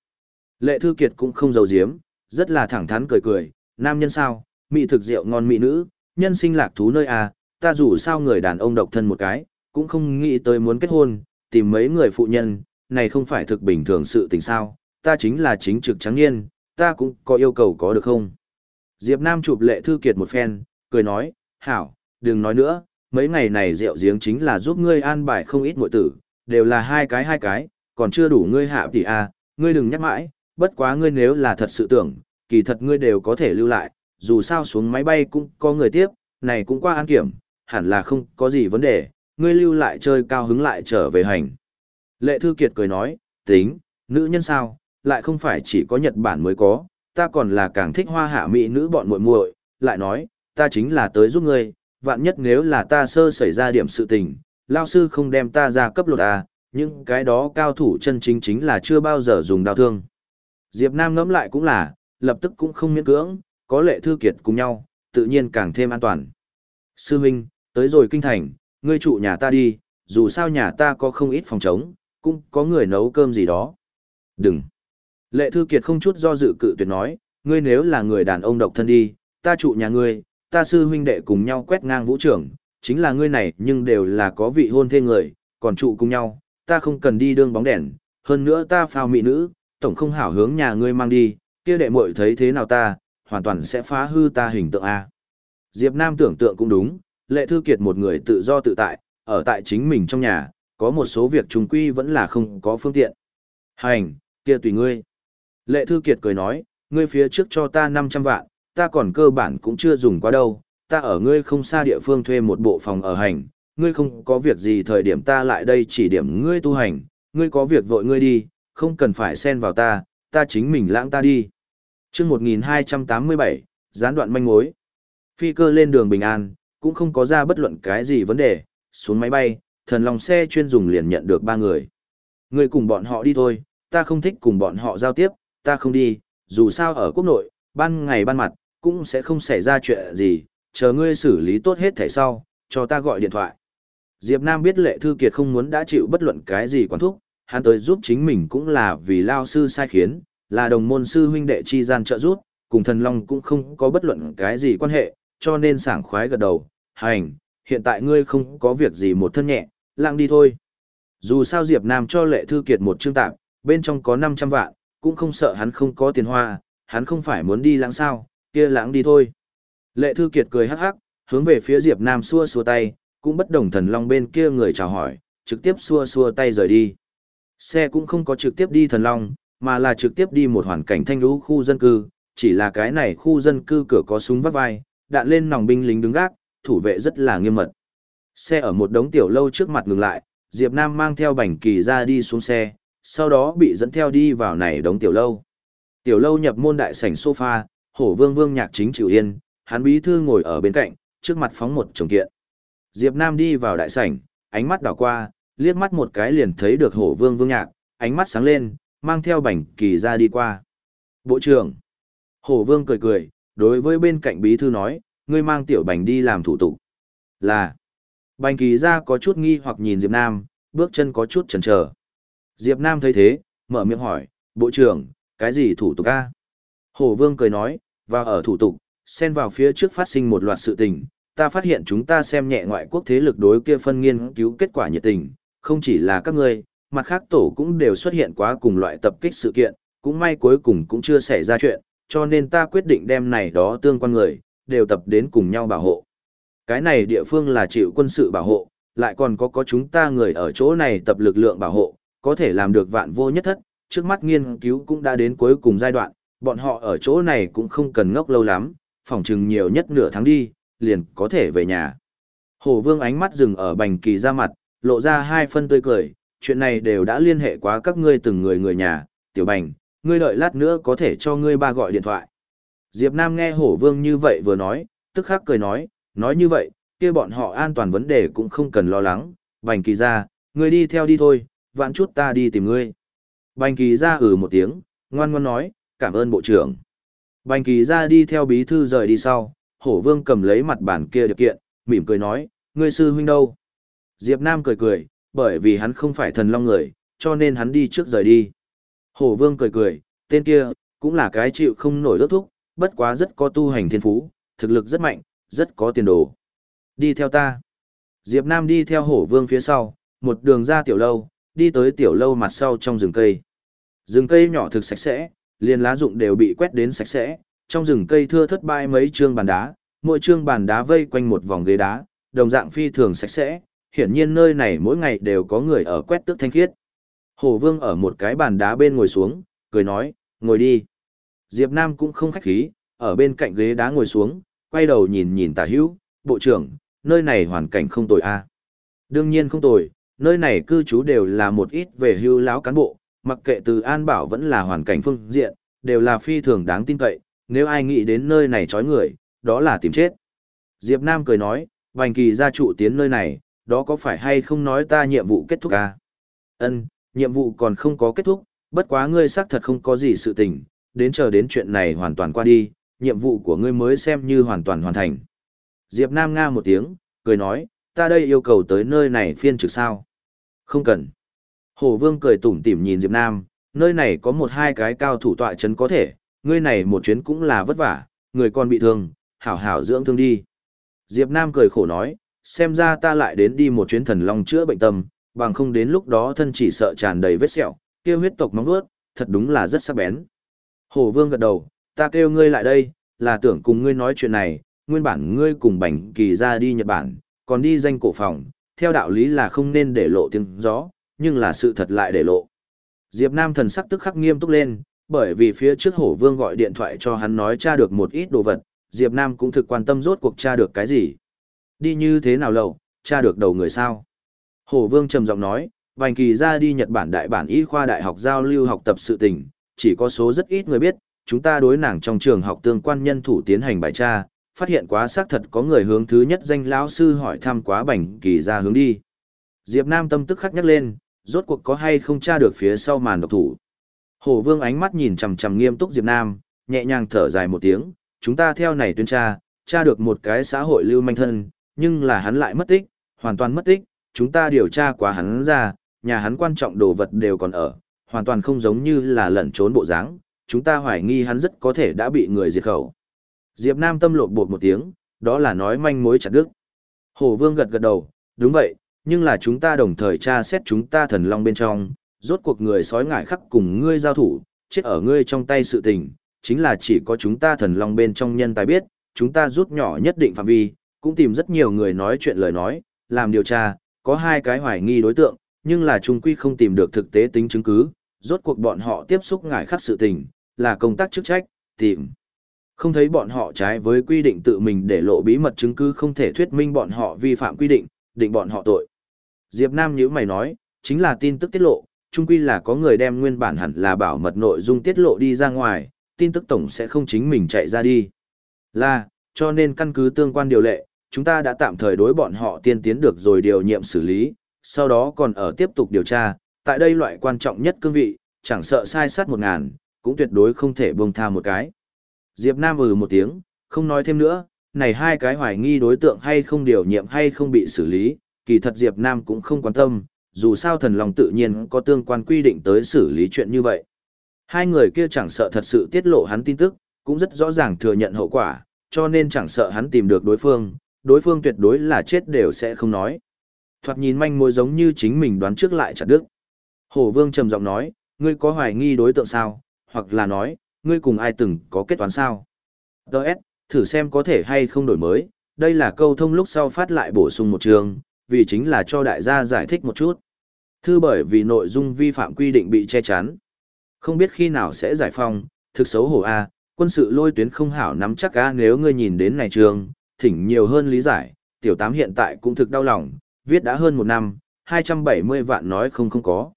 Lệ Thư Kiệt cũng không giấu giếm, rất là thẳng thắn cười cười, nam nhân sao, mỹ thực rượu ngon mỹ nữ, nhân sinh lạc thú nơi à, ta dù sao người đàn ông độc thân một cái, cũng không nghĩ tới muốn kết hôn, tìm mấy người phụ nhân, này không phải thực bình thường sự tình sao, ta chính là chính trực trắng niên, ta cũng có yêu cầu có được không? Diệp Nam chụp lệ thư kiệt một phen, cười nói, hảo, đừng nói nữa, mấy ngày này rượu giếng chính là giúp ngươi an bài không ít mội tử, đều là hai cái hai cái, còn chưa đủ ngươi hạ tỷ à, ngươi đừng nhắc mãi, bất quá ngươi nếu là thật sự tưởng, kỳ thật ngươi đều có thể lưu lại, dù sao xuống máy bay cũng có người tiếp, này cũng qua an kiểm, hẳn là không có gì vấn đề, ngươi lưu lại chơi cao hứng lại trở về hành. Lệ Thư Kiệt cười nói, tính, nữ nhân sao, lại không phải chỉ có Nhật Bản mới có, ta còn là càng thích hoa hạ mỹ nữ bọn muội muội, lại nói, ta chính là tới giúp ngươi, vạn nhất nếu là ta sơ xảy ra điểm sự tình, lao sư không đem ta ra cấp lột à, những cái đó cao thủ chân chính chính là chưa bao giờ dùng đau thương. Diệp Nam ngẫm lại cũng là, lập tức cũng không miễn cưỡng, có lệ thư kiệt cùng nhau, tự nhiên càng thêm an toàn. Sư Minh, tới rồi kinh thành, ngươi trụ nhà ta đi, dù sao nhà ta có không ít phòng trống, cũng có người nấu cơm gì đó. Đừng. Lệ Thư Kiệt không chút do dự cự tuyệt nói, ngươi nếu là người đàn ông độc thân đi, ta trụ nhà ngươi, ta sư huynh đệ cùng nhau quét ngang vũ trưởng, chính là ngươi này nhưng đều là có vị hôn thê người, còn trụ cùng nhau, ta không cần đi đương bóng đèn, hơn nữa ta phao mị nữ, tổng không hảo hướng nhà ngươi mang đi, kia đệ muội thấy thế nào ta, hoàn toàn sẽ phá hư ta hình tượng A. Diệp Nam tưởng tượng cũng đúng, Lệ Thư Kiệt một người tự do tự tại, ở tại chính mình trong nhà, có một số việc trùng quy vẫn là không có phương tiện. Hành, kia tùy ngươi. Lệ Thư Kiệt cười nói, ngươi phía trước cho ta 500 vạn, ta còn cơ bản cũng chưa dùng qua đâu, ta ở ngươi không xa địa phương thuê một bộ phòng ở hành, ngươi không có việc gì thời điểm ta lại đây chỉ điểm ngươi tu hành, ngươi có việc vội ngươi đi, không cần phải xen vào ta, ta chính mình lãng ta đi. chương 1287, gián đoạn manh mối. Phi cơ lên đường bình an, cũng không có ra bất luận cái gì vấn đề, xuống máy bay, thần lòng xe chuyên dùng liền nhận được ba người. Ngươi cùng bọn họ đi thôi, ta không thích cùng bọn họ giao tiếp, ta không đi, dù sao ở quốc nội, ban ngày ban mặt, cũng sẽ không xảy ra chuyện gì, chờ ngươi xử lý tốt hết thể sau, cho ta gọi điện thoại. Diệp Nam biết lệ thư kiệt không muốn đã chịu bất luận cái gì quản thúc, hắn tới giúp chính mình cũng là vì lao sư sai khiến, là đồng môn sư huynh đệ chi gian trợ giúp, cùng thần long cũng không có bất luận cái gì quan hệ, cho nên sảng khoái gật đầu, hành, hiện tại ngươi không có việc gì một thân nhẹ, lặng đi thôi. Dù sao Diệp Nam cho lệ thư kiệt một chương tạm, bên trong có 500 vạn, cũng không sợ hắn không có tiền hoa, hắn không phải muốn đi lãng sao, kia lãng đi thôi. Lệ thư kiệt cười hắc hắc, hướng về phía Diệp Nam xua xua tay, cũng bất đồng thần long bên kia người chào hỏi, trực tiếp xua xua tay rời đi. Xe cũng không có trực tiếp đi thần long, mà là trực tiếp đi một hoàn cảnh thanh lũ khu dân cư, chỉ là cái này khu dân cư cửa có súng vắt vai, đạn lên nòng binh lính đứng gác, thủ vệ rất là nghiêm mật. Xe ở một đống tiểu lâu trước mặt ngừng lại, Diệp Nam mang theo bành kỳ ra đi xuống xe, sau đó bị dẫn theo đi vào này đống tiểu lâu. Tiểu lâu nhập môn đại sảnh sofa, hổ vương vương nhạc chính chịu yên, hắn bí thư ngồi ở bên cạnh, trước mặt phóng một chồng kiện. Diệp Nam đi vào đại sảnh, ánh mắt đảo qua, liếc mắt một cái liền thấy được hổ vương vương nhạc, ánh mắt sáng lên, mang theo bành kỳ ra đi qua. Bộ trưởng. Hổ vương cười cười, đối với bên cạnh bí thư nói, ngươi mang tiểu bành đi làm thủ tục. Là. Bành kỳ ra có chút nghi hoặc nhìn Diệp Nam, bước chân có chút chần chờ. Diệp Nam thấy thế, mở miệng hỏi, bộ trưởng, cái gì thủ tục a? Hổ vương cười nói, và ở thủ tục, xen vào phía trước phát sinh một loạt sự tình, ta phát hiện chúng ta xem nhẹ ngoại quốc thế lực đối kia phân nghiên cứu kết quả nhiệt tình, không chỉ là các ngươi, mặt khác tổ cũng đều xuất hiện quá cùng loại tập kích sự kiện, cũng may cuối cùng cũng chưa xảy ra chuyện, cho nên ta quyết định đem này đó tương quan người, đều tập đến cùng nhau bảo hộ. Cái này địa phương là chịu quân sự bảo hộ, lại còn có có chúng ta người ở chỗ này tập lực lượng bảo hộ, có thể làm được vạn vô nhất thất, trước mắt nghiên cứu cũng đã đến cuối cùng giai đoạn, bọn họ ở chỗ này cũng không cần ngốc lâu lắm, phòng chừng nhiều nhất nửa tháng đi, liền có thể về nhà. Hồ Vương ánh mắt dừng ở bành kỳ ra mặt, lộ ra hai phân tươi cười, chuyện này đều đã liên hệ quá các ngươi từng người người nhà, tiểu bành, ngươi đợi lát nữa có thể cho ngươi ba gọi điện thoại. Diệp Nam nghe Hổ Vương như vậy vừa nói, tức khắc cười nói, nói như vậy, kia bọn họ an toàn vấn đề cũng không cần lo lắng, bành kỳ ra, ngươi đi theo đi thôi, vạn chút ta đi tìm ngươi. Bành kỳ ra ừ một tiếng, ngoan ngoan nói, cảm ơn bộ trưởng. Bành kỳ ra đi theo bí thư rời đi sau, hổ vương cầm lấy mặt bản kia điều kiện, mỉm cười nói, ngươi sư huynh đâu? Diệp Nam cười cười, bởi vì hắn không phải thần long người, cho nên hắn đi trước rời đi. Hổ vương cười cười, tên kia, cũng là cái chịu không nổi ước thúc, bất quá rất có tu hành thiên phú, thực lực rất mạnh, rất có tiền đồ. Đi theo ta. Diệp Nam đi theo hổ vương phía sau, một đường ra tiểu lâu, đi tới tiểu lâu mặt sau trong rừng cây. Rừng cây nhỏ thực sạch sẽ, liền lá rụng đều bị quét đến sạch sẽ, trong rừng cây thưa thất bãi mấy trương bàn đá, mỗi trương bàn đá vây quanh một vòng ghế đá, đồng dạng phi thường sạch sẽ, hiển nhiên nơi này mỗi ngày đều có người ở quét tước thanh khiết. Hồ Vương ở một cái bàn đá bên ngồi xuống, cười nói, ngồi đi. Diệp Nam cũng không khách khí, ở bên cạnh ghế đá ngồi xuống, quay đầu nhìn nhìn tả hữu, bộ trưởng, nơi này hoàn cảnh không tồi a. À? Đương nhiên không tồi, nơi này cư trú đều là một ít về hưu lão cán bộ, mặc kệ từ an bảo vẫn là hoàn cảnh phương diện, đều là phi thường đáng tin cậy, nếu ai nghĩ đến nơi này trói người, đó là tìm chết. Diệp Nam cười nói, Bành Kỳ gia trụ tiến nơi này, đó có phải hay không nói ta nhiệm vụ kết thúc à? Ân, nhiệm vụ còn không có kết thúc, bất quá ngươi xác thật không có gì sự tình, đến chờ đến chuyện này hoàn toàn qua đi, nhiệm vụ của ngươi mới xem như hoàn toàn hoàn thành. Diệp Nam nga một tiếng, cười nói, ta đây yêu cầu tới nơi này phiên trực sao? Không cần. Hồ Vương cười tủm tỉm nhìn Diệp Nam, nơi này có một hai cái cao thủ tọa chấn có thể, ngươi này một chuyến cũng là vất vả, người còn bị thương, hảo hảo dưỡng thương đi. Diệp Nam cười khổ nói, xem ra ta lại đến đi một chuyến thần long chữa bệnh tâm, bằng không đến lúc đó thân chỉ sợ tràn đầy vết sẹo, kia huyết tộc móng vuốt, thật đúng là rất sắc bén. Hồ Vương gật đầu, ta kêu ngươi lại đây, là tưởng cùng ngươi nói chuyện này, nguyên bản ngươi cùng Bành Kỳ ra đi Nhật Bản, còn đi danh cổ phòng, theo đạo lý là không nên để lộ tiếng gió, nhưng là sự thật lại để lộ. Diệp Nam thần sắc tức khắc nghiêm túc lên, bởi vì phía trước hổ vương gọi điện thoại cho hắn nói tra được một ít đồ vật, Diệp Nam cũng thực quan tâm rốt cuộc tra được cái gì. Đi như thế nào lầu, tra được đầu người sao? Hổ vương trầm giọng nói, Bành Kỳ ra đi Nhật Bản đại bản y khoa đại học giao lưu học tập sự tình, chỉ có số rất ít người biết, chúng ta đối nàng trong trường học tương quan nhân thủ tiến hành bài tra, phát hiện quá xác thật có người hướng thứ nhất danh lão sư hỏi thăm quá Bành Kỳ ra hướng đi. Diệp Nam tâm tức khắc nhắc lên, rốt cuộc có hay không tra được phía sau màn độc thủ. Hổ Vương ánh mắt nhìn chằm chằm nghiêm túc Diệp Nam, nhẹ nhàng thở dài một tiếng, chúng ta theo này tuyên tra, tra được một cái xã hội lưu manh thân, nhưng là hắn lại mất tích, hoàn toàn mất tích, chúng ta điều tra quá hắn ra, nhà hắn quan trọng đồ vật đều còn ở, hoàn toàn không giống như là lẩn trốn bộ dáng, chúng ta hoài nghi hắn rất có thể đã bị người diệt khẩu. Diệp Nam tâm lột bột một tiếng, đó là nói manh mối chặt đứt. Hổ Vương gật gật đầu, đúng vậy, nhưng là chúng ta đồng thời tra xét chúng ta thần long bên trong, rốt cuộc người sói ngải khắc cùng ngươi giao thủ, chết ở ngươi trong tay sự tình, chính là chỉ có chúng ta thần long bên trong nhân tài biết, chúng ta rút nhỏ nhất định phạm vi, cũng tìm rất nhiều người nói chuyện lời nói, làm điều tra, có hai cái hoài nghi đối tượng, nhưng là chúng quy không tìm được thực tế tính chứng cứ, rốt cuộc bọn họ tiếp xúc ngải khắc sự tình, là công tác chức trách, tìm. Không thấy bọn họ trái với quy định tự mình để lộ bí mật chứng cứ không thể thuyết minh bọn họ vi phạm quy định, định bọn họ tội. Diệp Nam nhíu mày nói, chính là tin tức tiết lộ, chung quy là có người đem nguyên bản hẳn là bảo mật nội dung tiết lộ đi ra ngoài, tin tức tổng sẽ không chính mình chạy ra đi. Là, cho nên căn cứ tương quan điều lệ, chúng ta đã tạm thời đối bọn họ tiên tiến được rồi điều nhiệm xử lý, sau đó còn ở tiếp tục điều tra, tại đây loại quan trọng nhất cương vị, chẳng sợ sai sát một ngàn, cũng tuyệt đối không thể buông tha một cái. Diệp Nam ừ một tiếng, không nói thêm nữa, này hai cái hoài nghi đối tượng hay không điều nhiệm hay không bị xử lý, kỳ thật Diệp Nam cũng không quan tâm, dù sao thần lòng tự nhiên có tương quan quy định tới xử lý chuyện như vậy. Hai người kia chẳng sợ thật sự tiết lộ hắn tin tức, cũng rất rõ ràng thừa nhận hậu quả, cho nên chẳng sợ hắn tìm được đối phương, đối phương tuyệt đối là chết đều sẽ không nói. Thoạt nhìn manh mối giống như chính mình đoán trước lại chặt đức. Hổ vương trầm giọng nói, ngươi có hoài nghi đối tượng sao, hoặc là nói, ngươi cùng ai từng có kết toán sao. Đợt, thử xem có thể hay không đổi mới, đây là câu thông lúc sau phát lại bổ sung một trường, vì chính là cho đại gia giải thích một chút. Thư bởi vì nội dung vi phạm quy định bị che chắn. Không biết khi nào sẽ giải phong, thực xấu hổ A, quân sự lôi tuyến không hảo nắm chắc A nếu ngươi nhìn đến này trường, thỉnh nhiều hơn lý giải, tiểu tám hiện tại cũng thực đau lòng, viết đã hơn một năm, 270 vạn nói không không có.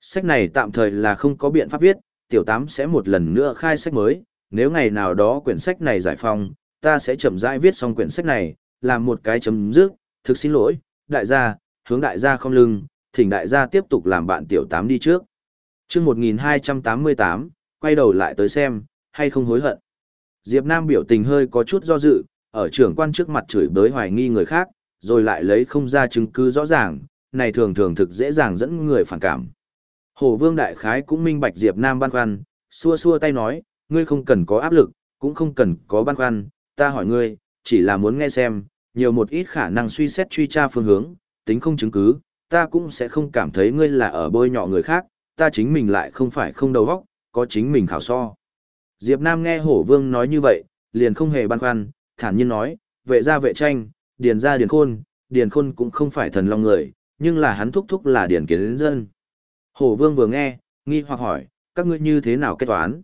Sách này tạm thời là không có biện pháp viết, tiểu tám sẽ một lần nữa khai sách mới, nếu ngày nào đó quyển sách này giải phong, ta sẽ chậm rãi viết xong quyển sách này, làm một cái chấm dứt, thực xin lỗi, đại gia, hướng đại gia không lưng, thỉnh đại gia tiếp tục làm bạn tiểu tám đi trước. chương 1288, quay đầu lại tới xem, hay không hối hận. Diệp Nam biểu tình hơi có chút do dự, ở trưởng quan trước mặt chửi bới hoài nghi người khác, rồi lại lấy không ra chứng cứ rõ ràng, này thường thường thực dễ dàng dẫn người phản cảm. Hổ Vương Đại Khái cũng minh bạch Diệp Nam băn khoăn, xua xua tay nói, ngươi không cần có áp lực, cũng không cần có băn khoăn, ta hỏi ngươi, chỉ là muốn nghe xem, nhiều một ít khả năng suy xét truy tra phương hướng, tính không chứng cứ, ta cũng sẽ không cảm thấy ngươi là ở bôi nhọ người khác, ta chính mình lại không phải không đầu óc, có chính mình khảo so. Diệp Nam nghe Hổ Vương nói như vậy, liền không hề băn khoăn, thản nhiên nói, vệ gia vệ tranh, điền gia điền khôn, điền khôn cũng không phải thần long người, nhưng là hắn thúc thúc là điền kiến dân. Hổ Vương vừa nghe, nghi hoặc hỏi, các ngươi như thế nào kết toán?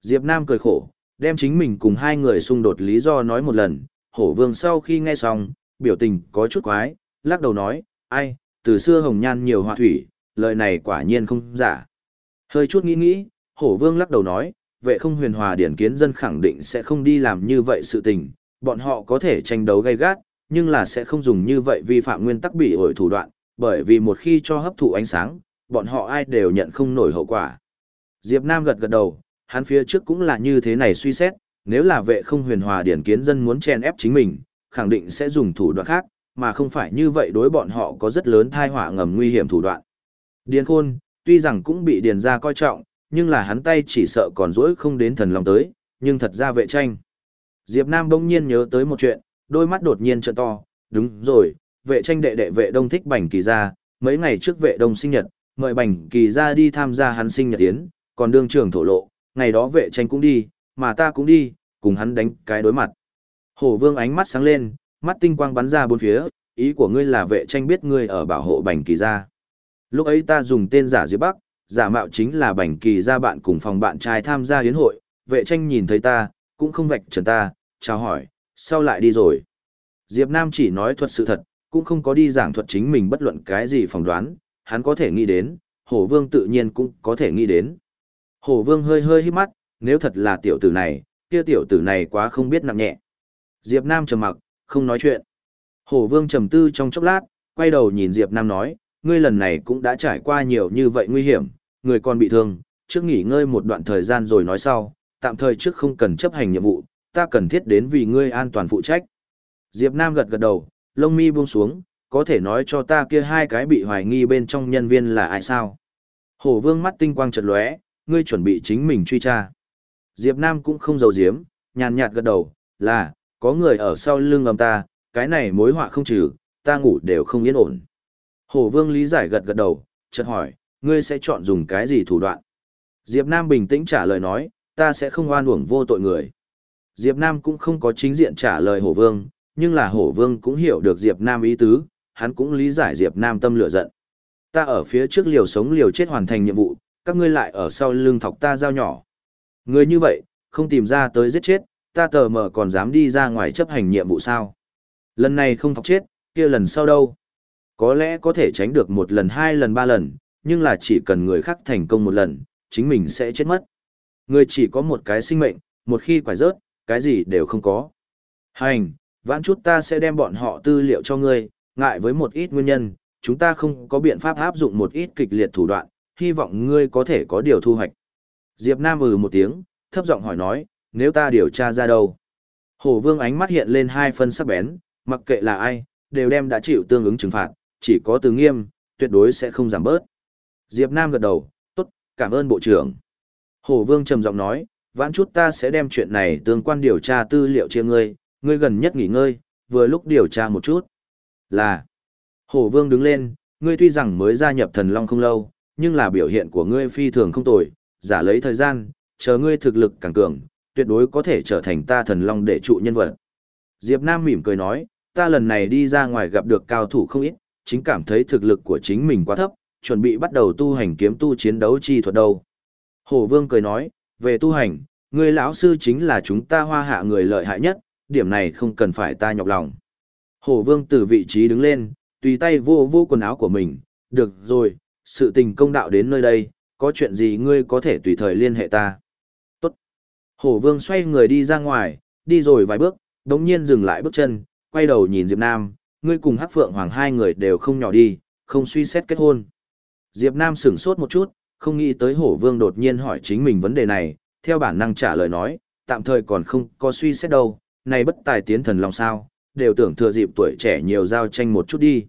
Diệp Nam cười khổ, đem chính mình cùng hai người xung đột lý do nói một lần, Hổ Vương sau khi nghe xong, biểu tình có chút quái, lắc đầu nói, ai, từ xưa hồng nhan nhiều hoa thủy, lời này quả nhiên không giả. Hơi chút nghĩ nghĩ, Hổ Vương lắc đầu nói, vệ không huyền hòa điển kiến dân khẳng định sẽ không đi làm như vậy sự tình, bọn họ có thể tranh đấu gay gắt, nhưng là sẽ không dùng như vậy vi phạm nguyên tắc bị ổi thủ đoạn, bởi vì một khi cho hấp thụ ánh sáng, bọn họ ai đều nhận không nổi hậu quả. Diệp Nam gật gật đầu, hắn phía trước cũng là như thế này suy xét, nếu là vệ không huyền hòa điển kiến dân muốn chen ép chính mình, khẳng định sẽ dùng thủ đoạn khác, mà không phải như vậy đối bọn họ có rất lớn tai họa ngầm nguy hiểm thủ đoạn. Điền khôn, tuy rằng cũng bị điền ra coi trọng, nhưng là hắn tay chỉ sợ còn rỗi không đến thần lòng tới, nhưng thật ra vệ tranh. Diệp Nam bỗng nhiên nhớ tới một chuyện, đôi mắt đột nhiên trợn to, đúng rồi, vệ tranh đệ đệ vệ đông thích bành kỳ ra, mấy ngày trước vệ đông sinh nhật, mời bành kỳ ra đi tham gia hắn sinh nhật tiến, còn đương trưởng thổ lộ, ngày đó vệ tranh cũng đi, mà ta cũng đi, cùng hắn đánh cái đối mặt. Hổ vương ánh mắt sáng lên, mắt tinh quang bắn ra bốn phía, ý của ngươi là vệ tranh biết ngươi ở bảo hộ bành kỳ ra. Lúc ấy ta dùng tên giả Diệp Bắc, giả mạo chính là bành kỳ ra bạn cùng phòng bạn trai tham gia hiến hội, vệ tranh nhìn thấy ta, cũng không vạch trần ta, chào hỏi, sao lại đi rồi. Diệp Nam chỉ nói thuật sự thật, cũng không có đi giảng thuật chính mình bất luận cái gì phỏng đoán, hắn có thể nghĩ đến, hổ vương tự nhiên cũng có thể nghĩ đến. Hổ vương hơi hơi hít mắt, nếu thật là tiểu tử này, kia tiểu tử này quá không biết nặng nhẹ. Diệp Nam trầm mặc, không nói chuyện. Hổ vương trầm tư trong chốc lát, quay đầu nhìn Diệp Nam nói, ngươi lần này cũng đã trải qua nhiều như vậy nguy hiểm, người còn bị thương, trước nghỉ ngơi một đoạn thời gian rồi nói sau, tạm thời trước không cần chấp hành nhiệm vụ, ta cần thiết đến vì ngươi an toàn phụ trách. Diệp Nam gật gật đầu, lông mi buông xuống, có thể nói cho ta kia hai cái bị hoài nghi bên trong nhân viên là ai sao? Hổ vương mắt tinh quang chật lóe, ngươi chuẩn bị chính mình truy tra. Diệp Nam cũng không giấu giếm, nhàn nhạt gật đầu, là, có người ở sau lưng ngầm ta, cái này mối họa không trừ, ta ngủ đều không yên ổn. Hổ vương lý giải gật gật đầu, chợt hỏi, ngươi sẽ chọn dùng cái gì thủ đoạn? Diệp Nam bình tĩnh trả lời nói, ta sẽ không oan uổng vô tội người. Diệp Nam cũng không có chính diện trả lời hổ vương, nhưng là hổ vương cũng hiểu được Diệp Nam ý tứ, hắn cũng lý giải Diệp Nam tâm lửa giận. Ta ở phía trước liều sống liều chết hoàn thành nhiệm vụ, các ngươi lại ở sau lưng thọc ta dao nhỏ. Người như vậy, không tìm ra tới giết chết, ta tờ mờ còn dám đi ra ngoài chấp hành nhiệm vụ sao. Lần này không thọc chết, kia lần sau đâu. Có lẽ có thể tránh được một lần hai lần ba lần, nhưng là chỉ cần người khác thành công một lần, chính mình sẽ chết mất. Người chỉ có một cái sinh mệnh, một khi quải rớt, cái gì đều không có. Hành, vãn chút ta sẽ đem bọn họ tư liệu cho ngươi, ngại với một ít nguyên nhân, chúng ta không có biện pháp áp dụng một ít kịch liệt thủ đoạn, hy vọng ngươi có thể có điều thu hoạch. Diệp Nam ừ một tiếng, thấp giọng hỏi nói, nếu ta điều tra ra đâu? Hổ vương ánh mắt hiện lên hai phân sắc bén, mặc kệ là ai, đều đem đã chịu tương ứng trừng phạt, chỉ có từ nghiêm, tuyệt đối sẽ không giảm bớt. Diệp Nam gật đầu, tốt, cảm ơn bộ trưởng. Hổ vương trầm giọng nói, vãn chút ta sẽ đem chuyện này tương quan điều tra tư liệu chia ngươi, ngươi gần nhất nghỉ ngơi, vừa lúc điều tra một chút. Là, hổ vương đứng lên, ngươi tuy rằng mới gia nhập thần long không lâu, nhưng là biểu hiện của ngươi phi thường không tồi, giả lấy thời gian, chờ ngươi thực lực càng cường, tuyệt đối có thể trở thành ta thần long để trụ nhân vật. Diệp Nam mỉm cười nói, ta lần này đi ra ngoài gặp được cao thủ không ít, chính cảm thấy thực lực của chính mình quá thấp, chuẩn bị bắt đầu tu hành kiếm tu chiến đấu chi thuật đâu. Hổ Vương cười nói, về tu hành, người lão sư chính là chúng ta hoa hạ người lợi hại nhất, điểm này không cần phải ta nhọc lòng. Hổ Vương từ vị trí đứng lên, tùy tay vô vô quần áo của mình, được rồi, sự tình công đạo đến nơi đây, có chuyện gì ngươi có thể tùy thời liên hệ ta. Tốt. Hổ vương xoay người đi ra ngoài, đi rồi vài bước, đống nhiên dừng lại bước chân, quay đầu nhìn Diệp Nam, ngươi cùng Hắc Phượng Hoàng hai người đều không nhỏ đi, không suy xét kết hôn. Diệp Nam sững sốt một chút, không nghĩ tới hổ vương đột nhiên hỏi chính mình vấn đề này, theo bản năng trả lời nói, tạm thời còn không có suy xét đâu, này bất tài tiến thần lòng sao, đều tưởng thừa dịp tuổi trẻ nhiều giao tranh một chút đi.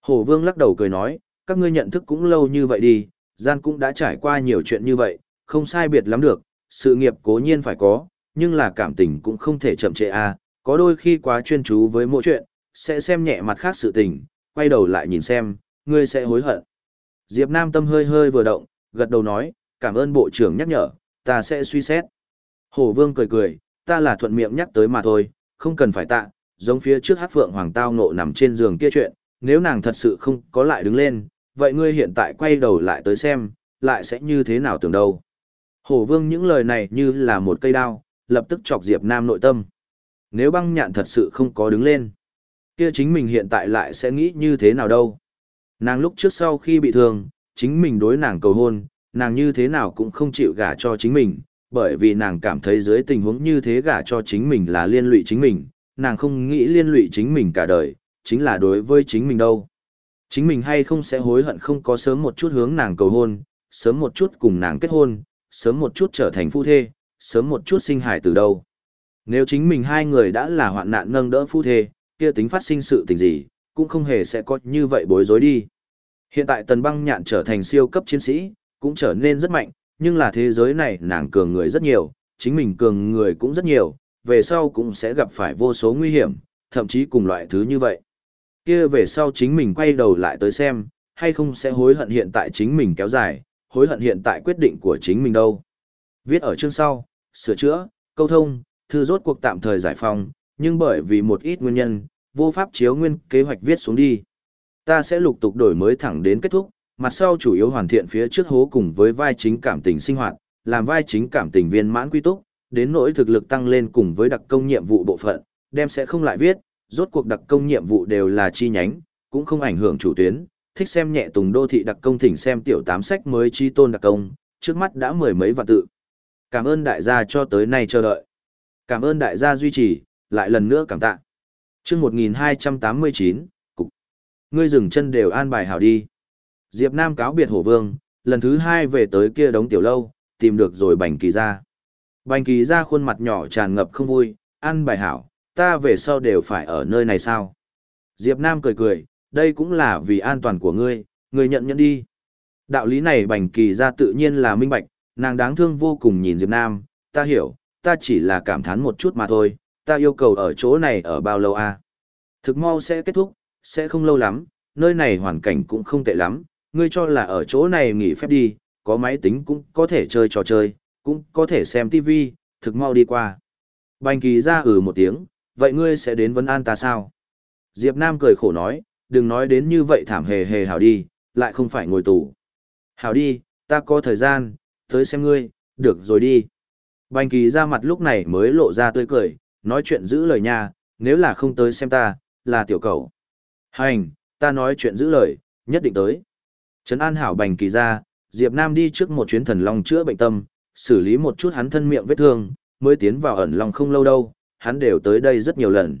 Hổ vương lắc đầu cười nói, các ngươi nhận thức cũng lâu như vậy đi, gian cũng đã trải qua nhiều chuyện như vậy, không sai biệt lắm được, sự nghiệp cố nhiên phải có, nhưng là cảm tình cũng không thể chậm trễ a à. có đôi khi quá chuyên chú với mỗi chuyện, sẽ xem nhẹ mặt khác sự tình, quay đầu lại nhìn xem, ngươi sẽ hối hận. Diệp Nam tâm hơi hơi vừa động, gật đầu nói, cảm ơn bộ trưởng nhắc nhở, ta sẽ suy xét. Hổ vương cười cười, ta là thuận miệng nhắc tới mà thôi, không cần phải tạ, giống phía trước hát phượng hoàng tao nộ nằm trên giường kia chuyện, nếu nàng thật sự không có lại đứng lên, vậy ngươi hiện tại quay đầu lại tới xem, lại sẽ như thế nào tưởng đâu. Hổ vương những lời này như là một cây đao, lập tức chọc Diệp Nam nội tâm. Nếu băng nhạn thật sự không có đứng lên, kia chính mình hiện tại lại sẽ nghĩ như thế nào đâu. Nàng lúc trước sau khi bị thương, chính mình đối nàng cầu hôn, nàng như thế nào cũng không chịu gả cho chính mình, bởi vì nàng cảm thấy dưới tình huống như thế gả cho chính mình là liên lụy chính mình, nàng không nghĩ liên lụy chính mình cả đời, chính là đối với chính mình đâu. Chính mình hay không sẽ hối hận không có sớm một chút hướng nàng cầu hôn, sớm một chút cùng nàng kết hôn, sớm một chút trở thành phu thê, sớm một chút sinh hải từ đâu. Nếu chính mình hai người đã là hoạn nạn nâng đỡ phu thê, kia tính phát sinh sự tình gì, cũng không hề sẽ có như vậy bối rối đi. Hiện tại tần băng nhạn trở thành siêu cấp chiến sĩ, cũng trở nên rất mạnh, nhưng là thế giới này nàng cường người rất nhiều, chính mình cường người cũng rất nhiều, về sau cũng sẽ gặp phải vô số nguy hiểm, thậm chí cùng loại thứ như vậy kia về sau chính mình quay đầu lại tới xem, hay không sẽ hối hận hiện tại chính mình kéo dài, hối hận hiện tại quyết định của chính mình đâu. Viết ở chương sau, sửa chữa, câu thông, thư rốt cuộc tạm thời giải phóng, nhưng bởi vì một ít nguyên nhân, vô pháp chiếu nguyên kế hoạch viết xuống đi. Ta sẽ lục tục đổi mới thẳng đến kết thúc, mặt sau chủ yếu hoàn thiện phía trước hố cùng với vai chính cảm tình sinh hoạt, làm vai chính cảm tình viên mãn quy túc, đến nỗi thực lực tăng lên cùng với đặc công nhiệm vụ bộ phận, đem sẽ không lại viết, rốt cuộc đặc công nhiệm vụ đều là chi nhánh, cũng không ảnh hưởng chủ tuyến, thích xem nhẹ tùng đô thị đặc công thỉnh xem tiểu tám sách mới chi tôn đặc công, trước mắt đã mười mấy vạn tự. Cảm ơn đại gia cho tới nay chờ đợi. Cảm ơn đại gia duy trì, lại lần nữa cảm tạ. chương 1289, cục. Ngươi dừng chân đều an bài hảo đi. Diệp Nam cáo biệt hổ vương, lần thứ hai về tới kia đống tiểu lâu, tìm được rồi bành kỳ ra. Bành kỳ ra khuôn mặt nhỏ tràn ngập không vui, ăn bài hảo, ta về sau đều phải ở nơi này sao? Diệp Nam cười cười, đây cũng là vì an toàn của ngươi, ngươi nhận nhận đi. Đạo lý này bành kỳ ra tự nhiên là minh bạch, nàng đáng thương vô cùng nhìn Diệp Nam, ta hiểu, ta chỉ là cảm thán một chút mà thôi, ta yêu cầu ở chỗ này ở bao lâu à? Thực mau sẽ kết thúc, sẽ không lâu lắm, nơi này hoàn cảnh cũng không tệ lắm, ngươi cho là ở chỗ này nghỉ phép đi, có máy tính cũng có thể chơi trò chơi, cũng có thể xem TV, thực mau đi qua. Bành kỳ ra ừ một tiếng, vậy ngươi sẽ đến vấn an ta sao? Diệp Nam cười khổ nói, đừng nói đến như vậy thảm hề hề hảo đi, lại không phải ngồi tù. Hảo đi, ta có thời gian, tới xem ngươi, được rồi đi. Bành kỳ ra mặt lúc này mới lộ ra tươi cười, nói chuyện giữ lời nha, nếu là không tới xem ta, là tiểu cầu. Hành, ta nói chuyện giữ lời, nhất định tới. Trấn an hảo bành kỳ ra, Diệp Nam đi trước một chuyến thần long chữa bệnh tâm, xử lý một chút hắn thân miệng vết thương, mới tiến vào ẩn lòng không lâu đâu, hắn đều tới đây rất nhiều lần.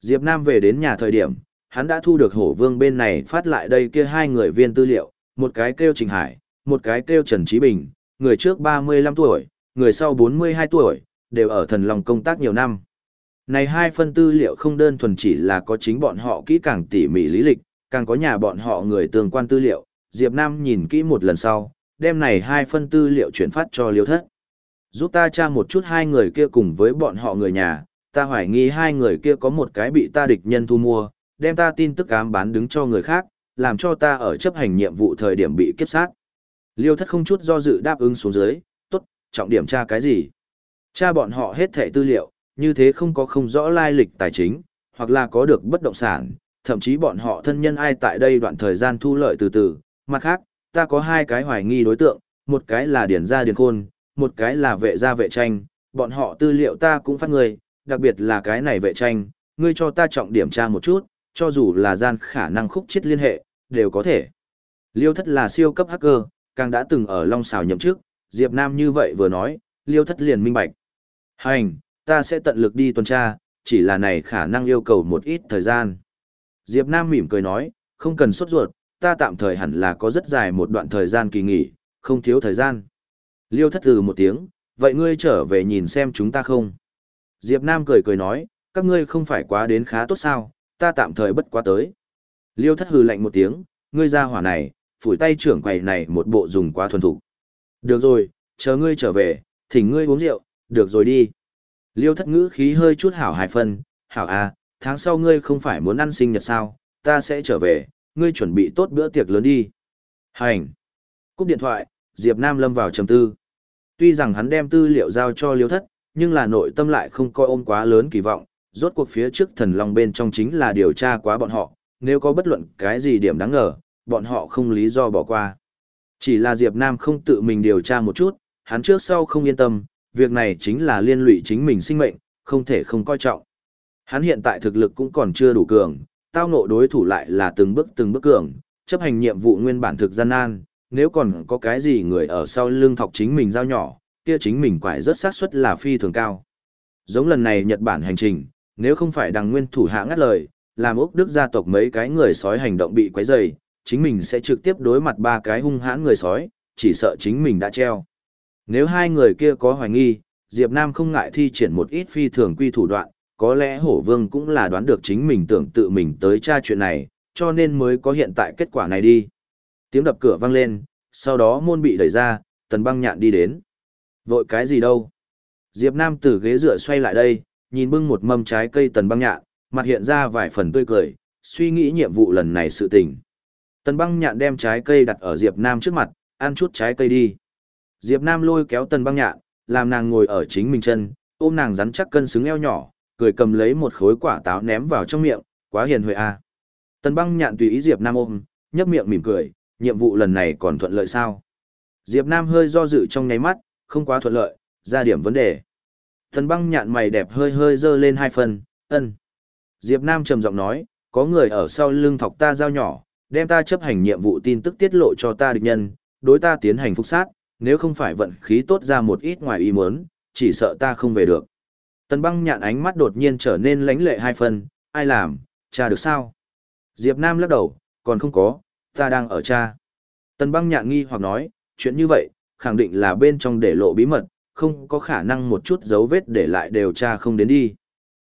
Diệp Nam về đến nhà thời điểm, hắn đã thu được hổ vương bên này phát lại đây kia hai người viên tư liệu, một cái kêu Trình Hải, một cái kêu Trần Trí Bình, người trước 35 tuổi, người sau 42 tuổi, đều ở thần lòng công tác nhiều năm. Này hai phân tư liệu không đơn thuần chỉ là có chính bọn họ kỹ càng tỉ mỉ lý lịch, càng có nhà bọn họ người tương quan tư liệu, Diệp Nam nhìn kỹ một lần sau, đem này hai phân tư liệu chuyển phát cho liêu thất. Giúp ta tra một chút hai người kia cùng với bọn họ người nhà, ta hoài nghi hai người kia có một cái bị ta địch nhân thu mua, đem ta tin tức ám bán đứng cho người khác, làm cho ta ở chấp hành nhiệm vụ thời điểm bị kiếp sát. Liêu thất không chút do dự đáp ứng xuống dưới, tốt, trọng điểm tra cái gì? Tra bọn họ hết thẻ tư liệu, như thế không có không rõ lai lịch tài chính, hoặc là có được bất động sản, thậm chí bọn họ thân nhân ai tại đây đoạn thời gian thu lợi từ từ. Mặt khác, ta có hai cái hoài nghi đối tượng, một cái là điển gia điển khôn, một cái là vệ gia vệ tranh, bọn họ tư liệu ta cũng phát người, đặc biệt là cái này vệ tranh, ngươi cho ta trọng điểm tra một chút, cho dù là gian khả năng khúc chết liên hệ, đều có thể. Liêu thất là siêu cấp hacker, càng đã từng ở Long Xào nhậm chức, Diệp Nam như vậy vừa nói, liêu thất liền minh bạch. Hành, ta sẽ tận lực đi tuần tra, chỉ là này khả năng yêu cầu một ít thời gian. Diệp Nam mỉm cười nói, không cần sốt ruột, ta tạm thời hẳn là có rất dài một đoạn thời gian kỳ nghỉ, không thiếu thời gian. Liêu thất từ một tiếng, vậy ngươi trở về nhìn xem chúng ta không? Diệp Nam cười cười nói, các ngươi không phải quá đến khá tốt sao, ta tạm thời bất quá tới. Liêu thất hừ lạnh một tiếng, ngươi ra hỏa này, phủi tay trưởng quầy này một bộ dùng quá thuần thục. Được rồi, chờ ngươi trở về, thỉnh ngươi uống rượu, được rồi đi. Liêu thất ngữ khí hơi chút hảo hài phân, hảo à, tháng sau ngươi không phải muốn ăn sinh nhật sao, ta sẽ trở về, ngươi chuẩn bị tốt bữa tiệc lớn đi. Hành. Cúp điện thoại, Diệp Nam lâm vào trầm tư. Tuy rằng hắn đem tư liệu giao cho liêu thất, nhưng là nội tâm lại không coi ôm quá lớn kỳ vọng, rốt cuộc phía trước thần long bên trong chính là điều tra quá bọn họ, nếu có bất luận cái gì điểm đáng ngờ, bọn họ không lý do bỏ qua. Chỉ là Diệp Nam không tự mình điều tra một chút, hắn trước sau không yên tâm, việc này chính là liên lụy chính mình sinh mệnh, không thể không coi trọng. Hắn hiện tại thực lực cũng còn chưa đủ cường, tao ngộ đối thủ lại là từng bước từng bước cường, chấp hành nhiệm vụ nguyên bản thực gian nan, nếu còn có cái gì người ở sau lưng thọc chính mình giao nhỏ, kia chính mình quải rất xác suất là phi thường cao. Giống lần này Nhật Bản hành trình, nếu không phải đằng nguyên thủ hạ ngắt lời, làm ốc Đức gia tộc mấy cái người sói hành động bị quấy rầy, chính mình sẽ trực tiếp đối mặt ba cái hung hãn người sói, chỉ sợ chính mình đã treo. Nếu hai người kia có hoài nghi, Diệp Nam không ngại thi triển một ít phi thường quy thủ đoạn, có lẽ hổ vương cũng là đoán được chính mình tưởng tự mình tới tra chuyện này, cho nên mới có hiện tại kết quả này đi. Tiếng đập cửa vang lên, sau đó môn bị đẩy ra, tần băng nhạn đi đến. Vội cái gì đâu? Diệp Nam từ ghế dựa xoay lại đây, nhìn bưng một mâm trái cây tần băng nhạn, mặt hiện ra vài phần tươi cười, suy nghĩ nhiệm vụ lần này sự tình. Tần băng nhạn đem trái cây đặt ở Diệp Nam trước mặt, ăn chút trái cây đi. Diệp Nam lôi kéo tần băng nhạn, làm nàng ngồi ở chính mình chân, ôm nàng rắn chắc cân xứng eo nhỏ, cười cầm lấy một khối quả táo ném vào trong miệng, quá hiền huệ a. À. Tần băng nhạn tùy ý Diệp Nam ôm, nhấp miệng mỉm cười, nhiệm vụ lần này còn thuận lợi sao? Diệp Nam hơi do dự trong nháy mắt, không quá thuận lợi, ra điểm vấn đề. Tần băng nhạn mày đẹp hơi hơi dơ lên hai phần, ân. Diệp Nam trầm giọng nói, có người ở sau lưng thọc ta dao nhỏ, đem ta chấp hành nhiệm vụ tin tức tiết lộ cho ta địch nhân, đối ta tiến hành phục sát, nếu không phải vận khí tốt ra một ít ngoài ý muốn, chỉ sợ ta không về được. Tần băng nhạn ánh mắt đột nhiên trở nên lánh lệ hai phần, ai làm, cha được sao? Diệp Nam lắc đầu, còn không có, ta đang ở cha. Tần băng nhạn nghi hoặc nói, chuyện như vậy, khẳng định là bên trong để lộ bí mật, không có khả năng một chút dấu vết để lại đều cha không đến đi.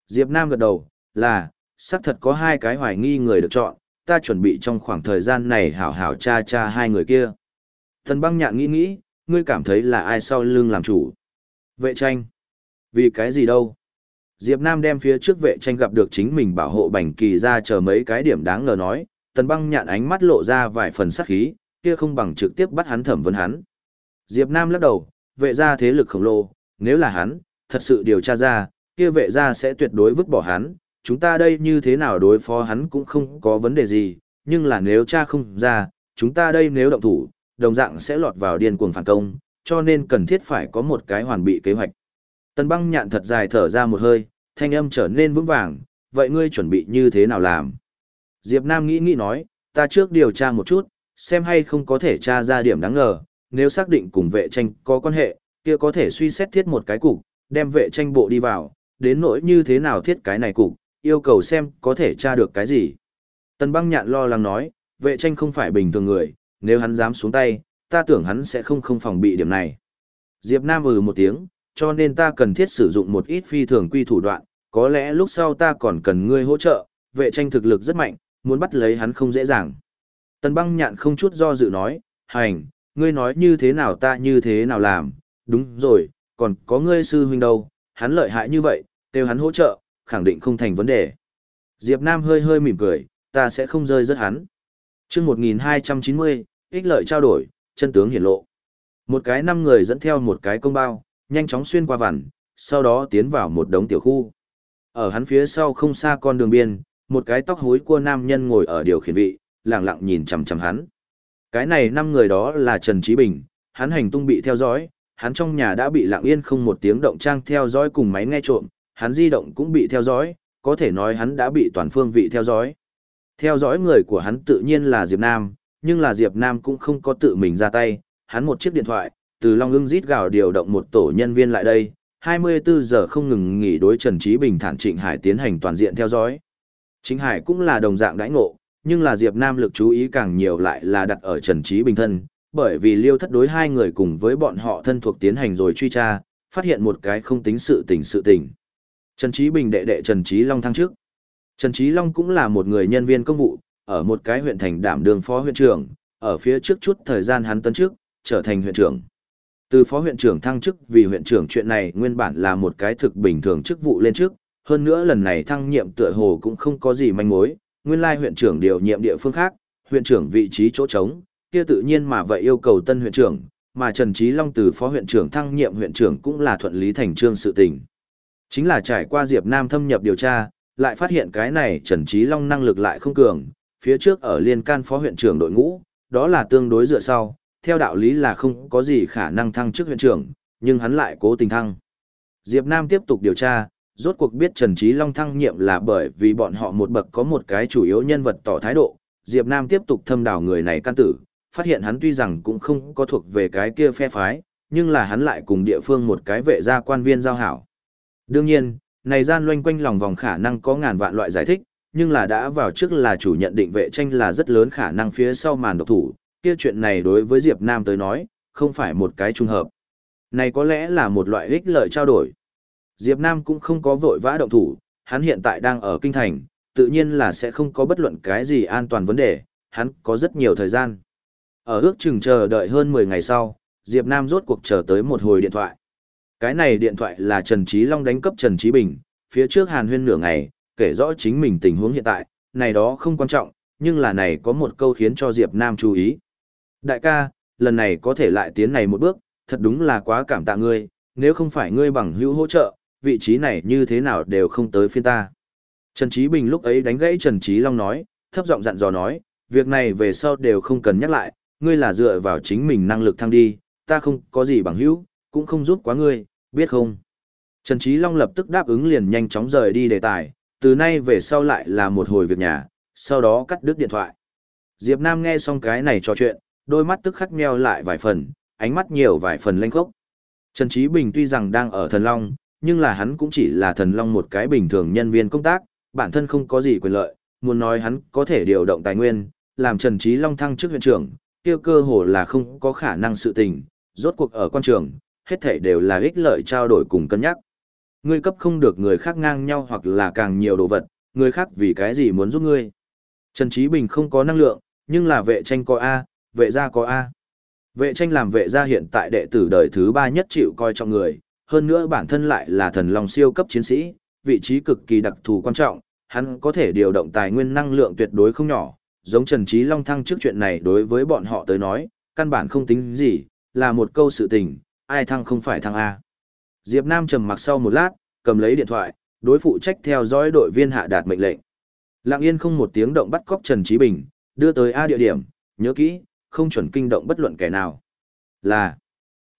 Diệp Nam gật đầu, là, xác thật có hai cái hoài nghi người được chọn, ta chuẩn bị trong khoảng thời gian này hảo hảo cha cha hai người kia. Tần băng nhạn nghĩ nghĩ, ngươi cảm thấy là ai sau lưng làm chủ. Vệ tranh. Vì cái gì đâu? Diệp Nam đem phía trước vệ tranh gặp được chính mình bảo hộ bành kỳ ra chờ mấy cái điểm đáng ngờ nói, tần băng nhạn ánh mắt lộ ra vài phần sắc khí, kia không bằng trực tiếp bắt hắn thẩm vấn hắn. Diệp Nam lắc đầu, vệ gia thế lực khổng lồ, nếu là hắn, thật sự điều tra ra, kia vệ gia sẽ tuyệt đối vứt bỏ hắn, chúng ta đây như thế nào đối phó hắn cũng không có vấn đề gì, nhưng là nếu cha không ra, chúng ta đây nếu động thủ, đồng dạng sẽ lọt vào điên cuồng phản công, cho nên cần thiết phải có một cái hoàn bị kế hoạch. Tần băng nhạn thật dài thở ra một hơi, thanh âm trở nên vững vàng, vậy ngươi chuẩn bị như thế nào làm? Diệp Nam nghĩ nghĩ nói, ta trước điều tra một chút, xem hay không có thể tra ra điểm đáng ngờ, nếu xác định cùng vệ tranh có quan hệ, kia có thể suy xét thiết một cái cục, đem vệ tranh bộ đi vào, đến nỗi như thế nào thiết cái này cục, yêu cầu xem có thể tra được cái gì. Tần băng nhạn lo lắng nói, vệ tranh không phải bình thường người, nếu hắn dám xuống tay, ta tưởng hắn sẽ không không phòng bị điểm này. Diệp Nam ừ một tiếng, cho nên ta cần thiết sử dụng một ít phi thường quy thủ đoạn, có lẽ lúc sau ta còn cần ngươi hỗ trợ, vệ tranh thực lực rất mạnh, muốn bắt lấy hắn không dễ dàng. Tần băng nhạn không chút do dự nói, hành, ngươi nói như thế nào ta như thế nào làm, đúng rồi, còn có ngươi sư huynh đâu, hắn lợi hại như vậy, kêu hắn hỗ trợ, khẳng định không thành vấn đề. Diệp Nam hơi hơi mỉm cười, ta sẽ không rơi rớt hắn. Trước 1290, ích lợi trao đổi, chân tướng hiển lộ. Một cái năm người dẫn theo một cái công bao, nhanh chóng xuyên qua vằn, sau đó tiến vào một đống tiểu khu. Ở hắn phía sau không xa con đường biên, một cái tóc hối của nam nhân ngồi ở điều khiển vị, lặng lặng nhìn chằm chằm hắn. Cái này năm người đó là Trần Trí Bình, hắn hành tung bị theo dõi, hắn trong nhà đã bị lặng yên không một tiếng động trang theo dõi cùng máy nghe trộm, hắn di động cũng bị theo dõi, có thể nói hắn đã bị toàn phương vị theo dõi. Theo dõi người của hắn tự nhiên là Diệp Nam, nhưng là Diệp Nam cũng không có tự mình ra tay, hắn một chiếc điện thoại, từ Long ưng rít gào điều động một tổ nhân viên lại đây, 24 giờ không ngừng nghỉ đối Trần Trí Bình thản Trịnh Hải tiến hành toàn diện theo dõi. Trịnh Hải cũng là đồng dạng đãi ngộ, nhưng là Diệp Nam lực chú ý càng nhiều lại là đặt ở Trần Trí Bình thân, bởi vì liêu thất đối hai người cùng với bọn họ thân thuộc tiến hành rồi truy tra, phát hiện một cái không tính sự tình sự tình. Trần Trí Bình đệ đệ Trần Trí Long thăng trước. Trần Trí Long cũng là một người nhân viên công vụ, ở một cái huyện thành đảm đường phó huyện trưởng, ở phía trước chút thời gian hắn tấn trước, trở thành huyện trưởng. Từ phó huyện trưởng thăng chức vì huyện trưởng chuyện này nguyên bản là một cái thực bình thường chức vụ lên trước, hơn nữa lần này thăng nhiệm tựa hồ cũng không có gì manh mối, nguyên lai huyện trưởng điều nhiệm địa phương khác, huyện trưởng vị trí chỗ trống, kia tự nhiên mà vậy yêu cầu tân huyện trưởng, mà Trần Trí Long từ phó huyện trưởng thăng nhiệm huyện trưởng cũng là thuận lý thành trương sự tình. Chính là trải qua Diệp Nam thâm nhập điều tra, lại phát hiện cái này Trần Trí Long năng lực lại không cường, phía trước ở liên can phó huyện trưởng đội ngũ, đó là tương đối dựa sau, theo đạo lý là không có gì khả năng thăng chức huyện trưởng, nhưng hắn lại cố tình thăng. Diệp Nam tiếp tục điều tra, rốt cuộc biết Trần Trí Long thăng nhiệm là bởi vì bọn họ một bậc có một cái chủ yếu nhân vật tỏ thái độ, Diệp Nam tiếp tục thâm đào người này căn tử, phát hiện hắn tuy rằng cũng không có thuộc về cái kia phe phái, nhưng là hắn lại cùng địa phương một cái vệ gia quan viên giao hảo. Đương nhiên, này gian loanh quanh lòng vòng khả năng có ngàn vạn loại giải thích, nhưng là đã vào trước là chủ nhận định vệ tranh là rất lớn khả năng phía sau màn độc thủ, kia chuyện này đối với Diệp Nam tới nói, không phải một cái trùng hợp. Này có lẽ là một loại ích lợi trao đổi. Diệp Nam cũng không có vội vã động thủ, hắn hiện tại đang ở kinh thành, tự nhiên là sẽ không có bất luận cái gì an toàn vấn đề, hắn có rất nhiều thời gian. Ở ước chừng chờ đợi hơn 10 ngày sau, Diệp Nam rốt cuộc chờ tới một hồi điện thoại. Cái này điện thoại là Trần Trí Long đánh cấp Trần Trí Bình, phía trước Hàn Huyên nửa ngày, kể rõ chính mình tình huống hiện tại, này đó không quan trọng, nhưng là này có một câu khiến cho Diệp Nam chú ý. Đại ca, lần này có thể lại tiến này một bước, thật đúng là quá cảm tạ ngươi, nếu không phải ngươi bằng hữu hỗ trợ, vị trí này như thế nào đều không tới phiên ta. Trần Trí Bình lúc ấy đánh gãy Trần Trí Long nói, thấp giọng dặn dò nói, việc này về sau đều không cần nhắc lại, ngươi là dựa vào chính mình năng lực thăng đi, ta không có gì bằng hữu, cũng không giúp quá ngươi, biết không? Trần Trí Long lập tức đáp ứng liền nhanh chóng rời đi đề tài, từ nay về sau lại là một hồi việc nhà, sau đó cắt đứt điện thoại. Diệp Nam nghe xong cái này trò chuyện, đôi mắt tức khắc meo lại vài phần, ánh mắt nhiều vài phần lênh khốc. Trần Trí Bình tuy rằng đang ở Thần Long, nhưng là hắn cũng chỉ là Thần Long một cái bình thường nhân viên công tác, bản thân không có gì quyền lợi, muốn nói hắn có thể điều động tài nguyên, làm Trần Trí Long thăng chức huyện trưởng, tiêu cơ hồ là không có khả năng sự tình, rốt cuộc ở quan trường, hết thảy đều là ích lợi trao đổi cùng cân nhắc. Ngươi cấp không được người khác ngang nhau hoặc là càng nhiều đồ vật, người khác vì cái gì muốn giúp ngươi. Trần Trí Bình không có năng lượng, nhưng là vệ tranh có A, vệ gia có A. Vệ tranh làm vệ gia hiện tại đệ tử đời thứ ba nhất chịu coi trọng người, hơn nữa bản thân lại là thần long siêu cấp chiến sĩ, vị trí cực kỳ đặc thù quan trọng, hắn có thể điều động tài nguyên năng lượng tuyệt đối không nhỏ, giống Trần Trí Long thăng trước chuyện này đối với bọn họ tới nói, căn bản không tính gì, là một câu sự tình, ai thăng không phải thăng A. Diệp Nam trầm mặc sau một lát, cầm lấy điện thoại, đối phụ trách theo dõi đội viên hạ đạt mệnh lệnh. Lặng yên không một tiếng động bắt cóc Trần Trí Bình, đưa tới A địa điểm, nhớ kỹ, không chuẩn kinh động bất luận kẻ nào. Là,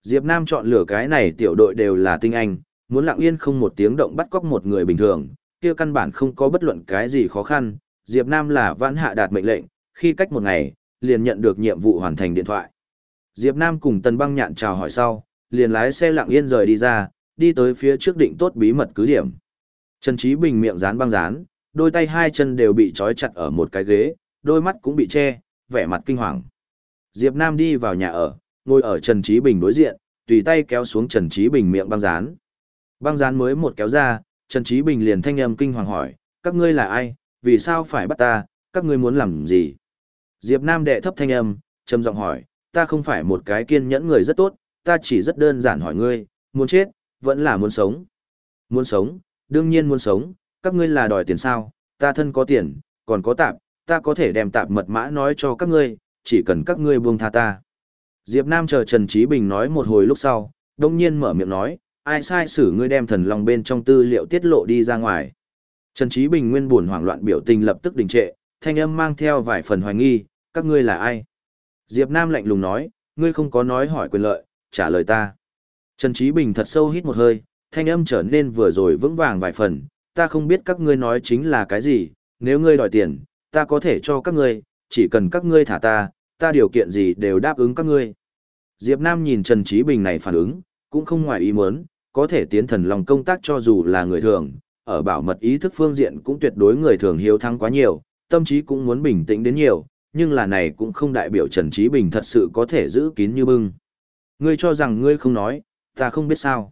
Diệp Nam chọn lựa cái này tiểu đội đều là tinh anh, muốn lặng yên không một tiếng động bắt cóc một người bình thường, kia căn bản không có bất luận cái gì khó khăn. Diệp Nam là vãn hạ đạt mệnh lệnh, khi cách một ngày, liền nhận được nhiệm vụ hoàn thành điện thoại. Diệp Nam cùng Tần Băng Nhạn chào hỏi sau, liền lái xe lặng yên rời đi ra, đi tới phía trước định tốt bí mật cứ điểm. Trần Chí Bình miệng dán băng dán, đôi tay hai chân đều bị trói chặt ở một cái ghế, đôi mắt cũng bị che, vẻ mặt kinh hoàng. Diệp Nam đi vào nhà ở, ngồi ở Trần Chí Bình đối diện, tùy tay kéo xuống Trần Chí Bình miệng băng dán. Băng dán mới một kéo ra, Trần Chí Bình liền thanh âm kinh hoàng hỏi, các ngươi là ai, vì sao phải bắt ta, các ngươi muốn làm gì? Diệp Nam đệ thấp thanh âm, trầm giọng hỏi, ta không phải một cái kiên nhẫn người rất tốt, ta chỉ rất đơn giản hỏi ngươi, muốn chết, vẫn là muốn sống. Muốn sống, đương nhiên muốn sống, các ngươi là đòi tiền sao, ta thân có tiền, còn có tạp, ta có thể đem tạp mật mã nói cho các ngươi, chỉ cần các ngươi buông tha ta. Diệp Nam chờ Trần Trí Bình nói một hồi lúc sau, đông nhiên mở miệng nói, ai sai xử ngươi đem thần long bên trong tư liệu tiết lộ đi ra ngoài. Trần Trí Bình nguyên buồn hoảng loạn biểu tình lập tức đình trệ, thanh âm mang theo vài phần hoài nghi, các ngươi là ai? Diệp Nam lạnh lùng nói, ngươi không có nói hỏi quyền lợi, trả lời ta. Trần Trí Bình thật sâu hít một hơi, thanh âm trở nên vừa rồi vững vàng vài phần, ta không biết các ngươi nói chính là cái gì, nếu ngươi đòi tiền, ta có thể cho các ngươi, chỉ cần các ngươi thả ta, ta điều kiện gì đều đáp ứng các ngươi. Diệp Nam nhìn Trần Trí Bình này phản ứng, cũng không ngoài ý muốn, có thể tiến thần lòng công tác cho dù là người thường, ở bảo mật ý thức phương diện cũng tuyệt đối người thường hiếu thắng quá nhiều, tâm trí cũng muốn bình tĩnh đến nhiều, nhưng là này cũng không đại biểu Trần Trí Bình thật sự có thể giữ kín như bưng. Ngươi cho rằng ngươi không nói, ta không biết sao.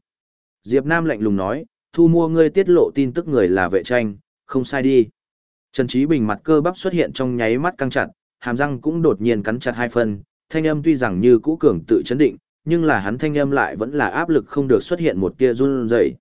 Diệp Nam lạnh lùng nói, thu mua ngươi tiết lộ tin tức người là vệ tranh, không sai đi. Trần Trí Bình mặt cơ bắp xuất hiện trong nháy mắt căng chặt, hàm răng cũng đột nhiên cắn chặt hai phần, thanh âm tuy rằng như cũ cường tự chấn định, nhưng là hắn thanh âm lại vẫn là áp lực không được xuất hiện một tia run rẩy.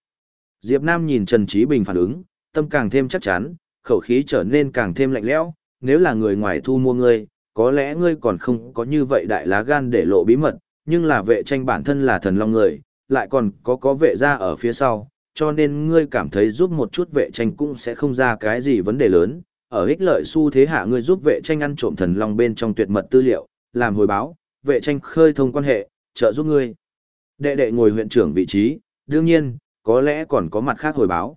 Diệp Nam nhìn Trần Trí Bình phản ứng, tâm càng thêm chắc chắn, khẩu khí trở nên càng thêm lạnh lẽo, nếu là người ngoài thu mua ngươi, có lẽ ngươi còn không có như vậy đại lá gan để lộ bí mật, nhưng là vệ tranh bản thân là thần long người, lại còn có có vệ gia ở phía sau, cho nên ngươi cảm thấy giúp một chút vệ tranh cũng sẽ không ra cái gì vấn đề lớn, ở ích lợi xu thế hạ ngươi giúp vệ tranh ăn trộm thần long bên trong tuyệt mật tư liệu, làm hồi báo, vệ tranh khơi thông quan hệ, trợ giúp ngươi. Đệ đệ ngồi huyện trưởng vị trí, đương nhiên, có lẽ còn có mặt khác hồi báo.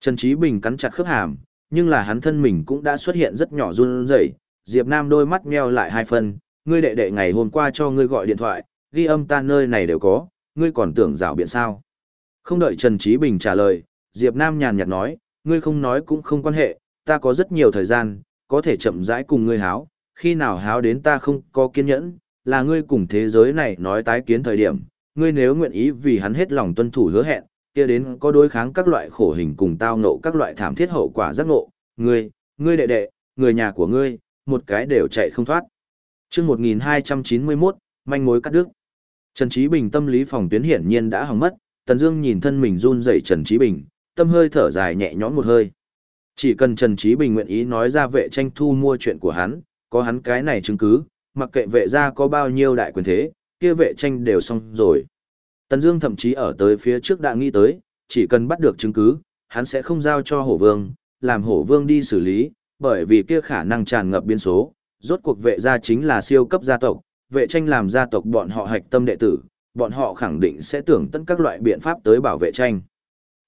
Trần Trí Bình cắn chặt khớp hàm, nhưng là hắn thân mình cũng đã xuất hiện rất nhỏ run rẩy. Diệp Nam đôi mắt meo lại hai phần, ngươi đệ đệ ngày hôm qua cho ngươi gọi điện thoại, ghi âm ta nơi này đều có, ngươi còn tưởng rào biện sao. Không đợi Trần Trí Bình trả lời, Diệp Nam nhàn nhạt nói, ngươi không nói cũng không quan hệ, ta có rất nhiều thời gian, có thể chậm rãi cùng ngươi háo, khi nào háo đến ta không có kiên nhẫn, là ngươi cùng thế giới này nói tái kiến thời điểm, ngươi nếu nguyện ý vì hắn hết lòng tuân thủ hứa hẹn, kia đến có đối kháng các loại khổ hình cùng tao nộ các loại thảm thiết hậu quả giác ngộ, ngươi, ngươi đệ đệ, người nhà của ngươi, một cái đều chạy không thoát. Chương 1291, manh mối cắt đứt. Trần Chí Bình tâm lý phòng tuyến hiển nhiên đã hỏng mất, Tần Dương nhìn thân mình run rẩy Trần Chí Bình, tâm hơi thở dài nhẹ nhõm một hơi. Chỉ cần Trần Chí Bình nguyện ý nói ra vệ tranh thu mua chuyện của hắn, có hắn cái này chứng cứ, mặc kệ vệ gia có bao nhiêu đại quyền thế, kia vệ tranh đều xong rồi. Tần Dương thậm chí ở tới phía trước đã nghĩ tới, chỉ cần bắt được chứng cứ, hắn sẽ không giao cho Hổ Vương, làm Hổ Vương đi xử lý, bởi vì kia khả năng tràn ngập biến số, rốt cuộc vệ gia chính là siêu cấp gia tộc, vệ tranh làm gia tộc bọn họ hạch tâm đệ tử, bọn họ khẳng định sẽ tưởng tận các loại biện pháp tới bảo vệ tranh.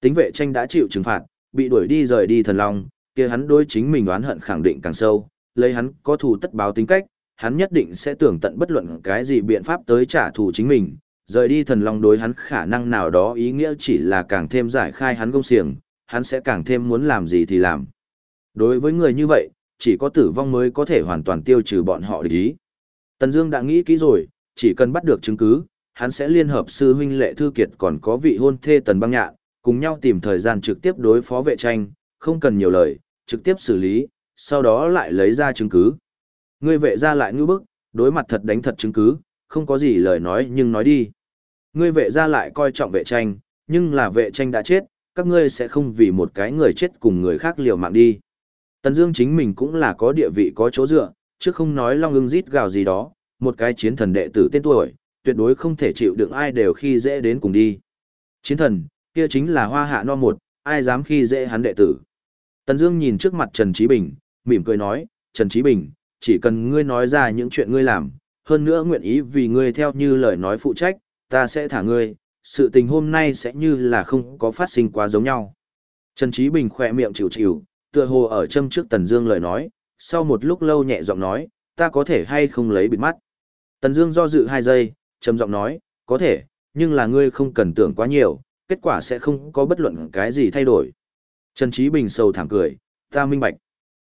Tính vệ tranh đã chịu trừng phạt, bị đuổi đi rời đi thần long, kia hắn đối chính mình oán hận khẳng định càng sâu, lấy hắn có thù tất báo tính cách, hắn nhất định sẽ tưởng tận bất luận cái gì biện pháp tới trả thù chính mình, rời đi thần long đối hắn khả năng nào đó ý nghĩa chỉ là càng thêm giải khai hắn công xiềng, hắn sẽ càng thêm muốn làm gì thì làm. Đối với người như vậy, chỉ có tử vong mới có thể hoàn toàn tiêu trừ bọn họ địch ý. Tần Dương đã nghĩ kỹ rồi, chỉ cần bắt được chứng cứ, hắn sẽ liên hợp sư huynh Lệ Thư Kiệt còn có vị hôn thê Tần Băng Nhạn, cùng nhau tìm thời gian trực tiếp đối phó vệ tranh, không cần nhiều lời, trực tiếp xử lý, sau đó lại lấy ra chứng cứ. Ngươi vệ ra lại ngư bức, đối mặt thật đánh thật chứng cứ, không có gì lời nói nhưng nói đi. Ngươi vệ ra lại coi trọng vệ tranh, nhưng là vệ tranh đã chết, các ngươi sẽ không vì một cái người chết cùng người khác liều mạng đi. Tần Dương chính mình cũng là có địa vị có chỗ dựa, chứ không nói long ưng rít gào gì đó, một cái chiến thần đệ tử tên tuổi, tuyệt đối không thể chịu đựng ai đều khi dễ đến cùng đi. Chiến thần, kia chính là hoa hạ no một, ai dám khi dễ hắn đệ tử. Tần Dương nhìn trước mặt Trần Chí Bình, mỉm cười nói, Trần Chí Bình, chỉ cần ngươi nói ra những chuyện ngươi làm, hơn nữa nguyện ý vì ngươi theo như lời nói phụ trách, ta sẽ thả ngươi, sự tình hôm nay sẽ như là không có phát sinh quá giống nhau. Trần Chí Bình khẽ miệng chịu chịu, tựa hồ ở châm trước Tần Dương lời nói, sau một lúc lâu nhẹ giọng nói, ta có thể hay không lấy bịt mắt. Tần Dương do dự hai giây, trầm giọng nói, có thể, nhưng là ngươi không cần tưởng quá nhiều, kết quả sẽ không có bất luận cái gì thay đổi. Trần Chí Bình sầu thảm cười, ta minh bạch.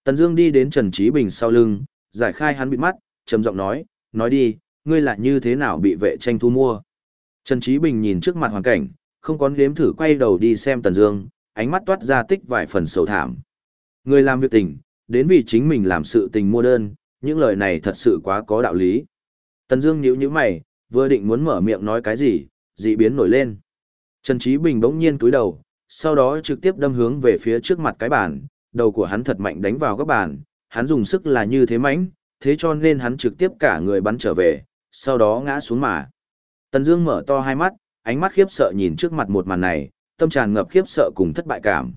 Tần Dương đi đến Trần Chí Bình sau lưng, giải khai hắn bịt mắt, trầm giọng nói, nói đi, ngươi là như thế nào bị vệ tranh thu mua. Trần Chí Bình nhìn trước mặt hoàn cảnh, không có nếm thử quay đầu đi xem Tần Dương, ánh mắt toát ra tích vài phần sầu thảm. Người làm việc tình, đến vì chính mình làm sự tình mua đơn, những lời này thật sự quá có đạo lý. Tần Dương nhíu nhíu mày, vừa định muốn mở miệng nói cái gì, dị biến nổi lên. Trần Chí Bình bỗng nhiên cúi đầu, sau đó trực tiếp đâm hướng về phía trước mặt cái bàn, đầu của hắn thật mạnh đánh vào các bàn, hắn dùng sức là như thế mãnh, thế cho nên hắn trực tiếp cả người bắn trở về, sau đó ngã xuống mà. Tần Dương mở to hai mắt, ánh mắt khiếp sợ nhìn trước mặt một màn này, tâm tràn ngập khiếp sợ cùng thất bại cảm.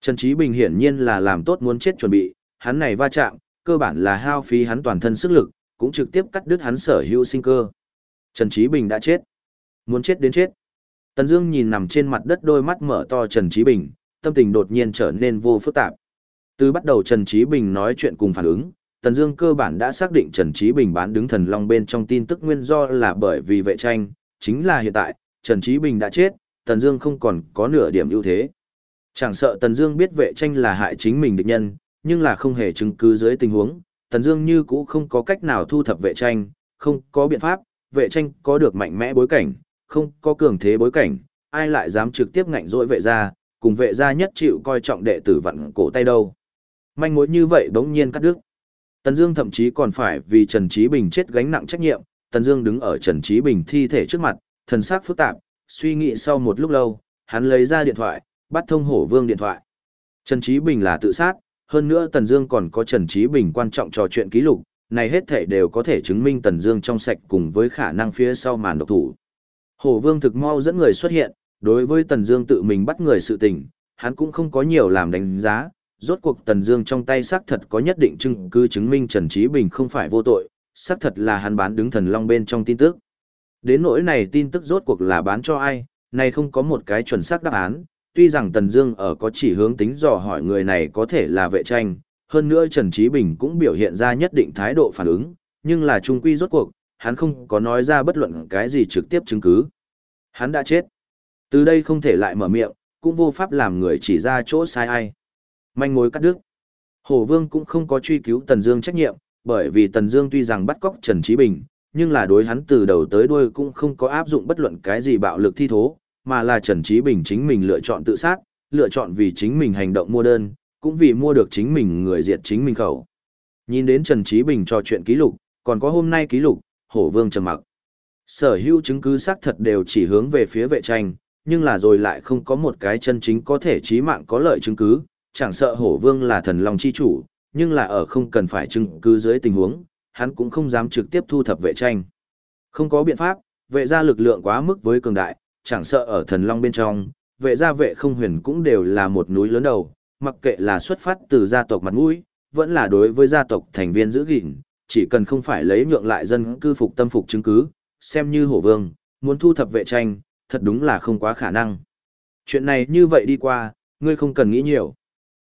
Trần Chí Bình hiển nhiên là làm tốt muốn chết chuẩn bị, hắn này va chạm, cơ bản là hao phí hắn toàn thân sức lực, cũng trực tiếp cắt đứt hắn sở hữu sinh cơ. Trần Chí Bình đã chết. Muốn chết đến chết. Tần Dương nhìn nằm trên mặt đất đôi mắt mở to Trần Chí Bình, tâm tình đột nhiên trở nên vô phức tạp. Từ bắt đầu Trần Chí Bình nói chuyện cùng phản ứng, Tần Dương cơ bản đã xác định Trần Chí Bình bán đứng thần long bên trong tin tức nguyên do là bởi vì vệ tranh, chính là hiện tại, Trần Chí Bình đã chết, Tần Dương không còn có nửa điểm ưu thế. Chẳng sợ Tần Dương biết vệ tranh là hại chính mình địch nhân, nhưng là không hề chứng cứ dưới tình huống, Tần Dương như cũ không có cách nào thu thập vệ tranh, không có biện pháp, vệ tranh có được mạnh mẽ bối cảnh, không có cường thế bối cảnh, ai lại dám trực tiếp ngạnh dỗi vệ gia, cùng vệ gia nhất chịu coi trọng đệ tử vặn cổ tay đâu. Manh mối như vậy đống nhiên cắt đứt. Tần Dương thậm chí còn phải vì Trần Chí Bình chết gánh nặng trách nhiệm, Tần Dương đứng ở Trần Chí Bình thi thể trước mặt, thần sắc phức tạp, suy nghĩ sau một lúc lâu, hắn lấy ra điện thoại, bắt thông Hổ Vương điện thoại. Trần Chí Bình là tự sát, hơn nữa Tần Dương còn có Trần Chí Bình quan trọng trò chuyện ký lục, này hết thể đều có thể chứng minh Tần Dương trong sạch cùng với khả năng phía sau màn độc thủ. Hổ Vương thực mau dẫn người xuất hiện, đối với Tần Dương tự mình bắt người sự tình, hắn cũng không có nhiều làm đánh giá, rốt cuộc Tần Dương trong tay xác thật có nhất định chứng cứ chứng minh Trần Chí Bình không phải vô tội, xác thật là hắn bán đứng thần long bên trong tin tức. Đến nỗi này tin tức rốt cuộc là bán cho ai, này không có một cái chuẩn xác đáp án, tuy rằng Tần Dương ở có chỉ hướng tính dò hỏi người này có thể là vệ tranh, hơn nữa Trần Chí Bình cũng biểu hiện ra nhất định thái độ phản ứng, nhưng là trung quy rốt cuộc, hắn không có nói ra bất luận cái gì trực tiếp chứng cứ. Hắn đã chết. Từ đây không thể lại mở miệng, cũng vô pháp làm người chỉ ra chỗ sai ai. Manh mối cắt đứt. Hổ Vương cũng không có truy cứu Tần Dương trách nhiệm, bởi vì Tần Dương tuy rằng bắt cóc Trần Chí Bình, nhưng là đối hắn từ đầu tới đuôi cũng không có áp dụng bất luận cái gì bạo lực thi thố, mà là Trần Chí Bình chính mình lựa chọn tự sát, lựa chọn vì chính mình hành động mua đơn, cũng vì mua được chính mình người diệt chính mình khẩu. Nhìn đến Trần trí Bình trò chuyện ký lục, còn có hôm nay ký lục, Hổ Vương trầm mặc. Sở hữu chứng cứ xác thật đều chỉ hướng về phía vệ tranh, nhưng là rồi lại không có một cái chân chính có thể chí mạng có lợi chứng cứ, chẳng sợ hổ vương là thần long chi chủ, nhưng là ở không cần phải chứng cứ dưới tình huống, hắn cũng không dám trực tiếp thu thập vệ tranh. Không có biện pháp, vệ gia lực lượng quá mức với cường đại, chẳng sợ ở thần long bên trong, vệ gia vệ không huyền cũng đều là một núi lớn đầu, mặc kệ là xuất phát từ gia tộc mặt mũi, vẫn là đối với gia tộc thành viên giữ gìn, chỉ cần không phải lấy nhượng lại dân cư phục tâm phục chứng cứ, xem như hổ vương, muốn thu thập vệ tranh, thật đúng là không quá khả năng. Chuyện này như vậy đi qua, ngươi không cần nghĩ nhiều.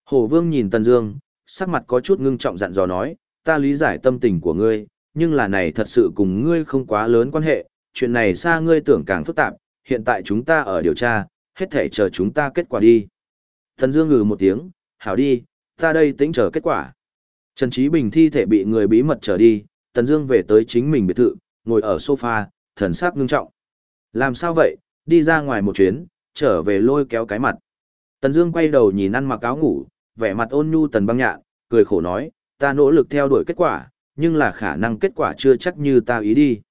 Hổ vương nhìn Tần Dương, sắc mặt có chút ngưng trọng dặn dò nói, ta lý giải tâm tình của ngươi, nhưng là này thật sự cùng ngươi không quá lớn quan hệ, chuyện này xa ngươi tưởng càng phức tạp, hiện tại chúng ta ở điều tra, hết thể chờ chúng ta kết quả đi. Tần Dương ngừ một tiếng, hảo đi, ta đây tính chờ kết quả. Trần Chí Bình thi thể bị người bí mật trở đi, Tần Dương về tới chính mình biệt thự, ngồi ở sofa, thần sắc nghiêm trọng. Làm sao vậy, đi ra ngoài một chuyến, trở về lôi kéo cái mặt. Tần Dương quay đầu nhìn ăn mặc áo ngủ, vẻ mặt ôn nhu tần băng nhạn, cười khổ nói, ta nỗ lực theo đuổi kết quả, nhưng là khả năng kết quả chưa chắc như ta ý đi.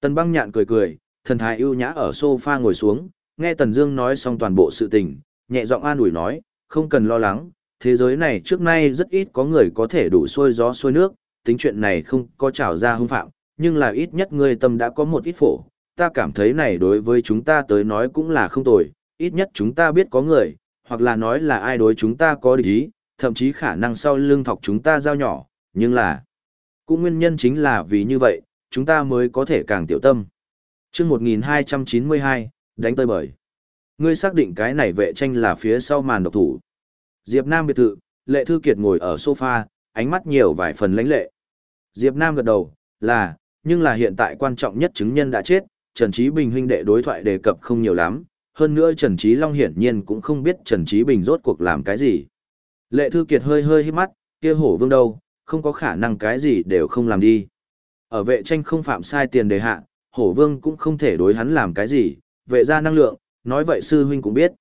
Tần băng nhạn cười cười, thần thái ưu nhã ở sofa ngồi xuống, nghe Tần Dương nói xong toàn bộ sự tình, nhẹ giọng an ủi nói, không cần lo lắng, thế giới này trước nay rất ít có người có thể đủ xuôi gió xuôi nước, tính chuyện này không có trảo ra hung phạm, nhưng là ít nhất ngươi tâm đã có một ít phổ, ta cảm thấy này đối với chúng ta tới nói cũng là không tồi, ít nhất chúng ta biết có người, hoặc là nói là ai đối chúng ta có địch ý, thậm chí khả năng sau lưng thọc chúng ta giao nhỏ, nhưng là, cũng nguyên nhân chính là vì như vậy, chúng ta mới có thể càng tiểu tâm. Trước 1292, đánh tơi bời. Ngươi xác định cái này vệ tranh là phía sau màn độc thủ. Diệp Nam biệt thự, Lệ Thư Kiệt ngồi ở sofa, ánh mắt nhiều vài phần lãnh lệ. Diệp Nam gật đầu, là, nhưng là hiện tại quan trọng nhất chứng nhân đã chết, Trần Trí Bình huynh đệ đối thoại đề cập không nhiều lắm, hơn nữa Trần Trí Long hiển nhiên cũng không biết Trần Trí Bình rốt cuộc làm cái gì. Lệ Thư Kiệt hơi hơi hít mắt, kia hổ vương đâu, không có khả năng cái gì đều không làm đi. Ở vệ tranh không phạm sai tiền đề hạ, hổ vương cũng không thể đối hắn làm cái gì, vệ ra năng lượng, nói vậy sư huynh cũng biết.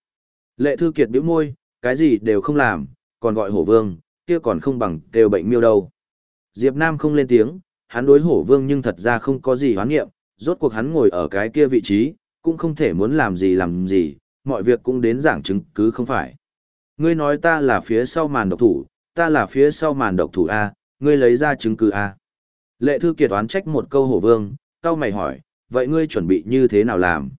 Lệ Thư Kiệt bĩu môi, cái gì đều không làm, còn gọi hổ vương, kia còn không bằng đều bệnh miêu đâu. Diệp Nam không lên tiếng, hắn đối hổ vương nhưng thật ra không có gì hoán nghiệm, rốt cuộc hắn ngồi ở cái kia vị trí, cũng không thể muốn làm gì làm gì, mọi việc cũng đến giảng chứng cứ không phải. Ngươi nói ta là phía sau màn độc thủ, ta là phía sau màn độc thủ A, ngươi lấy ra chứng cứ A. Lệ thư kiệt oán trách một câu hổ vương, cao mày hỏi, vậy ngươi chuẩn bị như thế nào làm?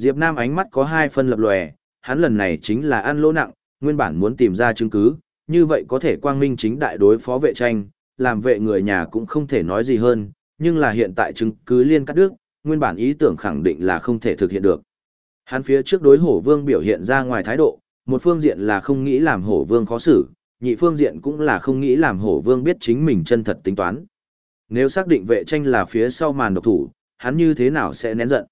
Diệp Nam ánh mắt có hai phân lập lòe, hắn lần này chính là ăn lỗ nặng, nguyên bản muốn tìm ra chứng cứ, như vậy có thể quang minh chính đại đối phó vệ tranh, làm vệ người nhà cũng không thể nói gì hơn, nhưng là hiện tại chứng cứ liên cắt đứt, nguyên bản ý tưởng khẳng định là không thể thực hiện được. Hắn phía trước đối hổ vương biểu hiện ra ngoài thái độ, một phương diện là không nghĩ làm hổ vương khó xử, nhị phương diện cũng là không nghĩ làm hổ vương biết chính mình chân thật tính toán. Nếu xác định vệ tranh là phía sau màn độc thủ, hắn như thế nào sẽ nén giận?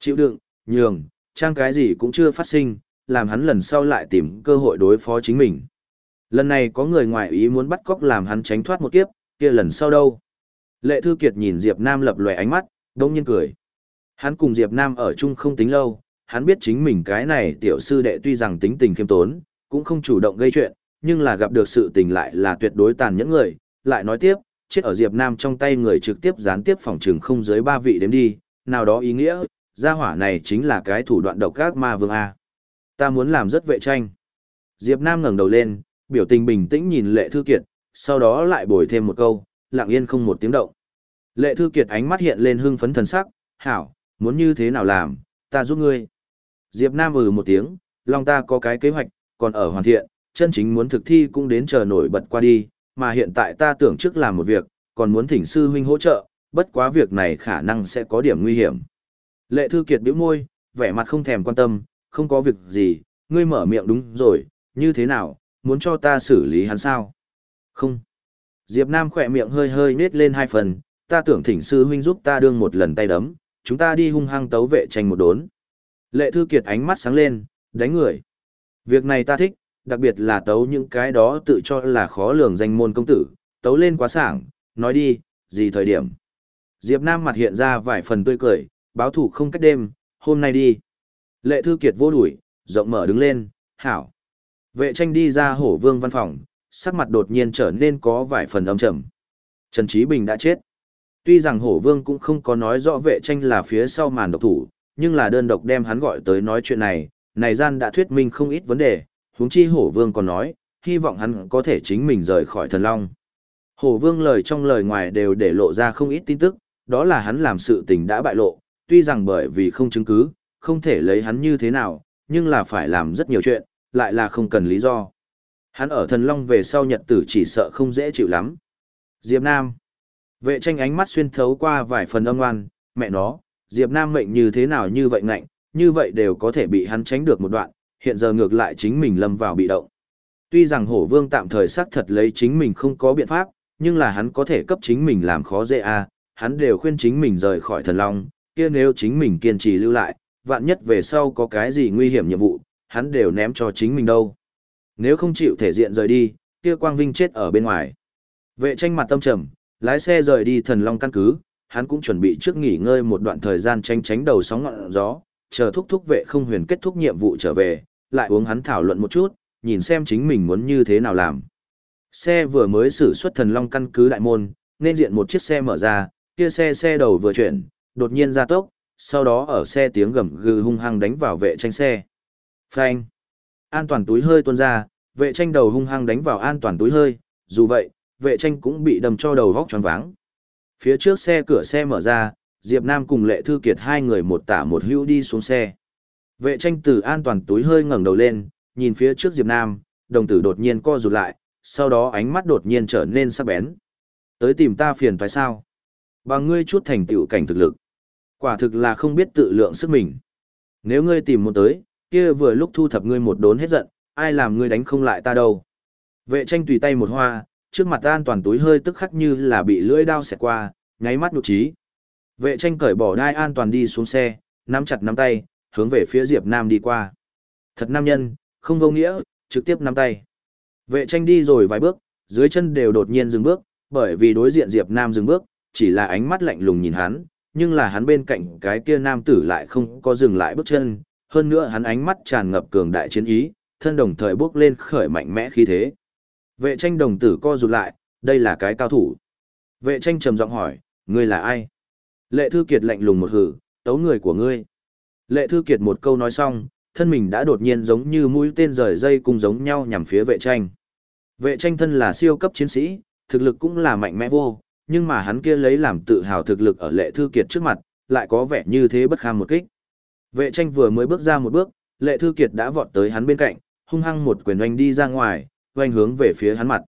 Chịu đựng, nhường, trang cái gì cũng chưa phát sinh, làm hắn lần sau lại tìm cơ hội đối phó chính mình. Lần này có người ngoài ý muốn bắt cóc làm hắn tránh thoát một kiếp, kia lần sau đâu? Lệ Thư Kiệt nhìn Diệp Nam lập lòe ánh mắt, đông nhiên cười. Hắn cùng Diệp Nam ở chung không tính lâu, hắn biết chính mình cái này tiểu sư đệ tuy rằng tính tình khiêm tốn, cũng không chủ động gây chuyện, nhưng là gặp được sự tình lại là tuyệt đối tàn nhẫn người, lại nói tiếp, chết ở Diệp Nam trong tay người trực tiếp gián tiếp phòng trường không dưới ba vị đếm đi, nào đó ý nghĩa, gia hỏa này chính là cái thủ đoạn độc ác ma vương A. Ta muốn làm rất vệ tranh. Diệp Nam ngẩng đầu lên, biểu tình bình tĩnh nhìn Lệ Thư Kiệt, sau đó lại bồi thêm một câu, lặng yên không một tiếng động. Lệ Thư Kiệt ánh mắt hiện lên hưng phấn thần sắc, hảo, muốn như thế nào làm, ta giúp ngươi. Diệp Nam ừ một tiếng, lòng ta có cái kế hoạch, còn ở hoàn thiện, chân chính muốn thực thi cũng đến chờ nổi bật qua đi, mà hiện tại ta tưởng trước làm một việc, còn muốn thỉnh sư huynh hỗ trợ, bất quá việc này khả năng sẽ có điểm nguy hiểm. Lệ Thư Kiệt bĩu môi, vẻ mặt không thèm quan tâm, không có việc gì, ngươi mở miệng đúng rồi, như thế nào, muốn cho ta xử lý hắn sao? Không. Diệp Nam khỏe miệng hơi hơi nết lên hai phần, ta tưởng thỉnh sư huynh giúp ta đương một lần tay đấm, chúng ta đi hung hăng tấu vệ tranh một đốn. Lệ Thư Kiệt ánh mắt sáng lên, đánh người. Việc này ta thích, đặc biệt là tấu những cái đó tự cho là khó lường danh môn công tử, tấu lên quá sảng, nói đi, gì thời điểm. Diệp Nam mặt hiện ra vài phần tươi cười, báo thủ không cách đêm, hôm nay đi. Lệ Thư Kiệt vô đuổi, rộng mở đứng lên, hảo. Vệ tranh đi ra hổ vương văn phòng, sắc mặt đột nhiên trở nên có vài phần âm trầm. Trần Trí Bình đã chết. Tuy rằng hổ vương cũng không có nói rõ vệ tranh là phía sau màn độc thủ, nhưng là đơn độc đem hắn gọi tới nói chuyện này, này gian đã thuyết minh không ít vấn đề, huống chi hổ vương còn nói, hy vọng hắn có thể chính mình rời khỏi thần long. Hổ vương lời trong lời ngoài đều để lộ ra không ít tin tức, đó là hắn làm sự tình đã bại lộ, tuy rằng bởi vì không chứng cứ, không thể lấy hắn như thế nào, nhưng là phải làm rất nhiều chuyện, lại là không cần lý do. Hắn ở thần long về sau nhật tử chỉ sợ không dễ chịu lắm. Diệp Nam. Vệ tranh ánh mắt xuyên thấu qua vài phần âm oan, mẹ nó, Diệp Nam mệnh như thế nào như vậy ngạnh, như vậy đều có thể bị hắn tránh được một đoạn, hiện giờ ngược lại chính mình lâm vào bị động. Tuy rằng hổ vương tạm thời xác thật lấy chính mình không có biện pháp, nhưng là hắn có thể cấp chính mình làm khó dễ a à, hắn đều khuyên chính mình rời khỏi thần long, kia nếu chính mình kiên trì lưu lại, vạn nhất về sau có cái gì nguy hiểm nhiệm vụ, hắn đều ném cho chính mình đâu. Nếu không chịu thể diện rời đi, kia Quang Vinh chết ở bên ngoài. Vệ tranh mặt tâm trầm, lái xe rời đi thần long căn cứ, hắn cũng chuẩn bị trước nghỉ ngơi một đoạn thời gian tranh tránh đầu sóng ngọn gió, chờ thúc thúc vệ không huyền kết thúc nhiệm vụ trở về, lại uống hắn thảo luận một chút, nhìn xem chính mình muốn như thế nào làm. Xe vừa mới xử xuất thần long căn cứ đại môn, nên diện một chiếc xe mở ra, kia xe xe đầu vừa chuyển, đột nhiên ra tốc, sau đó ở xe tiếng gầm gừ hung hăng đánh vào vệ tranh xe. Phanh. An toàn túi hơi tuôn ra, vệ tranh đầu hung hăng đánh vào an toàn túi hơi, dù vậy, vệ tranh cũng bị đâm cho đầu vóc tròn váng. Phía trước xe cửa xe mở ra, Diệp Nam cùng Lệ Thư Kiệt hai người một tả một hữu đi xuống xe. Vệ tranh từ an toàn túi hơi ngẩng đầu lên, nhìn phía trước Diệp Nam, đồng tử đột nhiên co rụt lại, sau đó ánh mắt đột nhiên trở nên sắc bén. Tới tìm ta phiền phải sao? Bằng ngươi chút thành tựu cảnh thực lực. Quả thực là không biết tự lượng sức mình. Nếu ngươi tìm một tới, kia vừa lúc thu thập ngươi một đốn hết giận, ai làm ngươi đánh không lại ta đâu. Vệ tranh tùy tay một hoa, trước mặt an toàn túi hơi tức khắc như là bị lưỡi đao xẹt qua, nháy mắt nhục trí. Vệ tranh cởi bỏ đai an toàn đi xuống xe, nắm chặt nắm tay, hướng về phía Diệp Nam đi qua. Thật nam nhân, không vô nghĩa, trực tiếp nắm tay. Vệ tranh đi rồi vài bước, dưới chân đều đột nhiên dừng bước, bởi vì đối diện Diệp Nam dừng bước, chỉ là ánh mắt lạnh lùng nhìn hắn, nhưng là hắn bên cạnh cái kia nam tử lại không có dừng lại bước chân, hơn nữa hắn ánh mắt tràn ngập cường đại chiến ý, thân đồng thời bước lên khởi mạnh mẽ khí thế. Vệ tranh đồng tử co rụt lại, đây là cái cao thủ. Vệ tranh trầm giọng hỏi, ngươi là ai? Lệ Thư Kiệt lạnh lùng một hử, tấu người của ngươi. Lệ Thư Kiệt một câu nói xong, thân mình đã đột nhiên giống như mũi tên rời dây cùng giống nhau nhằm phía vệ tranh. Vệ tranh thân là siêu cấp chiến sĩ, thực lực cũng là mạnh mẽ vô, nhưng mà hắn kia lấy làm tự hào thực lực ở Lệ Thư Kiệt trước mặt, lại có vẻ như thế bất kham một kích. Vệ tranh vừa mới bước ra một bước, Lệ Thư Kiệt đã vọt tới hắn bên cạnh, hung hăng một quyền oanh đi ra ngoài, oanh hướng về phía hắn mặt.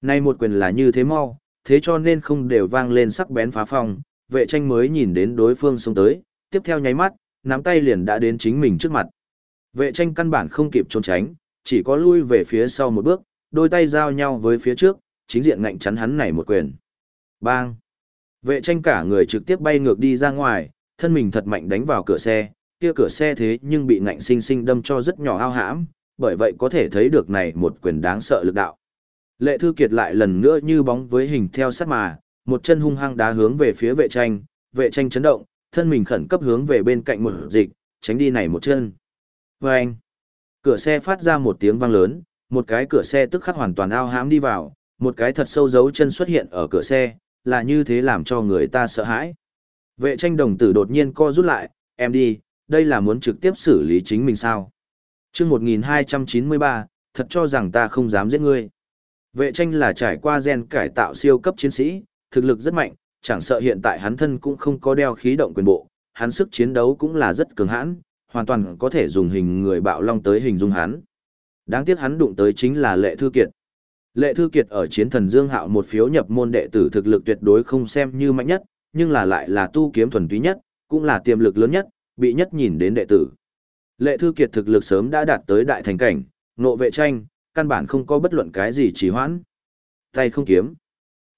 Nay một quyền là như thế mau, thế cho nên không đều vang lên sắc bén phá phong, vệ tranh mới nhìn đến đối phương xông tới, tiếp theo nháy mắt, nắm tay liền đã đến chính mình trước mặt. Vệ tranh căn bản không kịp trốn tránh, chỉ có lui về phía sau một bước, đôi tay giao nhau với phía trước, chính diện ngạnh chắn hắn này một quyền. Bang! Vệ tranh cả người trực tiếp bay ngược đi ra ngoài, thân mình thật mạnh đánh vào cửa xe, kia cửa xe thế nhưng bị ngạnh sinh sinh đâm cho rất nhỏ ao hãm, bởi vậy có thể thấy được này một quyền đáng sợ lực đạo. Lệ Thư Kiệt lại lần nữa như bóng với hình theo sát mà, một chân hung hăng đá hướng về phía vệ tranh, vệ tranh chấn động, thân mình khẩn cấp hướng về bên cạnh một dịch, tránh đi này một chân. Vâng! cửa xe phát ra một tiếng vang lớn, một cái cửa xe tức khắc hoàn toàn ao hãm đi vào, một cái thật sâu dấu chân xuất hiện ở cửa xe, là như thế làm cho người ta sợ hãi. Vệ tranh đồng tử đột nhiên co rút lại, em đi, đây là muốn trực tiếp xử lý chính mình sao. chương 1293, thật cho rằng ta không dám giết ngươi. Vệ tranh là trải qua gen cải tạo siêu cấp chiến sĩ, thực lực rất mạnh, chẳng sợ hiện tại hắn thân cũng không có đeo khí động quyền bộ, hắn sức chiến đấu cũng là rất cường hãn, hoàn toàn có thể dùng hình người bạo long tới hình dung hắn. Đáng tiếc hắn đụng tới chính là Lệ Thư Kiệt. Lệ Thư Kiệt ở chiến thần Dương Hạo một phiếu nhập môn đệ tử thực lực tuyệt đối không xem như mạnh nhất, nhưng là lại là tu kiếm thuần túy nhất, cũng là tiềm lực lớn nhất, bị nhất nhìn đến đệ tử. Lệ Thư Kiệt thực lực sớm đã đạt tới đại thành cảnh, nộ vệ tranh, căn bản không có bất luận cái gì trì hoãn. Tay không kiếm.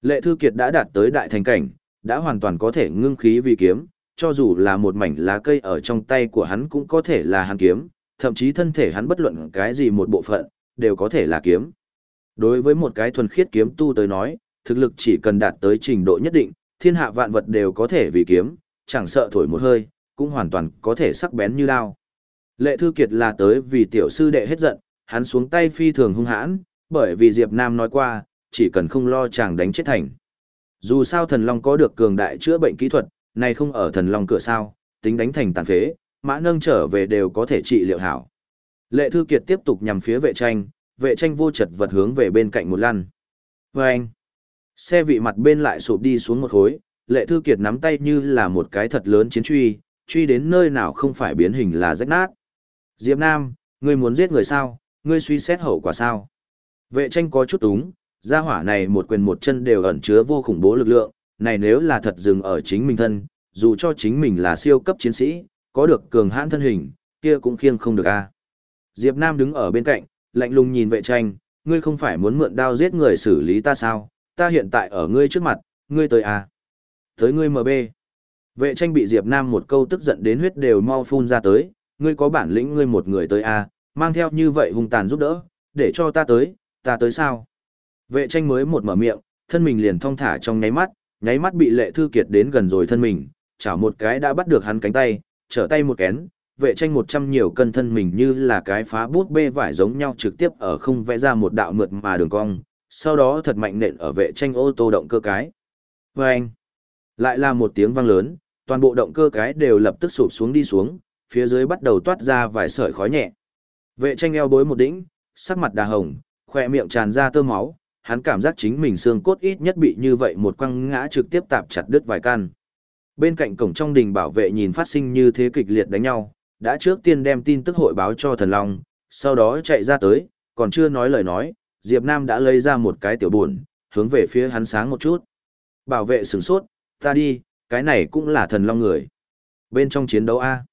Lệ Thư Kiệt đã đạt tới đại thành cảnh, đã hoàn toàn có thể ngưng khí vì kiếm, cho dù là một mảnh lá cây ở trong tay của hắn cũng có thể là hắn kiếm, thậm chí thân thể hắn bất luận cái gì một bộ phận, đều có thể là kiếm. Đối với một cái thuần khiết kiếm tu tới nói, thực lực chỉ cần đạt tới trình độ nhất định, thiên hạ vạn vật đều có thể vì kiếm, chẳng sợ thổi một hơi, cũng hoàn toàn có thể sắc bén như đao. Lệ Thư Kiệt là tới vì tiểu sư đệ hết giận, hắn xuống tay phi thường hung hãn, bởi vì Diệp Nam nói qua, chỉ cần không lo chàng đánh chết thành. Dù sao thần long có được cường đại chữa bệnh kỹ thuật, này không ở thần long cửa sao, tính đánh thành tàn phế, mã nâng trở về đều có thể trị liệu hảo. Lệ Thư Kiệt tiếp tục nhằm phía vệ tranh, vệ tranh vô chật vật hướng về bên cạnh một lăn. Và anh, xe vị mặt bên lại sụp đi xuống một khối, Lệ Thư Kiệt nắm tay như là một cái thật lớn chiến truy, truy đến nơi nào không phải biến hình là rách nát. Diệp Nam, ngươi muốn giết người sao, ngươi suy xét hậu quả sao? Vệ tranh có chút túng, gia hỏa này một quyền một chân đều ẩn chứa vô khủng bố lực lượng, này nếu là thật dừng ở chính mình thân, dù cho chính mình là siêu cấp chiến sĩ, có được cường hãn thân hình, kia cũng khiêng không được a. Diệp Nam đứng ở bên cạnh, lạnh lùng nhìn vệ tranh, ngươi không phải muốn mượn đao giết người xử lý ta sao, ta hiện tại ở ngươi trước mặt, ngươi tới à? Tới ngươi MB. Vệ tranh bị Diệp Nam một câu tức giận đến huyết đều mau phun ra tới, ngươi có bản lĩnh ngươi một người tới à? mang theo như vậy hung tàn giúp đỡ, để cho ta tới, ta tới sao? Vệ tranh mới một mở miệng, thân mình liền thong thả trong nháy mắt, nháy mắt bị lệ thư kiệt đến gần rồi thân mình, chảo một cái đã bắt được hắn cánh tay, trở tay một kén, vệ tranh một trăm nhiều cân thân mình như là cái phá bút bê vải giống nhau trực tiếp ở không vẽ ra một đạo mượt mà đường cong, sau đó thật mạnh nện ở vệ tranh ô tô động cơ cái. Và anh, lại là một tiếng vang lớn, Toàn bộ động cơ cái đều lập tức sụp xuống đi xuống, phía dưới bắt đầu toát ra vài sợi khói nhẹ. Vệ tranh eo bối một đỉnh, sắc mặt đà hồng, khỏe miệng tràn ra tơ máu, hắn cảm giác chính mình xương cốt ít nhất bị như vậy một quăng ngã trực tiếp tạp chặt đứt vài căn. Bên cạnh cổng trong đình bảo vệ nhìn phát sinh như thế kịch liệt đánh nhau, đã trước tiên đem tin tức hội báo cho thần long, sau đó chạy ra tới, còn chưa nói lời nói, Diệp Nam đã lấy ra một cái tiểu buồn, hướng về phía hắn sáng một chút. Bảo vệ sửng sốt, ta đi, cái này cũng là thần long người. Bên trong chiến đấu A.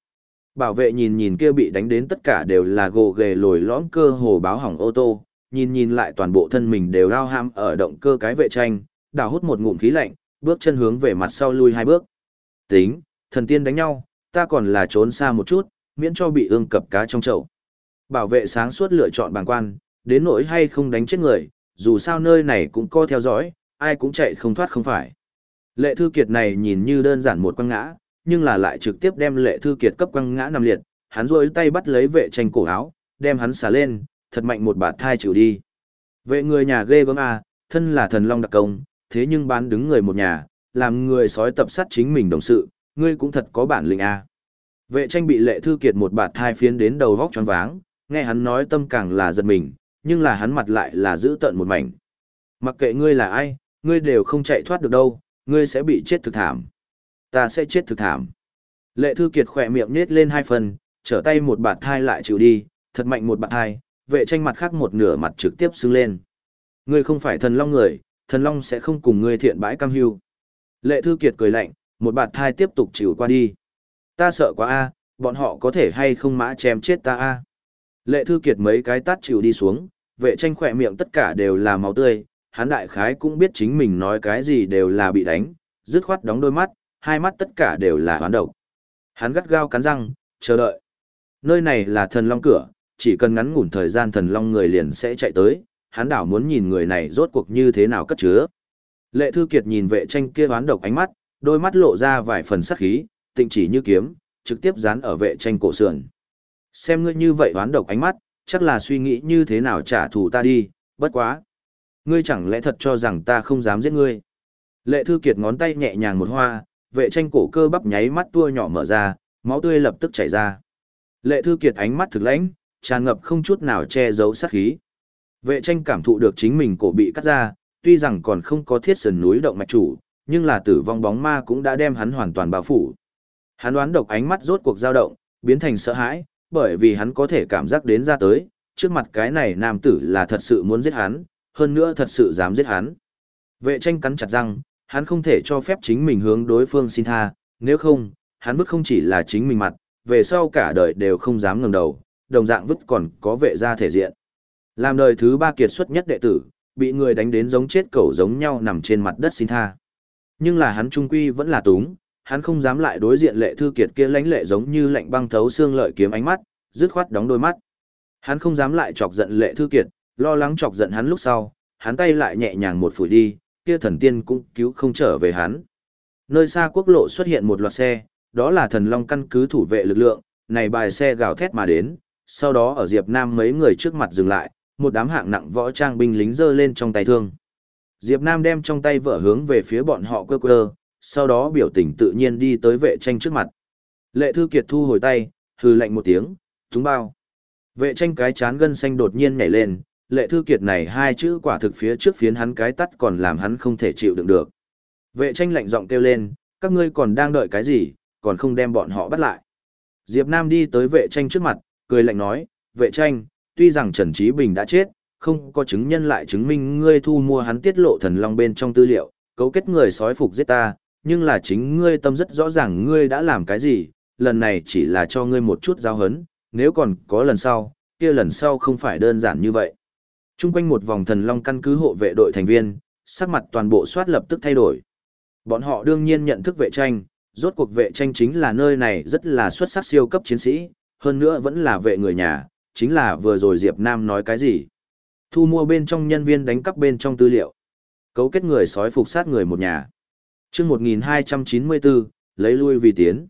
Bảo vệ nhìn nhìn kia bị đánh đến tất cả đều là gồ ghề lồi lõm cơ hồ báo hỏng ô tô, nhìn nhìn lại toàn bộ thân mình đều lao ham ở động cơ cái vệ tranh, đào hút một ngụm khí lạnh, bước chân hướng về mặt sau lui hai bước. Tính, thần tiên đánh nhau, ta còn là trốn xa một chút, miễn cho bị ương cập cá trong chậu. Bảo vệ sáng suốt lựa chọn bàng quan, đến nỗi hay không đánh chết người, dù sao nơi này cũng có theo dõi, ai cũng chạy không thoát không phải. Lệ Thư Kiệt này nhìn như đơn giản một quăng ngã, nhưng là lại trực tiếp đem Lệ Thư Kiệt cấp quăng ngã nằm liệt, hắn rôi tay bắt lấy vệ tranh cổ áo, đem hắn xả lên, thật mạnh một bạt thai chịu đi. Vệ người nhà ghê gớm à, thân là thần long đặc công, thế nhưng bán đứng người một nhà, làm người sói tập sát chính mình đồng sự, ngươi cũng thật có bản lĩnh à. Vệ tranh bị Lệ Thư Kiệt một bạt thai phiến đến đầu vóc tròn váng, nghe hắn nói tâm càng là giật mình, nhưng là hắn mặt lại là giữ tận một mảnh. Mặc kệ ngươi là ai, ngươi đều không chạy thoát được đâu, ngươi sẽ bị chết thực thảm. Ta sẽ chết thực thảm. Lệ Thư Kiệt khỏe miệng nết lên hai phần, trở tay một bạt thai lại chịu đi, thật mạnh một bạt thai, vệ tranh mặt khác một nửa mặt trực tiếp xưng lên. Ngươi không phải thần long người, thần long sẽ không cùng ngươi thiện bãi cam hưu. Lệ Thư Kiệt cười lạnh, một bạt thai tiếp tục chịu qua đi. Ta sợ quá a, bọn họ có thể hay không mã chém chết ta a. Lệ Thư Kiệt mấy cái tát chịu đi xuống, vệ tranh khỏe miệng tất cả đều là máu tươi, hắn đại khái cũng biết chính mình nói cái gì đều là bị đánh, dứt khoát đóng đôi mắt, hai mắt tất cả đều là hoán độc. Hắn gắt gao cắn răng, chờ đợi. Nơi này là thần long cửa, chỉ cần ngắn ngủn thời gian thần long người liền sẽ chạy tới, hắn đảo muốn nhìn người này rốt cuộc như thế nào cất chứa. Lệ Thư Kiệt nhìn vệ tranh kia hoán độc ánh mắt, đôi mắt lộ ra vài phần sắc khí, tịnh chỉ như kiếm, trực tiếp dán ở vệ tranh cổ sườn. Xem ngươi như vậy hoán độc ánh mắt, chắc là suy nghĩ như thế nào trả thù ta đi, bất quá. Ngươi chẳng lẽ thật cho rằng ta không dám giết ngươi. Lệ Thư Kiệt ngón tay nhẹ nhàng một hoa, vệ tranh cổ cơ bắp nháy mắt tua nhỏ mở ra, máu tươi lập tức chảy ra. Lệ Thư Kiệt ánh mắt thực lãnh, tràn ngập không chút nào che giấu sát khí. Vệ tranh cảm thụ được chính mình cổ bị cắt ra, tuy rằng còn không có thiết sườn núi động mạch chủ, nhưng là tử vong bóng ma cũng đã đem hắn hoàn toàn bao phủ. Hắn đoán độc ánh mắt rốt cuộc dao động, biến thành sợ hãi, bởi vì hắn có thể cảm giác đến ra tới, trước mặt cái này nam tử là thật sự muốn giết hắn, hơn nữa thật sự dám giết hắn. Vệ tranh cắn chặt răng, hắn không thể cho phép chính mình hướng đối phương xin tha, nếu không, hắn vứt không chỉ là chính mình mặt, về sau cả đời đều không dám ngẩng đầu, đồng dạng vứt còn có vệ ra thể diện. Làm đời thứ ba kiệt xuất nhất đệ tử, bị người đánh đến giống chết cẩu giống nhau nằm trên mặt đất xin tha. Nhưng là hắn trung quy vẫn là túng, hắn không dám lại đối diện lệ thư kiệt kia lãnh lệ giống như lạnh băng thấu xương lợi kiếm ánh mắt, dứt khoát đóng đôi mắt. Hắn không dám lại chọc giận lệ thư kiệt, lo lắng chọc giận hắn lúc sau, hắn tay lại nhẹ nhàng một phủi đi, kia thần tiên cũng cứu không trở về hắn. Nơi xa quốc lộ xuất hiện một loạt xe, đó là thần long căn cứ thủ vệ lực lượng, này bài xe gào thét mà đến, sau đó ở Diệp Nam mấy người trước mặt dừng lại, một đám hạng nặng võ trang binh lính giơ lên trong tay thương. Diệp Nam đem trong tay vợ hướng về phía bọn họ quơ quơ, sau đó biểu tình tự nhiên đi tới vệ tranh trước mặt. Lệ Thư Kiệt thu hồi tay, hừ lạnh một tiếng, túng bao. Vệ tranh cái chán gân xanh đột nhiên nhảy lên, lệ thư kiệt này hai chữ quả thực phía trước phiến hắn cái tắt còn làm hắn không thể chịu đựng được. Vệ tranh lạnh giọng kêu lên, các ngươi còn đang đợi cái gì, còn không đem bọn họ bắt lại. Diệp Nam đi tới vệ tranh trước mặt, cười lạnh nói, vệ tranh, tuy rằng Trần Trí Bình đã chết, không có chứng nhân lại chứng minh ngươi thu mua hắn tiết lộ thần long bên trong tư liệu, cấu kết người sói phục giết ta, nhưng là chính ngươi tâm rất rõ ràng ngươi đã làm cái gì, lần này chỉ là cho ngươi một chút giao hấn, nếu còn có lần sau, kia lần sau không phải đơn giản như vậy. Trung quanh một vòng thần long căn cứ hộ vệ đội thành viên, sắc mặt toàn bộ soát lập tức thay đổi. Bọn họ đương nhiên nhận thức vệ tranh, rốt cuộc vệ tranh chính là nơi này rất là xuất sắc siêu cấp chiến sĩ, hơn nữa vẫn là vệ người nhà, chính là vừa rồi Diệp Nam nói cái gì. Thu mua bên trong nhân viên đánh cắp bên trong tư liệu. Cấu kết người sói phục sát người một nhà. Trước 1294, lấy lui vì tiến.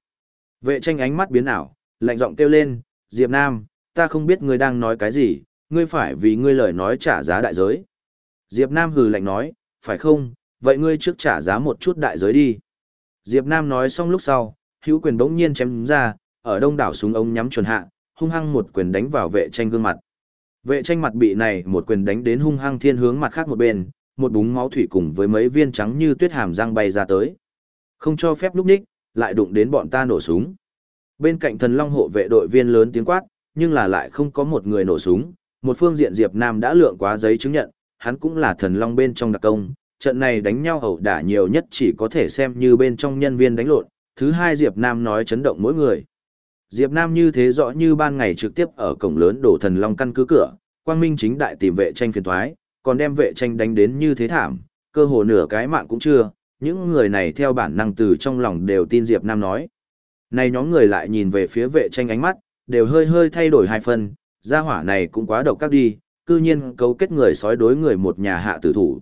Vệ tranh ánh mắt biến ảo, lạnh giọng kêu lên, Diệp Nam, ta không biết ngươi đang nói cái gì, ngươi phải vì ngươi lời nói trả giá đại giới. Diệp Nam hừ lạnh nói, phải không, vậy ngươi trước trả giá một chút đại giới đi. Diệp Nam nói xong lúc sau, hữu quyền bỗng nhiên chém ra, ở đông đảo súng ống nhắm chuẩn hạ, hung hăng một quyền đánh vào vệ tranh gương mặt. Vệ tranh mặt bị này một quyền đánh đến hung hăng thiên hướng mặt khác một bên, một búng máu thủy cùng với mấy viên trắng như tuyết hàm răng bay ra tới. Không cho phép lúc ních, lại đụng đến bọn ta nổ súng. Bên cạnh thần long hộ vệ đội viên lớn tiếng quát, nhưng là lại không có một người nổ súng. Một phương diện Diệp Nam đã lượng quá giấy chứng nhận, hắn cũng là thần long bên trong đặc công. Trận này đánh nhau ẩu đả nhiều nhất chỉ có thể xem như bên trong nhân viên đánh lộn. Thứ hai Diệp Nam nói chấn động mỗi người. Diệp Nam như thế rõ như ban ngày trực tiếp ở cổng lớn đổ thần long căn cứ cửa, quang minh chính đại tìm vệ tranh phiền toái, còn đem vệ tranh đánh đến như thế thảm, cơ hồ nửa cái mạng cũng chưa, những người này theo bản năng từ trong lòng đều tin Diệp Nam nói. Này nhóm người lại nhìn về phía vệ tranh ánh mắt, đều hơi hơi thay đổi hai phần, gia hỏa này cũng quá độc các đi, cư nhiên cấu kết người sói đối người một nhà hạ tử thủ.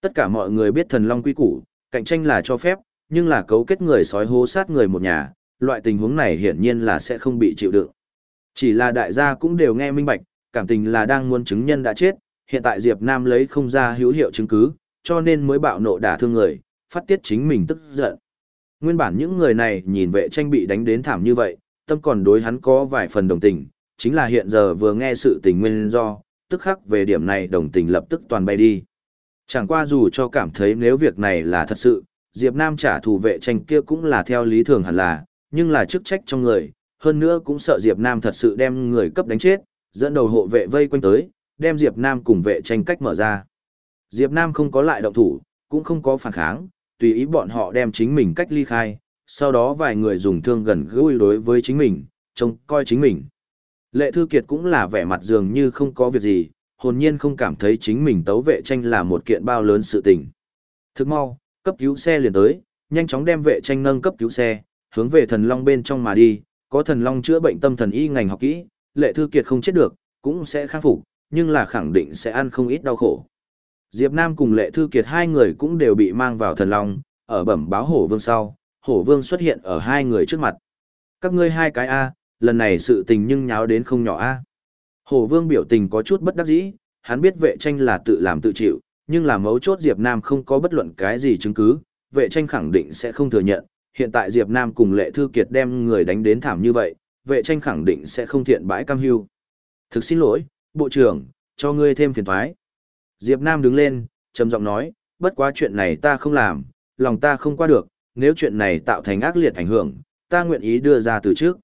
Tất cả mọi người biết thần long quy củ, cạnh tranh là cho phép, nhưng là cấu kết người sói hố sát người một nhà, loại tình huống này hiển nhiên là sẽ không bị chịu đựng. Chỉ là đại gia cũng đều nghe minh bạch, cảm tình là đang muốn chứng nhân đã chết, hiện tại Diệp Nam lấy không ra hữu hiệu chứng cứ, cho nên mới bạo nộ đả thương người, phát tiết chính mình tức giận. Nguyên bản những người này nhìn vệ tranh bị đánh đến thảm như vậy, tâm còn đối hắn có vài phần đồng tình, chính là hiện giờ vừa nghe sự tình nguyên do, tức khắc về điểm này đồng tình lập tức toàn bay đi. Chẳng qua dù cho cảm thấy nếu việc này là thật sự, Diệp Nam trả thù vệ tranh kia cũng là theo lý thường hẳn là, nhưng là chức trách trong người, hơn nữa cũng sợ Diệp Nam thật sự đem người cấp đánh chết, dẫn đầu hộ vệ vây quanh tới, đem Diệp Nam cùng vệ tranh cách mở ra. Diệp Nam không có lại động thủ, cũng không có phản kháng, tùy ý bọn họ đem chính mình cách ly khai, sau đó vài người dùng thương gần gũi đối với chính mình, trông coi chính mình. Lệ Thư Kiệt cũng là vẻ mặt dường như không có việc gì, hồn nhiên không cảm thấy chính mình tấu vệ tranh là một kiện bao lớn sự tình. Thức mau, cấp cứu xe liền tới, nhanh chóng đem vệ tranh nâng cấp cứu xe, hướng về thần long bên trong mà đi, có thần long chữa bệnh tâm thần y ngành học kỹ, Lệ Thư Kiệt không chết được, cũng sẽ khắc phục, nhưng là khẳng định sẽ ăn không ít đau khổ. Diệp Nam cùng Lệ Thư Kiệt hai người cũng đều bị mang vào thần long, ở bẩm báo hổ vương sau, hổ vương xuất hiện ở hai người trước mặt. Các ngươi hai cái A, lần này sự tình nhưng nháo đến không nhỏ A. Hổ vương biểu tình có chút bất đắc dĩ, hắn biết vệ tranh là tự làm tự chịu, nhưng là mấu chốt Diệp Nam không có bất luận cái gì chứng cứ, vệ tranh khẳng định sẽ không thừa nhận. Hiện tại Diệp Nam cùng Lệ Thư Kiệt đem người đánh đến thảm như vậy, vệ tranh khẳng định sẽ không thiện bãi cam hưu. Thực xin lỗi, bộ trưởng, cho ngươi thêm phiền toái. Diệp Nam đứng lên, trầm giọng nói, bất quá chuyện này ta không làm, lòng ta không qua được, nếu chuyện này tạo thành ác liệt ảnh hưởng, ta nguyện ý đưa ra từ trước.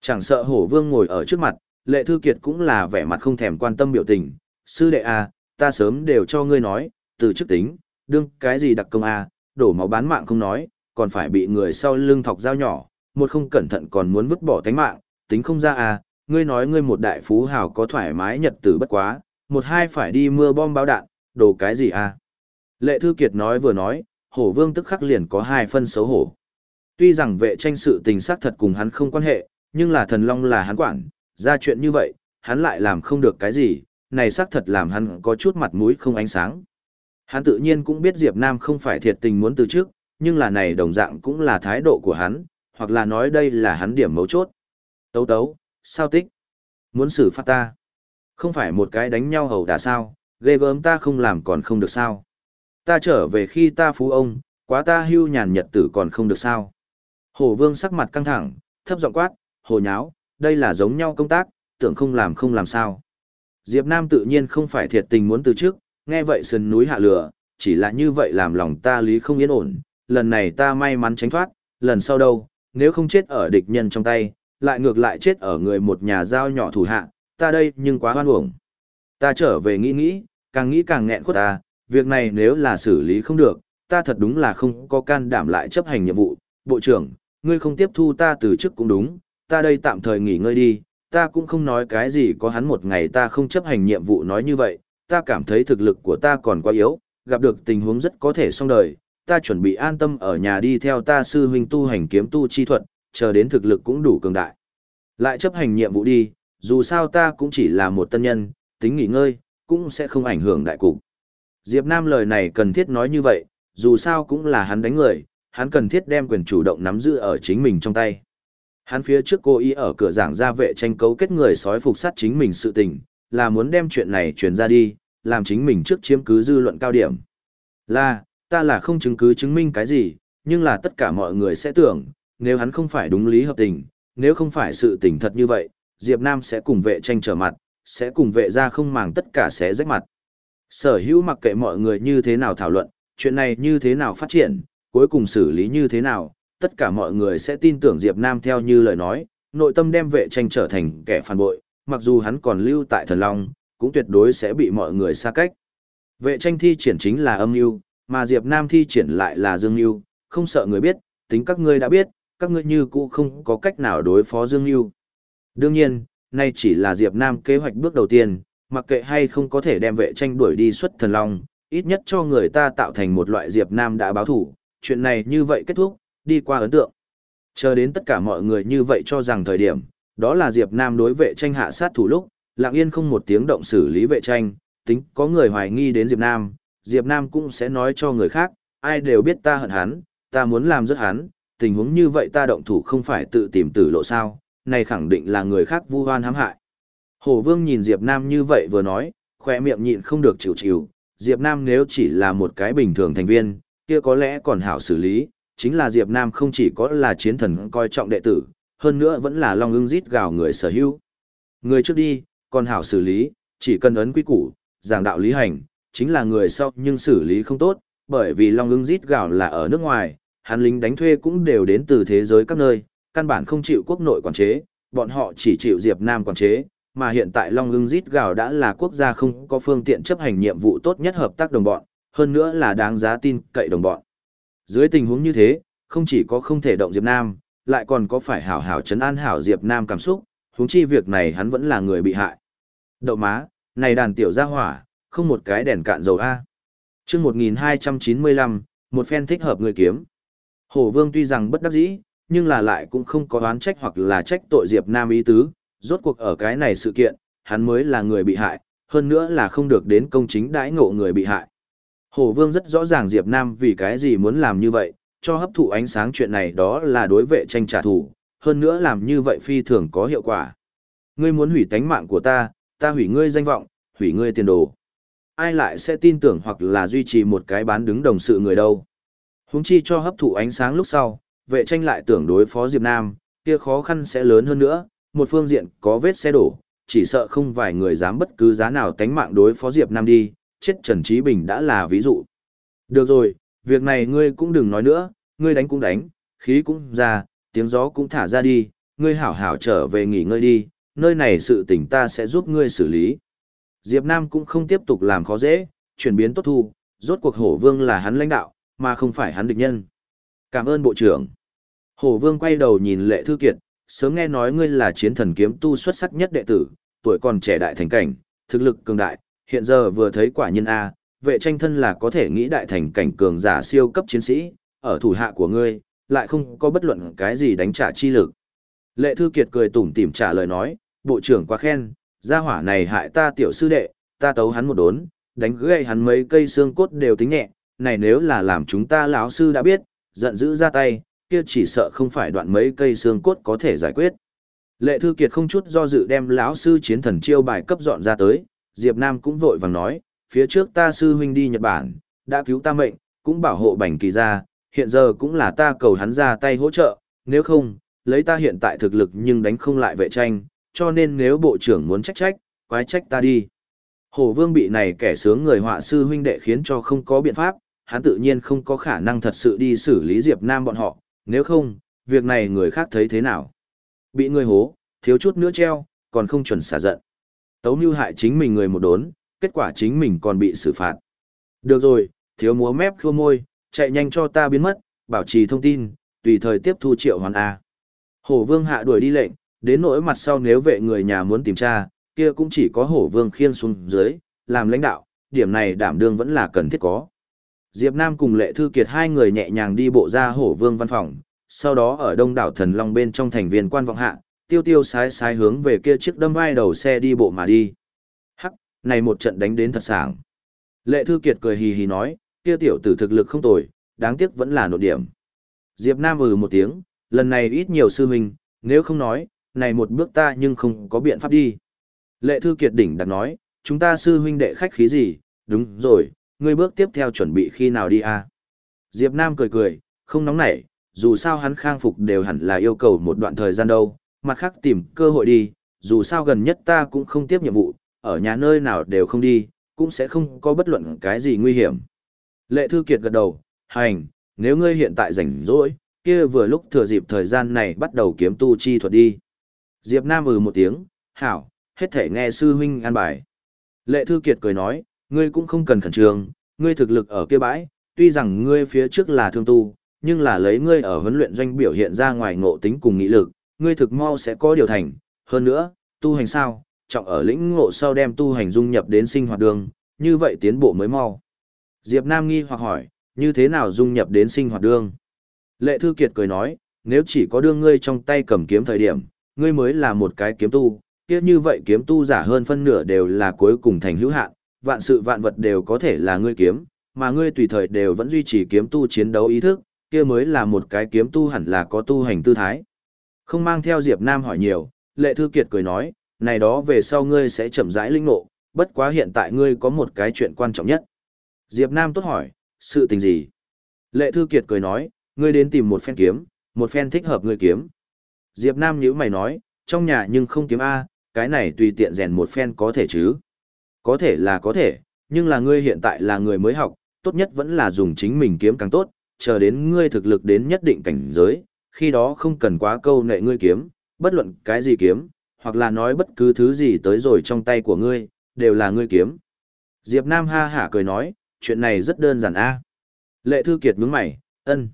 Chẳng sợ hổ vương ngồi ở trước mặt, lệ thư kiệt cũng là vẻ mặt không thèm quan tâm biểu tình. Sư đệ A, ta sớm đều cho ngươi nói, từ trước tính, đương cái gì đặc công A, đổ máu bán mạng không nói, còn phải bị người sau lưng thọc dao nhỏ, một không cẩn thận còn muốn vứt bỏ tánh mạng, tính không ra A, ngươi nói ngươi một đại phú hào có thoải mái nhật tử bất quá, một hai phải đi mưa bom báo đạn, đồ cái gì à? Lệ Thư Kiệt nói vừa nói, hổ vương tức khắc liền có hai phân xấu hổ. Tuy rằng vệ tranh sự tình xác thật cùng hắn không quan hệ, nhưng là thần long là hắn quản, ra chuyện như vậy, hắn lại làm không được cái gì, này xác thật làm hắn có chút mặt mũi không ánh sáng. Hắn tự nhiên cũng biết Diệp Nam không phải thiệt tình muốn từ trước, nhưng là này đồng dạng cũng là thái độ của hắn, hoặc là nói đây là hắn điểm mấu chốt. Tấu tấu, sao tích? Muốn xử phạt ta? Không phải một cái đánh nhau hầu đả sao, ghê gớm ta không làm còn không được sao. Ta trở về khi ta phú ông, quá ta hưu nhàn nhật tử còn không được sao. Hồ vương sắc mặt căng thẳng, thấp giọng quát, hồ nháo, đây là giống nhau công tác, tưởng không làm không làm sao. Diệp Nam tự nhiên không phải thiệt tình muốn từ trước, nghe vậy sườn núi hạ lửa, chỉ là như vậy làm lòng ta lý không yên ổn, lần này ta may mắn tránh thoát, lần sau đâu, nếu không chết ở địch nhân trong tay, lại ngược lại chết ở người một nhà giao nhỏ thủ hạ, ta đây nhưng quá hoan uổng. Ta trở về nghĩ nghĩ, càng nghĩ càng nghẹn khuất ta, việc này nếu là xử lý không được, ta thật đúng là không có can đảm lại chấp hành nhiệm vụ. Bộ trưởng, ngươi không tiếp thu ta từ chức cũng đúng, ta đây tạm thời nghỉ ngơi đi, ta cũng không nói cái gì có hắn một ngày ta không chấp hành nhiệm vụ nói như vậy, ta cảm thấy thực lực của ta còn quá yếu, gặp được tình huống rất có thể xong đời, ta chuẩn bị an tâm ở nhà đi theo ta sư huynh tu hành kiếm tu chi thuật, chờ đến thực lực cũng đủ cường đại. Lại chấp hành nhiệm vụ đi, dù sao ta cũng chỉ là một tân nhân, tính nghỉ ngơi, cũng sẽ không ảnh hưởng đại cục. Diệp Nam lời này cần thiết nói như vậy, dù sao cũng là hắn đánh người, hắn cần thiết đem quyền chủ động nắm giữ ở chính mình trong tay. Hắn phía trước cô ý ở cửa giảng ra vệ tranh cấu kết người sói phục sát chính mình sự tình, là muốn đem chuyện này truyền ra đi, làm chính mình trước chiếm cứ dư luận cao điểm. Là, ta là không chứng cứ chứng minh cái gì, nhưng là tất cả mọi người sẽ tưởng, nếu hắn không phải đúng lý hợp tình, nếu không phải sự tình thật như vậy, Diệp Nam sẽ cùng vệ tranh trở mặt, sẽ cùng vệ ra không màng tất cả sẽ rách mặt. Sở hữu mặc kệ mọi người như thế nào thảo luận, chuyện này như thế nào phát triển, cuối cùng xử lý như thế nào, tất cả mọi người sẽ tin tưởng Diệp Nam theo như lời nói, nội tâm đem vệ tranh trở thành kẻ phản bội, mặc dù hắn còn lưu tại thần long, cũng tuyệt đối sẽ bị mọi người xa cách. Vệ tranh thi triển chính là âm mưu, mà Diệp Nam thi triển lại là dương mưu, không sợ người biết, tính các ngươi đã biết, các ngươi như cũ không có cách nào đối phó dương Nhu. Đương nhiên, nay chỉ là Diệp Nam kế hoạch bước đầu tiên, mặc kệ hay không có thể đem vệ tranh đuổi đi xuất thần long, ít nhất cho người ta tạo thành một loại Diệp Nam đã báo thủ, chuyện này như vậy kết thúc, đi qua ấn tượng. Chờ đến tất cả mọi người như vậy cho rằng thời điểm, đó là Diệp Nam đối vệ tranh hạ sát thủ lúc, lặng yên không một tiếng động xử lý vệ tranh, tính có người hoài nghi đến Diệp Nam, Diệp Nam cũng sẽ nói cho người khác, ai đều biết ta hận hắn, ta muốn làm rất hắn, tình huống như vậy ta động thủ không phải tự tìm tử lộ sao, này khẳng định là người khác vu oan hãm hại. Hổ Vương nhìn Diệp Nam như vậy vừa nói, khỏe miệng nhịn không được chịu chịu, Diệp Nam nếu chỉ là một cái bình thường thành viên, kia có lẽ còn hảo xử lý, chính là Diệp Nam không chỉ có là chiến thần coi trọng đệ tử, hơn nữa vẫn là long ưng rít gào người sở hữu. Người trước đi, còn hảo xử lý, chỉ cần ấn quy củ, giảng đạo lý hành, chính là người sau nhưng xử lý không tốt, bởi vì long ưng rít gào là ở nước ngoài, hắn lính đánh thuê cũng đều đến từ thế giới các nơi, căn bản không chịu quốc nội quản chế, bọn họ chỉ chịu Diệp Nam quản chế, mà hiện tại Long ưng rít gào đã là quốc gia không có phương tiện chấp hành nhiệm vụ tốt nhất hợp tác đồng bọn, hơn nữa là đáng giá tin cậy đồng bọn. Dưới tình huống như thế, không chỉ có không thể động Diệp Nam, lại còn có phải hảo hảo chấn an hảo Diệp Nam cảm xúc, huống chi việc này hắn vẫn là người bị hại. Đậu má, này đàn tiểu gia hỏa, không một cái đèn cạn dầu A. Trước 1295, một phen thích hợp người kiếm. Hổ Vương tuy rằng bất đắc dĩ, nhưng là lại cũng không có oán trách hoặc là trách tội Diệp Nam ý tứ, rốt cuộc ở cái này sự kiện, hắn mới là người bị hại, hơn nữa là không được đến công chính đãi ngộ người bị hại. Hổ Vương rất rõ ràng Diệp Nam vì cái gì muốn làm như vậy, cho hấp thụ ánh sáng chuyện này đó là đối vệ tranh trả thù, hơn nữa làm như vậy phi thường có hiệu quả. Ngươi muốn hủy tánh mạng của ta, ta hủy ngươi danh vọng, hủy ngươi tiền đồ. Ai lại sẽ tin tưởng hoặc là duy trì một cái bán đứng đồng sự người đâu. Húng chi cho hấp thụ ánh sáng lúc sau, vệ tranh lại tưởng đối phó Diệp Nam, kia khó khăn sẽ lớn hơn nữa, một phương diện có vết xe đổ, chỉ sợ không vài người dám bất cứ giá nào tánh mạng đối phó Diệp Nam đi, chết Trần Trí Bình đã là ví dụ. Được rồi, việc này ngươi cũng đừng nói nữa, ngươi đánh cũng đánh, khí cũng ra, tiếng gió cũng thả ra đi, ngươi hảo hảo trở về nghỉ ngơi đi, nơi này sự tình ta sẽ giúp ngươi xử lý. Diệp Nam cũng không tiếp tục làm khó dễ, chuyển biến tốt thu, rốt cuộc hổ vương là hắn lãnh đạo, mà không phải hắn địch nhân. Cảm ơn bộ trưởng. Hổ vương quay đầu nhìn lệ thư kiệt, sớm nghe nói ngươi là chiến thần kiếm tu xuất sắc nhất đệ tử, tuổi còn trẻ đại thành cảnh, thực lực cường đại, hiện giờ vừa thấy quả nhân A, vệ tranh thân là có thể nghĩ đại thành cảnh cường giả siêu cấp chiến sĩ, ở thủ hạ của ngươi, lại không có bất luận cái gì đánh trả chi lực. Lệ Thư Kiệt cười tủm tỉm trả lời nói, bộ trưởng quá khen, gia hỏa này hại ta tiểu sư đệ, ta tấu hắn một đốn, đánh gãy hắn mấy cây xương cốt đều tính nhẹ, này nếu là làm chúng ta lão sư đã biết, giận dữ ra tay, kia chỉ sợ không phải đoạn mấy cây xương cốt có thể giải quyết. Lệ Thư Kiệt không chút do dự đem lão sư chiến thần chiêu bài cấp dọn ra tới, Diệp Nam cũng vội vàng nói, phía trước ta sư huynh đi Nhật Bản, đã cứu ta mệnh, cũng bảo hộ bành kỳ ra, hiện giờ cũng là ta cầu hắn ra tay hỗ trợ, nếu không, lấy ta hiện tại thực lực nhưng đánh không lại vệ tranh, cho nên nếu bộ trưởng muốn trách trách, quái trách ta đi. Hổ vương bị này kẻ sướng người họa sư huynh đệ khiến cho không có biện pháp, hắn tự nhiên không có khả năng thật sự đi xử lý Diệp Nam bọn họ, nếu không, việc này người khác thấy thế nào? Bị người hố, thiếu chút nữa treo, còn không chuẩn xả giận. Tấu mưu hại chính mình người một đốn, kết quả chính mình còn bị xử phạt. Được rồi, thiếu múa mép khua môi, chạy nhanh cho ta biến mất, bảo trì thông tin, tùy thời tiếp thu triệu hoàn A. Hổ vương hạ đuổi đi lệnh, đến nỗi mặt sau nếu vệ người nhà muốn tìm tra, kia cũng chỉ có hổ vương khiên xuống dưới, làm lãnh đạo, điểm này đảm đương vẫn là cần thiết có. Diệp Nam cùng Lệ Thư Kiệt hai người nhẹ nhàng đi bộ ra hổ vương văn phòng, sau đó ở đông đảo thần long bên trong thành viên quan vọng hạ, tiêu tiêu sái sái hướng về kia chiếc đâm vai đầu xe đi bộ mà đi. Hắc, này một trận đánh đến thật sảng. Lệ Thư Kiệt cười hì hì nói, kia tiểu tử thực lực không tồi, đáng tiếc vẫn là nội điểm. Diệp Nam ừ một tiếng, lần này ít nhiều sư huynh, nếu không nói, này một bước ta nhưng không có biện pháp đi. Lệ Thư Kiệt đỉnh đặt nói, chúng ta sư huynh đệ khách khí gì, đúng rồi, ngươi bước tiếp theo chuẩn bị khi nào đi à? Diệp Nam cười cười, không nóng nảy, dù sao hắn khang phục đều hẳn là yêu cầu một đoạn thời gian đâu, mặt khác tìm cơ hội đi, dù sao gần nhất ta cũng không tiếp nhiệm vụ, ở nhà nơi nào đều không đi, cũng sẽ không có bất luận cái gì nguy hiểm. Lệ Thư Kiệt gật đầu, hành, nếu ngươi hiện tại rảnh rỗi, kia vừa lúc thừa dịp thời gian này bắt đầu kiếm tu chi thuật đi. Diệp Nam ừ một tiếng, hảo, hết thể nghe sư huynh an bài. Lệ Thư Kiệt cười nói, ngươi cũng không cần khẩn trương, ngươi thực lực ở kia bãi, tuy rằng ngươi phía trước là thương tu, nhưng là lấy ngươi ở huấn luyện doanh biểu hiện ra ngoài ngộ tính cùng nghị lực, ngươi thực mau sẽ có điều thành. Hơn nữa, tu hành sao, trọng ở lĩnh ngộ sau đem tu hành dung nhập đến sinh hoạt đường, như vậy tiến bộ mới mau. Diệp Nam nghi hoặc hỏi, như thế nào dung nhập đến sinh hoạt đường? Lệ Thư Kiệt cười nói, nếu chỉ có đương ngươi trong tay cầm kiếm thời điểm, ngươi mới là một cái kiếm tu, kia như vậy kiếm tu giả hơn phân nửa đều là cuối cùng thành hữu hạn, vạn sự vạn vật đều có thể là ngươi kiếm, mà ngươi tùy thời đều vẫn duy trì kiếm tu chiến đấu ý thức, kia mới là một cái kiếm tu hẳn là có tu hành tư thái. Không mang theo Diệp Nam hỏi nhiều, Lệ Thư Kiệt cười nói, này đó về sau ngươi sẽ chậm rãi linh ngộ, bất quá hiện tại ngươi có một cái chuyện quan trọng nhất. Diệp Nam tốt hỏi, sự tình gì? Lệ Thư Kiệt cười nói, ngươi đến tìm một phen kiếm, một phen thích hợp ngươi kiếm. Diệp Nam nhíu mày nói, trong nhà nhưng không kiếm A, cái này tùy tiện rèn một phen có thể chứ. Có thể là có thể, nhưng là ngươi hiện tại là người mới học, tốt nhất vẫn là dùng chính mình kiếm càng tốt, chờ đến ngươi thực lực đến nhất định cảnh giới, khi đó không cần quá câu nệ ngươi kiếm, bất luận cái gì kiếm, hoặc là nói bất cứ thứ gì tới rồi trong tay của ngươi, đều là ngươi kiếm. Diệp Nam ha hả cười nói, chuyện này rất đơn giản a. Lệ Thư Kiệt nhướng mày, ân.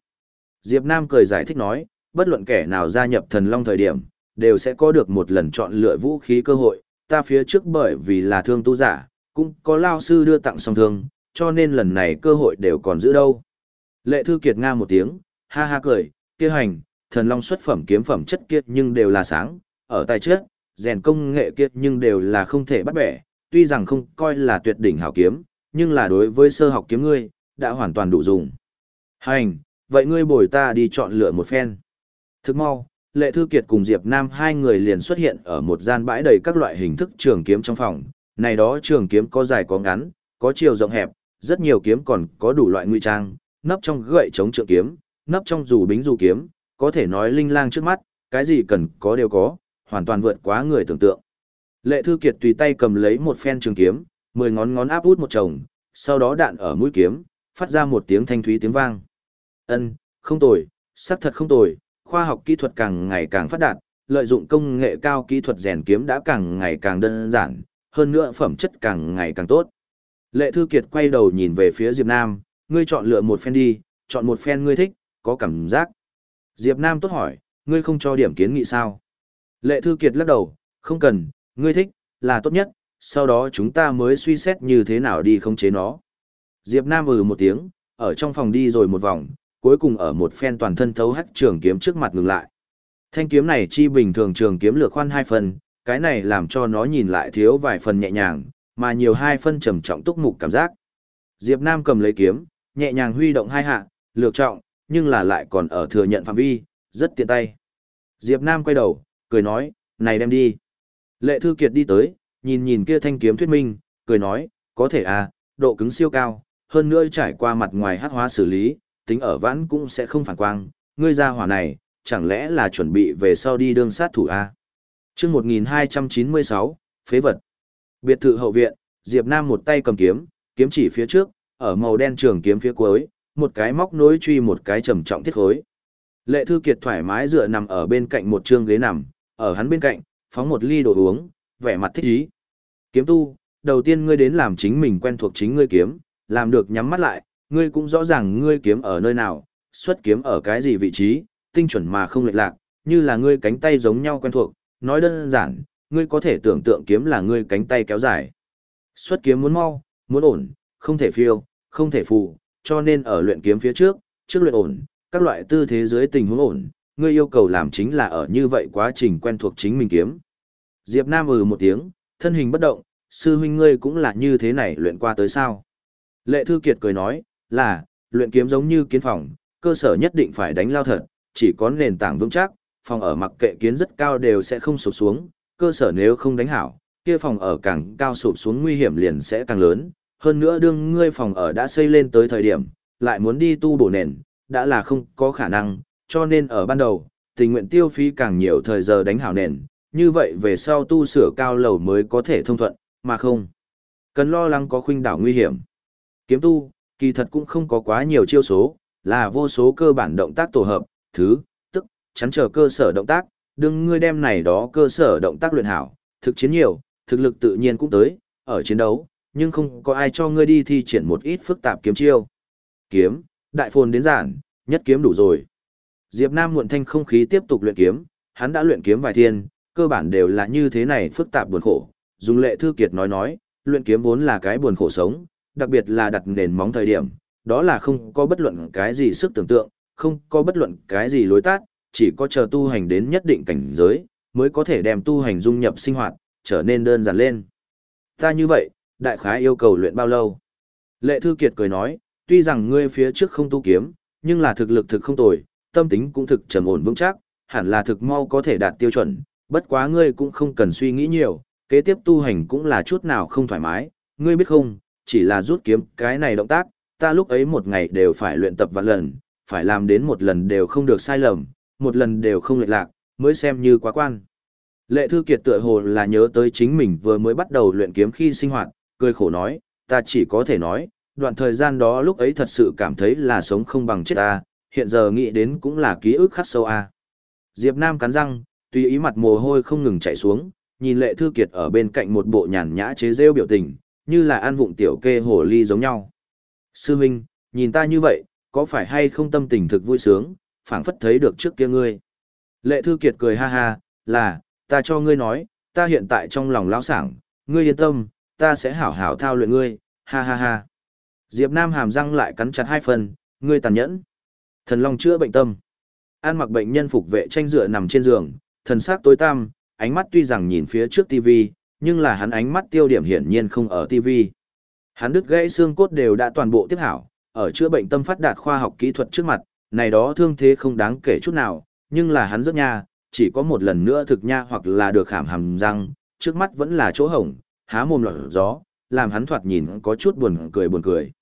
Diệp Nam cười giải thích nói, bất luận kẻ nào gia nhập thần long thời điểm, đều sẽ có được một lần chọn lựa vũ khí cơ hội, ta phía trước bởi vì là thương tu giả, cũng có lao sư đưa tặng song thương, cho nên lần này cơ hội đều còn giữ đâu. Lệ Thư Kiệt nga một tiếng, ha ha cười, kia hành, thần long xuất phẩm kiếm phẩm chất kiệt nhưng đều là sáng, ở tài chất, rèn công nghệ kiệt nhưng đều là không thể bắt bẻ, tuy rằng không coi là tuyệt đỉnh hảo kiếm, nhưng là đối với sơ học kiếm ngươi, đã hoàn toàn đủ dùng. Hành, vậy ngươi bồi ta đi chọn lựa một phen. Thức mau, Lệ Thư Kiệt cùng Diệp Nam hai người liền xuất hiện ở một gian bãi đầy các loại hình thức trường kiếm trong phòng. Này đó trường kiếm có dài có ngắn, có chiều rộng hẹp, rất nhiều kiếm còn có đủ loại nguy trang, nấp trong gậy chống trượng kiếm, nấp trong dù bính dù kiếm, có thể nói linh lang trước mắt, cái gì cần có đều có, hoàn toàn vượt quá người tưởng tượng. Lệ Thư Kiệt tùy tay cầm lấy một phen trường kiếm, mười ngón ngón áp út một chồng, sau đó đạn ở mũi kiếm, phát ra một tiếng thanh thúy tiếng vang. Ân, không tồi, sắc thật không tồi, khoa học kỹ thuật càng ngày càng phát đạt, lợi dụng công nghệ cao kỹ thuật rèn kiếm đã càng ngày càng đơn giản, hơn nữa phẩm chất càng ngày càng tốt. Lệ Thư Kiệt quay đầu nhìn về phía Diệp Nam, ngươi chọn lựa một phen đi, chọn một phen ngươi thích, có cảm giác. Diệp Nam tốt hỏi, ngươi không cho điểm kiến nghị sao? Lệ Thư Kiệt lắc đầu, không cần, ngươi thích, là tốt nhất, sau đó chúng ta mới suy xét như thế nào đi khống chế nó. Diệp Nam ừ một tiếng, ở trong phòng đi rồi một vòng, cuối cùng ở một phen toàn thân thấu hắc trường kiếm trước mặt ngừng lại. Thanh kiếm này chi bình thường trường kiếm lược khoan hai phần, cái này làm cho nó nhìn lại thiếu vài phần nhẹ nhàng, mà nhiều hai phân trầm trọng túc mục cảm giác. Diệp Nam cầm lấy kiếm, nhẹ nhàng huy động hai hạ, lược trọng, nhưng là lại còn ở thừa nhận phạm vi, rất tiện tay. Diệp Nam quay đầu, cười nói, này đem đi. Lệ Thư Kiệt đi tới, nhìn nhìn kia thanh kiếm thuyết minh, cười nói, có thể à, độ cứng siêu cao, hơn nữa trải qua mặt ngoài hắc hóa xử lý, tính ở vãn cũng sẽ không phản quang, ngươi ra hỏa này, chẳng lẽ là chuẩn bị về sau đi đương sát thủ A. chương 1296, phế vật. Biệt thự hậu viện, Diệp Nam một tay cầm kiếm, kiếm chỉ phía trước, ở màu đen trường kiếm phía cuối, một cái móc nối truy một cái trầm trọng thiết khối. Lệ Thư Kiệt thoải mái dựa nằm ở bên cạnh một trương ghế nằm, ở hắn bên cạnh, phóng một ly đồ uống, vẻ mặt thích ý. Kiếm tu, đầu tiên ngươi đến làm chính mình quen thuộc chính ngươi kiếm, làm được nhắm mắt lại, ngươi cũng rõ ràng ngươi kiếm ở nơi nào, xuất kiếm ở cái gì vị trí, tinh chuẩn mà không lệch lạc, như là ngươi cánh tay giống nhau quen thuộc, nói đơn giản, ngươi có thể tưởng tượng kiếm là ngươi cánh tay kéo dài. Xuất kiếm muốn mau, muốn ổn, không thể phiêu, không thể phù, cho nên ở luyện kiếm phía trước, trước luyện ổn, các loại tư thế dưới tình huống ổn, ngươi yêu cầu làm chính là ở như vậy quá trình quen thuộc chính mình kiếm. Diệp Nam ừ một tiếng, thân hình bất động, sư huynh ngươi cũng là như thế này luyện qua tới sao. Lệ Thư Kiệt cười nói, là, luyện kiếm giống như kiến phòng, cơ sở nhất định phải đánh lao thật, chỉ có nền tảng vững chắc, phòng ở mặc kệ kiến rất cao đều sẽ không sụp xuống, cơ sở nếu không đánh hảo, kia phòng ở càng cao sụp xuống nguy hiểm liền sẽ càng lớn, hơn nữa đương ngươi phòng ở đã xây lên tới thời điểm, lại muốn đi tu bổ nền, đã là không có khả năng, Cho nên ở ban đầu, tình nguyện tiêu phí càng nhiều thời giờ đánh hảo nền, như vậy về sau tu sửa cao lầu mới có thể thông thuận, mà không. Cần lo lắng có khuynh đảo nguy hiểm. Kiếm tu, kỳ thật cũng không có quá nhiều chiêu số, là vô số cơ bản động tác tổ hợp, thứ, tức, chắn trở cơ sở động tác, đừng ngươi đem này đó cơ sở động tác luyện hảo, thực chiến nhiều, thực lực tự nhiên cũng tới, ở chiến đấu, nhưng không có ai cho ngươi đi thi triển một ít phức tạp kiếm chiêu. Kiếm, đại phồn đến giản, nhất kiếm đủ rồi. Diệp Nam muộn thanh không khí tiếp tục luyện kiếm, hắn đã luyện kiếm vài thiên, cơ bản đều là như thế này phức tạp buồn khổ. Dùng lệ thư kiệt nói nói, luyện kiếm vốn là cái buồn khổ sống, đặc biệt là đặt nền móng thời điểm, đó là không có bất luận cái gì sức tưởng tượng, không có bất luận cái gì lối tát, chỉ có chờ tu hành đến nhất định cảnh giới, mới có thể đem tu hành dung nhập sinh hoạt, trở nên đơn giản lên. Ta như vậy, đại khái yêu cầu luyện bao lâu? Lệ Thư Kiệt cười nói, tuy rằng ngươi phía trước không tu kiếm, nhưng là thực lực thực không tồi, tâm tính cũng thực trầm ổn vững chắc, hẳn là thực mau có thể đạt tiêu chuẩn, bất quá ngươi cũng không cần suy nghĩ nhiều, kế tiếp tu hành cũng là chút nào không thoải mái, ngươi biết không, chỉ là rút kiếm cái này động tác, ta lúc ấy một ngày đều phải luyện tập vạn lần, phải làm đến một lần đều không được sai lầm, một lần đều không lệch lạc, mới xem như quá quan. Lệ Thư Kiệt tựa hồ là nhớ tới chính mình vừa mới bắt đầu luyện kiếm khi sinh hoạt, cười khổ nói, ta chỉ có thể nói, đoạn thời gian đó lúc ấy thật sự cảm thấy là sống không bằng chết ta, hiện giờ nghĩ đến cũng là ký ức khắc sâu a. Diệp Nam cắn răng, tùy ý mặt mồ hôi không ngừng chảy xuống, nhìn Lệ Thư Kiệt ở bên cạnh một bộ nhàn nhã chế rêu biểu tình, như là ăn vụng tiểu kê hồ ly giống nhau. Sư Minh, nhìn ta như vậy, có phải hay không tâm tình thực vui sướng, phảng phất thấy được trước kia ngươi. Lệ Thư Kiệt cười ha ha, là, ta cho ngươi nói, ta hiện tại trong lòng lão sảng, ngươi yên tâm, ta sẽ hảo hảo thao luyện ngươi, ha ha ha. Diệp Nam hàm răng lại cắn chặt hai phần, ngươi tàn nhẫn. Thần Long chữa bệnh tâm. An mặc bệnh nhân phục vệ tranh dựa nằm trên giường, thần sắc tối tăm, ánh mắt tuy rằng nhìn phía trước TV, nhưng là hắn ánh mắt tiêu điểm hiển nhiên không ở TV. Hắn đứt gãy xương cốt đều đã toàn bộ tiếp hảo, ở chữa bệnh tâm phát đạt khoa học kỹ thuật trước mặt, này đó thương thế không đáng kể chút nào, nhưng là hắn rất nha, chỉ có một lần nữa thực nha hoặc là được khảm hàm răng, trước mắt vẫn là chỗ hổng, há mồm lọt gió, làm hắn thoạt nhìn có chút buồn cười buồn cười.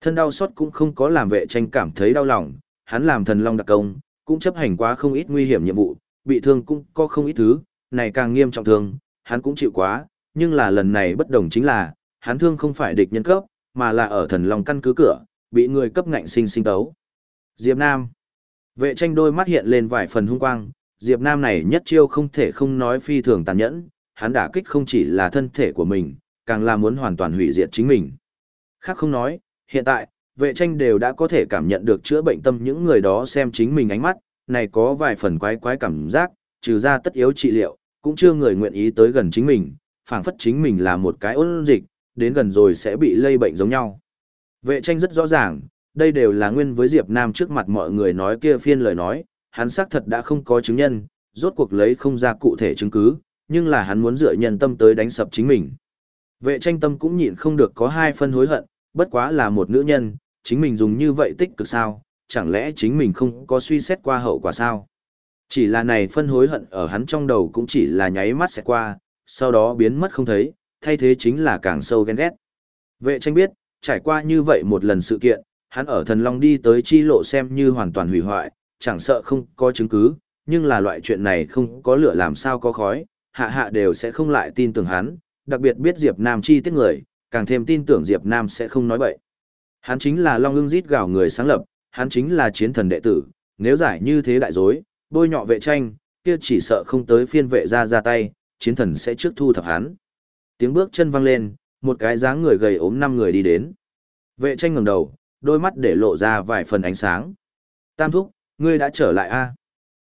Thân đau xót cũng không có làm vệ tranh cảm thấy đau lòng, hắn làm thần long đặc công, cũng chấp hành quá không ít nguy hiểm nhiệm vụ, bị thương cũng có không ít thứ, này càng nghiêm trọng thương, hắn cũng chịu quá, nhưng là lần này bất đồng chính là, hắn thương không phải địch nhân cấp, mà là ở thần long căn cứ cửa, bị người cấp ngạnh sinh sinh tấu. Diệp Nam Vệ tranh đôi mắt hiện lên vài phần hung quang, Diệp Nam này nhất chiêu không thể không nói phi thường tàn nhẫn, hắn đả kích không chỉ là thân thể của mình, càng là muốn hoàn toàn hủy diệt chính mình. Khác không nói, hiện tại, vệ tranh đều đã có thể cảm nhận được chữa bệnh tâm những người đó xem chính mình ánh mắt, này có vài phần quái quái cảm giác, trừ ra tất yếu trị liệu, cũng chưa người nguyện ý tới gần chính mình, phảng phất chính mình là một cái ôn dịch, đến gần rồi sẽ bị lây bệnh giống nhau. Vệ tranh rất rõ ràng, đây đều là nguyên với Diệp Nam trước mặt mọi người nói kia phiên lời nói, hắn xác thật đã không có chứng nhân, rốt cuộc lấy không ra cụ thể chứng cứ, nhưng là hắn muốn dựa nhân tâm tới đánh sập chính mình. Vệ tranh tâm cũng nhịn không được có hai phân hối hận, bất quá là một nữ nhân, chính mình dùng như vậy tích cực sao, chẳng lẽ chính mình không có suy xét qua hậu quả sao? Chỉ là này phân hối hận ở hắn trong đầu cũng chỉ là nháy mắt sẽ qua, sau đó biến mất không thấy, thay thế chính là càng sâu ghen ghét. Vệ tranh biết, trải qua như vậy một lần sự kiện, hắn ở thần long đi tới chi lộ xem như hoàn toàn hủy hoại, chẳng sợ không có chứng cứ, nhưng là loại chuyện này không có lửa làm sao có khói, hạ hạ đều sẽ không lại tin tưởng hắn, đặc biệt biết Diệp Nam chi tiết người, càng thêm tin tưởng Diệp Nam sẽ không nói bậy. Hắn chính là Long ưng rít gào người sáng lập, hắn chính là chiến thần đệ tử, nếu giải như thế đại dối, bôi nhọ vệ tranh, kia chỉ sợ không tới phiên vệ ra ra tay, chiến thần sẽ trước thu thập hắn. Tiếng bước chân vang lên, một cái dáng người gầy ốm năm người đi đến. Vệ tranh ngẩng đầu, đôi mắt để lộ ra vài phần ánh sáng. Tam thúc, ngươi đã trở lại a?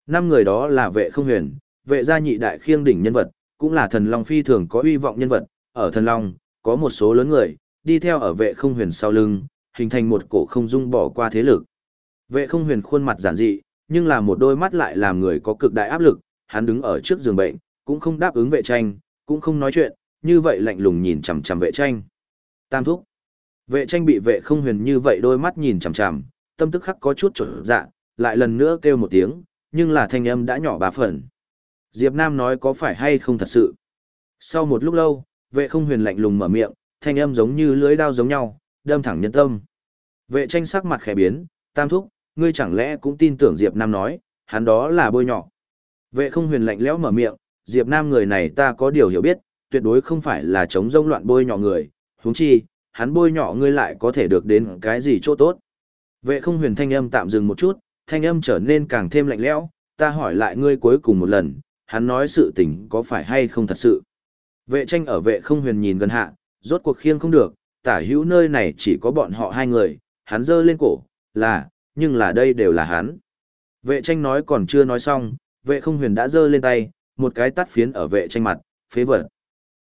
Năm người đó là vệ không huyền, vệ gia nhị đại khiêng đỉnh nhân vật, cũng là thần long phi thường có uy vọng nhân vật, ở thần long, có một số lớn người, đi theo ở vệ không huyền sau lưng, hình thành một cổ không dung bỏ qua thế lực. Vệ không huyền khuôn mặt giản dị, nhưng là một đôi mắt lại làm người có cực đại áp lực, hắn đứng ở trước giường bệnh, cũng không đáp ứng vệ tranh, cũng không nói chuyện, như vậy lạnh lùng nhìn chằm chằm vệ tranh. Tam thúc. Vệ tranh bị vệ không huyền như vậy đôi mắt nhìn chằm chằm, tâm tức khắc có chút trở dạ, lại lần nữa kêu một tiếng, nhưng là thanh âm đã nhỏ ba phần. Diệp Nam nói có phải hay không thật sự. Sau một lúc lâu, vệ không huyền lạnh lùng mở miệng, thanh âm giống như lưới đao giống nhau, đâm thẳng nhân tâm. Vệ tranh sắc mặt khẽ biến, tam thúc, ngươi chẳng lẽ cũng tin tưởng Diệp Nam nói, hắn đó là bôi nhọ. Vệ không huyền lạnh lẽo mở miệng, Diệp Nam người này ta có điều hiểu biết, tuyệt đối không phải là chống rông loạn bôi nhọ người, huống chi, hắn bôi nhọ ngươi lại có thể được đến cái gì chỗ tốt. Vệ không huyền thanh âm tạm dừng một chút, thanh âm trở nên càng thêm lạnh lẽo, ta hỏi lại ngươi cuối cùng một lần, hắn nói sự tình có phải hay không thật sự. Vệ tranh ở vệ không huyền nhìn gần hạ, rốt cuộc khiêng không được, tả hữu nơi này chỉ có bọn họ hai người, hắn giơ lên cổ, là, nhưng là đây đều là hắn. Vệ tranh nói còn chưa nói xong, vệ không huyền đã giơ lên tay, một cái tát phiến ở vệ tranh mặt, phế vật.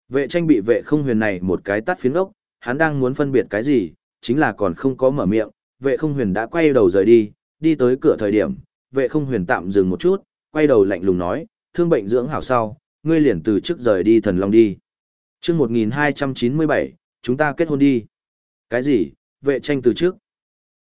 Vệ tranh bị vệ không huyền này một cái tát phiến ốc, hắn đang muốn phân biệt cái gì, chính là còn không có mở miệng, vệ không huyền đã quay đầu rời đi, đi tới cửa thời điểm, vệ không huyền tạm dừng một chút, quay đầu lạnh lùng nói, thương bệnh dưỡng hảo sau, ngươi liền từ trước rời đi thần long đi. Trước 1297, chúng ta kết hôn đi. Cái gì, vệ tranh từ trước?